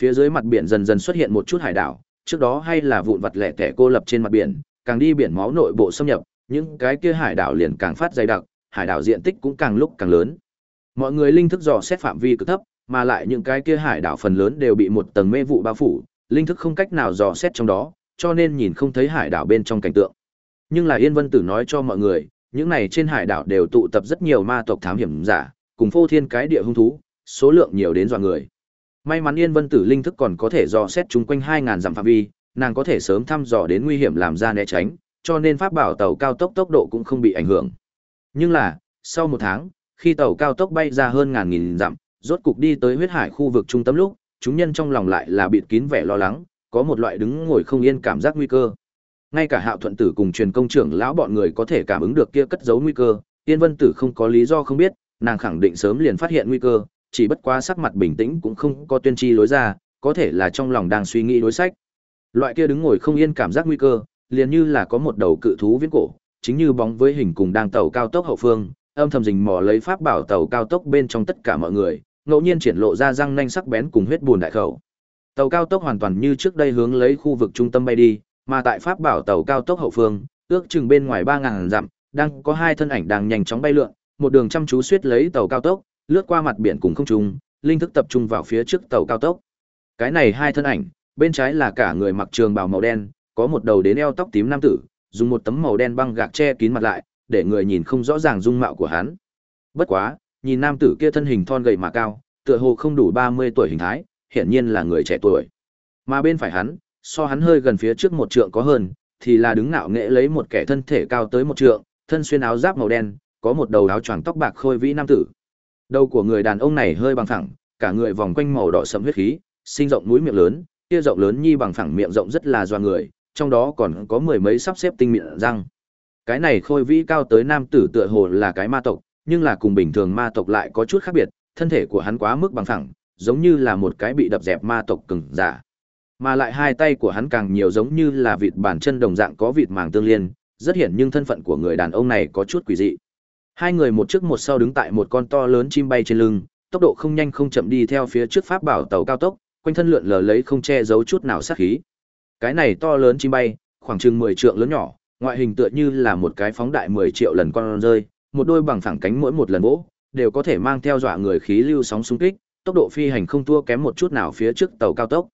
Phía dưới mặt biển dần dần xuất hiện một chút hải đảo, trước đó hay là vụn vặt lẻ tẻ cô lập trên mặt biển, càng đi biển máu nội bộ xâm nhập, những cái kia hải đảo liền càng phát dày đặc, hải đảo diện tích cũng càng lúc càng lớn. Mọi người linh thức dò xét phạm vi cực thấp, mà lại những cái kia hải đảo phần lớn đều bị một tầng mê vụ bao phủ, linh thức không cách nào dò xét trong đó, cho nên nhìn không thấy hải đảo bên trong cảnh tượng. Nhưng là Yên Vân Tử nói cho mọi người, những này trên hải đảo đều tụ tập rất nhiều ma tộc thám hiểm giả, cùng phô thiên cái địa hung thú, số lượng nhiều đến dọa người. May mắn Yên Vân Tử linh thức còn có thể dò xét chúng quanh 2000 dặm phạm vi, nàng có thể sớm thăm dò đến nguy hiểm làm ra né tránh, cho nên pháp bảo tàu cao tốc tốc độ cũng không bị ảnh hưởng. Nhưng là, sau một tháng, khi tàu cao tốc bay ra hơn ngàn nghìn dặm, rốt cục đi tới huyết hải khu vực trung tâm lúc, chúng nhân trong lòng lại là bịt kín vẻ lo lắng, có một loại đứng ngồi không yên cảm giác nguy cơ. Ngay cả Hạo Thuận Tử cùng truyền công trưởng lão bọn người có thể cảm ứng được kia cất giấu nguy cơ, Tiên Vân Tử không có lý do không biết, nàng khẳng định sớm liền phát hiện nguy cơ, chỉ bất quá sắc mặt bình tĩnh cũng không có tuyên tri lối ra, có thể là trong lòng đang suy nghĩ đối sách. Loại kia đứng ngồi không yên cảm giác nguy cơ, liền như là có một đầu cự thú viễn cổ, chính như bóng với hình cùng đang tàu cao tốc hậu phương, âm thầm rình mò lấy pháp bảo tàu cao tốc bên trong tất cả mọi người, ngẫu nhiên triển lộ ra răng nanh sắc bén cùng huyết buồn đại khẩu. Tàu cao tốc hoàn toàn như trước đây hướng lấy khu vực trung tâm bay đi, mà tại pháp bảo tàu cao tốc hậu phương, ước chừng bên ngoài 3000 dặm, đang có hai thân ảnh đang nhanh chóng bay lượn, một đường chăm chú suýt lấy tàu cao tốc, lướt qua mặt biển cùng không trung, linh thức tập trung vào phía trước tàu cao tốc. Cái này hai thân ảnh, bên trái là cả người mặc trường bào màu đen, có một đầu đến eo tóc tím nam tử, dùng một tấm màu đen băng gạc che kín mặt lại, để người nhìn không rõ ràng dung mạo của hắn. Bất quá, nhìn nam tử kia thân hình thon gầy mà cao, tựa hồ không đủ 30 tuổi hình thái, hiển nhiên là người trẻ tuổi. Mà bên phải hắn, so hắn hơi gần phía trước một trượng có hơn, thì là đứng ngạo nghệ lấy một kẻ thân thể cao tới một trượng, thân xuyên áo giáp màu đen, có một đầu áo choàng tóc bạc khôi vĩ nam tử. Đầu của người đàn ông này hơi bằng phẳng, cả người vòng quanh màu đỏ sẫm huyết khí, sinh rộng mũi miệng lớn, kia rộng lớn nhi bằng phẳng miệng rộng rất là doa người, trong đó còn có mười mấy sắp xếp tinh miệng răng. Cái này khôi vĩ cao tới nam tử tựa hồ là cái ma tộc, nhưng là cùng bình thường ma tộc lại có chút khác biệt, thân thể của hắn quá mức bằng phẳng, giống như là một cái bị đập dẹp ma tộc cứng giả. Mà lại hai tay của hắn càng nhiều giống như là vịt bàn chân đồng dạng có vịt màng tương liên, rất hiển nhưng thân phận của người đàn ông này có chút quỷ dị. Hai người một trước một sau đứng tại một con to lớn chim bay trên lưng, tốc độ không nhanh không chậm đi theo phía trước pháp bảo tàu cao tốc, quanh thân lượn lờ lấy không che giấu chút nào sát khí. Cái này to lớn chim bay, khoảng chừng 10 trượng lớn nhỏ, ngoại hình tựa như là một cái phóng đại 10 triệu lần con rơi, một đôi bằng phẳng cánh mỗi một lần vỗ, đều có thể mang theo dọa người khí lưu sóng xung kích, tốc độ phi hành không thua kém một chút nào phía trước tàu cao tốc.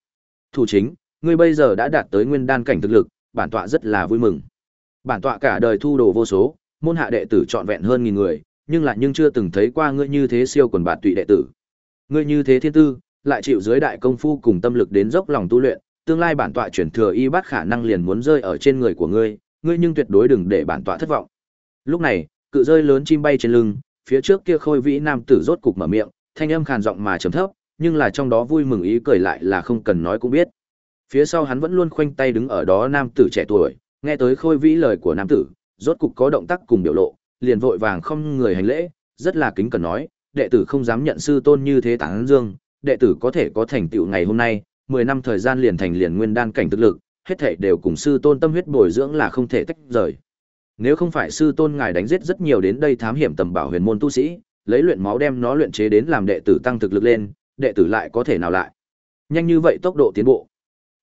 Thủ chính, ngươi bây giờ đã đạt tới nguyên đan cảnh thực lực, bản tọa rất là vui mừng. Bản tọa cả đời thu đồ vô số, môn hạ đệ tử trọn vẹn hơn nghìn người, nhưng lại nhưng chưa từng thấy qua ngươi như thế siêu quần bạt tụy đệ tử. Ngươi như thế thiên tư, lại chịu dưới đại công phu cùng tâm lực đến dốc lòng tu luyện, tương lai bản tọa chuyển thừa y bát khả năng liền muốn rơi ở trên người của ngươi, ngươi nhưng tuyệt đối đừng để bản tọa thất vọng. Lúc này, cự rơi lớn chim bay trên lưng, phía trước kia khôi vĩ nam tử rốt cục mở miệng, thanh âm khàn giọng mà trầm thấp, nhưng là trong đó vui mừng ý cười lại là không cần nói cũng biết. Phía sau hắn vẫn luôn khoanh tay đứng ở đó nam tử trẻ tuổi, nghe tới khôi vĩ lời của nam tử, rốt cục có động tác cùng biểu lộ, liền vội vàng không người hành lễ, rất là kính cần nói, đệ tử không dám nhận sư tôn như thế tán dương, đệ tử có thể có thành tựu ngày hôm nay, 10 năm thời gian liền thành liền nguyên đan cảnh thực lực, hết thảy đều cùng sư tôn tâm huyết bồi dưỡng là không thể tách rời. Nếu không phải sư tôn ngài đánh giết rất nhiều đến đây thám hiểm tầm bảo huyền môn tu sĩ, lấy luyện máu đem nó luyện chế đến làm đệ tử tăng thực lực lên, đệ tử lại có thể nào lại. Nhanh như vậy tốc độ tiến bộ.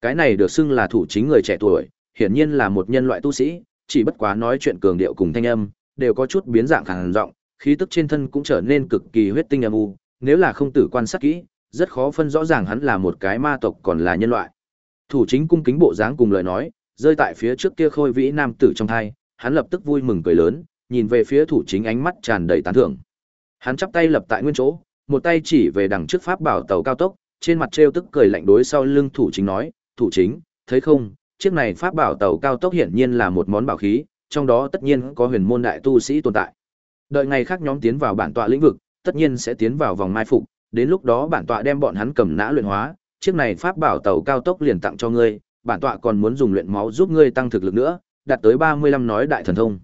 Cái này được xưng là thủ chính người trẻ tuổi, hiển nhiên là một nhân loại tu sĩ, chỉ bất quá nói chuyện cường điệu cùng thanh âm, đều có chút biến dạng khàn giọng, khí tức trên thân cũng trở nên cực kỳ huyết tinh âm u, nếu là không tử quan sát kỹ, rất khó phân rõ ràng hắn là một cái ma tộc còn là nhân loại. Thủ chính cung kính bộ dáng cùng lời nói, rơi tại phía trước kia khôi vĩ nam tử trong thai, hắn lập tức vui mừng cười lớn, nhìn về phía thủ chính ánh mắt tràn đầy tán thưởng. Hắn chắp tay lập tại nguyên chỗ, một tay chỉ về đằng trước pháp bảo tàu cao tốc, trên mặt trêu tức cười lạnh đối sau lưng thủ chính nói, "Thủ chính, thấy không, chiếc này pháp bảo tàu cao tốc hiển nhiên là một món bảo khí, trong đó tất nhiên có huyền môn đại tu sĩ tồn tại. Đợi ngày khác nhóm tiến vào bản tọa lĩnh vực, tất nhiên sẽ tiến vào vòng mai phục, đến lúc đó bản tọa đem bọn hắn cầm nã luyện hóa, chiếc này pháp bảo tàu cao tốc liền tặng cho ngươi, bản tọa còn muốn dùng luyện máu giúp ngươi tăng thực lực nữa, đạt tới 35 nói đại thần thông.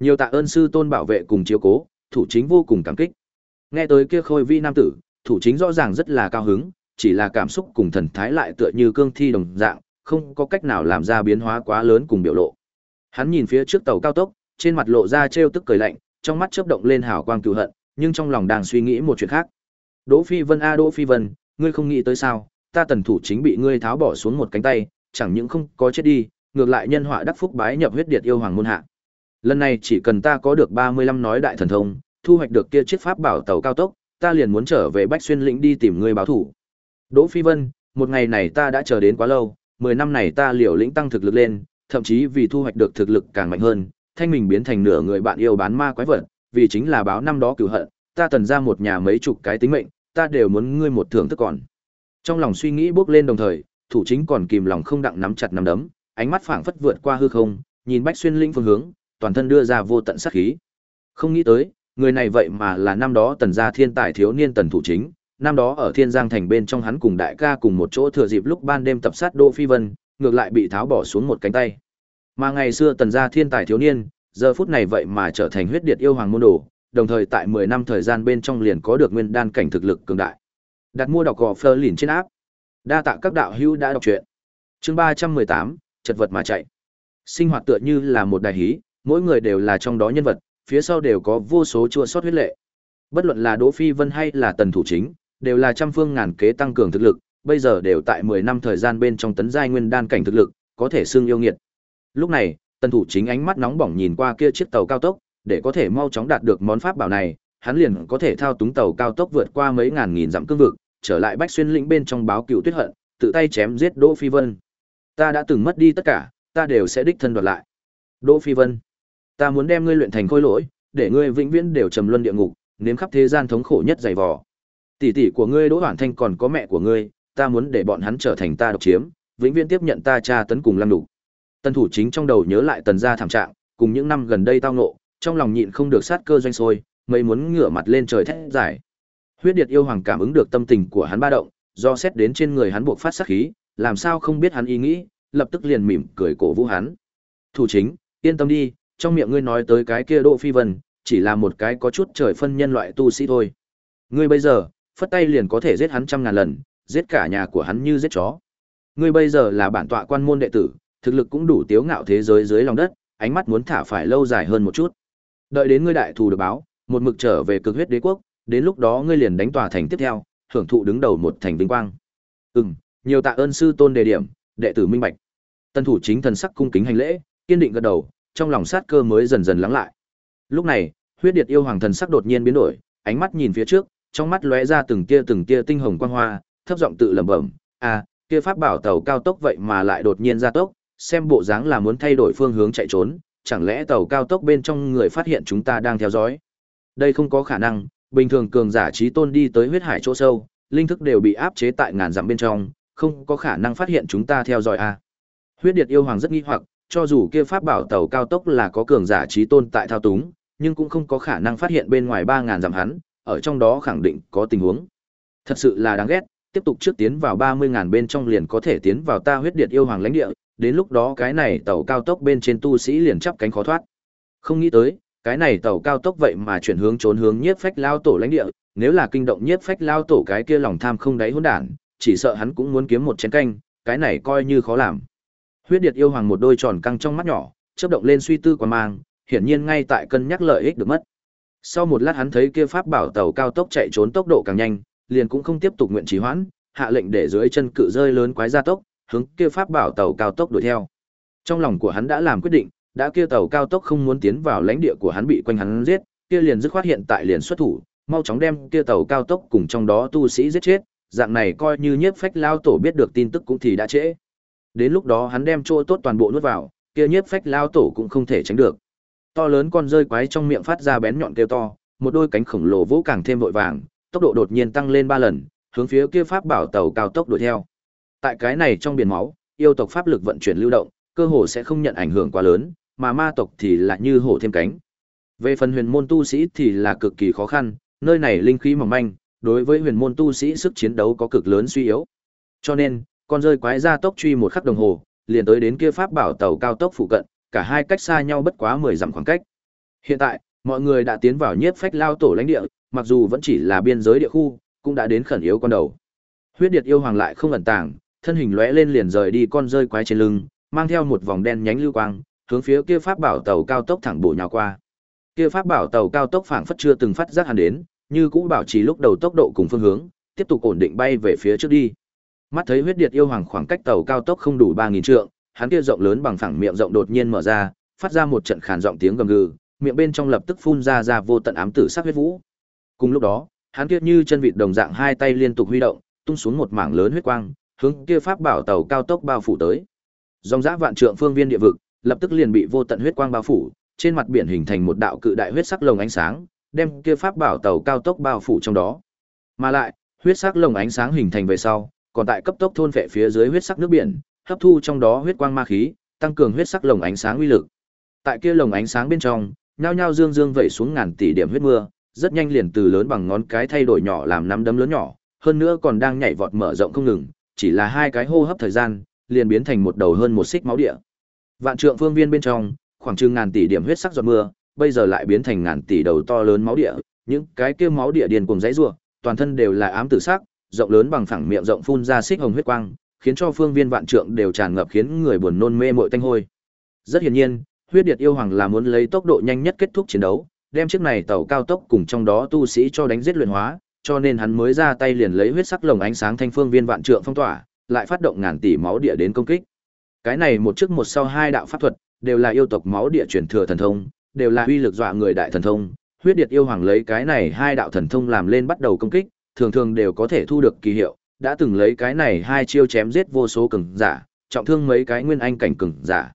Nhiều tạ ơn sư tôn bảo vệ cùng chiếu cố, thủ chính vô cùng cảm kích. Nghe tới kia khôi vi nam tử, thủ chính rõ ràng rất là cao hứng, chỉ là cảm xúc cùng thần thái lại tựa như cương thi đồng dạng, không có cách nào làm ra biến hóa quá lớn cùng biểu lộ. Hắn nhìn phía trước tàu cao tốc, trên mặt lộ ra trêu tức cười lạnh, trong mắt chớp động lên hào quang cừu hận, nhưng trong lòng đang suy nghĩ một chuyện khác. Đỗ Phi Vân a Đỗ Phi Vân, ngươi không nghĩ tới sao? ta tần thủ chính bị ngươi tháo bỏ xuống một cánh tay, chẳng những không có chết đi, ngược lại nhân họa đắc phúc bái nhập huyết điệt yêu hoàng môn hạ. Lần này chỉ cần ta có được 35 nói đại thần thông, thu hoạch được kia chiếc pháp bảo tàu cao tốc, ta liền muốn trở về Bách Xuyên lĩnh đi tìm ngươi báo thủ. Đỗ Phi Vân, một ngày này ta đã chờ đến quá lâu, 10 năm này ta liều lĩnh tăng thực lực lên, thậm chí vì thu hoạch được thực lực càng mạnh hơn, thanh mình biến thành nửa người bạn yêu bán ma quái vật, vì chính là báo năm đó cửu hận, ta tần ra một nhà mấy chục cái tính mệnh, ta đều muốn ngươi một thưởng thức còn. Trong lòng suy nghĩ bước lên đồng thời, thủ chính còn kìm lòng không đặng nắm chặt nắm đấm, ánh mắt phảng phất vượt qua hư không, nhìn Bách Xuyên Linh phương hướng, toàn thân đưa ra vô tận sát khí. Không nghĩ tới, người này vậy mà là năm đó tần gia thiên tài thiếu niên tần thủ chính, năm đó ở Thiên Giang thành bên trong hắn cùng đại ca cùng một chỗ thừa dịp lúc ban đêm tập sát Đỗ Phi Vân, ngược lại bị tháo bỏ xuống một cánh tay. Mà ngày xưa tần gia thiên tài thiếu niên, giờ phút này vậy mà trở thành huyết điệt yêu hoàng môn đồ, đồng thời tại 10 năm thời gian bên trong liền có được nguyên đan cảnh thực lực cường đại. Đặt mua đọc gò Fleur lìn trên áp. Đa tạ các đạo hữu đã đọc truyện. Chương 318, chật vật mà chạy. Sinh hoạt tựa như là một đại hí, mỗi người đều là trong đó nhân vật, phía sau đều có vô số chua sót huyết lệ. Bất luận là Đỗ Phi Vân hay là Tần Thủ Chính, đều là trăm phương ngàn kế tăng cường thực lực, bây giờ đều tại 10 năm thời gian bên trong tấn giai nguyên đan cảnh thực lực, có thể xưng yêu nghiệt. Lúc này, Tần Thủ Chính ánh mắt nóng bỏng nhìn qua kia chiếc tàu cao tốc, để có thể mau chóng đạt được món pháp bảo này, hắn liền có thể thao túng tàu cao tốc vượt qua mấy ngàn nghìn dặm cương vực, trở lại Bách Xuyên lĩnh bên trong báo cựu tuyết hận, tự tay chém giết Đỗ Phi Vân. Ta đã từng mất đi tất cả, ta đều sẽ đích thân đoạt lại. Đỗ Phi Vân, ta muốn đem ngươi luyện thành khôi lỗi, để ngươi vĩnh viễn đều trầm luân địa ngục, nếm khắp thế gian thống khổ nhất dày vò. Tỷ tỷ của ngươi Đỗ Hoản Thanh còn có mẹ của ngươi, ta muốn để bọn hắn trở thành ta độc chiếm, vĩnh viễn tiếp nhận ta cha tấn cùng lăng đủ. Tân thủ chính trong đầu nhớ lại tần gia thảm trạng, cùng những năm gần đây tao ngộ, trong lòng nhịn không được sát cơ doanh sôi, mấy muốn ngửa mặt lên trời thét giải. Huyết Điệt yêu hoàng cảm ứng được tâm tình của hắn ba động, do xét đến trên người hắn buộc phát sát khí, làm sao không biết hắn ý nghĩ, lập tức liền mỉm cười cổ vũ hắn. Thủ chính, yên tâm đi, trong miệng ngươi nói tới cái kia Đỗ Phi Vân, chỉ là một cái có chút trời phân nhân loại tu sĩ thôi. Ngươi bây giờ, phất tay liền có thể giết hắn trăm ngàn lần, giết cả nhà của hắn như giết chó. Ngươi bây giờ là bản tọa quan môn đệ tử, thực lực cũng đủ tiếu ngạo thế giới dưới lòng đất, ánh mắt muốn thả phải lâu dài hơn một chút. Đợi đến ngươi đại thù được báo, một mực trở về cực huyết đế quốc, đến lúc đó ngươi liền đánh tòa thành tiếp theo, hưởng thụ đứng đầu một thành vinh quang. Ừm, nhiều tạ ơn sư tôn đề điểm, đệ tử minh bạch. Tân thủ chính thần sắc cung kính hành lễ, kiên định gật đầu, trong lòng sát cơ mới dần dần lắng lại. Lúc này, huyết điệt yêu hoàng thần sắc đột nhiên biến đổi, ánh mắt nhìn phía trước, trong mắt lóe ra từng tia từng tia tinh hồng quang hoa, thấp giọng tự lẩm bẩm, "À, kia pháp bảo tàu cao tốc vậy mà lại đột nhiên ra tốc, xem bộ dáng là muốn thay đổi phương hướng chạy trốn, chẳng lẽ tàu cao tốc bên trong người phát hiện chúng ta đang theo dõi?" Đây không có khả năng, bình thường cường giả trí tôn đi tới huyết hải chỗ sâu, linh thức đều bị áp chế tại ngàn dặm bên trong, không có khả năng phát hiện chúng ta theo dõi a. À. Huyết Điệt yêu hoàng rất nghi hoặc, cho dù kia pháp bảo tàu cao tốc là có cường giả trí tôn tại thao túng, nhưng cũng không có khả năng phát hiện bên ngoài 3000 dặm hắn, ở trong đó khẳng định có tình huống. Thật sự là đáng ghét, tiếp tục trước tiến vào 30000 bên trong liền có thể tiến vào ta huyết điệt yêu hoàng lãnh địa, đến lúc đó cái này tàu cao tốc bên trên tu sĩ liền chắp cánh khó thoát. Không nghĩ tới, cái này tàu cao tốc vậy mà chuyển hướng trốn hướng nhiếp phách lao tổ lãnh địa, nếu là kinh động nhiếp phách lao tổ cái kia lòng tham không đáy hỗn đản, chỉ sợ hắn cũng muốn kiếm một chén canh, cái này coi như khó làm. Huyết Điệt yêu hoàng một đôi tròn căng trong mắt nhỏ, chớp động lên suy tư quan mang, hiển nhiên ngay tại cân nhắc lợi ích được mất. Sau một lát hắn thấy kia pháp bảo tàu cao tốc chạy trốn tốc độ càng nhanh, liền cũng không tiếp tục nguyện trì hoãn, hạ lệnh để dưới chân cự rơi lớn quái gia tốc, hướng kia pháp bảo tàu cao tốc đuổi theo. Trong lòng của hắn đã làm quyết định, đã kia tàu cao tốc không muốn tiến vào lãnh địa của hắn bị quanh hắn giết, kia liền dứt khoát hiện tại liền xuất thủ, mau chóng đem kia tàu cao tốc cùng trong đó tu sĩ giết chết, dạng này coi như nhiếp phách lao tổ biết được tin tức cũng thì đã trễ. Đến lúc đó hắn đem chỗ tốt toàn bộ nuốt vào, kia nhiếp phách lao tổ cũng không thể tránh được. To lớn con rơi quái trong miệng phát ra bén nhọn kêu to, một đôi cánh khổng lồ vỗ càng thêm vội vàng, tốc độ đột nhiên tăng lên ba lần, hướng phía kia pháp bảo tàu cao tốc đuổi theo. Tại cái này trong biển máu, yêu tộc pháp lực vận chuyển lưu động, cơ hồ sẽ không nhận ảnh hưởng quá lớn, mà ma tộc thì là như hổ thêm cánh. Về phần huyền môn tu sĩ thì là cực kỳ khó khăn, nơi này linh khí mỏng manh, đối với huyền môn tu sĩ sức chiến đấu có cực lớn suy yếu. Cho nên, con rơi quái ra tốc truy một khắc đồng hồ, liền tới đến kia pháp bảo tàu cao tốc phụ cận, cả hai cách xa nhau bất quá 10 dặm khoảng cách. Hiện tại, mọi người đã tiến vào nhiếp phách lao tổ lãnh địa, mặc dù vẫn chỉ là biên giới địa khu, cũng đã đến khẩn yếu con đầu. Huyết Điệt yêu hoàng lại không ẩn tàng, thân hình lóe lên liền rời đi con rơi quái trên lưng, mang theo một vòng đen nhánh lưu quang, hướng phía kia pháp bảo tàu cao tốc thẳng bổ nhào qua. Kia pháp bảo tàu cao tốc phảng phất chưa từng phát giác hắn đến, như cũ bảo trì lúc đầu tốc độ cùng phương hướng, tiếp tục ổn định bay về phía trước đi. Mắt thấy huyết điệt yêu hoàng khoảng cách tàu cao tốc không đủ 3000 trượng, hắn kia rộng lớn bằng phẳng miệng rộng đột nhiên mở ra, phát ra một trận khàn giọng tiếng gầm gừ, miệng bên trong lập tức phun ra ra vô tận ám tử sắc huyết vũ. Cùng lúc đó, hắn kia như chân vịt đồng dạng hai tay liên tục huy động, tung xuống một mảng lớn huyết quang, hướng kia pháp bảo tàu cao tốc bao phủ tới. Dòng dã vạn trượng phương viên địa vực, lập tức liền bị vô tận huyết quang bao phủ, trên mặt biển hình thành một đạo cự đại huyết sắc lồng ánh sáng, đem kia pháp bảo tàu cao tốc bao phủ trong đó. Mà lại, huyết sắc lồng ánh sáng hình thành về sau, còn tại cấp tốc thôn phệ phía dưới huyết sắc nước biển, hấp thu trong đó huyết quang ma khí, tăng cường huyết sắc lồng ánh sáng uy lực. Tại kia lồng ánh sáng bên trong, nhao nhao dương dương vẩy xuống ngàn tỷ điểm huyết mưa, rất nhanh liền từ lớn bằng ngón cái thay đổi nhỏ làm năm đấm lớn nhỏ, hơn nữa còn đang nhảy vọt mở rộng không ngừng, chỉ là hai cái hô hấp thời gian, liền biến thành một đầu hơn một xích máu địa. Vạn trượng phương viên bên trong, khoảng chừng ngàn tỷ điểm huyết sắc giọt mưa, bây giờ lại biến thành ngàn tỷ đầu to lớn máu địa, những cái kia máu địa điền cùng dãy rủa, toàn thân đều là ám tử sắc, rộng lớn bằng phẳng miệng rộng phun ra xích hồng huyết quang, khiến cho phương viên vạn trượng đều tràn ngập khiến người buồn nôn mê mội tanh hôi. Rất hiển nhiên, huyết điệt yêu hoàng là muốn lấy tốc độ nhanh nhất kết thúc chiến đấu, đem chiếc này tàu cao tốc cùng trong đó tu sĩ cho đánh giết luyện hóa, cho nên hắn mới ra tay liền lấy huyết sắc lồng ánh sáng thanh phương viên vạn trượng phong tỏa, lại phát động ngàn tỷ máu địa đến công kích. Cái này một trước một sau hai đạo pháp thuật, đều là yêu tộc máu địa truyền thừa thần thông, đều là uy lực dọa người đại thần thông. Huyết Điệt yêu hoàng lấy cái này hai đạo thần thông làm lên bắt đầu công kích, thường thường đều có thể thu được kỳ hiệu, đã từng lấy cái này hai chiêu chém giết vô số cường giả, trọng thương mấy cái nguyên anh cảnh cường giả.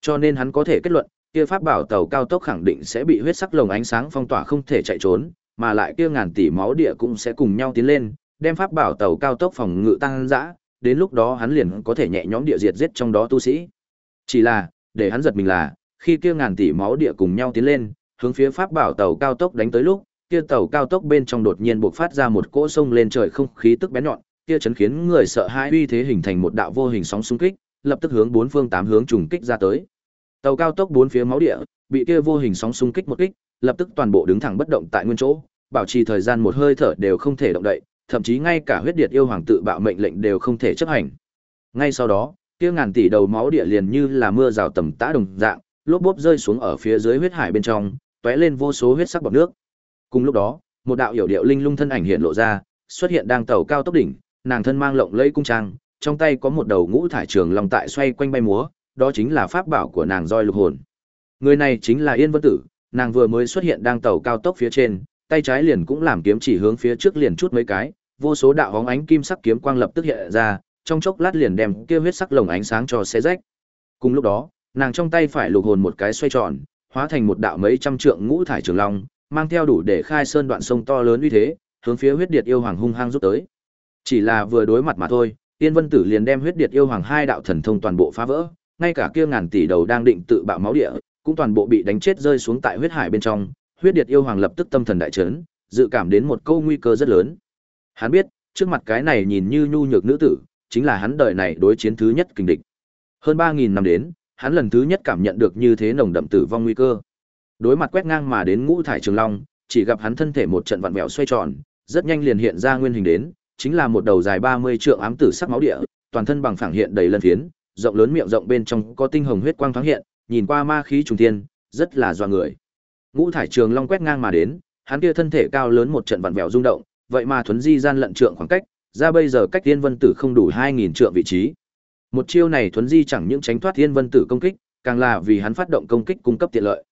Cho nên hắn có thể kết luận, kia pháp bảo tàu cao tốc khẳng định sẽ bị huyết sắc lồng ánh sáng phong tỏa không thể chạy trốn, mà lại kia ngàn tỷ máu địa cũng sẽ cùng nhau tiến lên, đem pháp bảo tàu cao tốc phòng ngự tăng dã, đến lúc đó hắn liền có thể nhẹ nhõm địa diệt giết trong đó tu sĩ. Chỉ là, để hắn giật mình là, khi kia ngàn tỷ máu địa cùng nhau tiến lên, hướng phía pháp bảo tàu cao tốc đánh tới lúc, kia tàu cao tốc bên trong đột nhiên bộc phát ra một cỗ sông lên trời không khí tức bén nhọn, kia chấn khiến người sợ hãi uy thế hình thành một đạo vô hình sóng xung kích, lập tức hướng bốn phương tám hướng trùng kích ra tới. Tàu cao tốc bốn phía máu địa, bị kia vô hình sóng xung kích một kích, lập tức toàn bộ đứng thẳng bất động tại nguyên chỗ, bảo trì thời gian một hơi thở đều không thể động đậy, thậm chí ngay cả huyết điệt yêu hoàng tự bạo mệnh lệnh đều không thể chấp hành. Ngay sau đó, kia ngàn tỷ đầu máu địa liền như là mưa rào tầm tã đồng dạng, lốp bốp rơi xuống ở phía dưới huyết hải bên trong, tóe lên vô số huyết sắc bọt nước. Cùng lúc đó, một đạo hiểu điệu linh lung thân ảnh hiện lộ ra, xuất hiện đang tàu cao tốc đỉnh, nàng thân mang lộng lẫy cung trang, trong tay có một đầu ngũ thải trường long tại xoay quanh bay múa, đó chính là pháp bảo của nàng roi lục hồn. Người này chính là Yên Vân Tử, nàng vừa mới xuất hiện đang tàu cao tốc phía trên, tay trái liền cũng làm kiếm chỉ hướng phía trước liền chút mấy cái, vô số đạo hóng ánh kim sắc kiếm quang lập tức hiện ra, trong chốc lát liền đem kia huyết sắc lồng ánh sáng cho xé rách. Cùng lúc đó, nàng trong tay phải lục hồn một cái xoay tròn, hóa thành một đạo mấy trăm trượng ngũ thải trường long, mang theo đủ để khai sơn đoạn sông to lớn uy thế, hướng phía huyết điệt yêu hoàng hung hăng rút tới. Chỉ là vừa đối mặt mà thôi, Yên Vân Tử liền đem huyết điệt yêu hoàng hai đạo thần thông toàn bộ phá vỡ, ngay cả kia ngàn tỷ đầu đang định tự bạo máu địa, cũng toàn bộ bị đánh chết rơi xuống tại huyết hải bên trong. Huyết điệt yêu hoàng lập tức tâm thần đại chấn, dự cảm đến một câu nguy cơ rất lớn. Hắn biết, trước mặt cái này nhìn như nhu nhược nữ tử, chính là hắn đời này đối chiến thứ nhất kinh địch. Hơn 3000 năm đến, hắn lần thứ nhất cảm nhận được như thế nồng đậm tử vong nguy cơ. Đối mặt quét ngang mà đến ngũ thải trường long, chỉ gặp hắn thân thể một trận vặn vẹo xoay tròn, rất nhanh liền hiện ra nguyên hình đến, chính là một đầu dài 30 trượng ám tử sắc máu địa, toàn thân bằng phẳng hiện đầy lân phiến, rộng lớn miệng rộng bên trong có tinh hồng huyết quang thoáng hiện, nhìn qua ma khí trùng thiên, rất là dọa người. Ngũ thải trường long quét ngang mà đến, hắn kia thân thể cao lớn một trận vặn vẹo rung động, vậy mà thuấn di gian lận trượng khoảng cách, ra bây giờ cách Tiên Vân Tử không đủ 2000 trượng vị trí. Một chiêu này thuấn di chẳng những tránh thoát Tiên Vân Tử công kích, càng là vì hắn phát động công kích cung cấp tiện lợi.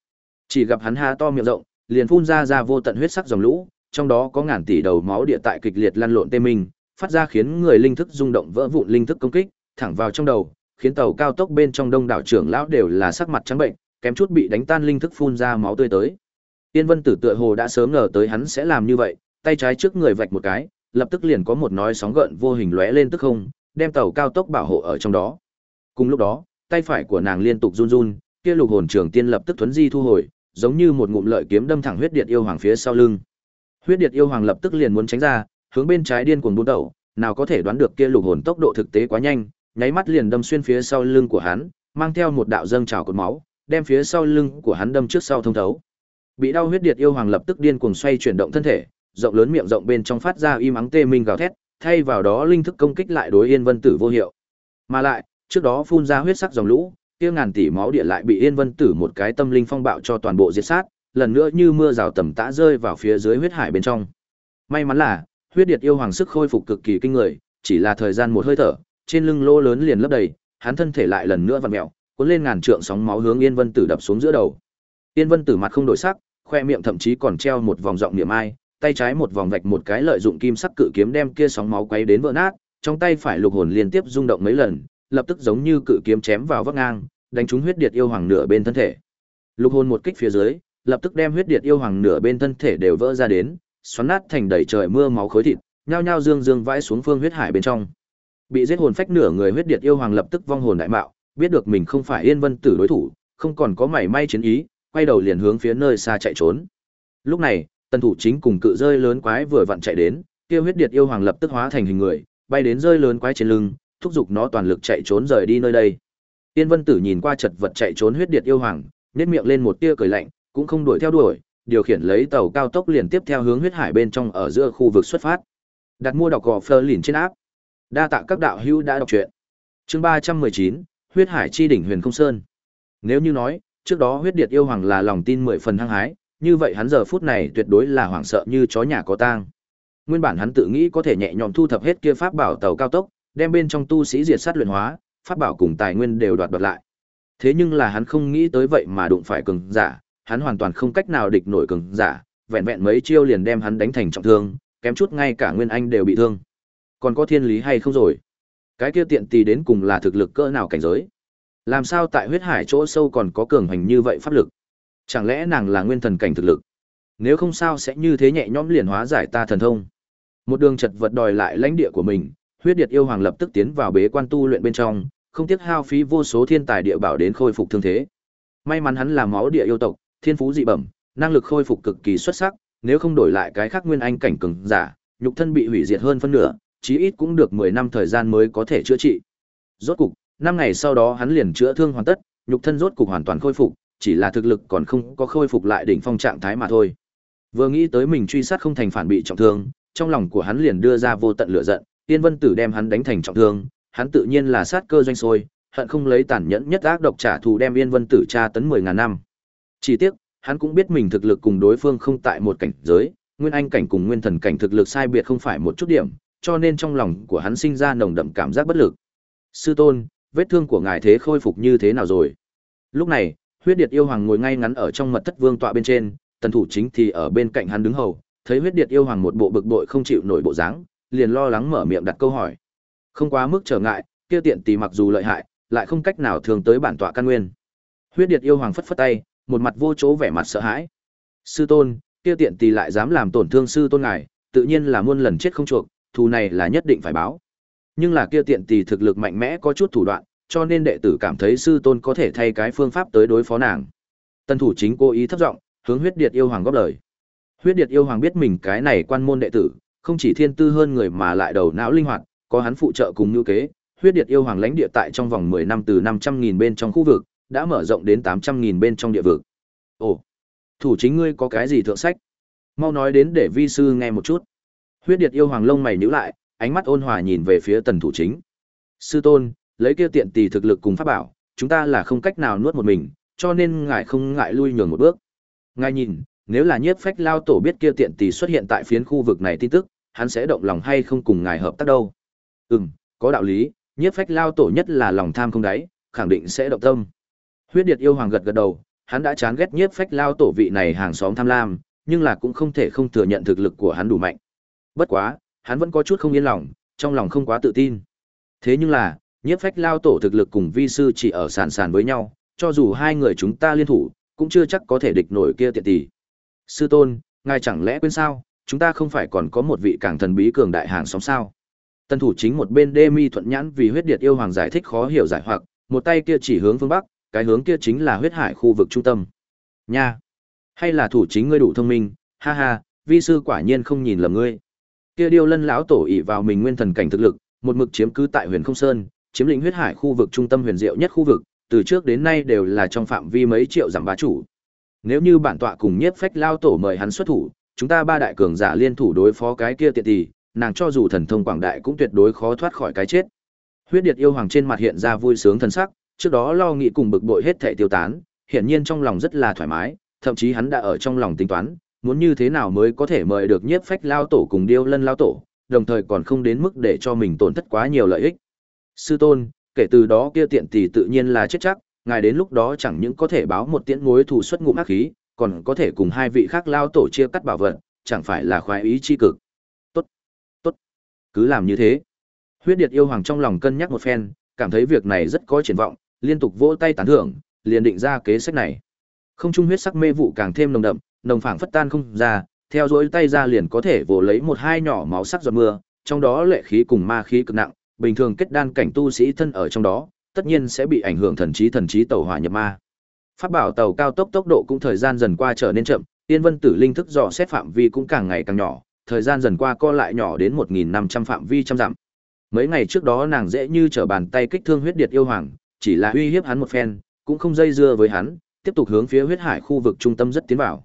Chỉ gặp hắn há to miệng rộng, liền phun ra ra vô tận huyết sắc dòng lũ, trong đó có ngàn tỷ đầu máu địa tại kịch liệt lăn lộn tê minh, phát ra khiến người linh thức rung động vỡ vụn linh thức công kích, thẳng vào trong đầu, khiến tàu cao tốc bên trong đông đảo trưởng lão đều là sắc mặt trắng bệnh, kém chút bị đánh tan linh thức phun ra máu tươi tới. Tiên Vân Tử tựa hồ đã sớm ngờ tới hắn sẽ làm như vậy, tay trái trước người vạch một cái, lập tức liền có một nói sóng gợn vô hình lóe lên tức không, đem tàu cao tốc bảo hộ ở trong đó. Cùng lúc đó, tay phải của nàng liên tục run run, kia lục hồn trưởng tiên lập tức thuấn di thu hồi, giống như một ngụm lợi kiếm đâm thẳng huyết điện yêu hoàng phía sau lưng. Huyết điệt yêu hoàng lập tức liền muốn tránh ra, hướng bên trái điên cuồng buôn đầu, nào có thể đoán được kia lục hồn tốc độ thực tế quá nhanh, nháy mắt liền đâm xuyên phía sau lưng của hắn, mang theo một đạo dâng trào cột máu, đem phía sau lưng của hắn đâm trước sau thông thấu. Bị đau huyết điệt yêu hoàng lập tức điên cuồng xoay chuyển động thân thể, rộng lớn miệng rộng bên trong phát ra im ắng tê minh gào thét, thay vào đó linh thức công kích lại đối Yên Vân Tử vô hiệu. Mà lại, trước đó phun ra huyết sắc dòng lũ, kia ngàn tỷ máu địa lại bị Yên Vân Tử một cái tâm linh phong bạo cho toàn bộ diệt sát, lần nữa như mưa rào tầm tã rơi vào phía dưới huyết hải bên trong. May mắn là, huyết điệt yêu hoàng sức khôi phục cực kỳ kinh người, chỉ là thời gian một hơi thở, trên lưng lỗ lớn liền lấp đầy, hắn thân thể lại lần nữa vặn mèo, cuốn lên ngàn trượng sóng máu hướng Yên Vân Tử đập xuống giữa đầu. Yên Vân Tử mặt không đổi sắc, khoe miệng thậm chí còn treo một vòng giọng niệm ai, tay trái một vòng vạch một cái lợi dụng kim sắc cự kiếm đem kia sóng máu quấy đến vỡ nát, trong tay phải lục hồn liên tiếp rung động mấy lần, lập tức giống như cự kiếm chém vào vách ngang, đánh trúng huyết điệt yêu hoàng nửa bên thân thể. Lục hồn một kích phía dưới, lập tức đem huyết điệt yêu hoàng nửa bên thân thể đều vỡ ra đến, xoắn nát thành đầy trời mưa máu khối thịt, nhao nhao dương dương vãi xuống phương huyết hải bên trong. Bị giết hồn phách nửa người huyết điệt yêu hoàng lập tức vong hồn đại mạo, biết được mình không phải Yên Vân Tử đối thủ, không còn có mảy may chiến ý, quay đầu liền hướng phía nơi xa chạy trốn. Lúc này, tần thủ chính cùng cự rơi lớn quái vừa vặn chạy đến, kia huyết điệt yêu hoàng lập tức hóa thành hình người, bay đến rơi lớn quái trên lưng, thúc giục nó toàn lực chạy trốn rời đi nơi đây. yên Vân Tử nhìn qua chật vật chạy trốn huyết điệt yêu hoàng, nhếch miệng lên một tia cười lạnh, cũng không đuổi theo đuổi, điều khiển lấy tàu cao tốc liền tiếp theo hướng huyết hải bên trong ở giữa khu vực xuất phát. Đặt mua đọc gò Fleur liền trên áp. Đa tạ các đạo hữu đã đọc truyện. Chương ba trăm mười chín huyết hải chi đỉnh huyền không sơn. Nếu như nói, trước đó huyết điệt yêu hoàng là lòng tin mười phần hăng hái, như vậy hắn giờ phút này tuyệt đối là hoảng sợ như chó nhà có tang. Nguyên bản hắn tự nghĩ có thể nhẹ nhõm thu thập hết kia pháp bảo tàu cao tốc, đem bên trong tu sĩ diệt sát luyện hóa, pháp bảo cùng tài nguyên đều đoạt đoạt lại. Thế nhưng là hắn không nghĩ tới vậy mà đụng phải cường giả, hắn hoàn toàn không cách nào địch nổi cường giả, vẹn vẹn mấy chiêu liền đem hắn đánh thành trọng thương, kém chút ngay cả Nguyên Anh đều bị thương. Còn có thiên lý hay không rồi? Cái kia tiện tì đến cùng là thực lực cỡ nào cảnh giới? Làm sao tại huyết hải chỗ sâu còn có cường hành như vậy pháp lực? Chẳng lẽ nàng là nguyên thần cảnh thực lực? Nếu không sao sẽ như thế nhẹ nhõm liền hóa giải ta thần thông. Một đường chật vật đòi lại lãnh địa của mình, huyết điệt yêu hoàng lập tức tiến vào bế quan tu luyện bên trong, không tiếc hao phí vô số thiên tài địa bảo đến khôi phục thương thế. May mắn hắn là máu địa yêu tộc, thiên phú dị bẩm, năng lực khôi phục cực kỳ xuất sắc, nếu không đổi lại cái khác nguyên anh cảnh cường giả, nhục thân bị hủy diệt hơn phân nửa, chí ít cũng được 10 năm thời gian mới có thể chữa trị. Rốt cục, năm ngày sau đó hắn liền chữa thương hoàn tất, nhục thân rốt cục hoàn toàn khôi phục, chỉ là thực lực còn không có khôi phục lại đỉnh phong trạng thái mà thôi. Vừa nghĩ tới mình truy sát không thành phản bị trọng thương, trong lòng của hắn liền đưa ra vô tận lửa giận, Tiên Vân Tử đem hắn đánh thành trọng thương, hắn tự nhiên là sát cơ doanh sôi, hận không lấy tàn nhẫn nhất ác độc trả thù đem Yên Vân Tử tra tấn 10000 năm. Chỉ tiếc, hắn cũng biết mình thực lực cùng đối phương không tại một cảnh giới, nguyên anh cảnh cùng nguyên thần cảnh thực lực sai biệt không phải một chút điểm, cho nên trong lòng của hắn sinh ra nồng đậm cảm giác bất lực. Sư tôn, vết thương của ngài thế khôi phục như thế nào rồi? Lúc này, huyết điệt yêu hoàng ngồi ngay ngắn ở trong mật thất vương tọa bên trên, tần thủ chính thì ở bên cạnh hắn đứng hầu, thấy huyết điệt yêu hoàng một bộ bực bội không chịu nổi bộ dáng, liền lo lắng mở miệng đặt câu hỏi. Không quá mức trở ngại, kia tiện tỷ mặc dù lợi hại, lại không cách nào thường tới bản tọa căn nguyên. Huyết điệt yêu hoàng phất phất tay, một mặt vô chỗ vẻ mặt sợ hãi. Sư tôn, kia tiện tỳ lại dám làm tổn thương sư tôn ngài, tự nhiên là muôn lần chết không chuộc, thù này là nhất định phải báo. Nhưng là kia tiện tỳ thực lực mạnh mẽ có chút thủ đoạn, cho nên đệ tử cảm thấy sư tôn có thể thay cái phương pháp tới đối phó nàng. Tân thủ chính cố ý thấp giọng, hướng huyết điệt yêu hoàng góp lời. Huyết điệt yêu hoàng biết mình cái này quan môn đệ tử, không chỉ thiên tư hơn người mà lại đầu não linh hoạt, có hắn phụ trợ cùng như kế, huyết điệt yêu hoàng lãnh địa tại trong vòng 10 năm từ 500.000 bên trong khu vực, đã mở rộng đến 800.000 bên trong địa vực. Ồ, thủ chính ngươi có cái gì thượng sách? Mau nói đến để vi sư nghe một chút. Huyết điệt yêu hoàng lông mày nhíu lại, ánh mắt ôn hòa nhìn về phía tần thủ chính. Sư tôn, lấy kia tiện tỷ thực lực cùng pháp bảo, chúng ta là không cách nào nuốt một mình, cho nên ngài không ngại lui nhường một bước. Ngài nhìn, nếu là nhiếp phách lao tổ biết kia tiện tỷ xuất hiện tại phiến khu vực này tin tức, hắn sẽ động lòng hay không cùng ngài hợp tác đâu. Ừm, có đạo lý, nhiếp phách lao tổ nhất là lòng tham không đáy, khẳng định sẽ động tâm. Huyết Điệt yêu hoàng gật gật đầu, hắn đã chán ghét nhiếp phách lao tổ vị này hàng xóm tham lam, nhưng là cũng không thể không thừa nhận thực lực của hắn đủ mạnh. Bất quá, hắn vẫn có chút không yên lòng, trong lòng không quá tự tin. Thế nhưng là, nhiếp phách lao tổ thực lực cùng vi sư chỉ ở sàn sàn với nhau, cho dù hai người chúng ta liên thủ, cũng chưa chắc có thể địch nổi kia tiện tỷ. Sư tôn, ngài chẳng lẽ quên sao, chúng ta không phải còn có một vị càng thần bí cường đại hàng xóm sao? Tân thủ chính một bên đê mi thuận nhãn vì huyết điệt yêu hoàng giải thích khó hiểu giải hoặc, một tay kia chỉ hướng phương bắc, cái hướng kia chính là huyết hải khu vực trung tâm. Nha! Hay là thủ chính ngươi đủ thông minh, ha ha, vi sư quả nhiên không nhìn lầm ngươi. Kia điêu lân lão tổ ỷ vào mình nguyên thần cảnh thực lực, một mực chiếm cứ tại huyền không sơn, chiếm lĩnh huyết hải khu vực trung tâm huyền diệu nhất khu vực, từ trước đến nay đều là trong phạm vi mấy triệu giảm bá chủ. Nếu như bản tọa cùng nhiếp phách lao tổ mời hắn xuất thủ, chúng ta ba đại cường giả liên thủ đối phó cái kia tiện tỷ, nàng cho dù thần thông quảng đại cũng tuyệt đối khó thoát khỏi cái chết. Huyết Điệt yêu hoàng trên mặt hiện ra vui sướng thần sắc, trước đó lo nghĩ cùng bực bội hết thảy tiêu tán, hiển nhiên trong lòng rất là thoải mái, thậm chí hắn đã ở trong lòng tính toán, muốn như thế nào mới có thể mời được nhiếp phách lao tổ cùng điêu lân lao tổ, đồng thời còn không đến mức để cho mình tổn thất quá nhiều lợi ích. Sư tôn, kể từ đó kia tiện tỷ tự nhiên là chết chắc, ngài đến lúc đó chẳng những có thể báo một tiễn mối thù xuất ngụm ác khí, còn có thể cùng hai vị khác lao tổ chia cắt bảo vật, chẳng phải là khoái ý chi cực. Tốt, tốt, cứ làm như thế. Huyết Điệt yêu hoàng trong lòng cân nhắc một phen, cảm thấy việc này rất có triển vọng, liên tục vỗ tay tán thưởng, liền định ra kế sách này. Không trung huyết sắc mê vụ càng thêm nồng đậm, nồng phảng phất tan không ra, theo dõi tay ra liền có thể vồ lấy một hai nhỏ máu sắc giọt mưa, trong đó lệ khí cùng ma khí cực nặng, bình thường kết đan cảnh tu sĩ thân ở trong đó, tất nhiên sẽ bị ảnh hưởng thần trí thần trí tẩu hỏa nhập ma. Pháp bảo tàu cao tốc tốc độ cũng thời gian dần qua trở nên chậm, Tiên Vân Tử linh thức dò xét phạm vi cũng càng ngày càng nhỏ, thời gian dần qua co lại nhỏ đến 1500 phạm vi trăm dặm. Mấy ngày trước đó nàng dễ như trở bàn tay kích thương huyết điệt yêu hoàng, chỉ là uy hiếp hắn một phen, cũng không dây dưa với hắn, tiếp tục hướng phía huyết hải khu vực trung tâm rất tiến vào.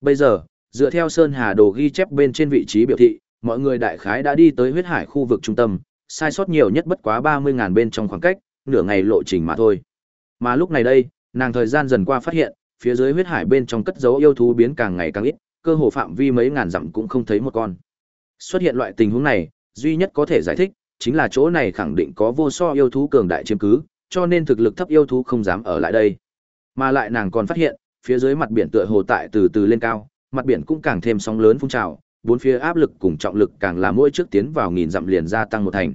Bây giờ, dựa theo Sơn Hà Đồ ghi chép bên trên vị trí biểu thị, mọi người đại khái đã đi tới huyết hải khu vực trung tâm, sai sót nhiều nhất bất quá 30.000 bên trong khoảng cách, nửa ngày lộ trình mà thôi. Mà lúc này đây, nàng thời gian dần qua phát hiện, phía dưới huyết hải bên trong cất dấu yêu thú biến càng ngày càng ít, cơ hồ phạm vi mấy ngàn dặm cũng không thấy một con. Xuất hiện loại tình huống này, duy nhất có thể giải thích, chính là chỗ này khẳng định có vô so yêu thú cường đại chiếm cứ, cho nên thực lực thấp yêu thú không dám ở lại đây. Mà lại nàng còn phát hiện, phía dưới mặt biển tựa hồ tại từ từ lên cao, mặt biển cũng càng thêm sóng lớn phun trào, bốn phía áp lực cùng trọng lực càng là mỗi trước tiến vào nghìn dặm liền gia tăng một thành.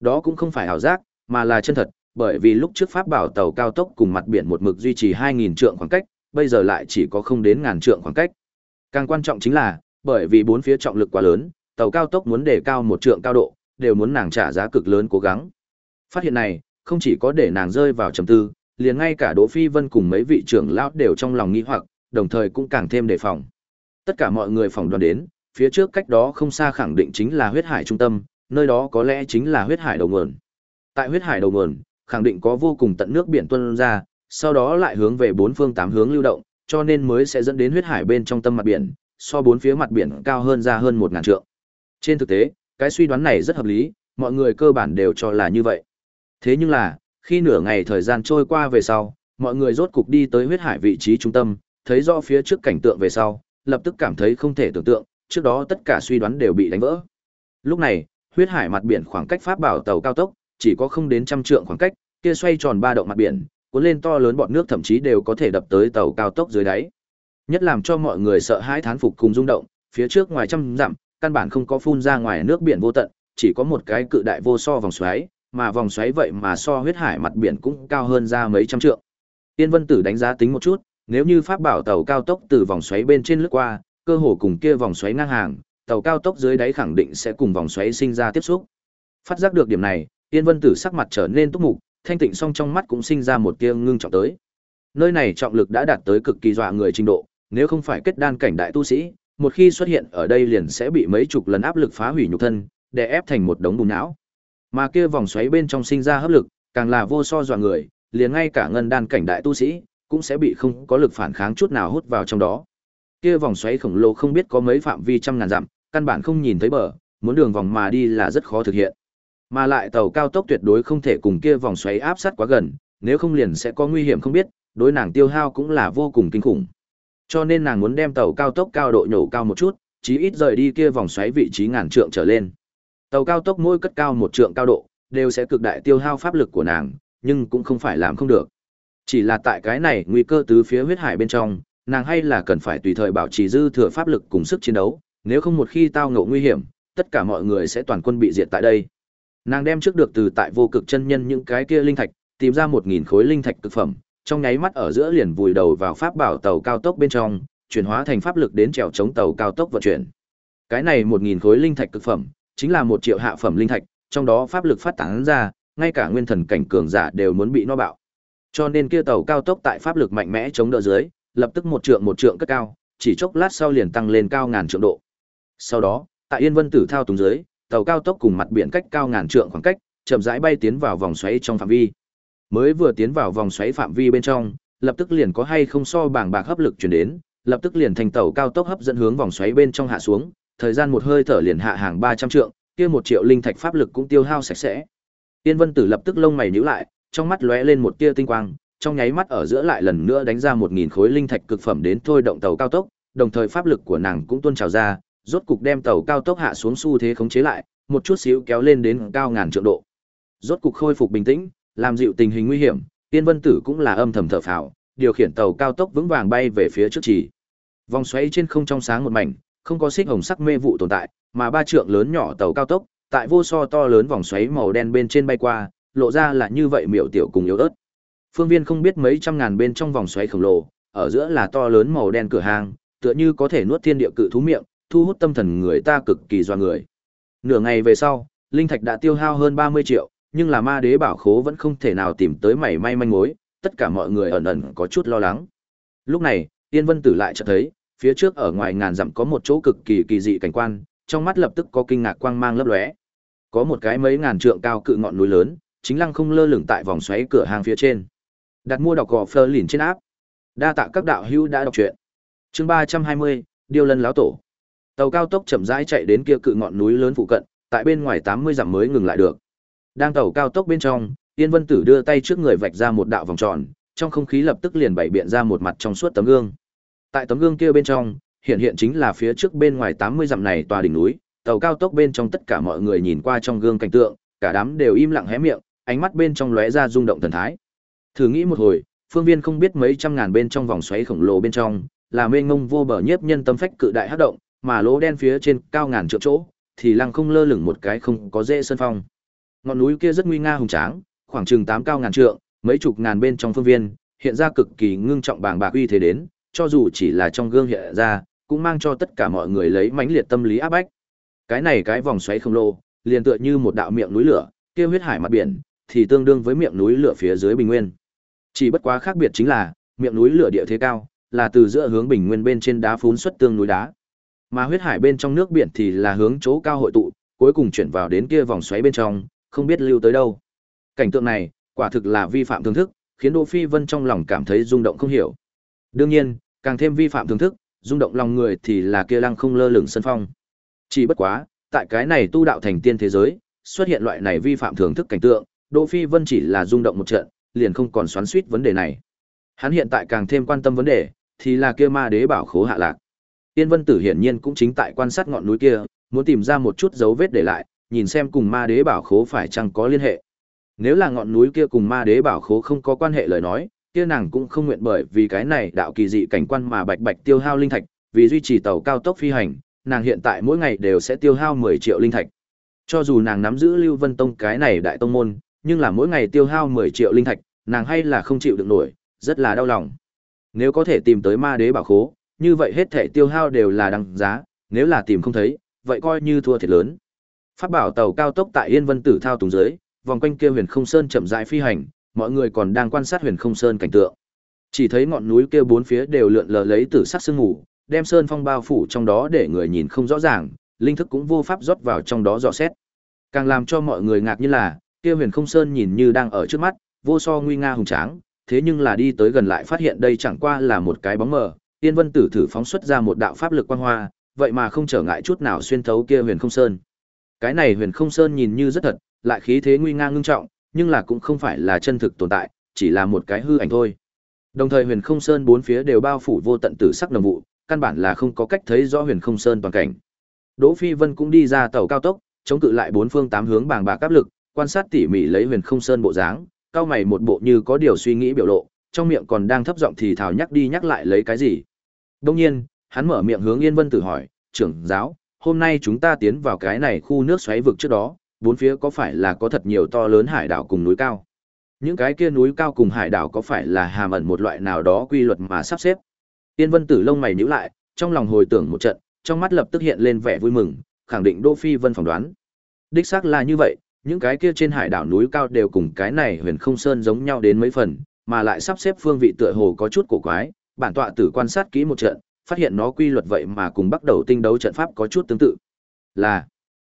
Đó cũng không phải ảo giác, mà là chân thật, bởi vì lúc trước pháp bảo tàu cao tốc cùng mặt biển một mực duy trì 2000 trượng khoảng cách, bây giờ lại chỉ có không đến ngàn trượng khoảng cách. Càng quan trọng chính là, bởi vì bốn phía trọng lực quá lớn, tàu cao tốc muốn đề cao một trượng cao độ, đều muốn nàng trả giá cực lớn cố gắng. Phát hiện này, không chỉ có để nàng rơi vào trầm tư, liền ngay cả Đỗ Phi Vân cùng mấy vị trưởng lão đều trong lòng nghi hoặc, đồng thời cũng càng thêm đề phòng. Tất cả mọi người phòng đoán đến, phía trước cách đó không xa khẳng định chính là huyết hải trung tâm, nơi đó có lẽ chính là huyết hải đầu nguồn. Tại huyết hải đầu nguồn, khẳng định có vô cùng tận nước biển tuôn ra, sau đó lại hướng về bốn phương tám hướng lưu động, cho nên mới sẽ dẫn đến huyết hải bên trong tâm mặt biển, so bốn phía mặt biển cao hơn ra hơn một ngàn trượng. Trên thực tế, cái suy đoán này rất hợp lý, mọi người cơ bản đều cho là như vậy. Thế nhưng là, khi nửa ngày thời gian trôi qua về sau, mọi người rốt cục đi tới huyết hải vị trí trung tâm, thấy rõ phía trước cảnh tượng về sau, lập tức cảm thấy không thể tưởng tượng, trước đó tất cả suy đoán đều bị đánh vỡ. Lúc này, huyết hải mặt biển khoảng cách pháp bảo tàu cao tốc, chỉ có không đến trăm trượng khoảng cách, kia xoay tròn ba động mặt biển, cuốn lên to lớn bọt nước thậm chí đều có thể đập tới tàu cao tốc dưới đáy. Nhất làm cho mọi người sợ hãi thán phục cùng rung động, phía trước ngoài trăm dặm, căn bản không có phun ra ngoài nước biển vô tận, chỉ có một cái cự đại vô so vòng xoáy, mà vòng xoáy vậy mà so huyết hải mặt biển cũng cao hơn ra mấy trăm trượng. Tiên Vân Tử đánh giá tính một chút, nếu như pháp bảo tàu cao tốc từ vòng xoáy bên trên lướt qua, cơ hồ cùng kia vòng xoáy ngang hàng, tàu cao tốc dưới đáy khẳng định sẽ cùng vòng xoáy sinh ra tiếp xúc. Phát giác được điểm này, Tiên Vân Tử sắc mặt trở nên túc mục, thanh tịnh song trong mắt cũng sinh ra một tia ngưng trọng tới. Nơi này trọng lực đã đạt tới cực kỳ dọa người trình độ, nếu không phải kết đan cảnh đại tu sĩ, một khi xuất hiện ở đây liền sẽ bị mấy chục lần áp lực phá hủy nhục thân, đè ép thành một đống bùn não. Mà kia vòng xoáy bên trong sinh ra hấp lực, càng là vô so dọa người, liền ngay cả ngân đan cảnh đại tu sĩ cũng sẽ bị không có lực phản kháng chút nào hút vào trong đó. Kia vòng xoáy khổng lồ không biết có mấy phạm vi trăm ngàn dặm, căn bản không nhìn thấy bờ, muốn đường vòng mà đi là rất khó thực hiện. Mà lại tàu cao tốc tuyệt đối không thể cùng kia vòng xoáy áp sát quá gần, nếu không liền sẽ có nguy hiểm không biết, đối nàng tiêu hao cũng là vô cùng kinh khủng. Cho nên nàng muốn đem tàu cao tốc cao độ nhổ cao một chút, chí ít rời đi kia vòng xoáy vị trí ngàn trượng trở lên. Tàu cao tốc mỗi cất cao một trượng cao độ, đều sẽ cực đại tiêu hao pháp lực của nàng, nhưng cũng không phải làm không được. Chỉ là tại cái này nguy cơ tứ phía huyết hải bên trong, nàng hay là cần phải tùy thời bảo trì dư thừa pháp lực cùng sức chiến đấu, nếu không một khi tao ngộ nguy hiểm, tất cả mọi người sẽ toàn quân bị diệt tại đây. Nàng đem trước được từ tại vô cực chân nhân những cái kia linh thạch, tìm ra một nghìn khối linh thạch cực phẩm, trong nháy mắt ở giữa liền vùi đầu vào pháp bảo tàu cao tốc bên trong, chuyển hóa thành pháp lực đến trèo chống tàu cao tốc vận chuyển. Cái này một nghìn khối linh thạch cực phẩm, chính là một triệu hạ phẩm linh thạch, trong đó pháp lực phát tán ra, ngay cả nguyên thần cảnh cường giả đều muốn bị nó bạo. Cho nên kia tàu cao tốc tại pháp lực mạnh mẽ chống đỡ dưới, lập tức một trượng một trượng cất cao, chỉ chốc lát sau liền tăng lên cao ngàn trượng độ. Sau đó, tại Yên Vân Tử thao túng dưới, tàu cao tốc cùng mặt biển cách cao ngàn trượng khoảng cách, chậm rãi bay tiến vào vòng xoáy trong phạm vi. Mới vừa tiến vào vòng xoáy phạm vi bên trong, lập tức liền có hay không so bảng bạc hấp lực truyền đến, lập tức liền thành tàu cao tốc hấp dẫn hướng vòng xoáy bên trong hạ xuống, thời gian một hơi thở liền hạ hàng 300 trượng, kia một triệu linh thạch pháp lực cũng tiêu hao sạch sẽ. Tiên Vân Tử lập tức lông mày nhíu lại, trong mắt lóe lên một tia tinh quang, trong nháy mắt ở giữa lại lần nữa đánh ra 1000 khối linh thạch cực phẩm đến thôi động tàu cao tốc, đồng thời pháp lực của nàng cũng tuôn trào ra, rốt cục đem tàu cao tốc hạ xuống xu thế khống chế lại, một chút xíu kéo lên đến cao ngàn trượng độ. Rốt cục khôi phục bình tĩnh, làm dịu tình hình nguy hiểm, Tiên Vân Tử cũng là âm thầm thở phào, điều khiển tàu cao tốc vững vàng bay về phía trước chỉ. Vòng xoáy trên không trong sáng một mảnh, không có xích hồng sắc mê vụ tồn tại, mà ba trượng lớn nhỏ tàu cao tốc, tại vô so to lớn vòng xoáy màu đen bên trên bay qua, lộ ra là như vậy miểu tiểu cùng yếu ớt. Phương Viên không biết mấy trăm ngàn bên trong vòng xoáy khổng lồ, ở giữa là to lớn màu đen cửa hàng, tựa như có thể nuốt thiên địa cự thú miệng, thu hút tâm thần người ta cực kỳ doa người. Nửa ngày về sau, linh thạch đã tiêu hao hơn 30 triệu, nhưng là ma đế bảo khố vẫn không thể nào tìm tới mảy may manh mối, tất cả mọi người ẩn ẩn có chút lo lắng. Lúc này, Tiên Vân Tử lại chợt thấy, phía trước ở ngoài ngàn dặm có một chỗ cực kỳ kỳ dị cảnh quan, trong mắt lập tức có kinh ngạc quang mang lấp lóe. Có một cái mấy ngàn trượng cao cự ngọn núi lớn, chính lăng không lơ lửng tại vòng xoáy cửa hàng phía trên. Đặt mua đọc gò Fleur lìn trên áp. Đa tạ các đạo hữu đã đọc truyện. Chương 320, Điêu Lân láo tổ. Tàu cao tốc chậm rãi chạy đến kia cự ngọn núi lớn phụ cận, tại bên ngoài 80 dặm mới ngừng lại được. Đang tàu cao tốc bên trong, Yên Vân Tử đưa tay trước người vạch ra một đạo vòng tròn, trong không khí lập tức liền bảy biện ra một mặt trong suốt tấm gương. Tại tấm gương kia bên trong, hiện hiện chính là phía trước bên ngoài 80 dặm này tòa đỉnh núi, tàu cao tốc bên trong tất cả mọi người nhìn qua trong gương cảnh tượng, cả đám đều im lặng hé miệng, ánh mắt bên trong lóe ra rung động thần thái. Thử nghĩ một hồi, phương viên không biết mấy trăm ngàn bên trong vòng xoáy khổng lồ bên trong, là mênh ngông vô bờ nhiếp nhân tâm phách cự đại hắc động, mà lỗ đen phía trên cao ngàn trượng chỗ, thì lăng không lơ lửng một cái không có dễ sơn phong. Ngọn núi kia rất nguy nga hùng tráng, khoảng chừng tám cao ngàn trượng, mấy chục ngàn bên trong phương viên, hiện ra cực kỳ ngưng trọng bàng bạc uy thế đến, cho dù chỉ là trong gương hiện ra, cũng mang cho tất cả mọi người lấy mãnh liệt tâm lý áp bách. Cái này cái vòng xoáy khổng lồ, liền tựa như một đạo miệng núi lửa, kia huyết hải mặt biển, thì tương đương với miệng núi lửa phía dưới bình nguyên. Chỉ bất quá khác biệt chính là, miệng núi lửa địa thế cao, là từ giữa hướng bình nguyên bên trên đá phún xuất tương núi đá. Mà huyết hải bên trong nước biển thì là hướng chỗ cao hội tụ, cuối cùng chuyển vào đến kia vòng xoáy bên trong, không biết lưu tới đâu. Cảnh tượng này, quả thực là vi phạm thưởng thức, khiến Đỗ Phi Vân trong lòng cảm thấy rung động không hiểu. Đương nhiên, càng thêm vi phạm thưởng thức, rung động lòng người thì là kia lăng không lơ lửng sân phong. Chỉ bất quá, tại cái này tu đạo thành tiên thế giới, xuất hiện loại này vi phạm thưởng thức cảnh tượng, Đỗ Phi Vân chỉ là rung động một trận, liền không còn xoắn xuýt vấn đề này. Hắn hiện tại càng thêm quan tâm vấn đề, thì là kia ma đế bảo khố hạ lạc. Tiên Vân Tử hiển nhiên cũng chính tại quan sát ngọn núi kia, muốn tìm ra một chút dấu vết để lại, nhìn xem cùng ma đế bảo khố phải chăng có liên hệ. Nếu là ngọn núi kia cùng ma đế bảo khố không có quan hệ lời nói, kia nàng cũng không nguyện bởi vì cái này đạo kỳ dị cảnh quan mà bạch bạch tiêu hao linh thạch, vì duy trì tàu cao tốc phi hành, nàng hiện tại mỗi ngày đều sẽ tiêu hao 10 triệu linh thạch. Cho dù nàng nắm giữ Lưu Vân Tông cái này đại tông môn, nhưng là mỗi ngày tiêu hao 10 triệu linh thạch, nàng hay là không chịu được nổi, rất là đau lòng. Nếu có thể tìm tới ma đế bảo khố, như vậy hết thể tiêu hao đều là đăng giá, nếu là tìm không thấy, vậy coi như thua thiệt lớn. Phát bảo tàu cao tốc tại Yên Vân Tử thao túng dưới, vòng quanh kia Huyền Không Sơn chậm rãi phi hành, mọi người còn đang quan sát Huyền Không Sơn cảnh tượng. Chỉ thấy ngọn núi kia bốn phía đều lượn lờ lấy từ sắc sương mù, đem sơn phong bao phủ trong đó để người nhìn không rõ ràng, linh thức cũng vô pháp rót vào trong đó dò xét. Càng làm cho mọi người ngạc nhiên là, kia Huyền Không Sơn nhìn như đang ở trước mắt, vô so nguy nga hùng tráng, thế nhưng là đi tới gần lại phát hiện đây chẳng qua là một cái bóng mờ, Tiên Vân Tử thử phóng xuất ra một đạo pháp lực quang hoa, vậy mà không trở ngại chút nào xuyên thấu kia Huyền Không Sơn. Cái này Huyền Không Sơn nhìn như rất thật, lại khí thế nguy nga ngưng trọng, nhưng là cũng không phải là chân thực tồn tại, chỉ là một cái hư ảnh thôi. Đồng thời Huyền Không Sơn bốn phía đều bao phủ vô tận tử sắc nồng vụ, căn bản là không có cách thấy rõ Huyền Không Sơn toàn cảnh. Đỗ Phi Vân cũng đi ra tàu cao tốc, chống cự lại bốn phương tám hướng bàng bạc áp lực, quan sát tỉ mỉ lấy Huyền Không Sơn bộ dáng, cao mày một bộ như có điều suy nghĩ biểu lộ, trong miệng còn đang thấp giọng thì thào nhắc đi nhắc lại lấy cái gì. Đương nhiên, hắn mở miệng hướng Yên Vân Tử hỏi, trưởng giáo, hôm nay chúng ta tiến vào cái này khu nước xoáy vực trước đó, bốn phía có phải là có thật nhiều to lớn hải đảo cùng núi cao? Những cái kia núi cao cùng hải đảo có phải là hàm ẩn một loại nào đó quy luật mà sắp xếp? Yên Vân Tử lông mày nhíu lại, trong lòng hồi tưởng một trận, trong mắt lập tức hiện lên vẻ vui mừng, khẳng định Đỗ Phi Vân phỏng đoán. Đích xác là như vậy, những cái kia trên hải đảo núi cao đều cùng cái này Huyền Không Sơn giống nhau đến mấy phần, mà lại sắp xếp phương vị tựa hồ có chút cổ quái, bản tọa tử quan sát kỹ một trận, phát hiện nó quy luật vậy mà cùng bắt đầu tinh đấu trận pháp có chút tương tự. Là,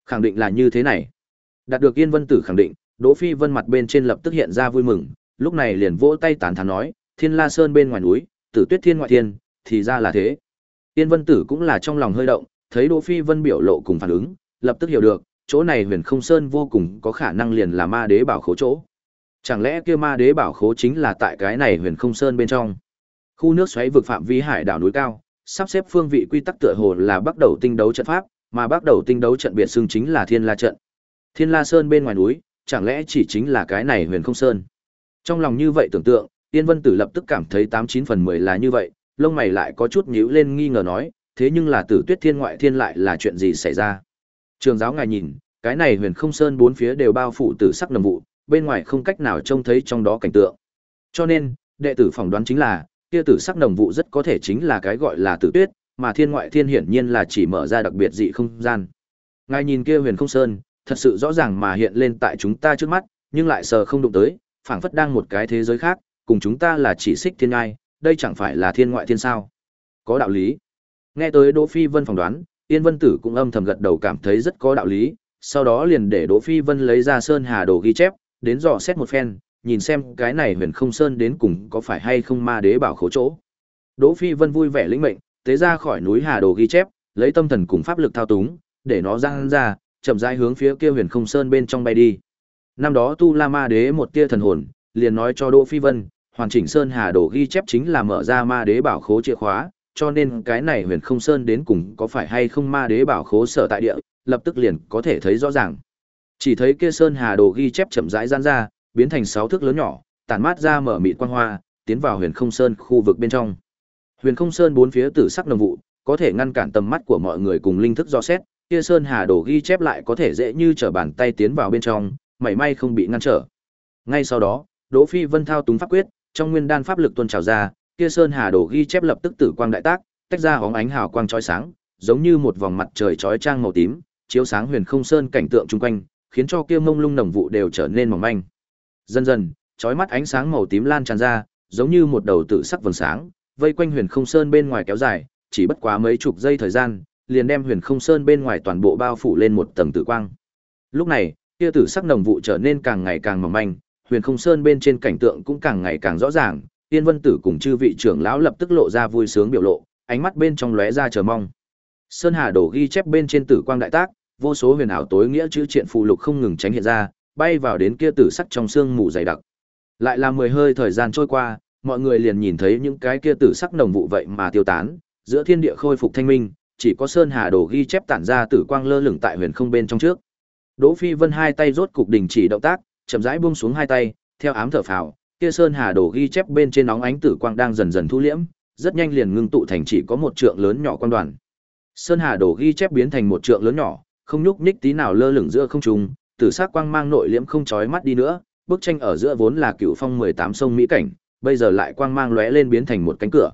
khẳng định là như thế này. Đạt được Yên Vân Tử khẳng định, Đỗ Phi Vân mặt bên trên lập tức hiện ra vui mừng, lúc này liền vỗ tay tán thán nói, Thiên La Sơn bên ngoài núi, Tử Tuyết Thiên ngoại thiên, thì ra là thế. Yên Vân Tử cũng là trong lòng hơi động, thấy Đỗ Phi Vân biểu lộ cùng phản ứng, lập tức hiểu được, chỗ này Huyền Không Sơn vô cùng có khả năng liền là Ma Đế bảo khố chỗ. Chẳng lẽ kia Ma Đế bảo khố chính là tại cái này Huyền Không Sơn bên trong? Khu nước xoáy vực phạm vi hải đảo núi cao, sắp xếp phương vị quy tắc tựa hồ là bắt đầu tinh đấu trận pháp, mà bắt đầu tinh đấu trận biệt xưng chính là Thiên La trận. Thiên La Sơn bên ngoài núi, chẳng lẽ chỉ chính là cái này Huyền Không Sơn? Trong lòng như vậy tưởng tượng, Tiên Vân Tử lập tức cảm thấy tám chín phần mười là như vậy, lông mày lại có chút nhíu lên nghi ngờ nói, thế nhưng là Tử Tuyết Thiên ngoại thiên lại là chuyện gì xảy ra? Trường giáo ngài nhìn, cái này Huyền Không Sơn bốn phía đều bao phủ tử sắc nồng vụ, bên ngoài không cách nào trông thấy trong đó cảnh tượng. Cho nên, đệ tử phỏng đoán chính là, kia tử sắc nồng vụ rất có thể chính là cái gọi là tử tuyết, mà thiên ngoại thiên hiển nhiên là chỉ mở ra đặc biệt dị không gian. Ngài nhìn kia huyền không sơn, thật sự rõ ràng mà hiện lên tại chúng ta trước mắt, nhưng lại sờ không đụng tới, phảng phất đang một cái thế giới khác, cùng chúng ta là chỉ xích thiên ngai, đây chẳng phải là thiên ngoại thiên sao? Có đạo lý. Nghe tới Đỗ Phi Vân phỏng đoán, Yên Vân Tử cũng âm thầm gật đầu cảm thấy rất có đạo lý, sau đó liền để Đỗ Phi Vân lấy ra sơn hà đồ ghi chép, đến dò xét một phen, nhìn xem cái này huyền không sơn đến cùng có phải hay không ma đế bảo khố chỗ. Đỗ Phi Vân vui vẻ lĩnh mệnh, tế ra khỏi núi Hà Đồ ghi chép, lấy tâm thần cùng pháp lực thao túng, để nó giang ra, chậm rãi hướng phía kia huyền không sơn bên trong bay đi. Năm đó Tu La Ma Đế một tia thần hồn, liền nói cho Đỗ Phi Vân, hoàn chỉnh sơn Hà Đồ ghi chép chính là mở ra ma đế bảo khố chìa khóa, cho nên cái này huyền không sơn đến cùng có phải hay không ma đế bảo khố sở tại địa, lập tức liền có thể thấy rõ ràng. Chỉ thấy kia sơn Hà Đồ ghi chép chậm rãi giãn ra, biến thành sáu thước lớn nhỏ, tản mát ra mở mịt quang hoa, tiến vào Huyền Không Sơn khu vực bên trong. Huyền Không Sơn bốn phía tử sắc nồng vụ, có thể ngăn cản tầm mắt của mọi người cùng linh thức do xét, kia sơn hà đồ ghi chép lại có thể dễ như trở bàn tay tiến vào bên trong, mảy may không bị ngăn trở. Ngay sau đó, Đỗ Phi Vân thao túng pháp quyết, trong nguyên đan pháp lực tuôn trào ra, kia sơn hà đồ ghi chép lập tức tử quang đại tác, tách ra hóng ánh hào quang chói sáng, giống như một vòng mặt trời chói chang màu tím, chiếu sáng Huyền Không Sơn cảnh tượng chung quanh, khiến cho kia mông lung nồng vụ đều trở nên mỏng manh. Dần dần, chói mắt ánh sáng màu tím lan tràn ra, giống như một đầu tự sắc vầng sáng, vây quanh Huyền Không Sơn bên ngoài kéo dài, chỉ bất quá mấy chục giây thời gian, liền đem Huyền Không Sơn bên ngoài toàn bộ bao phủ lên một tầng tử quang. Lúc này, kia tử sắc nồng vụ trở nên càng ngày càng mỏng manh, Huyền Không Sơn bên trên cảnh tượng cũng càng ngày càng rõ ràng, Tiên Vân Tử cùng chư vị trưởng lão lập tức lộ ra vui sướng biểu lộ, ánh mắt bên trong lóe ra chờ mong. Sơn Hà đổ ghi chép bên trên tử quang đại tác, vô số huyền ảo tối nghĩa chữ triện phù lục không ngừng tránh hiện ra, bay vào đến kia tử sắc trong xương mù dày đặc. Lại là mười hơi thời gian trôi qua, mọi người liền nhìn thấy những cái kia tử sắc nồng vụ vậy mà tiêu tán, giữa thiên địa khôi phục thanh minh, chỉ có sơn hà đồ ghi chép tản ra tử quang lơ lửng tại huyền không bên trong trước. Đỗ Phi Vân hai tay rốt cục đình chỉ động tác, chậm rãi buông xuống hai tay, theo ám thở phào, kia sơn hà đồ ghi chép bên trên nóng ánh tử quang đang dần dần thu liễm, rất nhanh liền ngưng tụ thành chỉ có một trượng lớn nhỏ quan đoàn. Sơn hà đồ ghi chép biến thành một trượng lớn nhỏ, không nhúc nhích tí nào lơ lửng giữa không trung, tử sắc quang mang nội liễm không chói mắt đi nữa, bức tranh ở giữa vốn là cựu phong 18 sông mỹ cảnh, bây giờ lại quang mang lóe lên biến thành một cánh cửa.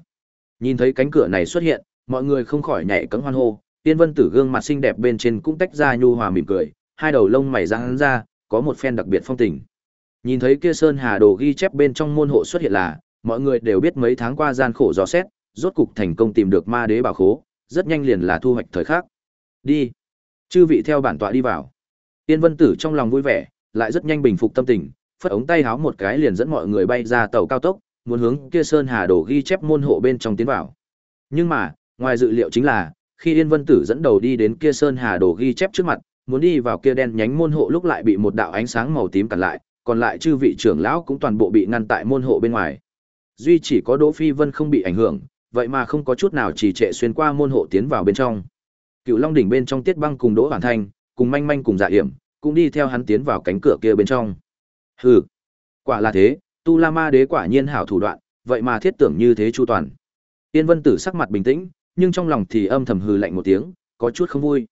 Nhìn thấy cánh cửa này xuất hiện, mọi người không khỏi nhảy cẫng hoan hô, Tiên Vân Tử gương mặt xinh đẹp bên trên cũng tách ra nhu hòa mỉm cười, hai đầu lông mày giãn ra, có một phen đặc biệt phong tình. Nhìn thấy kia sơn hà đồ ghi chép bên trong môn hộ xuất hiện là, mọi người đều biết mấy tháng qua gian khổ dò xét, rốt cục thành công tìm được ma đế bảo khố, rất nhanh liền là thu hoạch thời khắc. Đi. Chư vị theo bản tọa đi vào. Tiên Vân Tử trong lòng vui vẻ, lại rất nhanh bình phục tâm tình, phất ống tay háo một cái liền dẫn mọi người bay ra tàu cao tốc, muốn hướng kia Sơn Hà đồ ghi chép môn hộ bên trong tiến vào. Nhưng mà, ngoài dự liệu chính là, khi Yên Vân Tử dẫn đầu đi đến kia Sơn Hà đổ ghi chép trước mặt, muốn đi vào kia đen nhánh môn hộ lúc lại bị một đạo ánh sáng màu tím cản lại, còn lại chư vị trưởng lão cũng toàn bộ bị ngăn tại môn hộ bên ngoài. Duy chỉ có Đỗ Phi Vân không bị ảnh hưởng, vậy mà không có chút nào trì trệ xuyên qua môn hộ tiến vào bên trong. Cựu Long đỉnh bên trong Tiết Băng cùng Đỗ Hoàn Thanh, cùng Manh Manh cùng Dạ Hiểm, cũng đi theo hắn tiến vào cánh cửa kia bên trong. Hừ, quả là thế, Tu La Ma Đế quả nhiên hảo thủ đoạn, vậy mà thiết tưởng như thế chu toàn. Tiên Vân Tử sắc mặt bình tĩnh, nhưng trong lòng thì âm thầm hừ lạnh một tiếng, có chút không vui.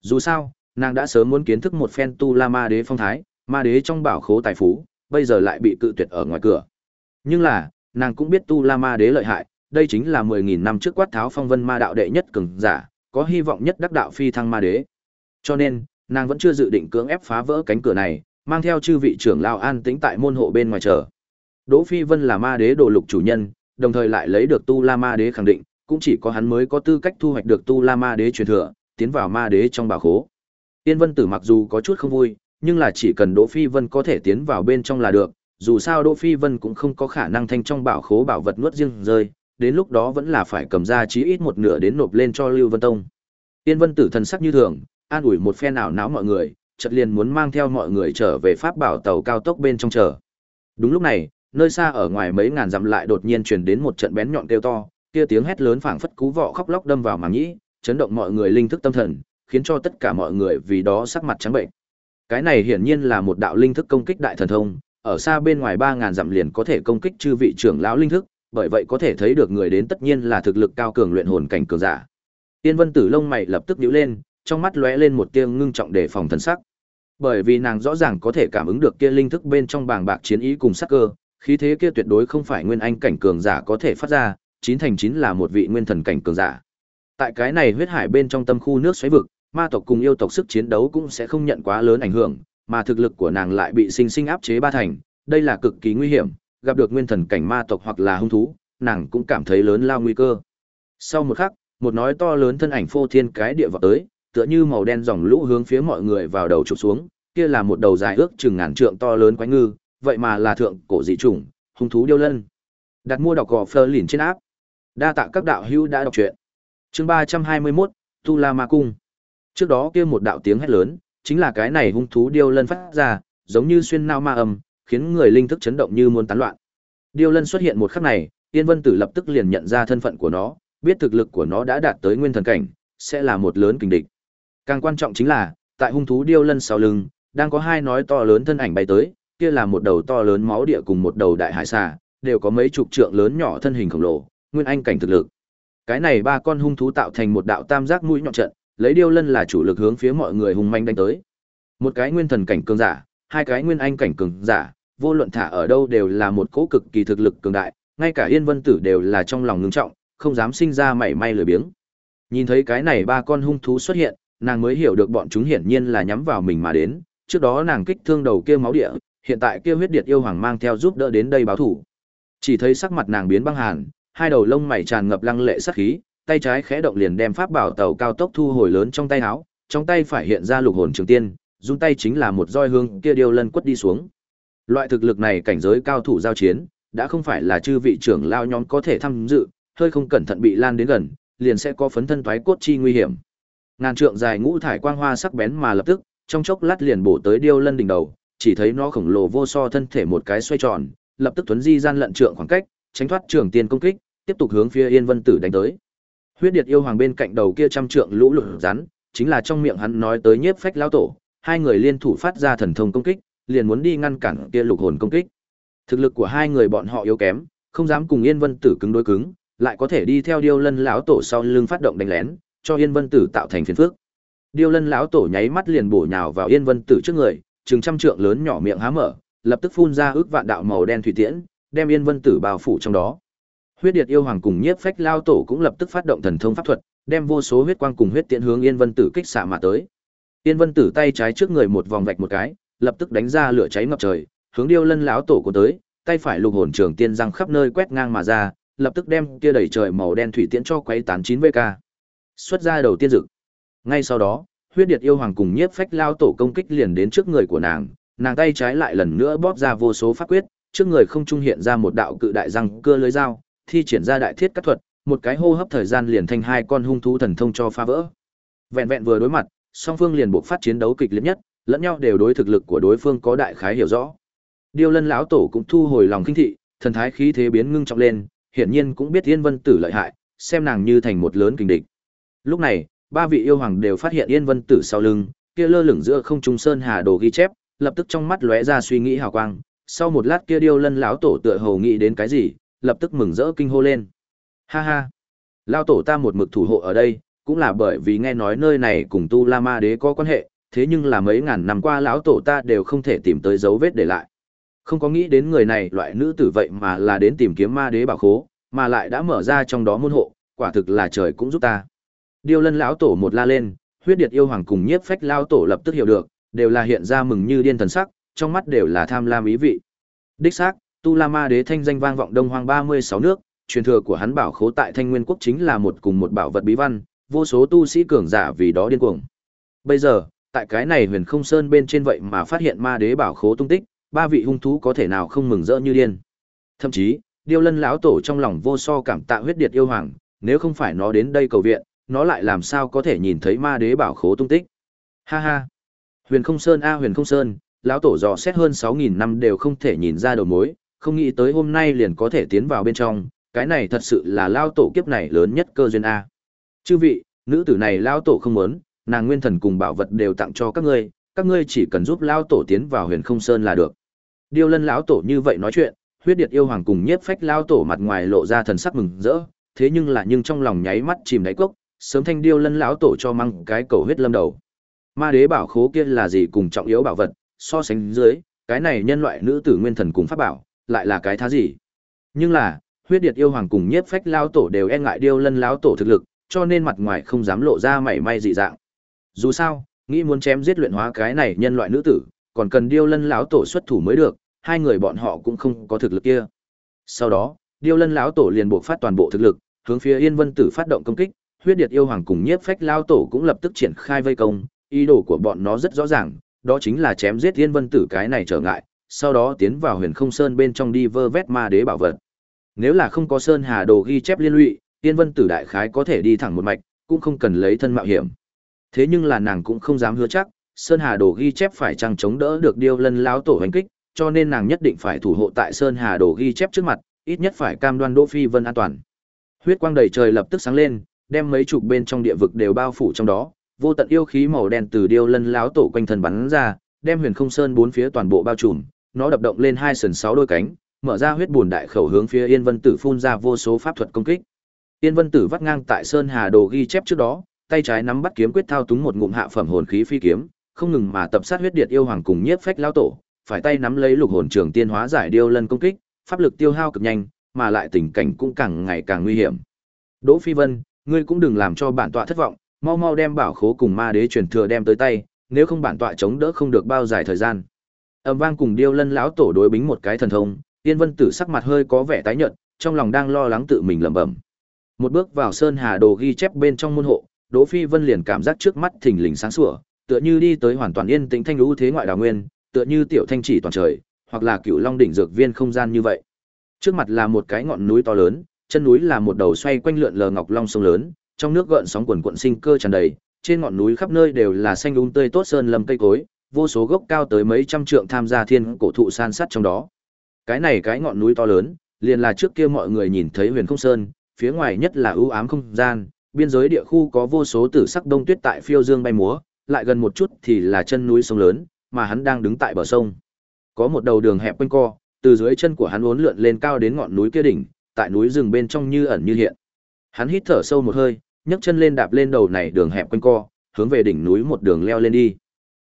Dù sao, nàng đã sớm muốn kiến thức một phen Tu La Ma Đế phong thái, Ma Đế trong bảo khố tài phú, bây giờ lại bị cự tuyệt ở ngoài cửa. Nhưng là, nàng cũng biết Tu La Ma Đế lợi hại, đây chính là 10000 năm trước quát tháo phong vân ma đạo đệ nhất cường giả, có hy vọng nhất đắc đạo phi thăng ma đế. Cho nên, nàng vẫn chưa dự định cưỡng ép phá vỡ cánh cửa này, mang theo chư vị trưởng lao an tĩnh tại môn hộ bên ngoài chờ. Đỗ Phi Vân là ma đế đồ lục chủ nhân, đồng thời lại lấy được tu la ma đế khẳng định, cũng chỉ có hắn mới có tư cách thu hoạch được tu la ma đế truyền thừa, tiến vào ma đế trong bảo khố. Tiên Vân Tử mặc dù có chút không vui, nhưng là chỉ cần Đỗ Phi Vân có thể tiến vào bên trong là được, dù sao Đỗ Phi Vân cũng không có khả năng thanh trong bảo khố bảo vật nuốt riêng rơi, đến lúc đó vẫn là phải cầm ra chí ít một nửa đến nộp lên cho Lưu Vân Tông. Tiên Vân Tử thần sắc như thường, an ủi một phen nào náo mọi người, chợt liền muốn mang theo mọi người trở về pháp bảo tàu cao tốc bên trong chờ. Đúng lúc này, nơi xa ở ngoài mấy ngàn dặm lại đột nhiên truyền đến một trận bén nhọn kêu to, kia tiếng hét lớn phảng phất cú vọ khóc lóc đâm vào màng nhĩ, chấn động mọi người linh thức tâm thần, khiến cho tất cả mọi người vì đó sắc mặt trắng bệnh. Cái này hiển nhiên là một đạo linh thức công kích đại thần thông, ở xa bên ngoài 3000 dặm liền có thể công kích chư vị trưởng lão linh thức, bởi vậy có thể thấy được người đến tất nhiên là thực lực cao cường luyện hồn cảnh cường giả. Tiên Vân Tử lông mày lập tức nhíu lên, trong mắt lóe lên một tia ngưng trọng để phòng thần sắc. Bởi vì nàng rõ ràng có thể cảm ứng được kia linh thức bên trong bàng bạc chiến ý cùng sắc cơ, khí thế kia tuyệt đối không phải nguyên anh cảnh cường giả có thể phát ra, chín thành chín là một vị nguyên thần cảnh cường giả. Tại cái này huyết hải bên trong tâm khu nước xoáy vực, ma tộc cùng yêu tộc sức chiến đấu cũng sẽ không nhận quá lớn ảnh hưởng, mà thực lực của nàng lại bị sinh sinh áp chế ba thành, đây là cực kỳ nguy hiểm, gặp được nguyên thần cảnh ma tộc hoặc là hung thú, nàng cũng cảm thấy lớn lao nguy cơ. Sau một khắc, một nói to lớn thân ảnh phô thiên cái địa vọt tới, tựa như màu đen dòng lũ hướng phía mọi người vào đầu chụp xuống, kia là một đầu dài ước chừng ngàn trượng to lớn quái ngư, vậy mà là thượng cổ dị chủng, hung thú điêu lân. Đặt mua đọc gò Fleur lìn trên áp. Đa tạ các đạo hữu đã đọc truyện. Chương ba trăm hai mươi 321, Tu La Ma Cung. Trước đó kia một đạo tiếng hét lớn, chính là cái này hung thú điêu lân phát ra, giống như xuyên nao ma âm, khiến người linh thức chấn động như muốn tán loạn. Điêu lân xuất hiện một khắc này, Tiên Vân Tử lập tức liền nhận ra thân phận của nó, biết thực lực của nó đã đạt tới nguyên thần cảnh, sẽ là một lớn kình địch. Càng quan trọng chính là, tại hung thú điêu lân sau lưng, đang có hai nói to lớn thân ảnh bay tới, kia là một đầu to lớn máu địa cùng một đầu đại hải xà, đều có mấy chục trượng lớn nhỏ thân hình khổng lồ, nguyên anh cảnh thực lực. Cái này ba con hung thú tạo thành một đạo tam giác mũi nhọn trận, lấy điêu lân là chủ lực hướng phía mọi người hùng manh đánh tới. Một cái nguyên thần cảnh cường giả, hai cái nguyên anh cảnh cường giả, vô luận thả ở đâu đều là một cỗ cực kỳ thực lực cường đại, ngay cả Yên Vân Tử đều là trong lòng ngưng trọng, không dám sinh ra mảy may lười biếng. Nhìn thấy cái này ba con hung thú xuất hiện, nàng mới hiểu được bọn chúng hiển nhiên là nhắm vào mình mà đến, trước đó nàng kích thương đầu kia máu địa, hiện tại kia huyết điệt yêu hoàng mang theo giúp đỡ đến đây báo thủ. Chỉ thấy sắc mặt nàng biến băng hàn, hai đầu lông mày tràn ngập lăng lệ sát khí, tay trái khẽ động liền đem pháp bảo tàu cao tốc thu hồi lớn trong tay áo, trong tay phải hiện ra lục hồn trường tiên, dùng tay chính là một roi hương kia điêu lân quất đi xuống. Loại thực lực này cảnh giới cao thủ giao chiến, đã không phải là chư vị trưởng lao nhóm có thể tham dự, hơi không cẩn thận bị lan đến gần, liền sẽ có phấn thân toái cốt chi nguy hiểm. Ngàn trượng dài ngũ thải quang hoa sắc bén mà lập tức, trong chốc lát liền bổ tới điêu lân đỉnh đầu, chỉ thấy nó khổng lồ vô so thân thể một cái xoay tròn, lập tức tuấn di gian lận trượng khoảng cách, tránh thoát trường tiên công kích, tiếp tục hướng phía Yên Vân Tử đánh tới. Huyết Điệt yêu hoàng bên cạnh đầu kia trăm trượng lũ lụt rắn, chính là trong miệng hắn nói tới nhiếp phách lão tổ, hai người liên thủ phát ra thần thông công kích, liền muốn đi ngăn cản kia lục hồn công kích. Thực lực của hai người bọn họ yếu kém, không dám cùng Yên Vân Tử cứng đối cứng, lại có thể đi theo Điêu Lân lão tổ sau lưng phát động đánh lén, cho Yên Vân Tử tạo thành phiền phức. Điêu Lân lão tổ nháy mắt liền bổ nhào vào Yên Vân Tử trước người, chừng trăm trượng lớn nhỏ miệng há mở, lập tức phun ra ước vạn đạo màu đen thủy tiễn, đem Yên Vân Tử bao phủ trong đó. Huyết Điệt yêu hoàng cùng Nhiếp Phách lao tổ cũng lập tức phát động thần thông pháp thuật, đem vô số huyết quang cùng huyết tiễn hướng Yên Vân Tử kích xạ mà tới. Yên Vân Tử tay trái trước người một vòng vạch một cái, lập tức đánh ra lửa cháy ngập trời, hướng Điêu Lân lão tổ của tới, tay phải lục hồn trường tiên răng khắp nơi quét ngang mà ra, lập tức đem kia đẩy trời màu đen thủy tiễn cho quấy tán chín VK. Xuất ra đầu tiên dự. Ngay sau đó, huyết điệt yêu hoàng cùng nhiếp phách lao tổ công kích liền đến trước người của nàng, nàng tay trái lại lần nữa bóp ra vô số pháp quyết, trước người không trung hiện ra một đạo cự đại răng cưa lưới dao, thi triển ra đại thiết cắt thuật, một cái hô hấp thời gian liền thành hai con hung thú thần thông cho phá vỡ. Vẹn vẹn vừa đối mặt, song phương liền buộc phát chiến đấu kịch liệt nhất, lẫn nhau đều đối thực lực của đối phương có đại khái hiểu rõ. Điêu Lân lão tổ cũng thu hồi lòng kinh thị, thần thái khí thế biến ngưng trọng lên, hiển nhiên cũng biết Yên Vân Tử lợi hại, xem nàng như thành một lớn kình địch. Lúc này, ba vị yêu hoàng đều phát hiện Yên Vân Tử sau lưng, kia lơ lửng giữa không trung sơn hà đồ ghi chép, lập tức trong mắt lóe ra suy nghĩ hào quang. Sau một lát kia Điêu Lân lão tổ tựa hồ nghĩ đến cái gì, lập tức mừng rỡ kinh hô lên. Ha ha, lão tổ ta một mực thủ hộ ở đây, cũng là bởi vì nghe nói nơi này cùng Tu La Ma Đế có quan hệ, thế nhưng là mấy ngàn năm qua lão tổ ta đều không thể tìm tới dấu vết để lại. Không có nghĩ đến người này loại nữ tử vậy mà là đến tìm kiếm ma đế bảo khố, mà lại đã mở ra trong đó môn hộ, quả thực là trời cũng giúp ta. Điêu lân lão tổ một la lên, huyết điệt yêu hoàng cùng nhiếp phách lão tổ lập tức hiểu được, đều là hiện ra mừng như điên thần sắc, trong mắt đều là tham lam ý vị. Đích xác, Tu La Ma Đế thanh danh vang vọng Đông Hoang 36 nước, truyền thừa của hắn bảo khố tại Thanh Nguyên quốc chính là một cùng một bảo vật bí văn, vô số tu sĩ cường giả vì đó điên cuồng. Bây giờ, tại cái này Huyền Không Sơn bên trên vậy mà phát hiện Ma Đế bảo khố tung tích, ba vị hung thú có thể nào không mừng rỡ như điên. Thậm chí, Điêu Lân lão tổ trong lòng vô so cảm tạ huyết điệt yêu hoàng, nếu không phải nó đến đây cầu viện, nó lại làm sao có thể nhìn thấy ma đế bảo khố tung tích. Ha ha. Huyền Không Sơn a Huyền Không Sơn, lão tổ dò xét hơn 6000 năm đều không thể nhìn ra đầu mối, không nghĩ tới hôm nay liền có thể tiến vào bên trong, Cái này thật sự là lao tổ kiếp này lớn nhất cơ duyên A. Chư vị, nữ tử này lao tổ không muốn, nàng nguyên thần cùng bảo vật đều tặng cho các ngươi, các ngươi chỉ cần giúp lao tổ tiến vào huyền không sơn là được. Điêu lân lão tổ như vậy nói chuyện, huyết điệt yêu hoàng cùng nhiếp phách lao tổ mặt ngoài lộ ra thần sắc mừng rỡ, thế nhưng là nhưng trong lòng nháy mắt chìm đáy cốc, sớm thanh điêu lân lão tổ cho măng cái cầu huyết lâm đầu. Ma đế bảo khố kia là gì cùng trọng yếu bảo vật, so sánh dưới, cái này nhân loại nữ tử nguyên thần cùng pháp bảo, lại là cái thá gì? Nhưng là, huyết điệt yêu hoàng cùng nhiếp phách lao tổ đều e ngại điêu lân lao tổ thực lực, cho nên mặt ngoài không dám lộ ra mảy may dị dạng. Dù sao, nghĩ muốn chém giết luyện hóa cái này nhân loại nữ tử, còn cần điêu lân lão tổ xuất thủ mới được, hai người bọn họ cũng không có thực lực kia. Sau đó, điêu lân lão tổ liền buộc phát toàn bộ thực lực, hướng phía Yên Vân Tử phát động công kích, huyết điệt yêu hoàng cùng nhiếp phách lao tổ cũng lập tức triển khai vây công, ý đồ của bọn nó rất rõ ràng, đó chính là chém giết Yên Vân Tử cái này trở ngại, sau đó tiến vào Huyền Không Sơn bên trong đi vơ vét ma đế bảo vật. Nếu là không có Sơn Hà Đồ ghi chép liên lụy, Yên Vân Tử đại khái có thể đi thẳng một mạch, cũng không cần lấy thân mạo hiểm. Thế nhưng là nàng cũng không dám hứa chắc, Sơn Hà Đồ ghi chép phải chăng chống đỡ được Điêu Lân lão tổ hành kích, cho nên nàng nhất định phải thủ hộ tại Sơn Hà Đồ ghi chép trước mặt, ít nhất phải cam đoan Đỗ Phi Vân an toàn. Huyết quang đầy trời lập tức sáng lên, đem mấy chục bên trong địa vực đều bao phủ trong đó, vô tận yêu khí màu đen từ điêu lân láo tổ quanh thân bắn ra, đem Huyền Không Sơn bốn phía toàn bộ bao trùm, nó đập động lên hai sườn sáu đôi cánh, mở ra huyết buồn đại khẩu hướng phía Yên Vân Tử phun ra vô số pháp thuật công kích. Yên Vân Tử vắt ngang tại Sơn Hà Đồ ghi chép trước đó, tay trái nắm bắt kiếm quyết thao túng một ngụm hạ phẩm hồn khí phi kiếm, không ngừng mà tập sát huyết điệt yêu hoàng cùng nhiếp phách lao tổ, phải tay nắm lấy lục hồn trường tiên hóa giải điêu lân công kích, pháp lực tiêu hao cực nhanh, mà lại tình cảnh cũng càng ngày càng nguy hiểm. Đỗ Phi Vân, ngươi cũng đừng làm cho bản tọa thất vọng, mau mau đem bảo khố cùng ma đế truyền thừa đem tới tay, nếu không bản tọa chống đỡ không được bao dài thời gian. Âm vang cùng điêu lân lão tổ đối bính một cái thần thông, Tiên Vân Tử sắc mặt hơi có vẻ tái nhợt, trong lòng đang lo lắng tự mình lẩm bẩm. Một bước vào sơn hà đồ ghi chép bên trong môn hộ, Đỗ Phi Vân liền cảm giác trước mắt thình lình sáng sủa, tựa như đi tới hoàn toàn yên tĩnh thanh lũ thế ngoại đào nguyên, tựa như tiểu thanh chỉ toàn trời, hoặc là cựu long đỉnh dược viên không gian như vậy. Trước mặt là một cái ngọn núi to lớn, chân núi là một đầu xoay quanh lượn lờ ngọc long sông lớn, trong nước gợn sóng quần quận sinh cơ tràn đầy, trên ngọn núi khắp nơi đều là xanh um tươi tốt sơn lâm cây cối, vô số gốc cao tới mấy trăm trượng tham gia thiên cổ thụ san sát trong đó. Cái này cái ngọn núi to lớn, liền là trước kia mọi người nhìn thấy Huyền Không Sơn, phía ngoài nhất là ưu ám không gian, biên giới địa khu có vô số tử sắc đông tuyết tại phiêu dương bay múa, lại gần một chút thì là chân núi sông lớn, mà hắn đang đứng tại bờ sông. Có một đầu đường hẹp quanh co, từ dưới chân của hắn uốn lượn lên cao đến ngọn núi kia đỉnh, tại núi rừng bên trong như ẩn như hiện. Hắn hít thở sâu một hơi, nhấc chân lên đạp lên đầu này đường hẹp quanh co, hướng về đỉnh núi một đường leo lên đi.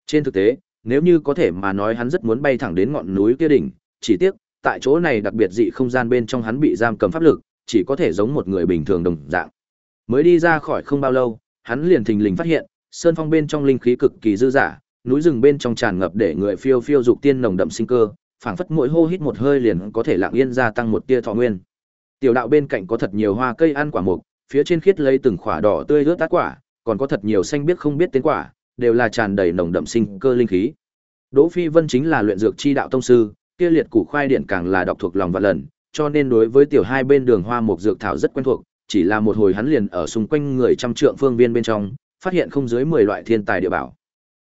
Trên thực tế, nếu như có thể mà nói hắn rất muốn bay thẳng đến ngọn núi kia đỉnh, chỉ tiếc, tại chỗ này đặc biệt dị không gian bên trong hắn bị giam cầm pháp lực, chỉ có thể giống một người bình thường đồng dạng. Mới đi ra khỏi không bao lâu, hắn liền thình lình phát hiện, sơn phong bên trong linh khí cực kỳ dư dả, núi rừng bên trong tràn ngập để người phiêu phiêu dục tiên nồng đậm sinh cơ, phảng phất mỗi hô hít một hơi liền có thể lặng yên gia tăng một tia thọ nguyên. Tiểu đạo bên cạnh có thật nhiều hoa cây ăn quả mục, phía trên khiết lấy từng quả đỏ tươi rớt tát quả, còn có thật nhiều xanh biết không biết tên quả, đều là tràn đầy nồng đậm sinh cơ linh khí. Đỗ Phi Vân chính là luyện dược chi đạo tông sư, kia liệt củ khoai điện càng là đọc thuộc lòng và lần, cho nên đối với tiểu hai bên đường hoa mục dược thảo rất quen thuộc, chỉ là một hồi hắn liền ở xung quanh người trăm trượng phương viên bên trong, phát hiện không dưới 10 loại thiên tài địa bảo.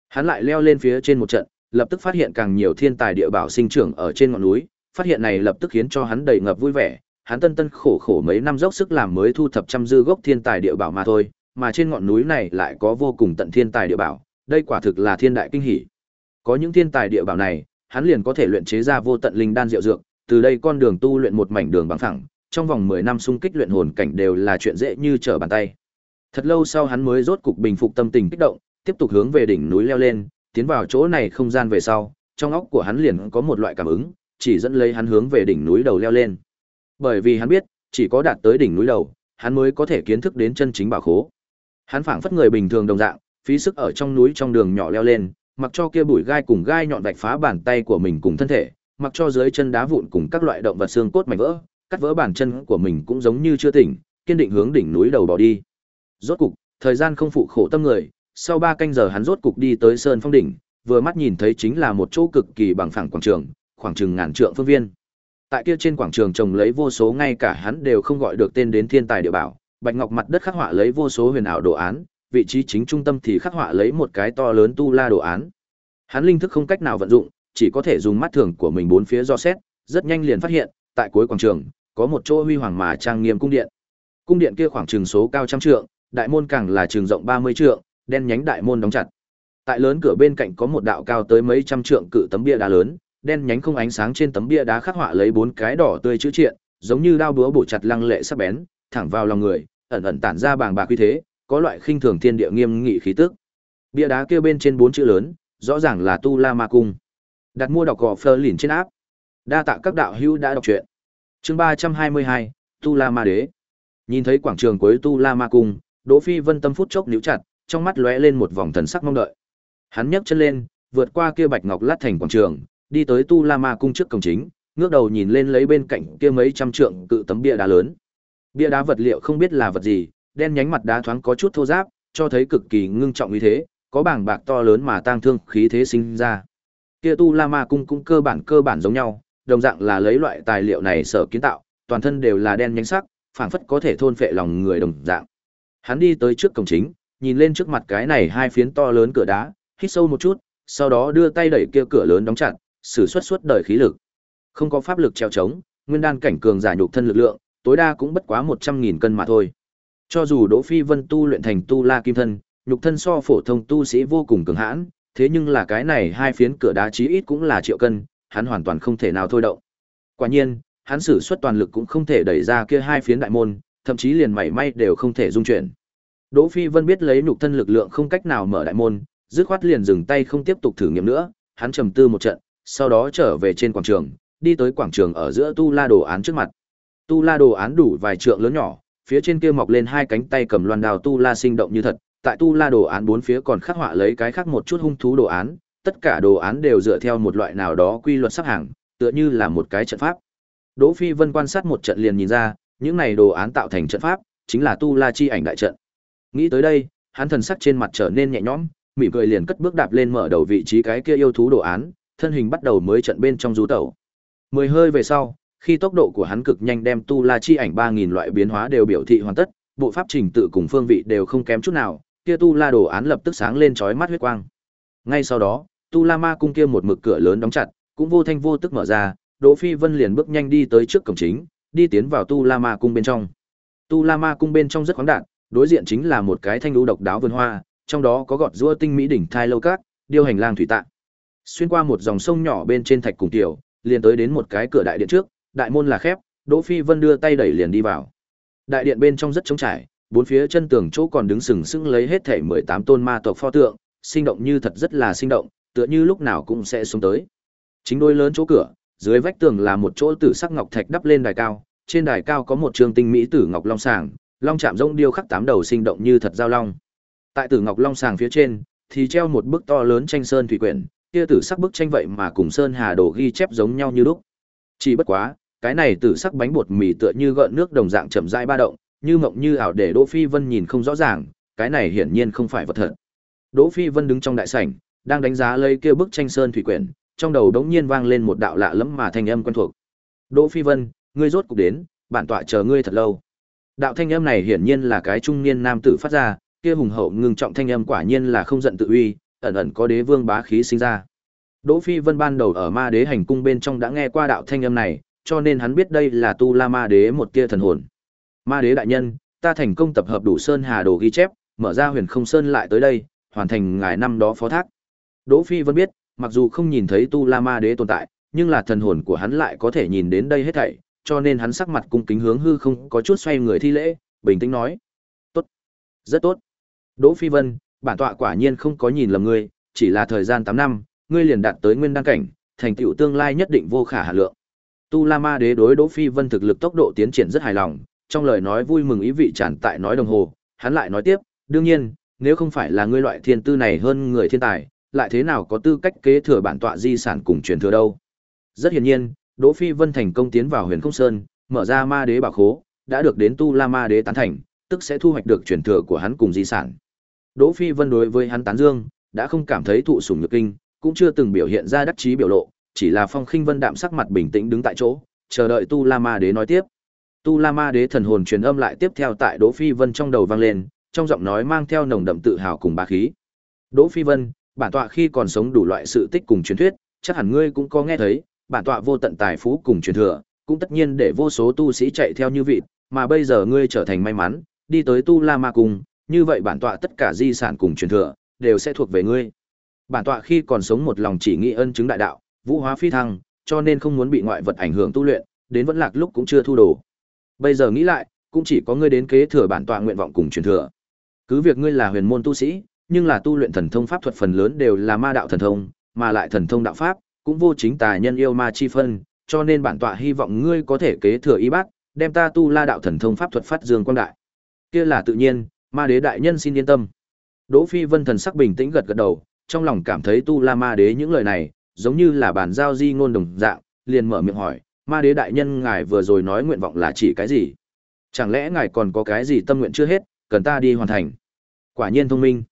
Hắn lại leo lên phía trên một trận, lập tức phát hiện càng nhiều thiên tài địa bảo sinh trưởng ở trên ngọn núi, phát hiện này lập tức khiến cho hắn đầy ngập vui vẻ, hắn tân tân khổ khổ mấy năm dốc sức làm mới thu thập trăm dư gốc thiên tài địa bảo mà thôi, mà trên ngọn núi này lại có vô cùng tận thiên tài địa bảo, đây quả thực là thiên đại kinh hỉ. Có những thiên tài địa bảo này, hắn liền có thể luyện chế ra vô tận linh đan diệu dược, từ đây con đường tu luyện một mảnh đường bằng phẳng, trong vòng 10 năm xung kích luyện hồn cảnh đều là chuyện dễ như trở bàn tay. Thật lâu sau hắn mới rốt cục bình phục tâm tình kích động, tiếp tục hướng về đỉnh núi leo lên, tiến vào chỗ này không gian về sau, trong óc của hắn liền có một loại cảm ứng, chỉ dẫn lấy hắn hướng về đỉnh núi đầu leo lên. Bởi vì hắn biết, chỉ có đạt tới đỉnh núi đầu, hắn mới có thể kiến thức đến chân chính bảo khố. Hắn phảng phất người bình thường đồng dạng, phí sức ở trong núi trong đường nhỏ leo lên, mặc cho kia bụi gai cùng gai nhọn vạch phá bàn tay của mình cùng thân thể, mặc cho dưới chân đá vụn cùng các loại động vật xương cốt mảnh vỡ, cắt vỡ bàn chân của mình cũng giống như chưa tỉnh, kiên định hướng đỉnh núi đầu bỏ đi. Rốt cục, thời gian không phụ khổ tâm người, sau ba canh giờ hắn rốt cục đi tới sơn phong đỉnh, vừa mắt nhìn thấy chính là một chỗ cực kỳ bằng phẳng quảng trường, khoảng chừng ngàn trượng phương viên. Tại kia trên quảng trường trồng lấy vô số ngay cả hắn đều không gọi được tên đến thiên tài địa bảo, bạch ngọc mặt đất khắc họa lấy vô số huyền ảo đồ án, vị trí chính trung tâm thì khắc họa lấy một cái to lớn tu la đồ án. Hắn linh thức không cách nào vận dụng, chỉ có thể dùng mắt thường của mình bốn phía do xét, rất nhanh liền phát hiện, tại cuối quảng trường, có một chỗ huy hoàng mà trang nghiêm cung điện. Cung điện kia khoảng trường số cao trăm trượng, đại môn càng là trường rộng 30 trượng, đen nhánh đại môn đóng chặt. Tại lớn cửa bên cạnh có một đạo cao tới mấy trăm trượng cự tấm bia đá lớn, đen nhánh không ánh sáng trên tấm bia đá khắc họa lấy bốn cái đỏ tươi chữ triện, giống như đao búa bổ chặt lăng lệ sắc bén, thẳng vào lòng người, ẩn ẩn tản ra bàng bạc uy thế, có loại khinh thường thiên địa nghiêm nghị khí tức. Bia đá kia bên trên bốn chữ lớn, rõ ràng là Tu La Ma Cung. Đặt mua đọc gò Fleur lìn trên áp. Đa tạ các đạo hữu đã đọc truyện. Chương ba trăm hai mươi hai Tu La Ma Đế. Nhìn thấy quảng trường cuối Tu La Ma Cung, Đỗ Phi Vân tâm phút chốc níu chặt, trong mắt lóe lên một vòng thần sắc mong đợi. Hắn nhấc chân lên, vượt qua kia bạch ngọc lát thành quảng trường, đi tới Tu La Ma cung trước cổng chính, ngước đầu nhìn lên lấy bên cạnh kia mấy trăm trượng cự tấm bia đá lớn. Bia đá vật liệu không biết là vật gì, đen nhánh mặt đá thoáng có chút thô ráp, cho thấy cực kỳ ngưng trọng uy thế, có bảng bạc to lớn mà tang thương khí thế sinh ra. Kia Tu La Ma cung cũng cơ bản cơ bản giống nhau, đồng dạng là lấy loại tài liệu này sở kiến tạo, toàn thân đều là đen nhánh sắc, phảng phất có thể thôn phệ lòng người đồng dạng. Hắn đi tới trước cổng chính, nhìn lên trước mặt cái này hai phiến to lớn cửa đá, hít sâu một chút, sau đó đưa tay đẩy kia cửa lớn đóng chặt, sử xuất suốt đời khí lực. Không có pháp lực treo chống, nguyên đan cảnh cường giả nhục thân lực lượng, tối đa cũng bất quá 100.000 cân mà thôi. Cho dù Đỗ Phi Vân tu luyện thành tu La Kim thân, nhục thân so phổ thông tu sĩ vô cùng cường hãn, thế nhưng là cái này hai phiến cửa đá chí ít cũng là triệu cân, hắn hoàn toàn không thể nào thôi động. Quả nhiên, hắn sử xuất toàn lực cũng không thể đẩy ra kia hai phiến đại môn, thậm chí liền mảy may đều không thể dung chuyển. Đỗ Phi Vân biết lấy nhục thân lực lượng không cách nào mở đại môn, dứt khoát liền dừng tay không tiếp tục thử nghiệm nữa, hắn trầm tư một trận, sau đó trở về trên quảng trường, đi tới quảng trường ở giữa tu la đồ án trước mặt. Tu la đồ án đủ vài trượng lớn nhỏ, phía trên kia mọc lên hai cánh tay cầm loan đào tu la sinh động như thật, tại tu la đồ án bốn phía còn khắc họa lấy cái khác một chút hung thú đồ án, tất cả đồ án đều dựa theo một loại nào đó quy luật sắp hàng, tựa như là một cái trận pháp. Đỗ Phi Vân quan sát một trận liền nhìn ra, những này đồ án tạo thành trận pháp, chính là tu la chi ảnh đại trận. Nghĩ tới đây, hắn thần sắc trên mặt trở nên nhẹ nhõm, mỉm cười liền cất bước đạp lên mở đầu vị trí cái kia yêu thú đồ án, thân hình bắt đầu mới trận bên trong du tẩu. Mười hơi về sau, khi tốc độ của hắn cực nhanh đem tu la chi ảnh 3000 loại biến hóa đều biểu thị hoàn tất, bộ pháp trình tự cùng phương vị đều không kém chút nào, kia tu la đồ án lập tức sáng lên chói mắt huyết quang. Ngay sau đó, tu la ma cung kia một mực cửa lớn đóng chặt, cũng vô thanh vô tức mở ra, Đỗ Phi Vân liền bước nhanh đi tới trước cổng chính, đi tiến vào tu la ma cung bên trong. Tu la ma cung bên trong rất khoáng đạt, đối diện chính là một cái thanh lũ độc đáo vườn hoa, trong đó có gọt rua tinh mỹ đỉnh thai lâu cát, điêu hành lang thủy tạng. Xuyên qua một dòng sông nhỏ bên trên thạch cùng tiểu, liền tới đến một cái cửa đại điện trước, đại môn là khép, Đỗ Phi Vân đưa tay đẩy liền đi vào. Đại điện bên trong rất trống trải, bốn phía chân tường chỗ còn đứng sừng sững lấy hết thảy 18 tôn ma tộc pho tượng, sinh động như thật rất là sinh động, tựa như lúc nào cũng sẽ xuống tới. Chính đôi lớn chỗ cửa, dưới vách tường là một chỗ tử sắc ngọc thạch đắp lên đài cao, trên đài cao có một trường tinh mỹ tử ngọc long sàng, long chạm rỗng điêu khắc tám đầu sinh động như thật giao long. Tại Tử Ngọc Long sàng phía trên thì treo một bức to lớn tranh sơn thủy quyển, kia tử sắc bức tranh vậy mà cùng sơn hà đồ ghi chép giống nhau như lúc. Chỉ bất quá, cái này tử sắc bánh bột mì tựa như gợn nước đồng dạng chậm rãi ba động, như mộng như ảo để Đỗ Phi Vân nhìn không rõ ràng, cái này hiển nhiên không phải vật thật. Đỗ Phi Vân đứng trong đại sảnh, đang đánh giá lấy kia bức tranh sơn thủy quyển, trong đầu đống nhiên vang lên một đạo lạ lẫm mà thanh âm quen thuộc. "Đỗ Phi Vân, ngươi rốt cục đến, bản tọa chờ ngươi thật lâu." Đạo thanh âm này hiển nhiên là cái trung niên nam tử phát ra, kia hùng hậu ngưng trọng thanh âm quả nhiên là không giận tự uy, ẩn ẩn có đế vương bá khí sinh ra. Đỗ Phi Vân ban đầu ở Ma Đế hành cung bên trong đã nghe qua đạo thanh âm này, cho nên hắn biết đây là Tu La Ma Đế một tia thần hồn. Ma Đế đại nhân, ta thành công tập hợp đủ sơn hà đồ ghi chép, mở ra Huyền Không Sơn lại tới đây, hoàn thành ngài năm đó phó thác. Đỗ Phi Vân biết, mặc dù không nhìn thấy Tu La Ma Đế tồn tại, nhưng là thần hồn của hắn lại có thể nhìn đến đây hết thảy, cho nên hắn sắc mặt cung kính hướng hư không có chút xoay người thi lễ, bình tĩnh nói: "Tốt, rất tốt." Đỗ Phi Vân, bản tọa quả nhiên không có nhìn lầm ngươi, chỉ là thời gian 8 năm, ngươi liền đạt tới nguyên đăng cảnh, thành tựu tương lai nhất định vô khả hạn lượng. Tu La Ma Đế đối Đỗ Phi Vân thực lực tốc độ tiến triển rất hài lòng, trong lời nói vui mừng ý vị tràn tại nói đồng hồ, hắn lại nói tiếp, đương nhiên, nếu không phải là ngươi loại thiên tư này hơn người thiên tài, lại thế nào có tư cách kế thừa bản tọa di sản cùng truyền thừa đâu. Rất hiển nhiên, Đỗ Phi Vân thành công tiến vào Huyền Không Sơn, mở ra Ma Đế bảo khố, đã được đến Tu La Ma Đế tán thành, tức sẽ thu hoạch được truyền thừa của hắn cùng di sản. Đỗ Phi Vân đối với hắn tán dương, đã không cảm thấy thụ sủng nhược kinh, cũng chưa từng biểu hiện ra đắc chí biểu lộ, chỉ là Phong Khinh Vân đạm sắc mặt bình tĩnh đứng tại chỗ, chờ đợi Tu La Ma Đế nói tiếp. Tu La Ma Đế thần hồn truyền âm lại tiếp theo tại Đỗ Phi Vân trong đầu vang lên, trong giọng nói mang theo nồng đậm tự hào cùng bá khí. Đỗ Phi Vân, bản tọa khi còn sống đủ loại sự tích cùng truyền thuyết, chắc hẳn ngươi cũng có nghe thấy, bản tọa vô tận tài phú cùng truyền thừa, cũng tất nhiên để vô số tu sĩ chạy theo như vịt, mà bây giờ ngươi trở thành may mắn, đi tới Tu La Ma Cung, như vậy bản tọa tất cả di sản cùng truyền thừa đều sẽ thuộc về ngươi. Bản tọa khi còn sống một lòng chỉ nghĩ ân chứng đại đạo, vũ hóa phi thăng, cho nên không muốn bị ngoại vật ảnh hưởng tu luyện, đến vẫn lạc lúc cũng chưa thu đồ. Bây giờ nghĩ lại, cũng chỉ có ngươi đến kế thừa bản tọa nguyện vọng cùng truyền thừa. Cứ việc ngươi là huyền môn tu sĩ, nhưng là tu luyện thần thông pháp thuật phần lớn đều là ma đạo thần thông, mà lại thần thông đạo pháp cũng vô chính tà nhân yêu ma chi phân, cho nên bản tọa hy vọng ngươi có thể kế thừa y bác, đem ta tu la đạo thần thông pháp thuật phát dương quang đại. Kia là tự nhiên, ma đế đại nhân xin yên tâm. Đỗ Phi Vân thần sắc bình tĩnh gật gật đầu, trong lòng cảm thấy tu la ma đế những lời này, giống như là bản giao di ngôn đồng dạng, liền mở miệng hỏi, ma đế đại nhân ngài vừa rồi nói nguyện vọng là chỉ cái gì? Chẳng lẽ ngài còn có cái gì tâm nguyện chưa hết, cần ta đi hoàn thành? Quả nhiên thông minh.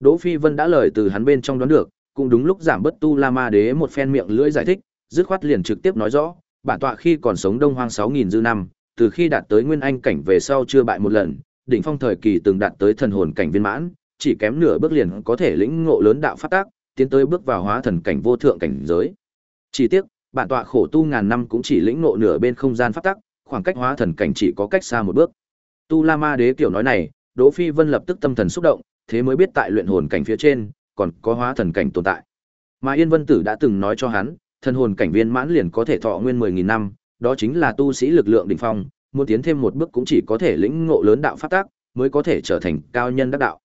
Đỗ Phi Vân đã lời từ hắn bên trong đoán được, cũng đúng lúc giảm bất tu la ma đế một phen miệng lưỡi giải thích, dứt khoát liền trực tiếp nói rõ, bản tọa khi còn sống đông hoang 6000 dư năm, từ khi đạt tới nguyên anh cảnh về sau chưa bại một lần, đỉnh phong thời kỳ từng đạt tới thần hồn cảnh viên mãn, chỉ kém nửa bước liền có thể lĩnh ngộ lớn đạo pháp tác, tiến tới bước vào hóa thần cảnh vô thượng cảnh giới. Chỉ tiếc, bản tọa khổ tu ngàn năm cũng chỉ lĩnh ngộ nửa bên không gian pháp tắc, khoảng cách hóa thần cảnh chỉ có cách xa một bước. Tu La Ma Đế kiểu nói này, Đỗ Phi Vân lập tức tâm thần xúc động, thế mới biết tại luyện hồn cảnh phía trên, còn có hóa thần cảnh tồn tại. Mà Yên Vân Tử đã từng nói cho hắn, thần hồn cảnh viên mãn liền có thể thọ nguyên 10000 năm, đó chính là tu sĩ lực lượng đỉnh phong, muốn tiến thêm một bước cũng chỉ có thể lĩnh ngộ lớn đạo pháp tác mới có thể trở thành cao nhân đắc đạo.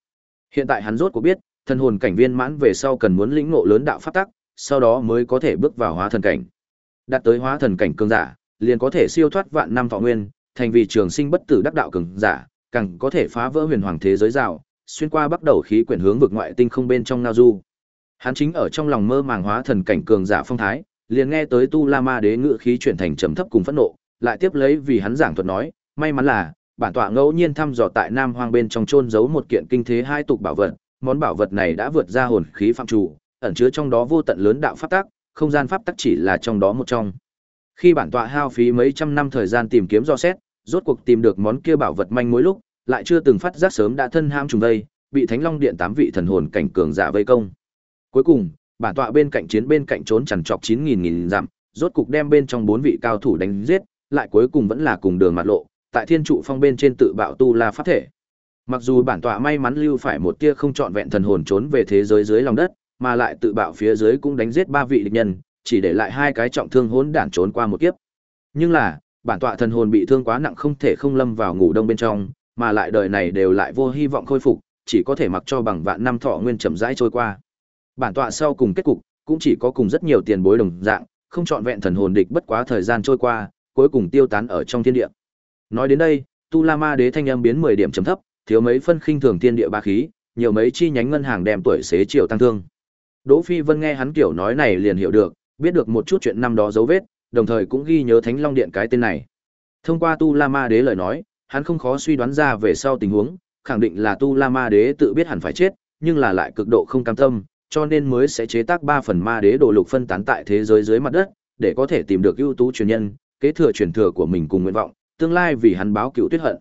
Hiện tại hắn rốt cuộc biết, thần hồn cảnh viên mãn về sau cần muốn lĩnh ngộ lớn đạo pháp tác sau đó mới có thể bước vào hóa thần cảnh. Đạt tới hóa thần cảnh cường giả, liền có thể siêu thoát vạn năm thọ nguyên, thành vì trường sinh bất tử đắc đạo cường giả, càng có thể phá vỡ huyền hoàng thế giới rào, xuyên qua bắt đầu khí quyển hướng vực ngoại tinh không bên trong ngao du. Hắn chính ở trong lòng mơ màng hóa thần cảnh cường giả phong thái, liền nghe tới Tu La Ma Đế ngự khí chuyển thành trầm thấp cùng phẫn nộ, lại tiếp lấy vì hắn giảng thuật nói, may mắn là bản tọa ngẫu nhiên thăm dò tại Nam Hoang bên trong chôn giấu một kiện kinh thế hai tục bảo vật, món bảo vật này đã vượt ra hồn khí phạm chủ, ẩn chứa trong đó vô tận lớn đạo pháp tắc, không gian pháp tắc chỉ là trong đó một trong. Khi bản tọa hao phí mấy trăm năm thời gian tìm kiếm do xét, rốt cuộc tìm được món kia bảo vật manh mối lúc, lại chưa từng phát giác sớm đã thân ham trùng vây, bị Thánh Long Điện tám vị thần hồn cảnh cường giả vây công. Cuối cùng, bản tọa bên cạnh chiến bên cạnh trốn chằn trọc chín nghìn nghìn dặm, rốt cục đem bên trong bốn vị cao thủ đánh giết, lại cuối cùng vẫn là cùng đường mặt lộ, tại Thiên trụ phong bên trên tự bạo tu la pháp thể. Mặc dù bản tọa may mắn lưu phải một tia không trọn vẹn thần hồn trốn về thế giới dưới lòng đất, mà lại tự bạo phía dưới cũng đánh giết ba vị địch nhân, chỉ để lại hai cái trọng thương hỗn đản trốn qua một kiếp. Nhưng là, bản tọa thần hồn bị thương quá nặng không thể không lâm vào ngủ đông bên trong, mà lại đời này đều lại vô hy vọng khôi phục, chỉ có thể mặc cho bằng vạn năm thọ nguyên chậm rãi trôi qua. Bản tọa sau cùng kết cục, cũng chỉ có cùng rất nhiều tiền bối đồng dạng, không trọn vẹn thần hồn địch bất quá thời gian trôi qua, cuối cùng tiêu tán ở trong thiên địa. Nói đến đây, Tu La Ma Đế thanh âm biến 10 điểm trầm thấp, thiếu mấy phân khinh thường thiên địa ba khí, nhiều mấy chi nhánh ngân hàng đem tuổi xế chiều tăng thương. Đỗ Phi Vân nghe hắn kiểu nói này liền hiểu được, biết được một chút chuyện năm đó dấu vết, đồng thời cũng ghi nhớ Thánh Long Điện cái tên này. Thông qua Tu La Ma Đế lời nói, hắn không khó suy đoán ra về sau tình huống, khẳng định là Tu La Ma Đế tự biết hẳn phải chết, nhưng là lại cực độ không cam tâm, cho nên mới sẽ chế tác ba phần Ma Đế đồ lục phân tán tại thế giới dưới mặt đất, để có thể tìm được ưu tú truyền nhân, kế thừa truyền thừa của mình cùng nguyện vọng, tương lai vì hắn báo cựu tuyết hận.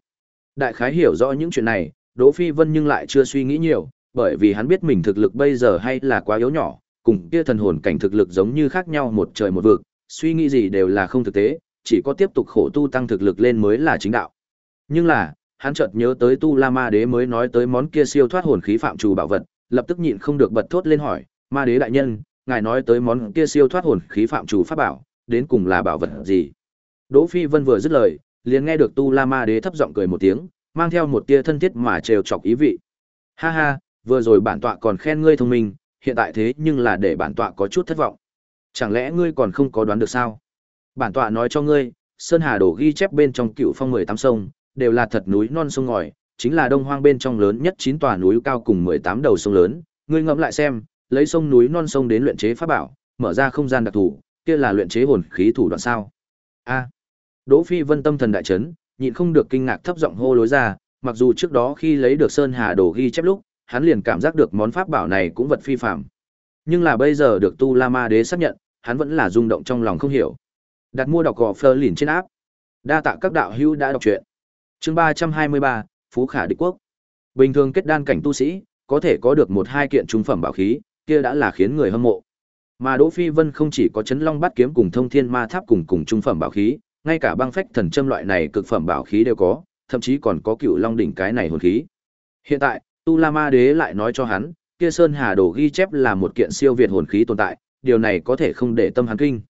Đại khái hiểu rõ những chuyện này, Đỗ Phi Vân nhưng lại chưa suy nghĩ nhiều, bởi vì hắn biết mình thực lực bây giờ hay là quá yếu nhỏ, cùng kia thần hồn cảnh thực lực giống như khác nhau một trời một vực, suy nghĩ gì đều là không thực tế, chỉ có tiếp tục khổ tu tăng thực lực lên mới là chính đạo. Nhưng là, hắn chợt nhớ tới Tu La Ma Đế mới nói tới món kia siêu thoát hồn khí phạm trù bảo vật, lập tức nhịn không được bật thốt lên hỏi, "Ma Đế đại nhân, ngài nói tới món kia siêu thoát hồn khí phạm trù pháp bảo, đến cùng là bảo vật gì?" Đỗ Phi Vân vừa dứt lời, liền nghe được Tu La Ma Đế thấp giọng cười một tiếng, mang theo một tia thân thiết mà trêu chọc ý vị. "Ha ha, vừa rồi bản tọa còn khen ngươi thông minh, hiện tại thế nhưng là để bản tọa có chút thất vọng. Chẳng lẽ ngươi còn không có đoán được sao? Bản tọa nói cho ngươi, Sơn Hà đổ ghi chép bên trong cựu phong 18 sông, đều là thật núi non sông ngòi, chính là đông hoang bên trong lớn nhất 9 tòa núi cao cùng 18 đầu sông lớn. Ngươi ngẫm lại xem, lấy sông núi non sông đến luyện chế pháp bảo, mở ra không gian đặc thù, kia là luyện chế hồn khí thủ đoạn sao? A. Đỗ Phi Vân tâm thần đại chấn, nhịn không được kinh ngạc thấp giọng hô lối ra, mặc dù trước đó khi lấy được Sơn Hà đồ ghi chép lúc, hắn liền cảm giác được món pháp bảo này cũng vật phi phàm. Nhưng là bây giờ được Tu La Ma Đế xác nhận, hắn vẫn là rung động trong lòng không hiểu. Đặt mua đọc gò Fleur lìn trên áp. Đa tạ các đạo hữu đã đọc truyện. Chương ba trăm hai mươi ba Phú Khả Địch Quốc. Bình thường kết đan cảnh tu sĩ, có thể có được một hai kiện trung phẩm bảo khí, kia đã là khiến người hâm mộ. Mà Đỗ Phi Vân không chỉ có chấn long bát kiếm cùng thông thiên ma tháp cùng cùng trung phẩm bảo khí, ngay cả băng phách thần châm loại này cực phẩm bảo khí đều có, thậm chí còn có cựu long đỉnh cái này hồn khí. Hiện tại, Tu La Ma Đế lại nói cho hắn, kia Sơn Hà Đồ ghi chép là một kiện siêu việt hồn khí tồn tại, điều này có thể không để tâm hắn kinh.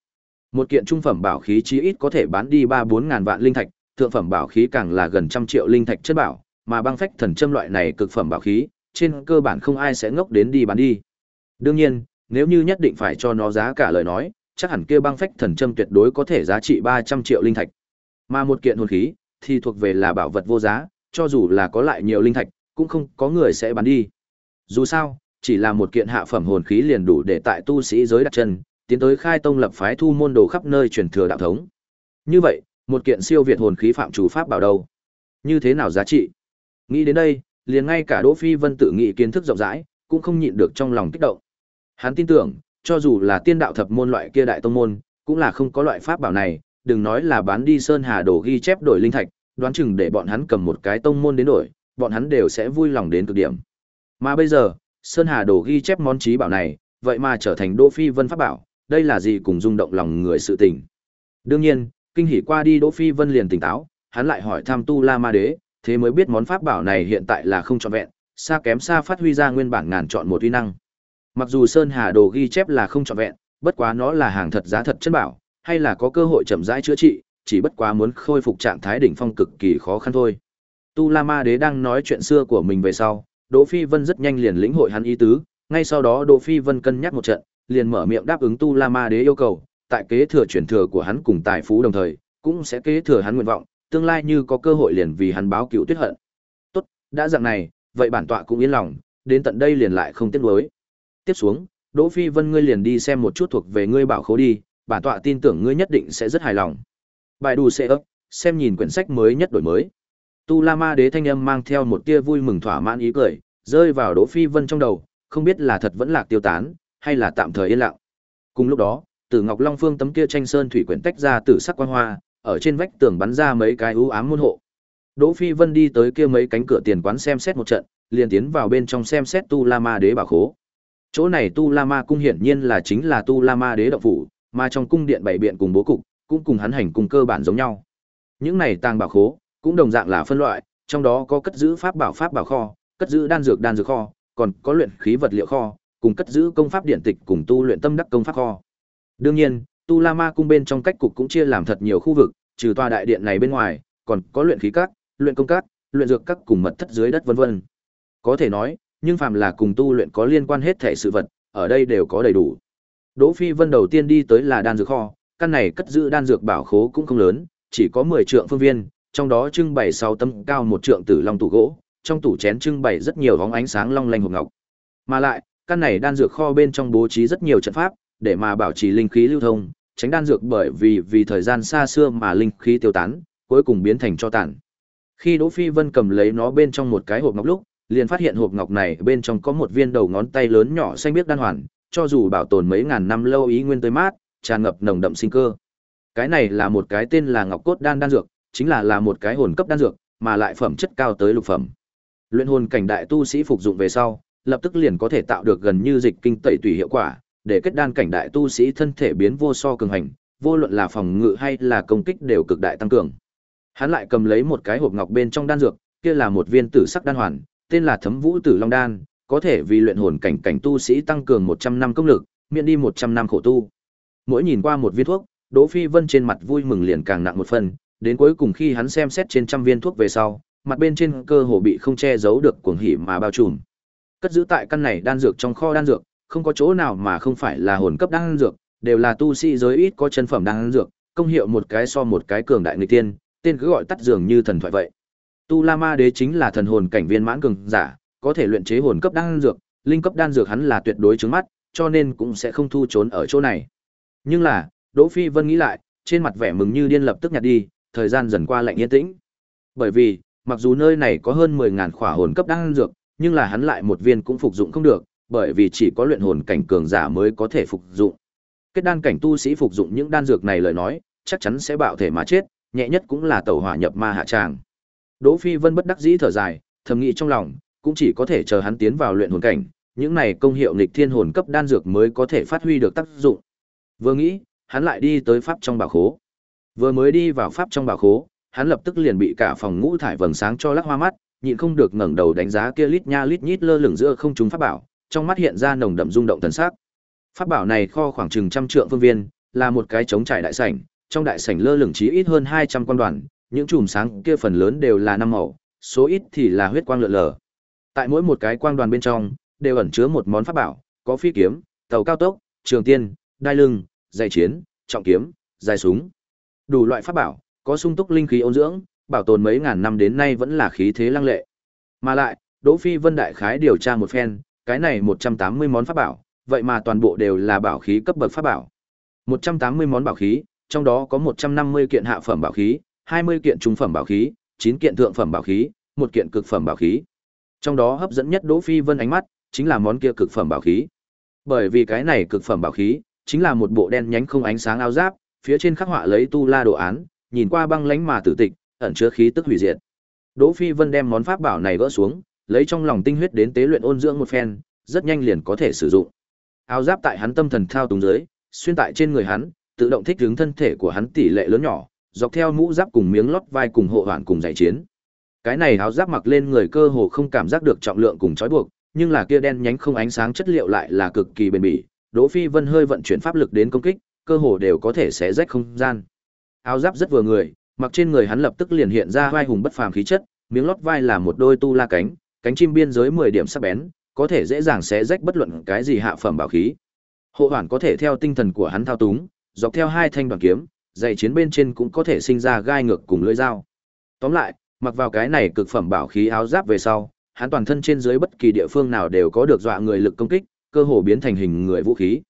Một kiện trung phẩm bảo khí chí ít có thể bán đi ba bốn ngàn vạn linh thạch, thượng phẩm bảo khí càng là gần trăm triệu linh thạch chất bảo, mà băng phách thần châm loại này cực phẩm bảo khí, trên cơ bản không ai sẽ ngốc đến đi bán đi. Đương nhiên, nếu như nhất định phải cho nó giá cả lời nói, chắc hẳn kia băng phách thần châm tuyệt đối có thể giá trị 300 triệu linh thạch. Mà một kiện hồn khí thì thuộc về là bảo vật vô giá, cho dù là có lại nhiều linh thạch, cũng không có người sẽ bán đi. Dù sao, chỉ là một kiện hạ phẩm hồn khí liền đủ để tại tu sĩ giới đặt chân, tiến tới khai tông lập phái thu môn đồ khắp nơi truyền thừa đạo thống. Như vậy, một kiện siêu việt hồn khí phạm chủ pháp bảo đâu? Như thế nào giá trị? Nghĩ đến đây, liền ngay cả Đỗ Phi Vân tự nghĩ kiến thức rộng rãi, cũng không nhịn được trong lòng kích động. Hắn tin tưởng, cho dù là tiên đạo thập môn loại kia đại tông môn, cũng là không có loại pháp bảo này, đừng nói là bán đi sơn hà đồ ghi chép đổi linh thạch, đoán chừng để bọn hắn cầm một cái tông môn đến đổi, bọn hắn đều sẽ vui lòng đến cực điểm. Mà bây giờ, sơn hà đồ ghi chép món trí bảo này, vậy mà trở thành Đỗ Phi Vân pháp bảo, đây là gì cùng rung động lòng người sự tình. Đương nhiên, kinh hỉ qua đi Đỗ Phi Vân liền tỉnh táo, hắn lại hỏi thăm Tu La Ma Đế, thế mới biết món pháp bảo này hiện tại là không trọn vẹn, xa kém xa phát huy ra nguyên bản ngàn chọn một uy năng. Mặc dù Sơn Hà Đồ ghi chép là không trọn vẹn, bất quá nó là hàng thật giá thật chân bảo, hay là có cơ hội chậm rãi chữa trị, chỉ bất quá muốn khôi phục trạng thái đỉnh phong cực kỳ khó khăn thôi. Tu La Ma Đế đang nói chuyện xưa của mình về sau, Đỗ Phi Vân rất nhanh liền lĩnh hội hắn ý tứ, ngay sau đó Đỗ Phi Vân cân nhắc một trận, liền mở miệng đáp ứng Tu La Ma Đế yêu cầu, tại kế thừa truyền thừa của hắn cùng tài phú đồng thời, cũng sẽ kế thừa hắn nguyện vọng, tương lai như có cơ hội liền vì hắn báo cựu tuyết hận. Tốt, đã dạng này, vậy bản tọa cũng yên lòng, đến tận đây liền lại không tiếc nuối. Tiếp xuống, Đỗ Phi Vân ngươi liền đi xem một chút thuộc về ngươi bảo khố đi, bản tọa tin tưởng ngươi nhất định sẽ rất hài lòng. Bài đủ sẽ ấp, xem nhìn quyển sách mới nhất đổi mới. Tu La Ma Đế thanh âm mang theo một tia vui mừng thỏa mãn ý cười, rơi vào Đỗ Phi Vân trong đầu, không biết là thật vẫn lạc tiêu tán, hay là tạm thời yên lặng. Cùng lúc đó, Tử Ngọc Long Phương tấm kia tranh sơn thủy quyển tách ra tử sắc quang hoa, ở trên vách tường bắn ra mấy cái u ám môn hộ. Đỗ Phi Vân đi tới kia mấy cánh cửa tiền quán xem xét một trận, liền tiến vào bên trong xem xét Tu La Ma Đế bảo khố. Chỗ này Tu La Ma cung hiển nhiên là chính là Tu La Ma Đế động phủ, mà trong cung điện bảy biện cùng bố cục, cũng cùng hắn hành cùng cơ bản giống nhau. Những này tàng bảo khố, cũng đồng dạng là phân loại, trong đó có cất giữ pháp bảo pháp bảo kho, cất giữ đan dược đan dược kho, còn có luyện khí vật liệu kho, cùng cất giữ công pháp điện tịch cùng tu luyện tâm đắc công pháp kho. Đương nhiên, Tu La Ma cung bên trong cách cục cũng chia làm thật nhiều khu vực, trừ tòa đại điện này bên ngoài, còn có luyện khí các, luyện công các, luyện dược các cùng mật thất dưới đất vân vân. Có thể nói, nhưng phàm là cùng tu luyện có liên quan hết thể sự vật, ở đây đều có đầy đủ. Đỗ Phi Vân đầu tiên đi tới là đan dược kho, căn này cất giữ đan dược bảo khố cũng không lớn, chỉ có 10 trượng phương viên, trong đó trưng bày 6 tấm cao một trượng tử long tủ gỗ, trong tủ chén trưng bày rất nhiều bóng ánh sáng long lanh hộp ngọc. Mà lại, căn này đan dược kho bên trong bố trí rất nhiều trận pháp, để mà bảo trì linh khí lưu thông, tránh đan dược bởi vì vì thời gian xa xưa mà linh khí tiêu tán, cuối cùng biến thành cho tàn. Khi Đỗ Phi Vân cầm lấy nó bên trong một cái hộp ngọc lúc, liền phát hiện hộp ngọc này bên trong có một viên đầu ngón tay lớn nhỏ xanh biếc đan hoàn, cho dù bảo tồn mấy ngàn năm lâu ý nguyên tươi mát, tràn ngập nồng đậm sinh cơ. Cái này là một cái tên là Ngọc Cốt đan đan dược, chính là là một cái hồn cấp đan dược, mà lại phẩm chất cao tới lục phẩm. Luyện hồn cảnh đại tu sĩ phục dụng về sau, lập tức liền có thể tạo được gần như dịch kinh tẩy tùy hiệu quả, để kết đan cảnh đại tu sĩ thân thể biến vô so cường hành, vô luận là phòng ngự hay là công kích đều cực đại tăng cường. Hắn lại cầm lấy một cái hộp ngọc bên trong đan dược, kia là một viên tử sắc đan hoàn, tên là Thấm Vũ Tử Long đan, có thể vì luyện hồn cảnh cảnh tu sĩ tăng cường 100 năm công lực, miễn đi 100 năm khổ tu. Mỗi nhìn qua một viên thuốc, Đỗ Phi Vân trên mặt vui mừng liền càng nặng một phần, đến cuối cùng khi hắn xem xét trên trăm viên thuốc về sau, mặt bên trên cơ hồ bị không che giấu được cuồng hỉ mà bao trùm. Cất giữ tại căn này đan dược trong kho đan dược, không có chỗ nào mà không phải là hồn cấp đan dược, đều là tu sĩ giới ít có chân phẩm đan dược, công hiệu một cái so một cái cường đại người tiên, tên cứ gọi tắt dường như thần thoại vậy. Tu La Ma Đế chính là thần hồn cảnh viên mãn cường giả, có thể luyện chế hồn cấp đan dược, linh cấp đan dược hắn là tuyệt đối trứng mắt, cho nên cũng sẽ không thu trốn ở chỗ này. Nhưng là, Đỗ Phi Vân nghĩ lại, trên mặt vẻ mừng như điên lập tức nhạt đi, thời gian dần qua lạnh yên tĩnh. Bởi vì, mặc dù nơi này có hơn 10000 khỏa hồn cấp đan dược, nhưng là hắn lại một viên cũng phục dụng không được, bởi vì chỉ có luyện hồn cảnh cường giả mới có thể phục dụng. Kết đan cảnh tu sĩ phục dụng những đan dược này lời nói, chắc chắn sẽ bạo thể mà chết, nhẹ nhất cũng là tẩu hỏa nhập ma hạ tràng. Đỗ Phi Vân bất đắc dĩ thở dài, thầm nghĩ trong lòng, cũng chỉ có thể chờ hắn tiến vào luyện hồn cảnh, những này công hiệu nghịch thiên hồn cấp đan dược mới có thể phát huy được tác dụng. Vừa nghĩ, hắn lại đi tới pháp trong bảo khố. Vừa mới đi vào pháp trong bảo khố, hắn lập tức liền bị cả phòng ngũ thải vầng sáng cho lắc hoa mắt, nhịn không được ngẩng đầu đánh giá kia lít nha lít nhít lơ lửng giữa không trung pháp bảo, trong mắt hiện ra nồng đậm rung động thần sắc. Pháp bảo này kho khoảng chừng trăm trượng phương viên, là một cái trống trải đại sảnh, trong đại sảnh lơ lửng chí ít hơn 200 quan đoàn, những chùm sáng kia phần lớn đều là năm màu, số ít thì là huyết quang lượn lờ. Tại mỗi một cái quang đoàn bên trong, đều ẩn chứa một món pháp bảo, có phi kiếm, tàu cao tốc, trường tiên, đai lưng, dây chiến, trọng kiếm, dài súng. Đủ loại pháp bảo, có sung túc linh khí ôn dưỡng, bảo tồn mấy ngàn năm đến nay vẫn là khí thế lăng lệ. Mà lại, Đỗ Phi Vân đại khái điều tra một phen, cái này 180 món pháp bảo, vậy mà toàn bộ đều là bảo khí cấp bậc pháp bảo. 180 món bảo khí, trong đó có 150 kiện hạ phẩm bảo khí, 20 kiện trung phẩm bảo khí, 9 kiện thượng phẩm bảo khí, một kiện cực phẩm bảo khí. Trong đó hấp dẫn nhất Đỗ Phi Vân ánh mắt, chính là món kia cực phẩm bảo khí. Bởi vì cái này cực phẩm bảo khí, chính là một bộ đen nhánh không ánh sáng áo giáp, phía trên khắc họa lấy tu la đồ án, nhìn qua băng lãnh mà tử tịch, ẩn chứa khí tức hủy diệt. Đỗ Phi Vân đem món pháp bảo này gỡ xuống, lấy trong lòng tinh huyết đến tế luyện ôn dưỡng một phen, rất nhanh liền có thể sử dụng. Áo giáp tại hắn tâm thần thao túng dưới, xuyên tại trên người hắn, tự động thích ứng thân thể của hắn tỷ lệ lớn nhỏ, dọc theo mũ giáp cùng miếng lót vai cùng hộ hoàn cùng giải chiến. Cái này áo giáp mặc lên người cơ hồ không cảm giác được trọng lượng cùng trói buộc, nhưng là kia đen nhánh không ánh sáng chất liệu lại là cực kỳ bền bỉ. Đỗ Phi Vân hơi vận chuyển pháp lực đến công kích, cơ hồ đều có thể xé rách không gian. Áo giáp rất vừa người, mặc trên người hắn lập tức liền hiện ra vai hùng bất phàm khí chất, miếng lót vai là một đôi tu la cánh, cánh chim biên giới 10 điểm sắc bén, có thể dễ dàng xé rách bất luận cái gì hạ phẩm bảo khí. Hộ hoàn có thể theo tinh thần của hắn thao túng, dọc theo hai thanh đoàn kiếm, dày chiến bên trên cũng có thể sinh ra gai ngược cùng lưỡi dao. Tóm lại, mặc vào cái này cực phẩm bảo khí áo giáp về sau, hắn toàn thân trên dưới bất kỳ địa phương nào đều có được dọa người lực công kích, cơ hồ biến thành hình người vũ khí.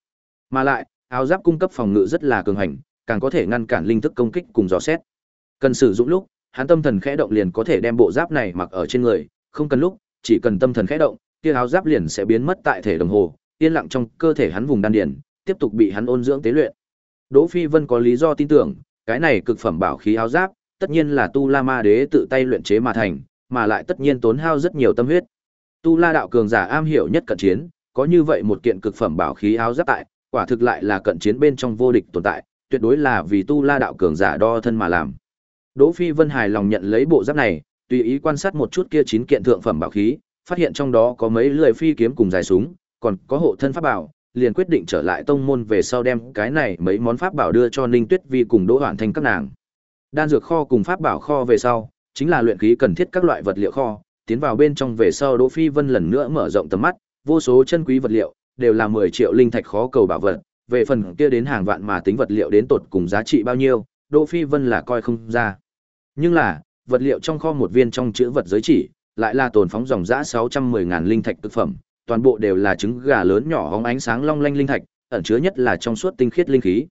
Mà lại, áo giáp cung cấp phòng ngự rất là cường hành, càng có thể ngăn cản linh thức công kích cùng dò xét. Cần sử dụng lúc, hắn tâm thần khẽ động liền có thể đem bộ giáp này mặc ở trên người, không cần lúc, chỉ cần tâm thần khẽ động, kia áo giáp liền sẽ biến mất tại thể đồng hồ, yên lặng trong cơ thể hắn vùng đan điền, tiếp tục bị hắn ôn dưỡng tế luyện. Đỗ Phi Vân có lý do tin tưởng, cái này cực phẩm bảo khí áo giáp, tất nhiên là Tu La Ma Đế tự tay luyện chế mà thành, mà lại tất nhiên tốn hao rất nhiều tâm huyết. Tu La đạo cường giả am hiểu nhất cận chiến, có như vậy một kiện cực phẩm bảo khí áo giáp tại, quả thực lại là cận chiến bên trong vô địch tồn tại, tuyệt đối là vì Tu La đạo cường giả đo thân mà làm. Đỗ Phi Vân hài lòng nhận lấy bộ giáp này, tùy ý quan sát một chút kia chín kiện thượng phẩm bảo khí, phát hiện trong đó có mấy lưỡi phi kiếm cùng dài súng, còn có hộ thân pháp bảo, liền quyết định trở lại tông môn về sau đem cái này mấy món pháp bảo đưa cho Ninh Tuyết Vi cùng Đỗ Hoản Thanh các nàng. Đan dược kho cùng pháp bảo kho về sau, chính là luyện khí cần thiết các loại vật liệu kho, tiến vào bên trong về sau Đỗ Phi Vân lần nữa mở rộng tầm mắt, vô số chân quý vật liệu, đều là 10 triệu linh thạch khó cầu bảo vật, về phần kia đến hàng vạn mà tính vật liệu đến tột cùng giá trị bao nhiêu, Đỗ Phi Vân là coi không ra. Nhưng là, vật liệu trong kho một viên trong chữ vật giới chỉ, lại là tồn phóng dòng dã 610 ngàn linh thạch thực phẩm, toàn bộ đều là trứng gà lớn nhỏ hóng ánh sáng long lanh linh thạch, ẩn chứa nhất là trong suốt tinh khiết linh khí.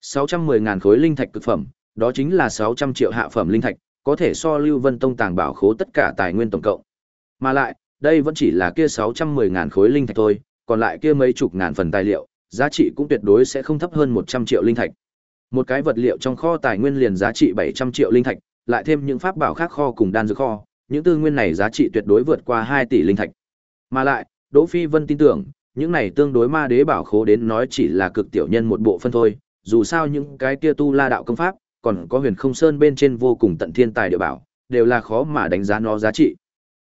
610 ngàn khối linh thạch cực phẩm, đó chính là 600 triệu hạ phẩm linh thạch, có thể so Lưu Vân Tông tàng bảo khố tất cả tài nguyên tổng cộng. Mà lại, đây vẫn chỉ là kia 610 ngàn khối linh thạch thôi, còn lại kia mấy chục ngàn phần tài liệu, giá trị cũng tuyệt đối sẽ không thấp hơn 100 triệu linh thạch. Một cái vật liệu trong kho tài nguyên liền giá trị 700 triệu linh thạch, lại thêm những pháp bảo khác kho cùng đan dược kho, những tư nguyên này giá trị tuyệt đối vượt qua 2 tỷ linh thạch. Mà lại, Đỗ Phi Vân tin tưởng, những này tương đối ma đế bảo khố đến nói chỉ là cực tiểu nhân một bộ phân thôi, dù sao những cái kia tu la đạo công pháp, còn có huyền không sơn bên trên vô cùng tận thiên tài địa bảo, đều là khó mà đánh giá nó giá trị.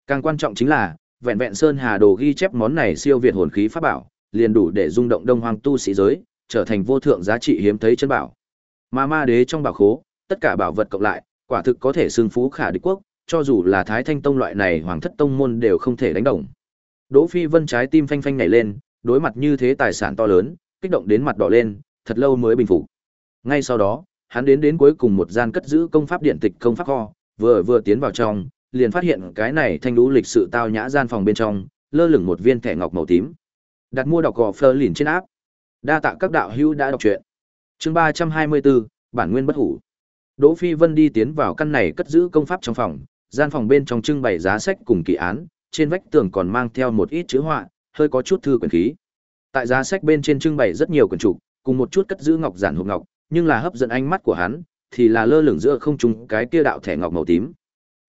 Càng quan trọng chính là, vẹn vẹn sơn hà đồ ghi chép món này siêu việt hồn khí pháp bảo, liền đủ để rung động đông hoang tu sĩ giới, trở thành vô thượng giá trị hiếm thấy chân bảo. Mà ma đế trong bảo khố, tất cả bảo vật cộng lại, quả thực có thể xưng phú khả địch quốc, cho dù là Thái Thanh Tông loại này hoàng thất tông môn đều không thể đánh đồng. Đỗ Phi Vân trái tim phanh phanh nhảy lên, đối mặt như thế tài sản to lớn, kích động đến mặt đỏ lên, thật lâu mới bình phục. Ngay sau đó, hắn đến đến cuối cùng một gian cất giữ công pháp điện tịch công pháp kho, vừa vừa tiến vào trong, liền phát hiện cái này thanh lũ lịch sự tao nhã gian phòng bên trong, lơ lửng một viên thẻ ngọc màu tím. Đặt mua đọc gò phơ liền trên áp. Đa tạ các đạo hữu đã đọc truyện. Chương 324, bản nguyên bất hủ. Đỗ Phi Vân đi tiến vào căn này cất giữ công pháp trong phòng, gian phòng bên trong trưng bày giá sách cùng kỳ án, trên vách tường còn mang theo một ít chữ họa, hơi có chút thư quyển khí. Tại giá sách bên trên trưng bày rất nhiều quyển trục, cùng một chút cất giữ ngọc giản hộp ngọc, nhưng là hấp dẫn ánh mắt của hắn, thì là lơ lửng giữa không trung cái kia đạo thẻ ngọc màu tím.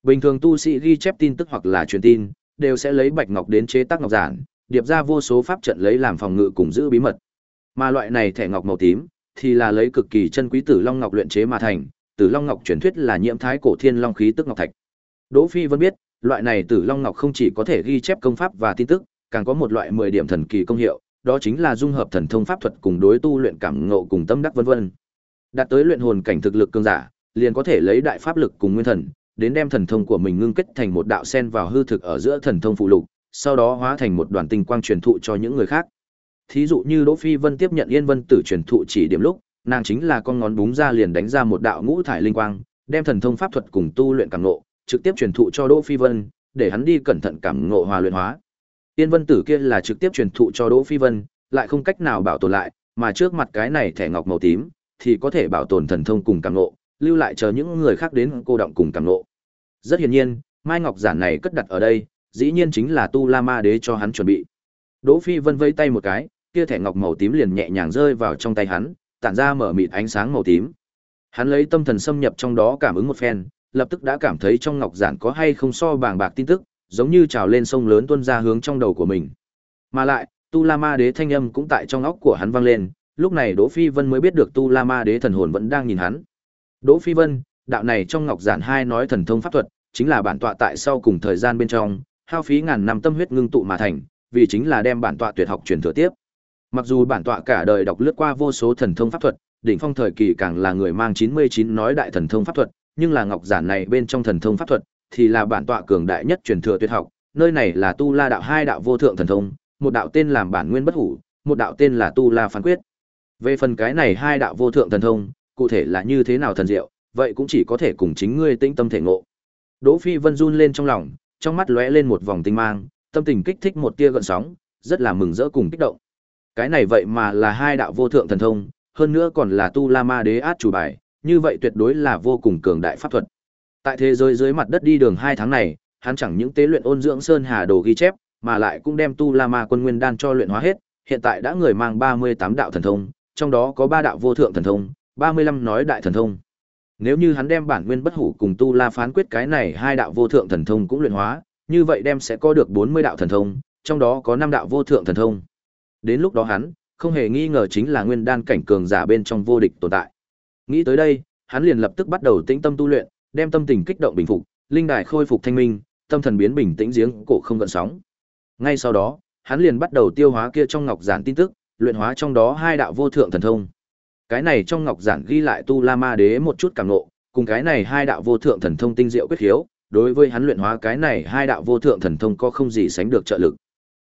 Bình thường tu sĩ ghi chép tin tức hoặc là truyền tin, đều sẽ lấy bạch ngọc đến chế tác ngọc giản, điệp ra vô số pháp trận lấy làm phòng ngự cùng giữ bí mật. Mà loại này thẻ ngọc màu tím, thì là lấy cực kỳ chân quý tử long ngọc luyện chế mà thành, tử long ngọc truyền thuyết là nhiễm thái cổ thiên long khí tức ngọc thạch. Đỗ Phi vẫn biết, loại này tử long ngọc không chỉ có thể ghi chép công pháp và tin tức, càng có một loại 10 điểm thần kỳ công hiệu, đó chính là dung hợp thần thông pháp thuật cùng đối tu luyện cảm ngộ cùng tâm đắc vân vân. Đạt tới luyện hồn cảnh thực lực cường giả, liền có thể lấy đại pháp lực cùng nguyên thần, đến đem thần thông của mình ngưng kết thành một đạo sen vào hư thực ở giữa thần thông phụ lục, sau đó hóa thành một đoàn tinh quang truyền thụ cho những người khác. Thí dụ như Đỗ Phi Vân tiếp nhận Yên Vân Tử truyền thụ chỉ điểm lúc, nàng chính là con ngón búng ra liền đánh ra một đạo ngũ thải linh quang, đem thần thông pháp thuật cùng tu luyện cảm ngộ, trực tiếp truyền thụ cho Đỗ Phi Vân, để hắn đi cẩn thận cảm ngộ hòa luyện hóa. Tiên Vân Tử kia là trực tiếp truyền thụ cho Đỗ Phi Vân, lại không cách nào bảo tồn lại, mà trước mặt cái này thẻ ngọc màu tím thì có thể bảo tồn thần thông cùng cảm ngộ, lưu lại chờ những người khác đến cô động cùng cảm ngộ. Rất hiển nhiên, Mai Ngọc giản này cất đặt ở đây, dĩ nhiên chính là Tu La Ma Đế cho hắn chuẩn bị. Đỗ Phi Vân vẫy tay một cái, kia thẻ ngọc màu tím liền nhẹ nhàng rơi vào trong tay hắn, tản ra mở mịt ánh sáng màu tím. Hắn lấy tâm thần xâm nhập trong đó cảm ứng một phen, lập tức đã cảm thấy trong ngọc giản có hay không so bàng bạc tin tức, giống như trào lên sông lớn tuôn ra hướng trong đầu của mình. Mà lại, Tu La Ma Đế thanh âm cũng tại trong óc của hắn vang lên, lúc này Đỗ Phi Vân mới biết được Tu La Ma Đế thần hồn vẫn đang nhìn hắn. Đỗ Phi Vân, đạo này trong ngọc giản hai nói thần thông pháp thuật, chính là bản tọa tại sau cùng thời gian bên trong, hao phí ngàn năm tâm huyết ngưng tụ mà thành, vì chính là đem bản tọa tuyệt học truyền thừa tiếp. Mặc dù bản tọa cả đời đọc lướt qua vô số thần thông pháp thuật, đỉnh phong thời kỳ càng là người mang 99 nói đại thần thông pháp thuật, nhưng là ngọc giản này bên trong thần thông pháp thuật thì là bản tọa cường đại nhất truyền thừa tuyệt học, nơi này là tu la đạo hai đạo vô thượng thần thông, một đạo tên làm bản nguyên bất hủ, một đạo tên là tu la phán quyết. Về phần cái này hai đạo vô thượng thần thông, cụ thể là như thế nào thần diệu, vậy cũng chỉ có thể cùng chính ngươi tĩnh tâm thể ngộ. Đỗ Phi Vân run lên trong lòng, trong mắt lóe lên một vòng tinh mang, tâm tình kích thích một tia gợn sóng, rất là mừng rỡ cùng kích động. Cái này vậy mà là hai đạo vô thượng thần thông, hơn nữa còn là tu la ma đế át chủ bài, như vậy tuyệt đối là vô cùng cường đại pháp thuật. Tại thế giới dưới mặt đất đi đường hai tháng này, hắn chẳng những tế luyện ôn dưỡng sơn hà đồ ghi chép, mà lại cũng đem tu la ma quân nguyên đan cho luyện hóa hết, hiện tại đã người mang 38 đạo thần thông, trong đó có 3 đạo vô thượng thần thông, 35 nói đại thần thông. Nếu như hắn đem bản nguyên bất hủ cùng tu la phán quyết cái này hai đạo vô thượng thần thông cũng luyện hóa, như vậy đem sẽ có được 40 đạo thần thông, trong đó có 5 đạo vô thượng thần thông. Đến lúc đó hắn, không hề nghi ngờ chính là nguyên đan cảnh cường giả bên trong vô địch tồn tại. Nghĩ tới đây, hắn liền lập tức bắt đầu tĩnh tâm tu luyện, đem tâm tình kích động bình phục, linh đài khôi phục thanh minh, tâm thần biến bình tĩnh giếng cổ không gợn sóng. Ngay sau đó, hắn liền bắt đầu tiêu hóa kia trong ngọc giản tin tức, luyện hóa trong đó hai đạo vô thượng thần thông. Cái này trong ngọc giản ghi lại tu La Ma Đế một chút cảm ngộ, cùng cái này hai đạo vô thượng thần thông tinh diệu quyết khiếu, đối với hắn luyện hóa cái này hai đạo vô thượng thần thông có không gì sánh được trợ lực.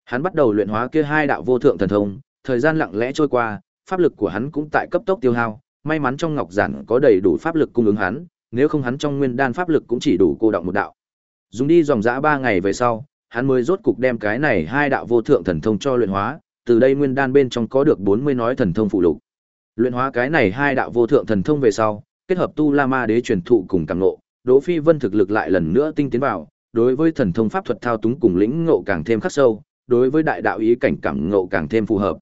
Hắn bắt đầu luyện hóa kia hai đạo vô thượng thần thông, thời gian lặng lẽ trôi qua, pháp lực của hắn cũng tại cấp tốc tiêu hao, may mắn trong ngọc giản có đầy đủ pháp lực cung ứng hắn, nếu không hắn trong nguyên đan pháp lực cũng chỉ đủ cô động một đạo. Dùng đi dòng dã ba ngày về sau, hắn mới rốt cục đem cái này hai đạo vô thượng thần thông cho luyện hóa, từ đây nguyên đan bên trong có được 40 nói thần thông phụ lục. Luyện hóa cái này hai đạo vô thượng thần thông về sau, kết hợp tu La Ma đế truyền thụ cùng cảm ngộ, Đỗ Phi Vân thực lực lại lần nữa tinh tiến vào, đối với thần thông pháp thuật thao túng cùng lĩnh ngộ càng thêm khắc sâu, đối với đại đạo ý cảnh cảm ngộ càng thêm phù hợp.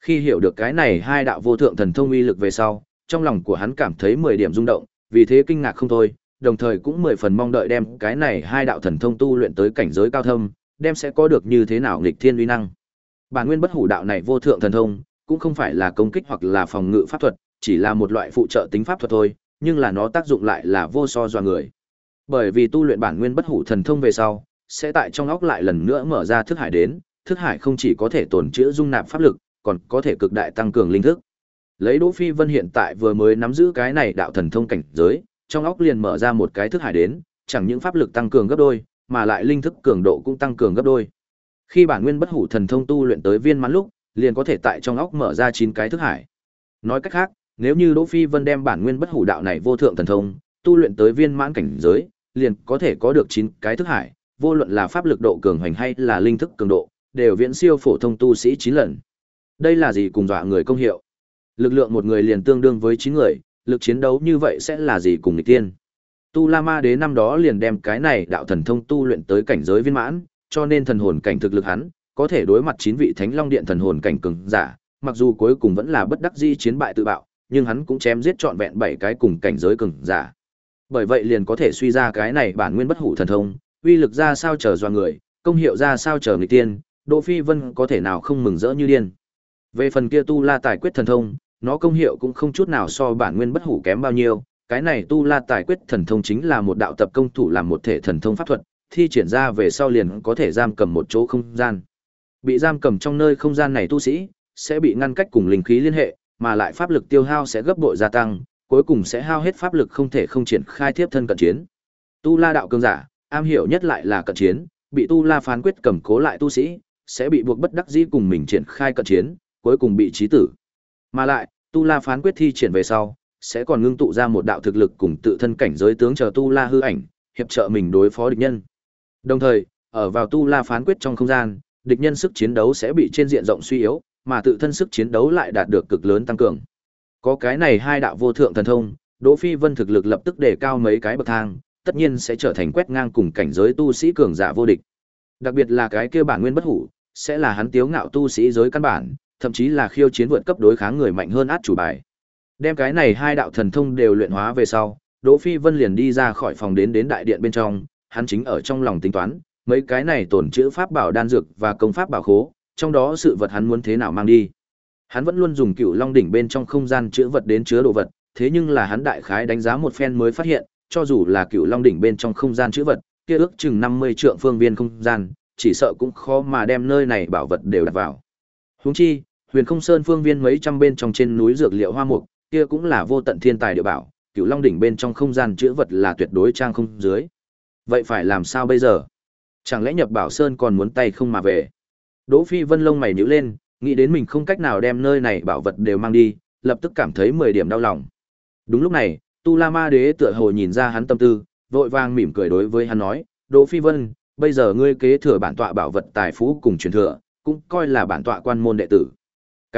Khi hiểu được cái này hai đạo vô thượng thần thông uy lực về sau, trong lòng của hắn cảm thấy 10 điểm rung động, vì thế kinh ngạc không thôi, đồng thời cũng mười phần mong đợi đem cái này hai đạo thần thông tu luyện tới cảnh giới cao thâm, đem sẽ có được như thế nào nghịch thiên uy năng. Bản nguyên bất hủ đạo này vô thượng thần thông, cũng không phải là công kích hoặc là phòng ngự pháp thuật, chỉ là một loại phụ trợ tính pháp thuật thôi, nhưng là nó tác dụng lại là vô so doa người. Bởi vì tu luyện bản nguyên bất hủ thần thông về sau, sẽ tại trong óc lại lần nữa mở ra thức hải đến, thức hải không chỉ có thể tồn trữ dung nạp pháp lực, còn có thể cực đại tăng cường linh thức. Lấy Đỗ Phi Vân hiện tại vừa mới nắm giữ cái này đạo thần thông cảnh giới, trong óc liền mở ra một cái thức hải đến, chẳng những pháp lực tăng cường gấp đôi, mà lại linh thức cường độ cũng tăng cường gấp đôi. Khi bản nguyên bất hủ thần thông tu luyện tới viên mãn lúc, liền có thể tại trong óc mở ra 9 cái thức hải. Nói cách khác, nếu như Đỗ Phi Vân đem bản nguyên bất hủ đạo này vô thượng thần thông, tu luyện tới viên mãn cảnh giới, liền có thể có được 9 cái thức hải, vô luận là pháp lực độ cường hành hay là linh thức cường độ, đều viễn siêu phổ thông tu sĩ 9 lần. Đây là gì cùng dọa người công hiệu? Lực lượng một người liền tương đương với 9 người, lực chiến đấu như vậy sẽ là gì cùng nghịch tiên. Tu La Ma Đế năm đó liền đem cái này đạo thần thông tu luyện tới cảnh giới viên mãn, cho nên thần hồn cảnh thực lực hắn có thể đối mặt chín vị Thánh Long Điện thần hồn cảnh cường giả, mặc dù cuối cùng vẫn là bất đắc dĩ chiến bại tự bạo, nhưng hắn cũng chém giết trọn vẹn bảy cái cùng cảnh giới cường giả. Bởi vậy liền có thể suy ra cái này bản nguyên bất hủ thần thông, uy lực ra sao trở doa người, công hiệu ra sao trở người tiên, Đỗ Phi Vân có thể nào không mừng rỡ như điên. Về phần kia tu La tài quyết thần thông, nó công hiệu cũng không chút nào so bản nguyên bất hủ kém bao nhiêu. Cái này tu la tài quyết thần thông chính là một đạo tập công thủ làm một thể thần thông pháp thuật, thi triển ra về sau liền có thể giam cầm một chỗ không gian. Bị giam cầm trong nơi không gian này tu sĩ sẽ bị ngăn cách cùng linh khí liên hệ, mà lại pháp lực tiêu hao sẽ gấp bội gia tăng, cuối cùng sẽ hao hết pháp lực không thể không triển khai tiếp thân cận chiến. Tu La đạo cường giả, am hiểu nhất lại là cận chiến, bị Tu La phán quyết cầm cố lại tu sĩ, sẽ bị buộc bất đắc dĩ cùng mình triển khai cận chiến, cuối cùng bị chí tử. Mà lại, Tu La phán quyết thi triển về sau, sẽ còn ngưng tụ ra một đạo thực lực cùng tự thân cảnh giới tướng chờ Tu La hư ảnh, hiệp trợ mình đối phó địch nhân. Đồng thời, ở vào Tu La phán quyết trong không gian, địch nhân sức chiến đấu sẽ bị trên diện rộng suy yếu, mà tự thân sức chiến đấu lại đạt được cực lớn tăng cường. Có cái này hai đạo vô thượng thần thông, Đỗ Phi Vân thực lực lập tức đề cao mấy cái bậc thang, tất nhiên sẽ trở thành quét ngang cùng cảnh giới tu sĩ cường giả vô địch. Đặc biệt là cái kia bản nguyên bất hủ, sẽ là hắn tiếu ngạo tu sĩ giới căn bản, thậm chí là khiêu chiến vượt cấp đối kháng người mạnh hơn át chủ bài. Đem cái này hai đạo thần thông đều luyện hóa về sau, Đỗ Phi Vân liền đi ra khỏi phòng đến đến đại điện bên trong, hắn chính ở trong lòng tính toán, mấy cái này tổn chữ pháp bảo đan dược và công pháp bảo khố, trong đó sự vật hắn muốn thế nào mang đi. Hắn vẫn luôn dùng cựu long đỉnh bên trong không gian chứa vật đến chứa đồ vật, thế nhưng là hắn đại khái đánh giá một phen mới phát hiện, cho dù là cựu long đỉnh bên trong không gian chữ vật, kia ước chừng 50 trượng phương viên không gian, chỉ sợ cũng khó mà đem nơi này bảo vật đều đặt vào. Huống chi, Huyền Không Sơn phương viên mấy trăm bên trong trên núi dược liệu hoa mục, kia cũng là vô tận thiên tài địa bảo, cựu long đỉnh bên trong không gian chứa vật là tuyệt đối trang không dưới. Vậy phải làm sao bây giờ? Chẳng lẽ nhập bảo sơn còn muốn tay không mà về? Đỗ Phi Vân lông mày nhíu lên, nghĩ đến mình không cách nào đem nơi này bảo vật đều mang đi, lập tức cảm thấy 10 điểm đau lòng. Đúng lúc này, Tu La Ma Đế tựa hồ nhìn ra hắn tâm tư, vội vàng mỉm cười đối với hắn nói, "Đỗ Phi Vân, bây giờ ngươi kế thừa bản tọa bảo vật tài phú cùng truyền thừa, cũng coi là bản tọa quan môn đệ tử.